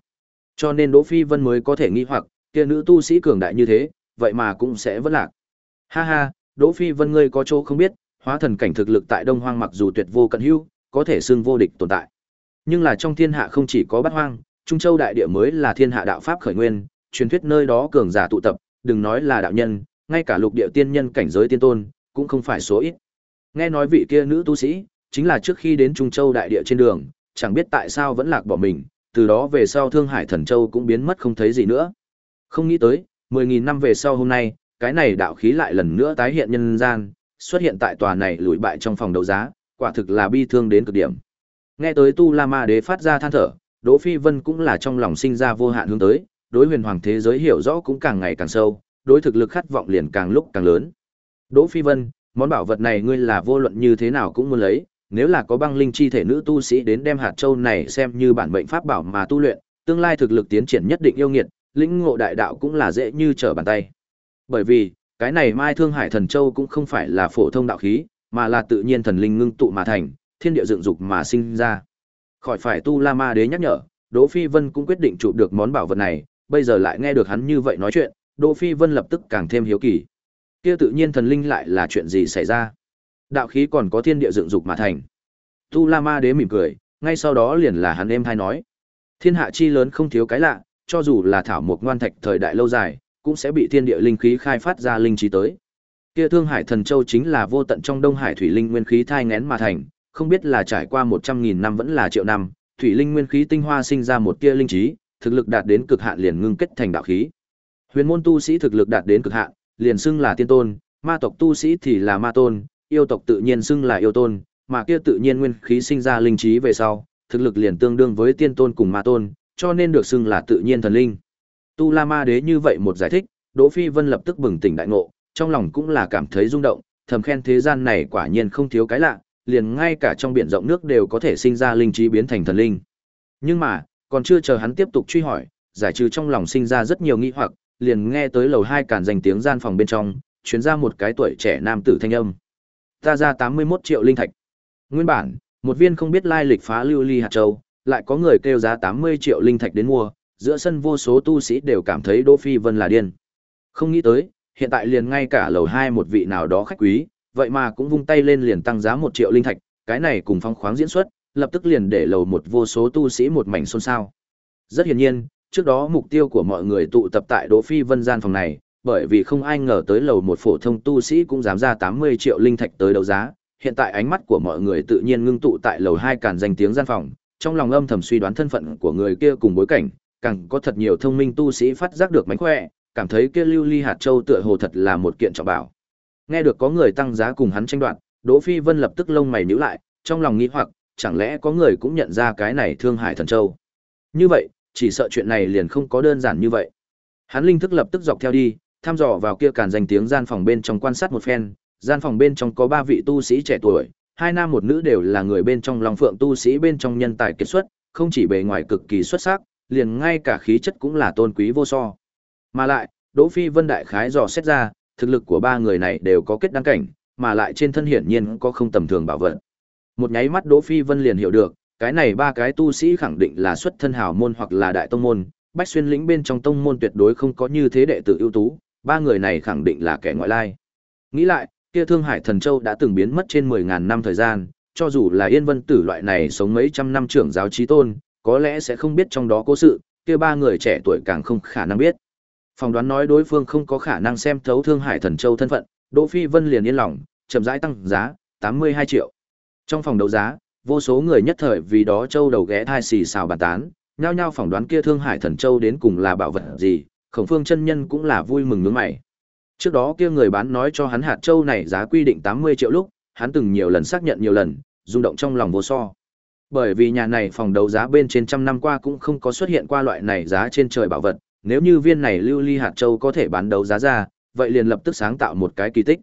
Cho nên Đỗ Phi Vân mới có thể nghi hoặc, kia nữ tu sĩ cường đại như thế, vậy mà cũng sẽ vẫn lạc. Ha ha, Đỗ Phi Vân ngươi có chỗ không biết, hóa thần cảnh thực lực tại Đông Hoang mặc dù tuyệt vô cận hữu, có thể xưng vô địch tồn tại. Nhưng là trong thiên hạ không chỉ có bát hoang, Trung Châu đại địa mới là thiên hạ đạo pháp khởi nguyên, truyền thuyết nơi đó cường giả tụ tập, đừng nói là đạo nhân, ngay cả lục địa tiên nhân cảnh giới tiên tôn, cũng không phải số ít. Nghe nói vị kia nữ tu sĩ, chính là trước khi đến Trung Châu đại địa trên đường, chẳng biết tại sao vẫn lạc bỏ mình, từ đó về sau Thương Hải Thần Châu cũng biến mất không thấy gì nữa. Không nghĩ tới, 10.000 năm về sau hôm nay, cái này đạo khí lại lần nữa tái hiện nhân gian, xuất hiện tại tòa này lùi bại trong phòng đấu giá, quả thực là bi thương đến cực điểm. Nghe tới Tu La Ma Đế phát ra than thở, Đỗ Phi Vân cũng là trong lòng sinh ra vô hạn hướng tới, đối huyền hoàng thế giới hiểu rõ cũng càng ngày càng sâu, đối thực lực khát vọng liền càng lúc càng lớn. Đỗ Phi Vân, món bảo vật này ngươi là vô luận như thế nào cũng muốn lấy, nếu là có băng linh chi thể nữ tu sĩ đến đem hạt châu này xem như bản mệnh pháp bảo mà tu luyện, tương lai thực lực tiến triển nhất định yêu nghiệt, lĩnh ngộ đại đạo cũng là dễ như trở bàn tay. Bởi vì, cái này Mai Thương Hải Thần Châu cũng không phải là phổ thông đạo khí, mà là tự nhiên thần linh ngưng tụ mà thành, thiên địa dựng dục mà sinh ra. Khỏi phải tu La Ma Đế nhắc nhở, Đỗ Phi Vân cũng quyết định chụp được món bảo vật này, bây giờ lại nghe được hắn như vậy nói chuyện, Đỗ Phi Vân lập tức càng thêm hiếu kỳ. Kia tự nhiên thần linh lại là chuyện gì xảy ra? Đạo khí còn có thiên địa dựng dục mà thành. Tu La Ma Đế mỉm cười, ngay sau đó liền là hắn em hai nói. Thiên hạ chi lớn không thiếu cái lạ, cho dù là thảo mộc ngoan thạch thời đại lâu dài, cũng sẽ bị thiên địa linh khí khai phát ra linh trí tới. Kia Thương Hải Thần Châu chính là vô tận trong Đông Hải thủy linh nguyên khí thai nghén mà thành, không biết là trải qua một trăm nghìn năm vẫn là triệu năm, thủy linh nguyên khí tinh hoa sinh ra một tia linh trí, thực lực đạt đến cực hạn liền ngưng kết thành đạo khí. Huyền môn tu sĩ thực lực đạt đến cực hạn, liền xưng là tiên tôn, ma tộc tu sĩ thì là ma tôn, yêu tộc tự nhiên xưng là yêu tôn, mà kia tự nhiên nguyên khí sinh ra linh trí về sau, thực lực liền tương đương với tiên tôn cùng ma tôn, cho nên được xưng là tự nhiên thần linh. Tu La Ma Đế như vậy một giải thích, Đỗ Phi Vân lập tức bừng tỉnh đại ngộ, trong lòng cũng là cảm thấy rung động, thầm khen thế gian này quả nhiên không thiếu cái lạ, liền ngay cả trong biển rộng nước đều có thể sinh ra linh trí biến thành thần linh. Nhưng mà, còn chưa chờ hắn tiếp tục truy hỏi, giải trừ trong lòng sinh ra rất nhiều nghi hoặc, liền nghe tới lầu hai cản dành tiếng gian phòng bên trong, truyền ra một cái tuổi trẻ nam tử thanh âm. Ta ra 81 triệu linh thạch. Nguyên bản, một viên không biết lai lịch phá lưu ly hạt châu, lại có người kêu giá 80 triệu linh thạch đến mua, giữa sân vô số tu sĩ đều cảm thấy Đỗ Phi Vân là điên. Không nghĩ tới, hiện tại liền ngay cả lầu hai một vị nào đó khách quý, vậy mà cũng vung tay lên liền tăng giá một triệu linh thạch, cái này cùng phong khoáng diễn xuất, lập tức liền để lầu một vô số tu sĩ một mảnh xôn xao. Rất hiển nhiên, trước đó mục tiêu của mọi người tụ tập tại Đỗ Phi Vân gian phòng này, bởi vì không ai ngờ tới lầu một phổ thông tu sĩ cũng dám ra 80 triệu linh thạch tới đấu giá, hiện tại ánh mắt của mọi người tự nhiên ngưng tụ tại lầu hai càn danh tiếng gian phòng, trong lòng âm thầm suy đoán thân phận của người kia cùng bối cảnh, càng có thật nhiều thông minh tu sĩ phát giác được mánh khỏe, cảm thấy kia lưu ly hạt châu tựa hồ thật là một kiện trọng bảo. Nghe được có người tăng giá cùng hắn tranh đoạt, Đỗ Phi Vân lập tức lông mày nhíu lại, trong lòng nghĩ hoặc, chẳng lẽ có người cũng nhận ra cái này Thương Hải Thần Châu. Như vậy, chỉ sợ chuyện này liền không có đơn giản như vậy. Hắn linh thức lập tức dọc theo đi, thăm dò vào kia càn danh tiếng gian phòng bên trong quan sát một phen, gian phòng bên trong có ba vị tu sĩ trẻ tuổi, hai nam một nữ đều là người bên trong Long Phượng tu sĩ bên trong nhân tài kết xuất, không chỉ bề ngoài cực kỳ xuất sắc, liền ngay cả khí chất cũng là tôn quý vô so. Mà lại, Đỗ Phi Vân đại khái dò xét ra, thực lực của ba người này đều có kết đăng cảnh, mà lại trên thân hiển nhiên có không tầm thường bảo vật. Một nháy mắt Đỗ Phi Vân liền hiểu được, cái này ba cái tu sĩ khẳng định là xuất thân hào môn hoặc là đại tông môn, Bách Xuyên lĩnh bên trong tông môn tuyệt đối không có như thế đệ tử ưu tú, ba người này khẳng định là kẻ ngoại lai. Nghĩ lại, kia Thương Hải Thần Châu đã từng biến mất trên 10000 năm thời gian, cho dù là Yên Vân Tử loại này sống mấy trăm năm trưởng giáo trí tôn, có lẽ sẽ không biết trong đó cố sự, kia ba người trẻ tuổi càng không khả năng biết. Phòng đoán nói đối phương không có khả năng xem thấu Thương Hải Thần Châu thân phận, Đỗ Phi Vân liền yên lòng, chậm rãi tăng giá, 82 triệu. Trong phòng đấu giá, vô số người nhất thời vì đó châu đầu ghé thai xì xào bàn tán, nhao nhao phỏng đoán kia Thương Hải Thần Châu đến cùng là bảo vật gì, Khổng Phương chân nhân cũng là vui mừng nhướng mày. Trước đó kia người bán nói cho hắn hạt châu này giá quy định 80 triệu lúc, hắn từng nhiều lần xác nhận nhiều lần, rung động trong lòng vô so. Bởi vì nhà này phòng đấu giá bên trên trăm năm qua cũng không có xuất hiện qua loại này giá trên trời bảo vật, nếu như viên này lưu ly hạt châu có thể bán đấu giá ra, vậy liền lập tức sáng tạo một cái kỳ tích.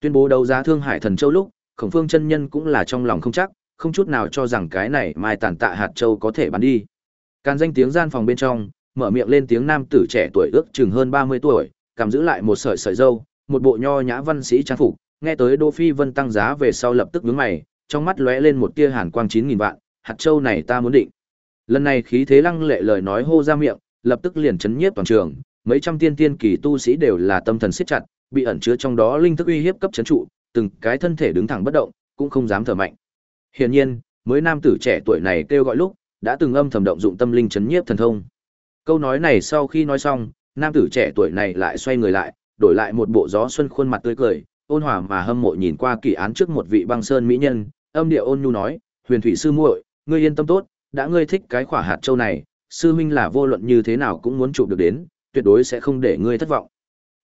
Tuyên bố đấu giá Thương Hải Thần Châu lúc, Khổng Phương chân nhân cũng là trong lòng không chắc, không chút nào cho rằng cái này mai tàn tạ hạt châu có thể bán đi. Càn danh tiếng gian phòng bên trong, mở miệng lên tiếng nam tử trẻ tuổi ước chừng hơn 30 tuổi, cầm giữ lại một sợi sợi dâu, một bộ nho nhã văn sĩ trang phục, nghe tới Đỗ Phi Vân tăng giá về sau lập tức nhướng mày, trong mắt lóe lên một tia hàn quang 9000 vạn, hạt châu này ta muốn định. Lần này khí thế lăng lệ lời nói hô ra miệng, lập tức liền chấn nhiếp toàn trường, mấy trăm tiên tiên kỳ tu sĩ đều là tâm thần siết chặt, bị ẩn chứa trong đó linh thức uy hiếp cấp chấn trụ, từng cái thân thể đứng thẳng bất động, cũng không dám thở mạnh. Hiển nhiên, mới nam tử trẻ tuổi này kêu gọi lúc, đã từng âm thầm động dụng tâm linh chấn nhiếp thần thông. Câu nói này sau khi nói xong, nam tử trẻ tuổi này lại xoay người lại, đổi lại một bộ gió xuân khuôn mặt tươi cười, ôn hòa mà hâm mộ nhìn qua kỳ án trước một vị băng sơn mỹ nhân, âm điệu ôn nhu nói, "Huyền thủy sư muội, ngươi yên tâm tốt, đã ngươi thích cái khỏa hạt châu này, sư huynh là vô luận như thế nào cũng muốn chụp được đến, tuyệt đối sẽ không để ngươi thất vọng."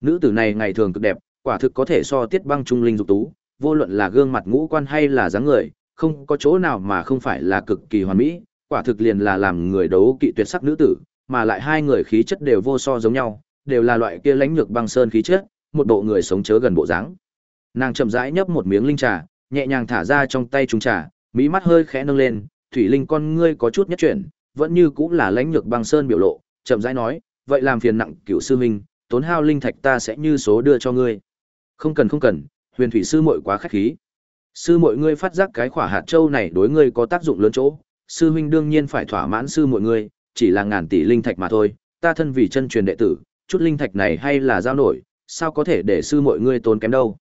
Nữ tử này ngày thường cực đẹp, quả thực có thể so tiết băng trung linh dục tú, vô luận là gương mặt ngũ quan hay là dáng người, không có chỗ nào mà không phải là cực kỳ hoàn mỹ, quả thực liền là làm người đấu kỵ tuyệt sắc nữ tử, mà lại hai người khí chất đều vô so giống nhau, đều là loại kia lãnh nhược băng sơn khí chất, một bộ người sống chớ gần bộ dáng. Nàng chậm rãi nhấp một miếng linh trà, nhẹ nhàng thả ra trong tay trung trà, mỹ mắt hơi khẽ nâng lên, thủy linh con ngươi có chút nhất chuyển, vẫn như cũng là lãnh nhược băng sơn biểu lộ, chậm rãi nói, vậy làm phiền nặng cửu sư huynh, tốn hao linh thạch ta sẽ như số đưa cho ngươi. Không cần không cần, huyền thủy sư muội quá khách khí. Sư muội ngươi phát giác cái khỏa hạt châu này đối ngươi có tác dụng lớn chỗ, sư huynh đương nhiên phải thỏa mãn sư muội ngươi, chỉ là ngàn tỷ linh thạch mà thôi, ta thân vì chân truyền đệ tử, chút linh thạch này hay là giao nổi, sao có thể để sư muội ngươi tốn kém đâu.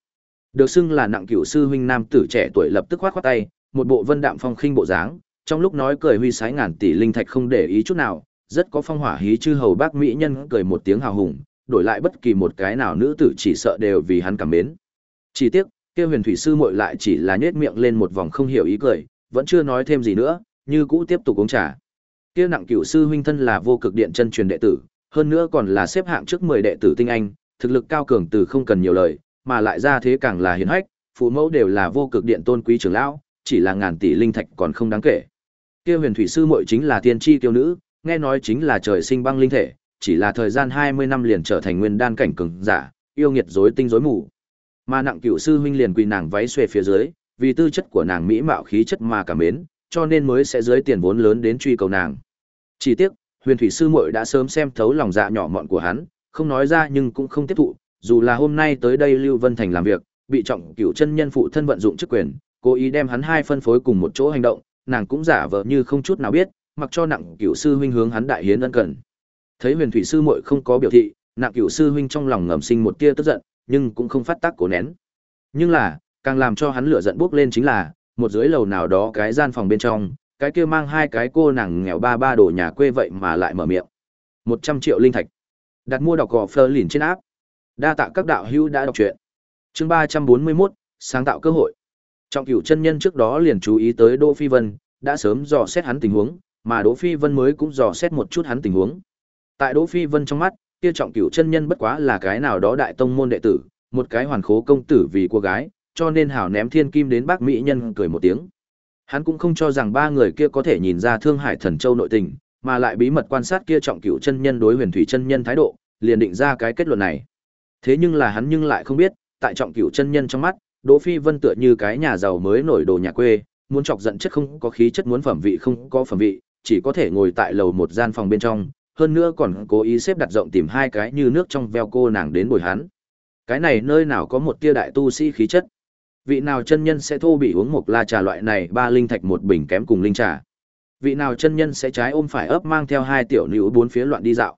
Được xưng là nặng cửu sư huynh nam tử trẻ tuổi lập tức khoát khoát tay, một bộ vân đạm phong khinh bộ dáng, trong lúc nói cười huy sái ngàn tỷ linh thạch không để ý chút nào, rất có phong hỏa hí chư hầu bác mỹ nhân cười một tiếng hào hùng, đổi lại bất kỳ một cái nào nữ tử chỉ sợ đều vì hắn cảm mến. Chỉ tiếc, kia huyền thủy sư muội lại chỉ là nhếch miệng lên một vòng không hiểu ý cười, vẫn chưa nói thêm gì nữa, như cũ tiếp tục uống trà. Kia nặng cửu sư huynh thân là vô cực điện chân truyền đệ tử, hơn nữa còn là xếp hạng trước 10 đệ tử tinh anh, thực lực cao cường từ không cần nhiều lời, mà lại ra thế càng là hiển hách, phụ mẫu đều là vô cực điện tôn quý trưởng lão, chỉ là ngàn tỷ linh thạch còn không đáng kể. Kia huyền thủy sư muội chính là tiên tri tiêu nữ, nghe nói chính là trời sinh băng linh thể, chỉ là thời gian 20 năm liền trở thành nguyên đan cảnh cường giả, yêu nghiệt rối tinh rối mù. Mà nặng cửu sư huynh liền quỳ nàng váy xuề phía dưới, vì tư chất của nàng mỹ mạo khí chất mà cảm mến, cho nên mới sẽ dưới tiền vốn lớn đến truy cầu nàng. Chỉ tiếc, Huyền Thủy sư muội đã sớm xem thấu lòng dạ nhỏ mọn của hắn, không nói ra nhưng cũng không tiếp thụ, dù là hôm nay tới đây Lưu Vân Thành làm việc, bị trọng cửu chân nhân phụ thân vận dụng chức quyền, cố ý đem hắn hai phân phối cùng một chỗ hành động, nàng cũng giả vờ như không chút nào biết, mặc cho nặng cửu sư huynh hướng hắn đại hiến ân cần. Thấy Huyền Thủy sư muội không có biểu thị, nặng cửu sư huynh trong lòng ngầm sinh một tia tức giận, nhưng cũng không phát tác cố nén. Nhưng là, càng làm cho hắn lửa giận bốc lên chính là, một dưới lầu nào đó cái gian phòng bên trong, cái kia mang hai cái cô nàng nghèo ba ba đồ nhà quê vậy mà lại mở miệng. một trăm triệu linh thạch. Đặt mua đọc gò phơ lìn trên áp. Đa tạ các đạo hữu đã đọc truyện. Chương ba trăm bốn mươi 341, sáng tạo cơ hội. Trọng cửu chân nhân trước đó liền chú ý tới Đỗ Phi Vân, đã sớm dò xét hắn tình huống, mà Đỗ Phi Vân mới cũng dò xét một chút hắn tình huống. Tại Đỗ Phi Vân trong mắt, kia trọng cửu chân nhân bất quá là cái nào đó đại tông môn đệ tử, một cái hoàn khố công tử vì cô gái, cho nên hảo ném thiên kim đến bác mỹ nhân cười một tiếng. Hắn cũng không cho rằng ba người kia có thể nhìn ra Thương Hải Thần Châu nội tình, mà lại bí mật quan sát kia trọng cửu chân nhân đối Huyền Thủy chân nhân thái độ, liền định ra cái kết luận này. Thế nhưng là hắn nhưng lại không biết, tại trọng cửu chân nhân trong mắt, Đỗ Phi Vân tựa như cái nhà giàu mới nổi đồ nhà quê, muốn chọc giận chất không có khí chất muốn phẩm vị không có phẩm vị, chỉ có thể ngồi tại lầu một gian phòng bên trong, hơn nữa còn cố ý xếp đặt rộng tìm hai cái như nước trong veo cô nàng đến bồi hắn. Cái này nơi nào có một tia đại tu sĩ khí chất. Vị nào chân nhân sẽ thô bị uống một la trà loại này ba linh thạch một bình kém cùng linh trà. Vị nào chân nhân sẽ trái ôm phải ấp mang theo hai tiểu nữ bốn phía loạn đi dạo.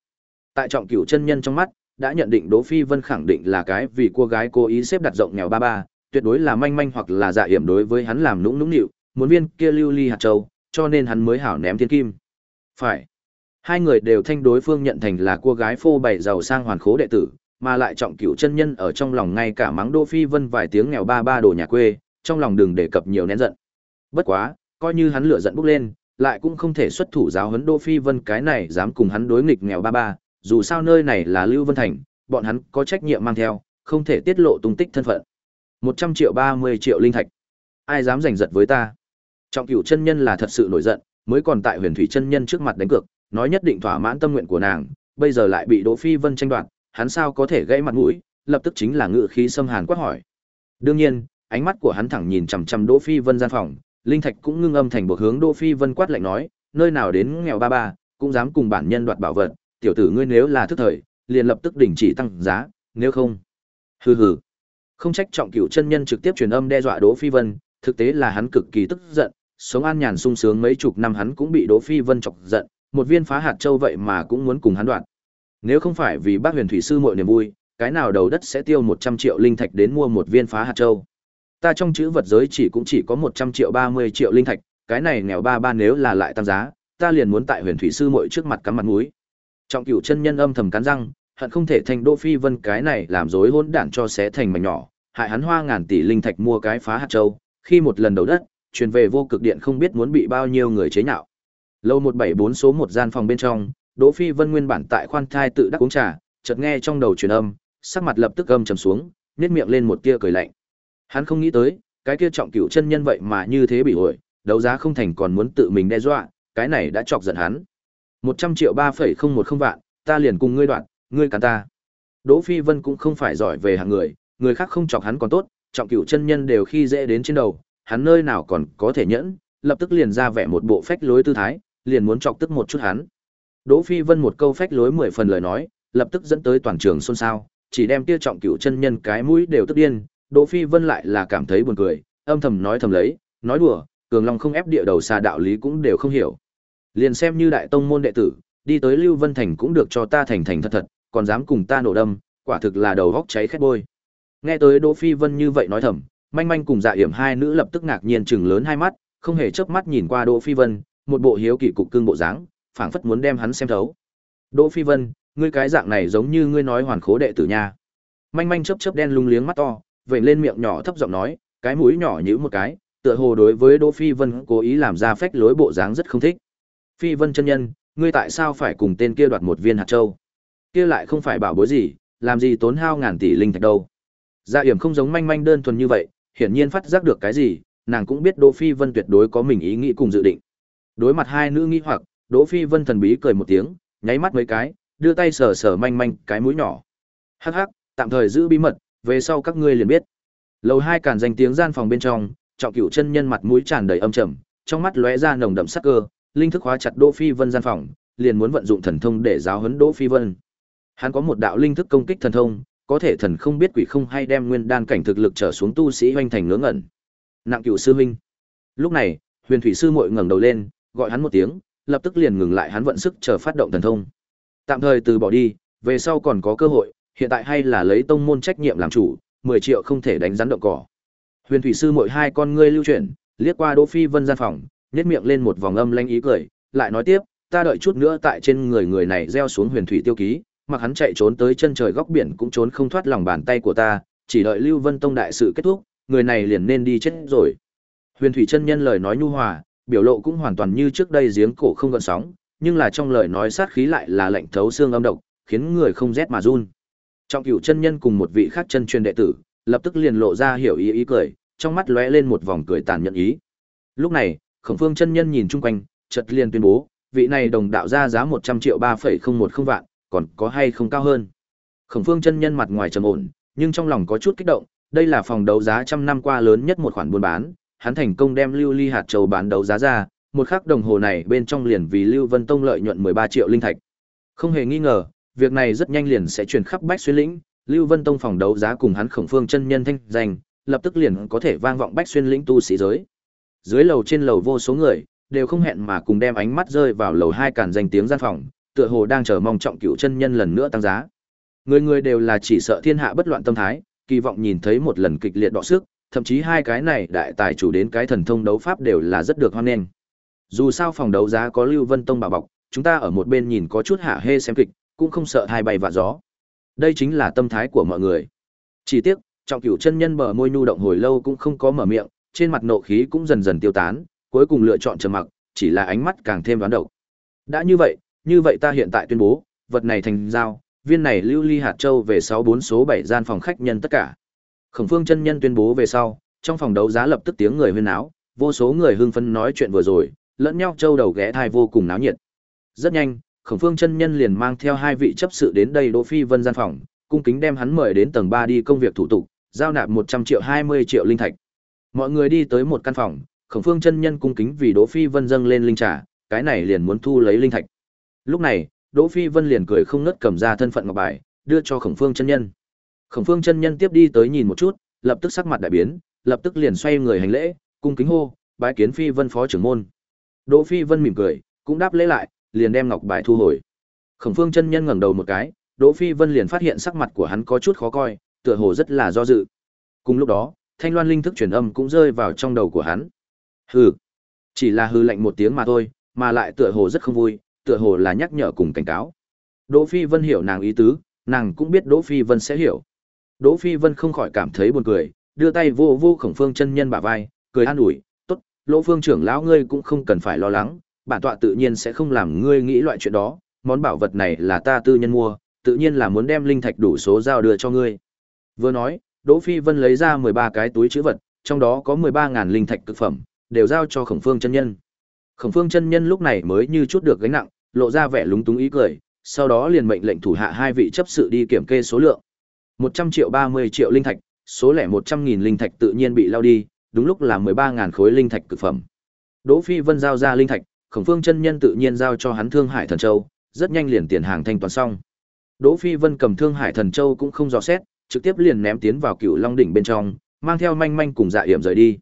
Tại trọng cửu chân nhân trong mắt, đã nhận định Đỗ Phi Vân khẳng định là cái vì cô gái cố ý xếp đặt rộng nghèo ba ba, tuyệt đối là manh manh hoặc là dạ hiểm đối với hắn làm nũng nũng nịu, muốn viên kia lưu ly hạt châu, cho nên hắn mới hảo ném thiên kim. Phải. Hai người đều thanh đối phương nhận thành là cô gái phô bày giàu sang hoàn khố đệ tử, mà lại trọng cửu chân nhân ở trong lòng ngay cả mắng Đỗ Phi Vân vài tiếng nghèo ba ba đồ nhà quê, trong lòng đừng đề cập nhiều nén giận. Bất quá, coi như hắn lửa giận bốc lên, lại cũng không thể xuất thủ giáo huấn Đỗ Phi Vân cái này dám cùng hắn đối nghịch nghèo ba ba, dù sao nơi này là Lưu Vân Thành, bọn hắn có trách nhiệm mang theo, không thể tiết lộ tung tích thân phận. 100 triệu 30 triệu linh thạch. Ai dám giành giật với ta? Trọng cửu chân nhân là thật sự nổi giận, mới còn tại Huyền Thủy chân nhân trước mặt đánh cược, nói nhất định thỏa mãn tâm nguyện của nàng, bây giờ lại bị Đỗ Phi Vân tranh đoạt, hắn sao có thể gãy mặt mũi, lập tức chính là ngự khí xâm hàn quát hỏi. Đương nhiên, ánh mắt của hắn thẳng nhìn chằm chằm Đỗ Phi Vân gian phòng, linh thạch cũng ngưng âm thành bộ hướng Đỗ Phi Vân quát lạnh nói, nơi nào đến nghèo ba ba, cũng dám cùng bản nhân đoạt bảo vật, tiểu tử ngươi nếu là thức thời, liền lập tức đình chỉ tăng giá, nếu không. Hừ hừ. Không trách trọng cửu chân nhân trực tiếp truyền âm đe dọa Đỗ Phi Vân, thực tế là hắn cực kỳ tức giận, sống an nhàn sung sướng mấy chục năm hắn cũng bị Đỗ Phi Vân chọc giận, một viên phá hạt châu vậy mà cũng muốn cùng hắn đoạt. Nếu không phải vì bác huyền thủy sư muội niềm vui, cái nào đầu đất sẽ tiêu 100 triệu linh thạch đến mua một viên phá hạt châu. Ta trong chữ vật giới chỉ cũng chỉ có 100 triệu 30 triệu linh thạch, cái này nghèo ba ba nếu là lại tăng giá, ta liền muốn tại huyền thủy sư muội trước mặt cắm mặt mũi. Trọng cửu chân nhân âm thầm cắn răng, hận không thể thành Đỗ Phi Vân cái này làm rối hỗn đản cho xé thành mảnh nhỏ, hại hắn hoa ngàn tỷ linh thạch mua cái phá hạt châu, khi một lần đầu đất, truyền về vô cực điện không biết muốn bị bao nhiêu người chế nhạo. Lâu 174 số một gian phòng bên trong, Đỗ Phi Vân nguyên bản tại khoan thai tự đắc uống trà, chợt nghe trong đầu truyền âm, sắc mặt lập tức âm trầm xuống, nhếch miệng lên một tia cười lạnh. Hắn không nghĩ tới, cái kia trọng cửu chân nhân vậy mà như thế bị uội, đấu giá không thành còn muốn tự mình đe dọa, cái này đã chọc giận hắn. 100 triệu 3,010 vạn, ta liền cùng ngươi đoạn, ngươi cản ta. Đỗ Phi Vân cũng không phải giỏi về hạng người, người khác không chọc hắn còn tốt, trọng cửu chân nhân đều khi dễ đến trên đầu, hắn nơi nào còn có thể nhẫn, lập tức liền ra vẻ một bộ phách lối tư thái, liền muốn chọc tức một chút hắn. Đỗ Phi Vân một câu phách lối mười phần lời nói, lập tức dẫn tới toàn trường xôn xao, chỉ đem kia trọng cửu chân nhân cái mũi đều tức điên, Đỗ Phi Vân lại là cảm thấy buồn cười, âm thầm nói thầm lấy, nói đùa, cường long không ép địa đầu xa đạo lý cũng đều không hiểu. Liền xem như đại tông môn đệ tử, đi tới Lưu Vân Thành cũng được cho ta thành thành thật thật, còn dám cùng ta nổ đâm, quả thực là đầu góc cháy khét bôi. Nghe tới Đỗ Phi Vân như vậy nói thầm, manh manh cùng dạ hiểm hai nữ lập tức ngạc nhiên chừng lớn hai mắt, không hề chớp mắt nhìn qua Đỗ Phi Vân, một bộ hiếu kỳ cục cương bộ dáng, phảng phất muốn đem hắn xem thấu. Đỗ Phi Vân, ngươi cái dạng này giống như ngươi nói hoàn khố đệ tử nha. Manh manh chớp chớp đen lung liếng mắt to, vểnh lên miệng nhỏ thấp giọng nói, cái mũi nhỏ nhíu một cái, tựa hồ đối với Đỗ Phi Vân cố ý làm ra phách lối bộ dáng rất không thích. Phi Vân chân nhân, ngươi tại sao phải cùng tên kia đoạt một viên hạt châu? Kia lại không phải bảo bối gì, làm gì tốn hao ngàn tỷ linh thạch đâu. Dạ Yểm không giống manh manh đơn thuần như vậy, hiển nhiên phát giác được cái gì, nàng cũng biết Đỗ Phi Vân tuyệt đối có mình ý nghĩ cùng dự định. Đối mặt hai nữ nghi hoặc, Đỗ Phi Vân thần bí cười một tiếng, nháy mắt mấy cái, đưa tay sờ sờ manh manh cái mũi nhỏ. Hắc hắc, tạm thời giữ bí mật, về sau các ngươi liền biết. Lầu hai càn danh tiếng gian phòng bên trong, trọng cửu chân nhân mặt mũi tràn đầy âm trầm, trong mắt lóe ra nồng đậm sắc cơ, linh thức hóa chặt Đỗ Phi Vân gian phòng, liền muốn vận dụng thần thông để giáo huấn Đỗ Phi Vân. Hắn có một đạo linh thức công kích thần thông, có thể thần không biết quỷ không hay đem nguyên đan cảnh thực lực trở xuống tu sĩ hoành thành ngớ ngẩn. Nặng cửu sư huynh. Lúc này, Huyền Thủy sư muội ngẩng đầu lên, gọi hắn một tiếng, lập tức liền ngừng lại hắn vận sức chờ phát động thần thông. Tạm thời từ bỏ đi, về sau còn có cơ hội, hiện tại hay là lấy tông môn trách nhiệm làm chủ, 10 triệu không thể đánh rắn động cỏ. Huyền Thủy sư muội hai con ngươi lưu chuyển, liếc qua Đỗ Phi Vân gian phòng, nhếch miệng lên một vòng âm lanh ý cười, lại nói tiếp, ta đợi chút nữa tại trên người người này gieo xuống Huyền Thủy tiêu ký, mặc hắn chạy trốn tới chân trời góc biển cũng trốn không thoát lòng bàn tay của ta, chỉ đợi Lưu Vân Tông đại sự kết thúc, người này liền nên đi chết rồi. Huyền Thủy chân nhân lời nói nhu hòa, biểu lộ cũng hoàn toàn như trước đây giếng cổ không gợn sóng, nhưng là trong lời nói sát khí lại là lạnh thấu xương âm độc, khiến người không rét mà run. Trong cửu chân nhân cùng một vị khác chân truyền đệ tử, lập tức liền lộ ra hiểu ý ý cười, trong mắt lóe lên một vòng cười tàn nhẫn ý. Lúc này, Khổng Phương chân nhân nhìn chung quanh, chợt liền tuyên bố, vị này đồng đạo ra giá 100 triệu 3,010 vạn, còn có hay không cao hơn. Khổng Phương chân nhân mặt ngoài trầm ổn, nhưng trong lòng có chút kích động, đây là phòng đấu giá trăm năm qua lớn nhất một khoản buôn bán, hắn thành công đem Lưu Ly hạt châu bán đấu giá ra, một khắc đồng hồ này bên trong liền vì Lưu Vân Tông lợi nhuận 13 triệu linh thạch. Không hề nghi ngờ, việc này rất nhanh liền sẽ truyền khắp Bách Xuyên lĩnh, Lưu Vân Tông phòng đấu giá cùng hắn Khổng Phương chân nhân thanh danh, lập tức liền có thể vang vọng Bách Xuyên lĩnh tu sĩ giới. Dưới lầu trên lầu vô số người, đều không hẹn mà cùng đem ánh mắt rơi vào lầu hai cản danh tiếng gian phòng, tựa hồ đang chờ mong trọng cựu chân nhân lần nữa tăng giá. Người người đều là chỉ sợ thiên hạ bất loạn tâm thái, kỳ vọng nhìn thấy một lần kịch liệt đọ sức, thậm chí hai cái này đại tài chủ đến cái thần thông đấu pháp đều là rất được hoan nghênh. Dù sao phòng đấu giá có Lưu Vân Tông bảo bọc, chúng ta ở một bên nhìn có chút hạ hê xem kịch, cũng không sợ hai bay vạ gió. Đây chính là tâm thái của mọi người. Chỉ tiếc, trọng cửu chân nhân bờ môi nhu động hồi lâu cũng không có mở miệng, trên mặt nộ khí cũng dần dần tiêu tán, cuối cùng lựa chọn trầm mặc, chỉ là ánh mắt càng thêm đoán độc. Đã như vậy, như vậy ta hiện tại tuyên bố, vật này thành giao, viên này lưu ly hạt châu về 64 số 7 gian phòng khách nhân tất cả. Khổng Phương chân nhân tuyên bố về sau, trong phòng đấu giá lập tức tiếng người huyên náo, vô số người hưng phấn nói chuyện vừa rồi, lẫn nhau châu đầu ghé thai vô cùng náo nhiệt. Rất nhanh, Khổng Phương chân nhân liền mang theo hai vị chấp sự đến đây Đỗ Phi Vân gian phòng, cung kính đem hắn mời đến tầng 3 đi công việc thủ tục, giao nạp 100 triệu 20 triệu linh thạch. Mọi người đi tới một căn phòng, Khổng Phương chân nhân cung kính vì Đỗ Phi Vân dâng lên linh trà, cái này liền muốn thu lấy linh thạch. Lúc này, Đỗ Phi Vân liền cười không ngớt cầm ra thân phận ngọc bài, đưa cho Khổng Phương chân nhân. Khổng Phương chân nhân tiếp đi tới nhìn một chút, lập tức sắc mặt đại biến, lập tức liền xoay người hành lễ, cung kính hô, bái kiến Phi Vân phó trưởng môn. Đỗ Phi Vân mỉm cười, cũng đáp lễ lại, liền đem ngọc bài thu hồi. Khổng Phương chân nhân ngẩng đầu một cái, Đỗ Phi Vân liền phát hiện sắc mặt của hắn có chút khó coi, tựa hồ rất là do dự. Cùng lúc đó, Thanh Loan linh thức truyền âm cũng rơi vào trong đầu của hắn. Hừ, chỉ là hư lạnh một tiếng mà thôi, mà lại tựa hồ rất không vui, tựa hồ là nhắc nhở cùng cảnh cáo. Đỗ Phi Vân hiểu nàng ý tứ, nàng cũng biết Đỗ Phi Vân sẽ hiểu. Đỗ Phi Vân không khỏi cảm thấy buồn cười, đưa tay vô vô Khổng Phương chân nhân bả vai, cười an ủi, "Tốt, Lỗ Phương trưởng lão ngươi cũng không cần phải lo lắng, bản tọa tự nhiên sẽ không làm ngươi nghĩ loại chuyện đó, món bảo vật này là ta tư nhân mua, tự nhiên là muốn đem linh thạch đủ số giao đưa cho ngươi." Vừa nói, Đỗ Phi Vân lấy ra 13 cái túi trữ vật, trong đó có 13.000 linh thạch cực phẩm, đều giao cho Khổng Phương chân nhân. Khổng Phương chân nhân lúc này mới như chút được gánh nặng, lộ ra vẻ lúng túng ý cười, sau đó liền mệnh lệnh thủ hạ hai vị chấp sự đi kiểm kê số lượng. 100 triệu 30 triệu linh thạch, số lẻ 100.000 linh thạch tự nhiên bị lao đi, đúng lúc là 13.000 khối linh thạch cực phẩm. Đỗ Phi Vân giao ra linh thạch, Khổng Phương chân nhân tự nhiên giao cho hắn Thương Hải Thần Châu, rất nhanh liền tiền hàng thanh toán xong. Đỗ Phi Vân cầm Thương Hải Thần Châu cũng không dò xét, trực tiếp liền ném tiến vào Cửu Long đỉnh bên trong, mang theo manh manh cùng Dạ Yểm rời đi.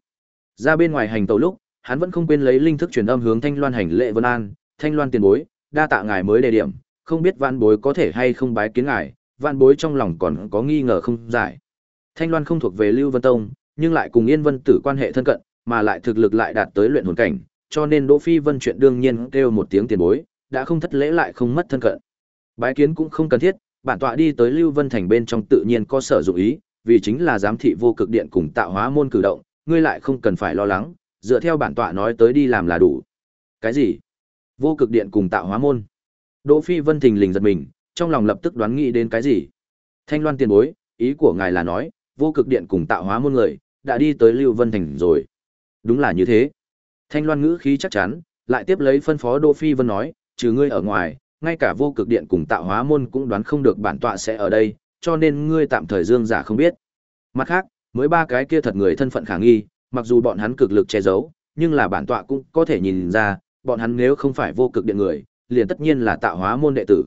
Ra bên ngoài hành tàu lúc, hắn vẫn không quên lấy linh thức truyền âm hướng Thanh Loan hành lễ Vân An, "Thanh Loan tiền bối, đa tạ ngài mới đề điểm, không biết vãn Bối có thể hay không bái kiến ngài." Vạn Bối trong lòng còn có nghi ngờ không giải. Thanh Loan không thuộc về Lưu Vân Tông, nhưng lại cùng Yên Vân Tử quan hệ thân cận, mà lại thực lực lại đạt tới luyện hồn cảnh, cho nên Đỗ Phi Vân chuyện đương nhiên kêu một tiếng tiền bối, đã không thất lễ lại không mất thân cận. Bái kiến cũng không cần thiết, bản tọa đi tới Lưu Vân Thành bên trong tự nhiên có sở dụng ý, vì chính là giám thị vô cực điện cùng tạo hóa môn cử động, ngươi lại không cần phải lo lắng, dựa theo bản tọa nói tới đi làm là đủ. Cái gì? Vô cực điện cùng tạo hóa môn? Đỗ Phi Vân thình lình giật mình, trong lòng lập tức đoán nghĩ đến cái gì? Thanh Loan tiền bối, ý của ngài là nói, vô cực điện cùng tạo hóa môn người đã đi tới Lưu Vân Thành rồi. Đúng là như thế. Thanh Loan ngữ khí chắc chắn, lại tiếp lấy phân phó Đỗ Phi Vân nói, trừ ngươi ở ngoài, ngay cả vô cực điện cùng tạo hóa môn cũng đoán không được bản tọa sẽ ở đây, cho nên ngươi tạm thời dương giả không biết. Mặt khác, mới ba cái kia thật người thân phận khả nghi, mặc dù bọn hắn cực lực che giấu, nhưng là bản tọa cũng có thể nhìn ra, bọn hắn nếu không phải vô cực điện người, liền tất nhiên là tạo hóa môn đệ tử.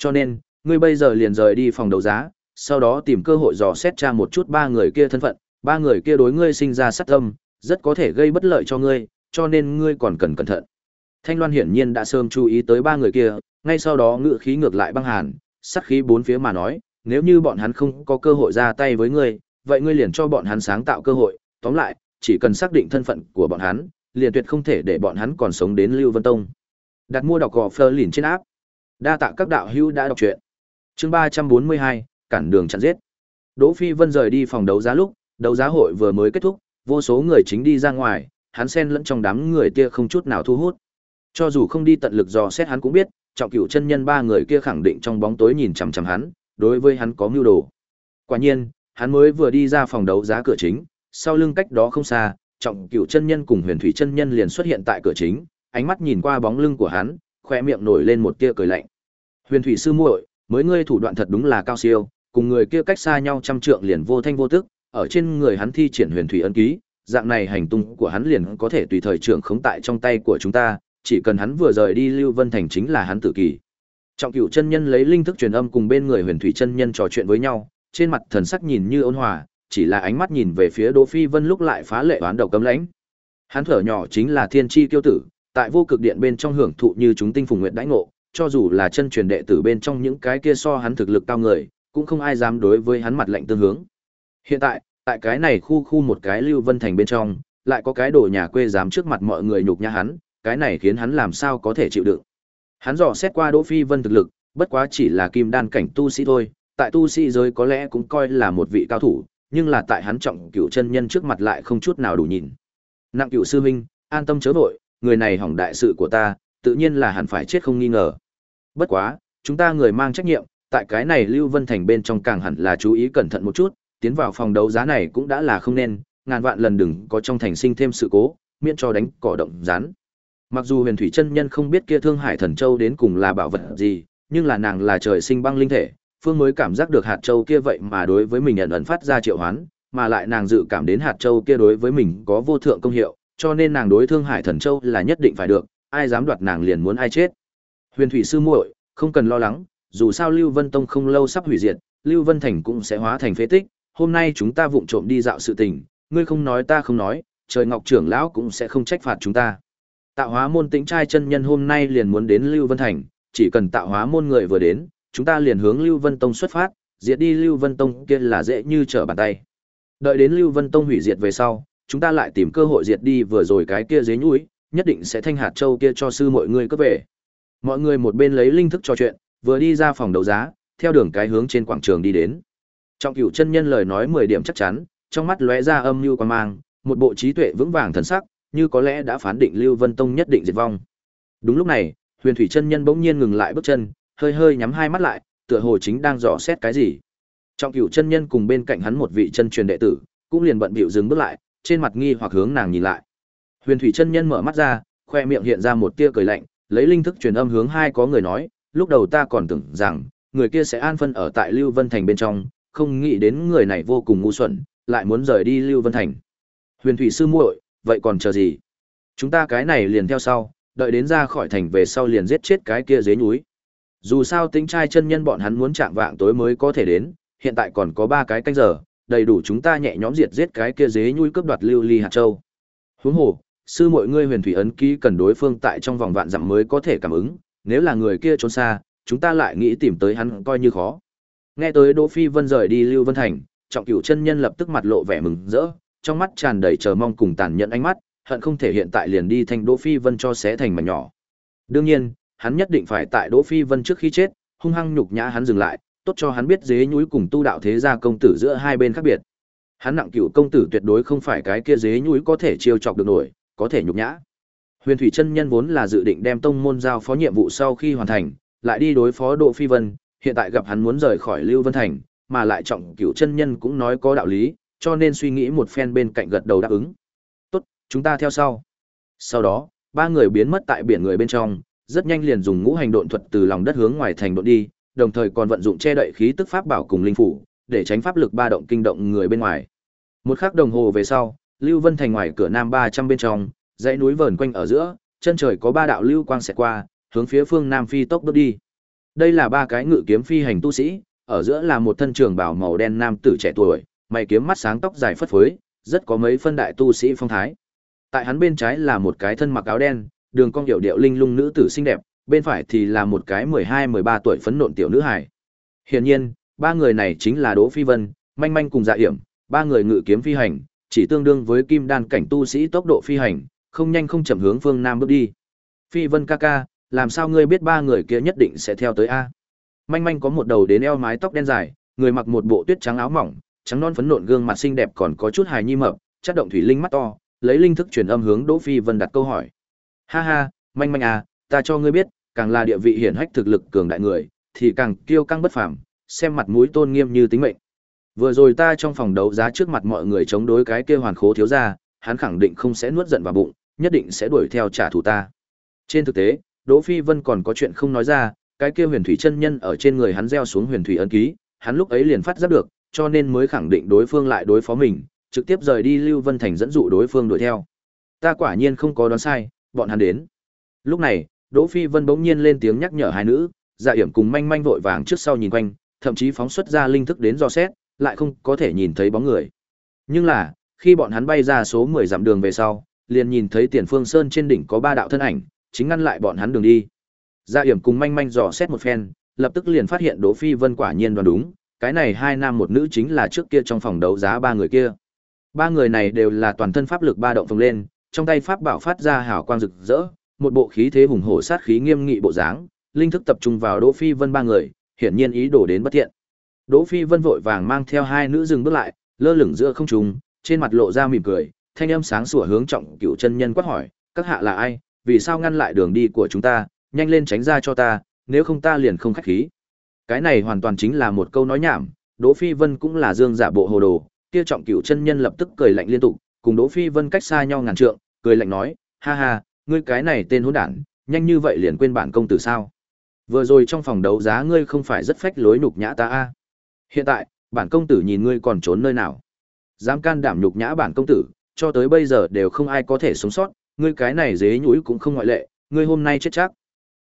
Cho nên, ngươi bây giờ liền rời đi phòng đấu giá, sau đó tìm cơ hội dò xét tra một chút ba người kia thân phận, ba người kia đối ngươi sinh ra sát tâm, rất có thể gây bất lợi cho ngươi, cho nên ngươi còn cần cẩn thận. Thanh Loan hiển nhiên đã sớm chú ý tới ba người kia, ngay sau đó ngự khí ngược lại băng hàn, sát khí bốn phía mà nói, nếu như bọn hắn không có cơ hội ra tay với ngươi, vậy ngươi liền cho bọn hắn sáng tạo cơ hội, tóm lại, chỉ cần xác định thân phận của bọn hắn, liền tuyệt không thể để bọn hắn còn sống đến Lưu Vân Tông. Đặt mua đọc gò Fleur lìn trên áp. Đa tạ các đạo hữu đã đọc truyện. Chương 342, cản đường chặn giết. Đỗ Phi Vân rời đi phòng đấu giá lúc, đấu giá hội vừa mới kết thúc, vô số người chính đi ra ngoài, hắn xen lẫn trong đám người kia không chút nào thu hút. Cho dù không đi tận lực dò xét hắn cũng biết, trọng cửu chân nhân ba người kia khẳng định trong bóng tối nhìn chằm chằm hắn, đối với hắn có mưu đồ. Quả nhiên, hắn mới vừa đi ra phòng đấu giá cửa chính, sau lưng cách đó không xa, trọng cửu chân nhân cùng huyền thủy chân nhân liền xuất hiện tại cửa chính, ánh mắt nhìn qua bóng lưng của hắn, khoe miệng nổi lên một tia cười lạnh. Huyền thủy sư muội, mới ngươi thủ đoạn thật đúng là cao siêu, cùng người kia cách xa nhau trăm trượng liền vô thanh vô tức, ở trên người hắn thi triển huyền thủy ấn ký, dạng này hành tung của hắn liền có thể tùy thời trưởng khống tại trong tay của chúng ta, chỉ cần hắn vừa rời đi Lưu Vân Thành chính là hắn tử kỳ. Trọng Cửu chân nhân lấy linh thức truyền âm cùng bên người Huyền Thủy chân nhân trò chuyện với nhau, trên mặt thần sắc nhìn như ôn hòa, chỉ là ánh mắt nhìn về phía Đỗ Phi Vân lúc lại phá lệ oán đầu cấm lãnh. Hắn thở nhỏ chính là thiên chi kiêu tử, tại vô cực điện bên trong hưởng thụ như chúng tinh phùng nguyện đãi ngộ, cho dù là chân truyền đệ tử bên trong những cái kia so hắn thực lực cao người, cũng không ai dám đối với hắn mặt lạnh tương hướng. Hiện tại, tại cái này khu khu một cái Lưu Vân Thành bên trong, lại có cái đồ nhà quê dám trước mặt mọi người nhục nhã hắn, cái này khiến hắn làm sao có thể chịu đựng. Hắn dò xét qua Đỗ Phi Vân thực lực, bất quá chỉ là kim đan cảnh tu sĩ thôi, tại tu sĩ giới có lẽ cũng coi là một vị cao thủ, nhưng là tại hắn trọng cửu chân nhân trước mặt lại không chút nào đủ nhìn. Nặng cửu sư huynh, an tâm chớ vội, người này hỏng đại sự của ta, tự nhiên là hẳn phải chết không nghi ngờ. Bất quá, chúng ta người mang trách nhiệm, tại cái này Lưu Vân Thành bên trong càng hẳn là chú ý cẩn thận một chút, tiến vào phòng đấu giá này cũng đã là không nên, ngàn vạn lần đừng có trong thành sinh thêm sự cố, miễn cho đánh cỏ động rắn. Mặc dù Huyền Thủy chân nhân không biết kia Thương Hải Thần Châu đến cùng là bảo vật gì, nhưng là nàng là trời sinh băng linh thể, Phương mới cảm giác được hạt châu kia vậy mà đối với mình ẩn ẩn phát ra triệu hoán, mà lại nàng dự cảm đến hạt châu kia đối với mình có vô thượng công hiệu, cho nên nàng đối Thương Hải Thần Châu là nhất định phải được, ai dám đoạt nàng liền muốn ai chết. Huyền Thủy sư muội, không cần lo lắng, dù sao Lưu Vân Tông không lâu sắp hủy diệt, Lưu Vân Thành cũng sẽ hóa thành phế tích, hôm nay chúng ta vụng trộm đi dạo sự tình, ngươi không nói ta không nói, trời Ngọc trưởng lão cũng sẽ không trách phạt chúng ta. Tạo hóa môn tĩnh trai chân nhân hôm nay liền muốn đến Lưu Vân Thành, chỉ cần tạo hóa môn người vừa đến, chúng ta liền hướng Lưu Vân Tông xuất phát, diệt đi Lưu Vân Tông kia là dễ như trở bàn tay. Đợi đến Lưu Vân Tông hủy diệt về sau, chúng ta lại tìm cơ hội diệt đi vừa rồi cái kia dế nhũi, nhất định sẽ thanh hạt châu kia cho sư mọi người cướp về. Mọi người một bên lấy linh thức trò chuyện, vừa đi ra phòng đấu giá, theo đường cái hướng trên quảng trường đi đến. Trọng Cửu chân nhân lời nói 10 điểm chắc chắn, trong mắt lóe ra âm nhu quan mang, một bộ trí tuệ vững vàng thần sắc, như có lẽ đã phán định Lưu Vân Tông nhất định diệt vong. Đúng lúc này, Huyền Thủy chân nhân bỗng nhiên ngừng lại bước chân, hơi hơi nhắm hai mắt lại, tựa hồ chính đang dò xét cái gì. Trọng Cửu chân nhân cùng bên cạnh hắn một vị chân truyền đệ tử, cũng liền bận bịu dừng bước lại, trên mặt nghi hoặc hướng nàng nhìn lại. Huyền Thủy chân nhân mở mắt ra, khoe miệng hiện ra một tia cười lạnh, lấy linh thức truyền âm hướng hai có người nói, lúc đầu ta còn tưởng rằng người kia sẽ an phân ở tại Lưu Vân Thành bên trong, không nghĩ đến người này vô cùng ngu xuẩn, lại muốn rời đi Lưu Vân Thành. Huyền Thủy sư muội, vậy còn chờ gì? Chúng ta cái này liền theo sau, đợi đến ra khỏi thành về sau liền giết chết cái kia dế núi. Dù sao tính trai chân nhân bọn hắn muốn chạm vạng tối mới có thể đến, hiện tại còn có ba cái canh giờ, đầy đủ chúng ta nhẹ nhõm diệt giết cái kia dế nhui cướp đoạt lưu ly hạt châu. Huống hồ, sư mọi ngươi huyền thủy ấn ký cần đối phương tại trong vòng vạn dặm mới có thể cảm ứng, nếu là người kia trốn xa, chúng ta lại nghĩ tìm tới hắn coi như khó. Nghe tới Đỗ Phi Vân rời đi Lưu Vân Thành, trọng cửu chân nhân lập tức mặt lộ vẻ mừng rỡ, trong mắt tràn đầy chờ mong cùng tàn nhẫn ánh mắt, hận không thể hiện tại liền đi thành Đỗ Phi Vân cho xé thành mảnh nhỏ. Đương nhiên, hắn nhất định phải tại Đỗ Phi Vân trước khi chết, hung hăng nhục nhã hắn dừng lại, tốt cho hắn biết dế nhúi cùng tu đạo thế gia công tử giữa hai bên khác biệt. Hắn nặng cửu công tử tuyệt đối không phải cái kia dế nhúi có thể chiêu chọc được nổi, có thể nhục nhã. Huyền Thủy chân nhân vốn là dự định đem tông môn giao phó nhiệm vụ sau khi hoàn thành, lại đi đối phó Đỗ Phi Vân, hiện tại gặp hắn muốn rời khỏi Lưu Vân Thành, mà lại trọng cửu chân nhân cũng nói có đạo lý, cho nên suy nghĩ một phen bên cạnh gật đầu đáp ứng. Tốt, chúng ta theo sau. Sau đó, ba người biến mất tại biển người bên trong, rất nhanh liền dùng ngũ hành độn thuật từ lòng đất hướng ngoài thành độn đi, đồng thời còn vận dụng che đậy khí tức pháp bảo cùng linh phủ, để tránh pháp lực ba động kinh động người bên ngoài. Một khắc đồng hồ về sau, Lưu Vân thành ngoài cửa nam 300 bên trong, dãy núi vờn quanh ở giữa, chân trời có ba đạo lưu quang xẹt qua, hướng phía phương nam phi tốc bước đi. Đây là ba cái ngự kiếm phi hành tu sĩ, ở giữa là một thân trường bào màu đen nam tử trẻ tuổi, mày kiếm mắt sáng tóc dài phất phới, rất có mấy phân đại tu sĩ phong thái. Tại hắn bên trái là một cái thân mặc áo đen, đường cong điệu điệu linh lung nữ tử xinh đẹp, bên phải thì là một cái 12-13 tuổi phấn nộn tiểu nữ hài. Hiển nhiên, ba người này chính là Đỗ Phi Vân, Manh Manh cùng Dạ Hiểm, ba người ngự kiếm phi hành, chỉ tương đương với kim đan cảnh tu sĩ tốc độ phi hành, không nhanh không chậm hướng phương nam bước đi. Phi Vân ca ca, làm sao ngươi biết ba người kia nhất định sẽ theo tới a? Manh Manh có một đầu đến eo mái tóc đen dài, người mặc một bộ tuyết trắng áo mỏng, trắng non phấn nộn gương mặt xinh đẹp còn có chút hài nhi mập, chất động thủy linh mắt to, lấy linh thức truyền âm hướng Đỗ Phi Vân đặt câu hỏi. Ha ha, Manh Manh à, ta cho ngươi biết, càng là địa vị hiển hách thực lực cường đại người, thì càng kiêu căng bất phàm, xem mặt mũi tôn nghiêm như tính mệnh. Vừa rồi ta trong phòng đấu giá trước mặt mọi người chống đối cái kia hoàn khố thiếu gia, hắn khẳng định không sẽ nuốt giận vào bụng, nhất định sẽ đuổi theo trả thù ta. Trên thực tế, Đỗ Phi Vân còn có chuyện không nói ra, cái kia huyền thủy chân nhân ở trên người hắn gieo xuống huyền thủy ấn ký, hắn lúc ấy liền phát giác được, cho nên mới khẳng định đối phương lại đối phó mình, trực tiếp rời đi Lưu Vân Thành dẫn dụ đối phương đuổi theo. Ta quả nhiên không có đoán sai, bọn hắn đến. Lúc này, Đỗ Phi Vân bỗng nhiên lên tiếng nhắc nhở hai nữ, Dạ Yểm cùng manh manh vội vàng trước sau nhìn quanh, thậm chí phóng xuất ra linh thức đến dò xét, lại không có thể nhìn thấy bóng người. Nhưng là, khi bọn hắn bay ra số 10 dặm đường về sau, liền nhìn thấy Tiền Phương Sơn trên đỉnh có ba đạo thân ảnh, chính ngăn lại bọn hắn đường đi. Dạ Yểm cùng manh manh dò xét một phen, lập tức liền phát hiện Đỗ Phi Vân quả nhiên đoán đúng, cái này hai nam một nữ chính là trước kia trong phòng đấu giá ba người kia. Ba người này đều là toàn thân pháp lực ba động phồng lên, trong tay pháp bảo phát ra hào quang rực rỡ, một bộ khí thế hùng hổ sát khí nghiêm nghị bộ dáng, linh thức tập trung vào Đỗ Phi Vân ba người, hiển nhiên ý đồ đến bất thiện. Đỗ Phi Vân vội vàng mang theo hai nữ dừng bước lại, lơ lửng giữa không trung, trên mặt lộ ra mỉm cười, thanh âm sáng sủa hướng trọng cửu chân nhân quát hỏi, các hạ là ai, vì sao ngăn lại đường đi của chúng ta, nhanh lên tránh ra cho ta, nếu không ta liền không khách khí. Cái này hoàn toàn chính là một câu nói nhảm, Đỗ Phi Vân cũng là dương giả bộ hồ đồ, kia trọng cửu chân nhân lập tức cười lạnh liên tục, cùng Đỗ Phi Vân cách xa nhau ngàn trượng, cười lạnh nói, ha ha, ngươi cái này tên hỗn đản, nhanh như vậy liền quên bản công tử sao? Vừa rồi trong phòng đấu giá ngươi không phải rất phách lối nhục nhã ta a? À? Hiện tại, bản công tử nhìn ngươi còn trốn nơi nào? Dám can đảm nhục nhã bản công tử, cho tới bây giờ đều không ai có thể sống sót, ngươi cái này dế nhũi cũng không ngoại lệ, ngươi hôm nay chết chắc.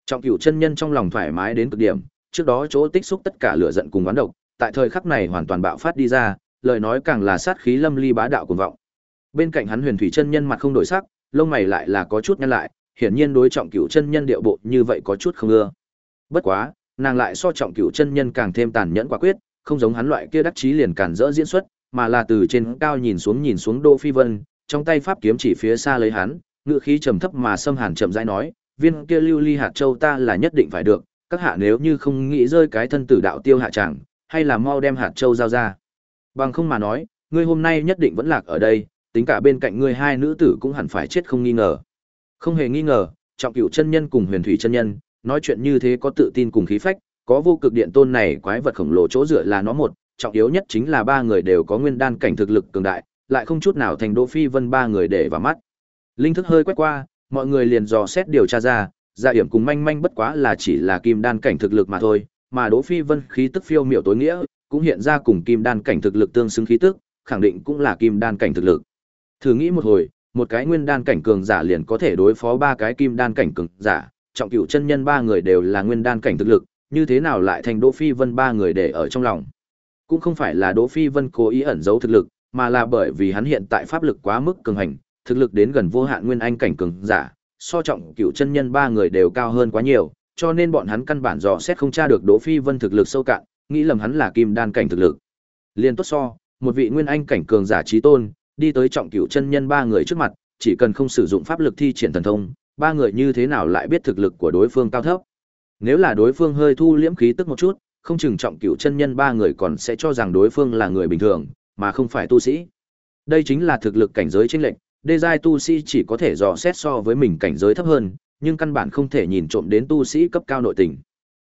Trọng cửu chân nhân trong lòng thoải mái đến cực điểm, trước đó chỗ tích xúc tất cả lửa giận cùng oán độc, tại thời khắc này hoàn toàn bạo phát đi ra, lời nói càng là sát khí lâm ly bá đạo cuồng vọng. Bên cạnh hắn Huyền Thủy chân nhân mặt không đổi sắc, lông mày lại là có chút nhăn lại, hiển nhiên đối trọng cửu chân nhân điệu bộ như vậy có chút không ưa. Bất quá, nàng lại so trọng cửu chân nhân càng thêm tàn nhẫn quả quyết, không giống hắn loại kia đắc chí liền cản rỡ diễn xuất, mà là từ trên cao nhìn xuống nhìn xuống Đỗ Phi Vân, trong tay pháp kiếm chỉ phía xa lấy hắn, ngựa khí trầm thấp mà xâm hàn chậm rãi nói, viên kia lưu ly hạt châu ta là nhất định phải được, các hạ nếu như không nghĩ rơi cái thân tử đạo tiêu hạ chẳng, hay là mau đem hạt châu giao ra. Bằng không mà nói, ngươi hôm nay nhất định vẫn lạc ở đây, tính cả bên cạnh ngươi hai nữ tử cũng hẳn phải chết không nghi ngờ. Không hề nghi ngờ, trọng cửu chân nhân cùng huyền thủy chân nhân, nói chuyện như thế có tự tin cùng khí phách, có vô cực điện tôn này quái vật khổng lồ chỗ dựa là nó một, trọng yếu nhất chính là ba người đều có nguyên đan cảnh thực lực cường đại, lại không chút nào thành Đỗ Phi Vân ba người để vào mắt. Linh thức hơi quét qua, mọi người liền dò xét điều tra ra, Dạ Hiểm cùng manh manh bất quá là chỉ là kim đan cảnh thực lực mà thôi, mà Đỗ Phi Vân khí tức phiêu miểu tối nghĩa, cũng hiện ra cùng kim đan cảnh thực lực tương xứng khí tức, khẳng định cũng là kim đan cảnh thực lực. Thử nghĩ một hồi, một cái nguyên đan cảnh cường giả liền có thể đối phó ba cái kim đan cảnh cường giả, trọng cửu chân nhân ba người đều là nguyên đan cảnh thực lực, như thế nào lại thành Đỗ Phi Vân ba người để ở trong lòng. Cũng không phải là Đỗ Phi Vân cố ý ẩn giấu thực lực, mà là bởi vì hắn hiện tại pháp lực quá mức cường hành, thực lực đến gần vô hạn nguyên anh cảnh cường giả, so trọng cửu chân nhân ba người đều cao hơn quá nhiều, cho nên bọn hắn căn bản dò xét không tra được Đỗ Phi Vân thực lực sâu cạn, nghĩ lầm hắn là kim đan cảnh thực lực. Liên tốt so, một vị nguyên anh cảnh cường giả chí tôn, đi tới trọng cửu chân nhân ba người trước mặt, chỉ cần không sử dụng pháp lực thi triển thần thông, ba người như thế nào lại biết thực lực của đối phương cao thấp. Nếu là đối phương hơi thu liễm khí tức một chút, không chừng trọng cửu chân nhân ba người còn sẽ cho rằng đối phương là người bình thường, mà không phải tu sĩ. Đây chính là thực lực cảnh giới chênh lệch, đê giai tu sĩ chỉ có thể dò xét so với mình cảnh giới thấp hơn, nhưng căn bản không thể nhìn trộm đến tu sĩ cấp cao nội tình.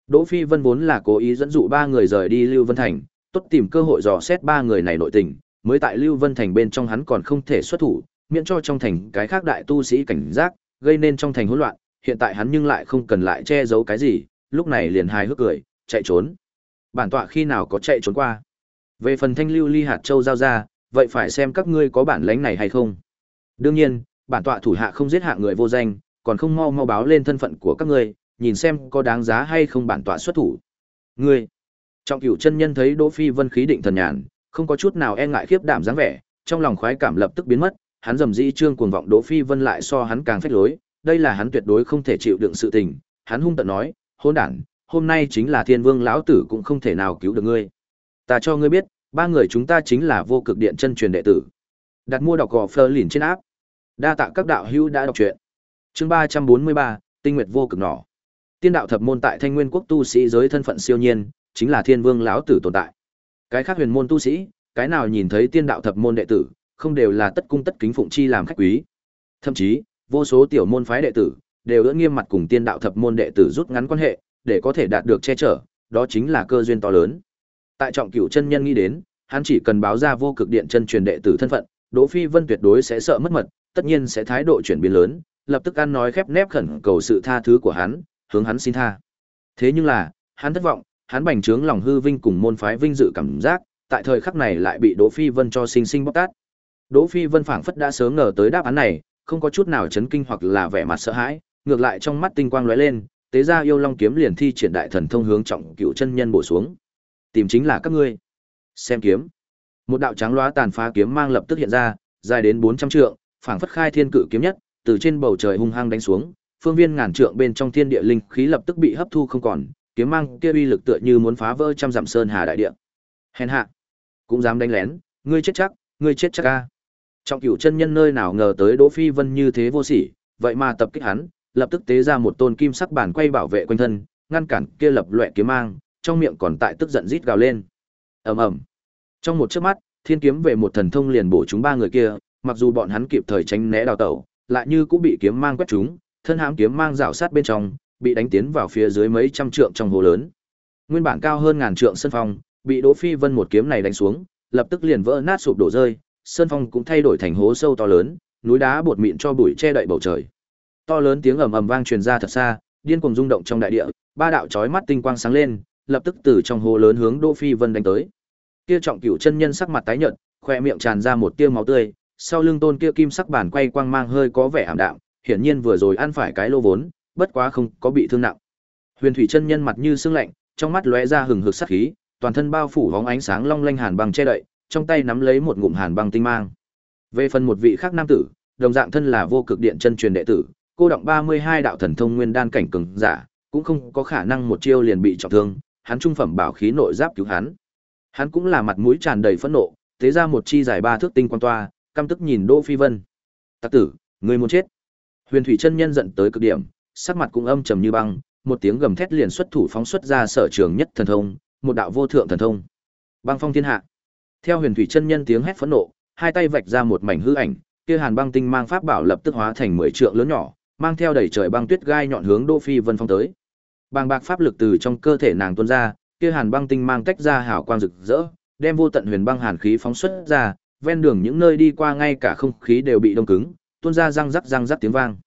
Đỗ Phi Vân vốn là cố ý dẫn dụ ba người rời đi Lưu Vân Thành, tốt tìm cơ hội dò xét ba người này nội tình, mới tại Lưu Vân Thành bên trong hắn còn không thể xuất thủ, miễn cho trong thành cái khác đại tu sĩ cảnh giác, gây nên trong thành hỗn loạn, hiện tại hắn nhưng lại không cần lại che giấu cái gì, lúc này liền hài hước cười, chạy trốn. Bản tọa khi nào có chạy trốn qua? Về phần Thanh Lưu Ly hạt châu giao ra, vậy phải xem các ngươi có bản lãnh này hay không. Đương nhiên, bản tọa thủ hạ không giết hạ người vô danh, còn không mau mau báo lên thân phận của các ngươi, nhìn xem có đáng giá hay không bản tọa xuất thủ. Ngươi. Trọng Cửu chân nhân thấy Đỗ Phi Vân khí định thần nhàn, không có chút nào e ngại khiếp đảm dáng vẻ, trong lòng khoái cảm lập tức biến mất, hắn dầm dĩ trương cuồng vọng Đỗ Phi Vân lại so hắn càng phách lối, đây là hắn tuyệt đối không thể chịu đựng sự tình, hắn hung tợn nói, hỗn đản, hôm nay chính là Thiên Vương lão tử cũng không thể nào cứu được ngươi. Ta cho ngươi biết, ba người chúng ta chính là vô cực điện chân truyền đệ tử. Đặt mua đọc gò Fleur lìn trên áp. Đa tạ các đạo hữu đã đọc truyện. Chương ba trăm bốn mươi ba Tinh Nguyệt vô cực nỏ. Tiên đạo thập môn tại Thanh Nguyên quốc tu sĩ giới thân phận siêu nhiên, chính là Thiên Vương lão tử tồn tại. Cái khác huyền môn tu sĩ, cái nào nhìn thấy tiên đạo thập môn đệ tử, không đều là tất cung tất kính phụng chi làm khách quý. Thậm chí, vô số tiểu môn phái đệ tử đều ưỡn nghiêm mặt cùng tiên đạo thập môn đệ tử rút ngắn quan hệ, để có thể đạt được che chở, đó chính là cơ duyên to lớn. Tại trọng cửu chân nhân nghĩ đến, hắn chỉ cần báo ra vô cực điện chân truyền đệ tử thân phận, Đỗ Phi Vân tuyệt đối sẽ sợ mất mật, tất nhiên sẽ thái độ chuyển biến lớn, lập tức ăn nói khép nép khẩn cầu sự tha thứ của hắn, hướng hắn xin tha. Thế nhưng là, hắn thất vọng, hắn bành trướng lòng hư vinh cùng môn phái vinh dự cảm giác, tại thời khắc này lại bị Đỗ Phi Vân cho sinh sinh bóc tát. Đỗ Phi Vân phảng phất đã sớm ngờ tới đáp án này, không có chút nào chấn kinh hoặc là vẻ mặt sợ hãi, ngược lại trong mắt tinh quang lóe lên, tế ra yêu long kiếm liền thi triển đại thần thông hướng trọng cựu chân nhân bổ xuống. Tìm chính là các ngươi. Xem kiếm. Một đạo trắng loá tàn phá kiếm mang lập tức hiện ra, dài đến 400 trượng, phảng phất khai thiên cự kiếm nhất, từ trên bầu trời hung hăng đánh xuống, phương viên ngàn trượng bên trong thiên địa linh khí lập tức bị hấp thu không còn, kiếm mang kia uy lực tựa như muốn phá vỡ trăm dặm sơn hà đại địa. Hèn hạ, cũng dám đánh lén, ngươi chết chắc, ngươi chết chắc a. Trong Cửu chân nhân nơi nào ngờ tới Đỗ Phi Vân như thế vô sỉ, vậy mà tập kích hắn, lập tức tế ra một tôn kim sắc bản quay bảo vệ quanh thân, ngăn cản kia lập loè kiếm mang, trong miệng còn tại tức giận rít gào lên. Ầm ầm. Trong một chớp mắt, thiên kiếm về một thần thông liền bổ chúng ba người kia, mặc dù bọn hắn kịp thời tránh né đào tẩu, lại như cũng bị kiếm mang quét chúng, thân hãm kiếm mang rảo sát bên trong, bị đánh tiến vào phía dưới mấy trăm trượng trong hồ lớn. Nguyên bản cao hơn ngàn trượng sân phong, bị Đỗ Phi Vân một kiếm này đánh xuống, lập tức liền vỡ nát sụp đổ rơi, sơn phong cũng thay đổi thành hố sâu to lớn, núi đá bột mịn cho bụi che đậy bầu trời. To lớn tiếng ầm ầm vang truyền ra thật xa, điên cuồng rung động trong đại địa, ba đạo chói mắt tinh quang sáng lên, lập tức từ trong hồ lớn hướng Đỗ Phi Vân đánh tới. Kia trọng cửu chân nhân sắc mặt tái nhợt, khóe miệng tràn ra một tia máu tươi, sau lưng tôn kia kim sắc bản quay quang mang hơi có vẻ ảm đạm, hiển nhiên vừa rồi ăn phải cái lô vốn, bất quá không có bị thương nặng. Huyền thủy chân nhân mặt như sương lạnh, trong mắt lóe ra hừng hực sát khí, toàn thân bao phủ bóng ánh sáng long lanh hàn băng che đậy, trong tay nắm lấy một ngụm hàn băng tinh mang. Về phần một vị khác nam tử, đồng dạng thân là vô cực điện chân truyền đệ tử, cô động 32 đạo thần thông nguyên đan cảnh cường giả, cũng không có khả năng một chiêu liền bị trọng thương, hắn trung phẩm bảo khí nội giáp cứu hắn. Hắn cũng là mặt mũi tràn đầy phẫn nộ, tế ra một chi dài ba thước tinh quan toa, căm tức nhìn Đỗ Phi Vân. "Tặc tử, ngươi muốn chết." Huyền Thủy chân nhân giận tới cực điểm, sắc mặt cũng âm trầm như băng, một tiếng gầm thét liền xuất thủ phóng xuất ra sở trường nhất thần thông, một đạo vô thượng thần thông. Băng phong thiên hạ. Theo Huyền Thủy chân nhân tiếng hét phẫn nộ, hai tay vạch ra một mảnh hư ảnh, kia Hàn Băng tinh mang pháp bảo lập tức hóa thành mười trượng lớn nhỏ, mang theo đầy trời băng tuyết gai nhọn hướng Đỗ Phi Vân phong tới. Bàng bạc pháp lực từ trong cơ thể nàng tuôn ra, kia Hàn Băng tinh mang tách ra hào quang rực rỡ, đem vô tận huyền băng hàn khí phóng xuất ra, ven đường những nơi đi qua ngay cả không khí đều bị đông cứng, tuôn ra răng rắc răng rắc tiếng vang.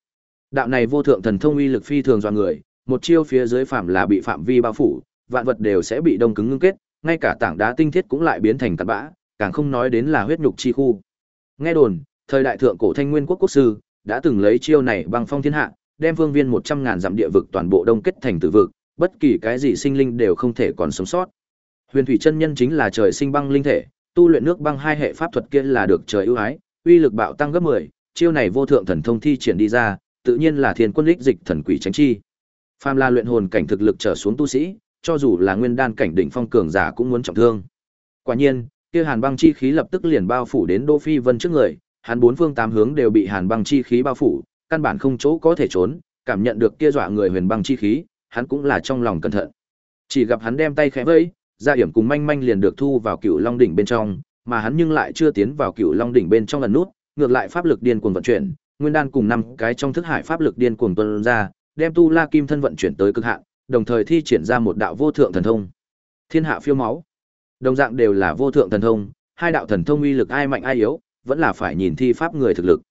Đạo này vô thượng thần thông uy lực phi thường dọa người, một chiêu phía dưới phạm là bị phạm vi bao phủ, vạn vật đều sẽ bị đông cứng ngưng kết, ngay cả tảng đá tinh thiết cũng lại biến thành tạt bã, càng không nói đến là huyết nhục chi khu. Nghe đồn, thời đại thượng cổ thanh nguyên quốc quốc sư đã từng lấy chiêu này băng phong thiên hạ, đem vương viên một trăm ngàn dặm địa vực toàn bộ đông kết thành tử vực, bất kỳ cái gì sinh linh đều không thể còn sống sót. Huyền thủy chân nhân chính là trời sinh băng linh thể, tu luyện nước băng hai hệ pháp thuật kia là được trời ưu ái, uy lực bạo tăng gấp 10, chiêu này vô thượng thần thông thi triển đi ra, tự nhiên là thiên quân lịch dịch thần quỷ tránh chi. Phàm là luyện hồn cảnh thực lực trở xuống tu sĩ, cho dù là nguyên đan cảnh đỉnh phong cường giả cũng muốn trọng thương. Quả nhiên, kia hàn băng chi khí lập tức liền bao phủ đến Đỗ Phi Vân trước người, hắn bốn phương tám hướng đều bị hàn băng chi khí bao phủ, căn bản không chỗ có thể trốn, cảm nhận được kia dọa người huyền băng chi khí, hắn cũng là trong lòng cẩn thận. Chỉ gặp hắn đem tay khẽ vẫy, gia hiểm cùng manh manh liền được thu vào Cựu Long đỉnh bên trong, mà hắn nhưng lại chưa tiến vào Cựu Long đỉnh bên trong lần nút, ngược lại pháp lực điên cuồng vận chuyển, nguyên đan cùng năm cái trong thức hải pháp lực điên cuồng tuôn ra, đem tu La Kim thân vận chuyển tới cực hạn, đồng thời thi triển ra một đạo vô thượng thần thông. Thiên hạ phiêu máu. Đồng dạng đều là vô thượng thần thông, hai đạo thần thông uy lực ai mạnh ai yếu, vẫn là phải nhìn thi pháp người thực lực.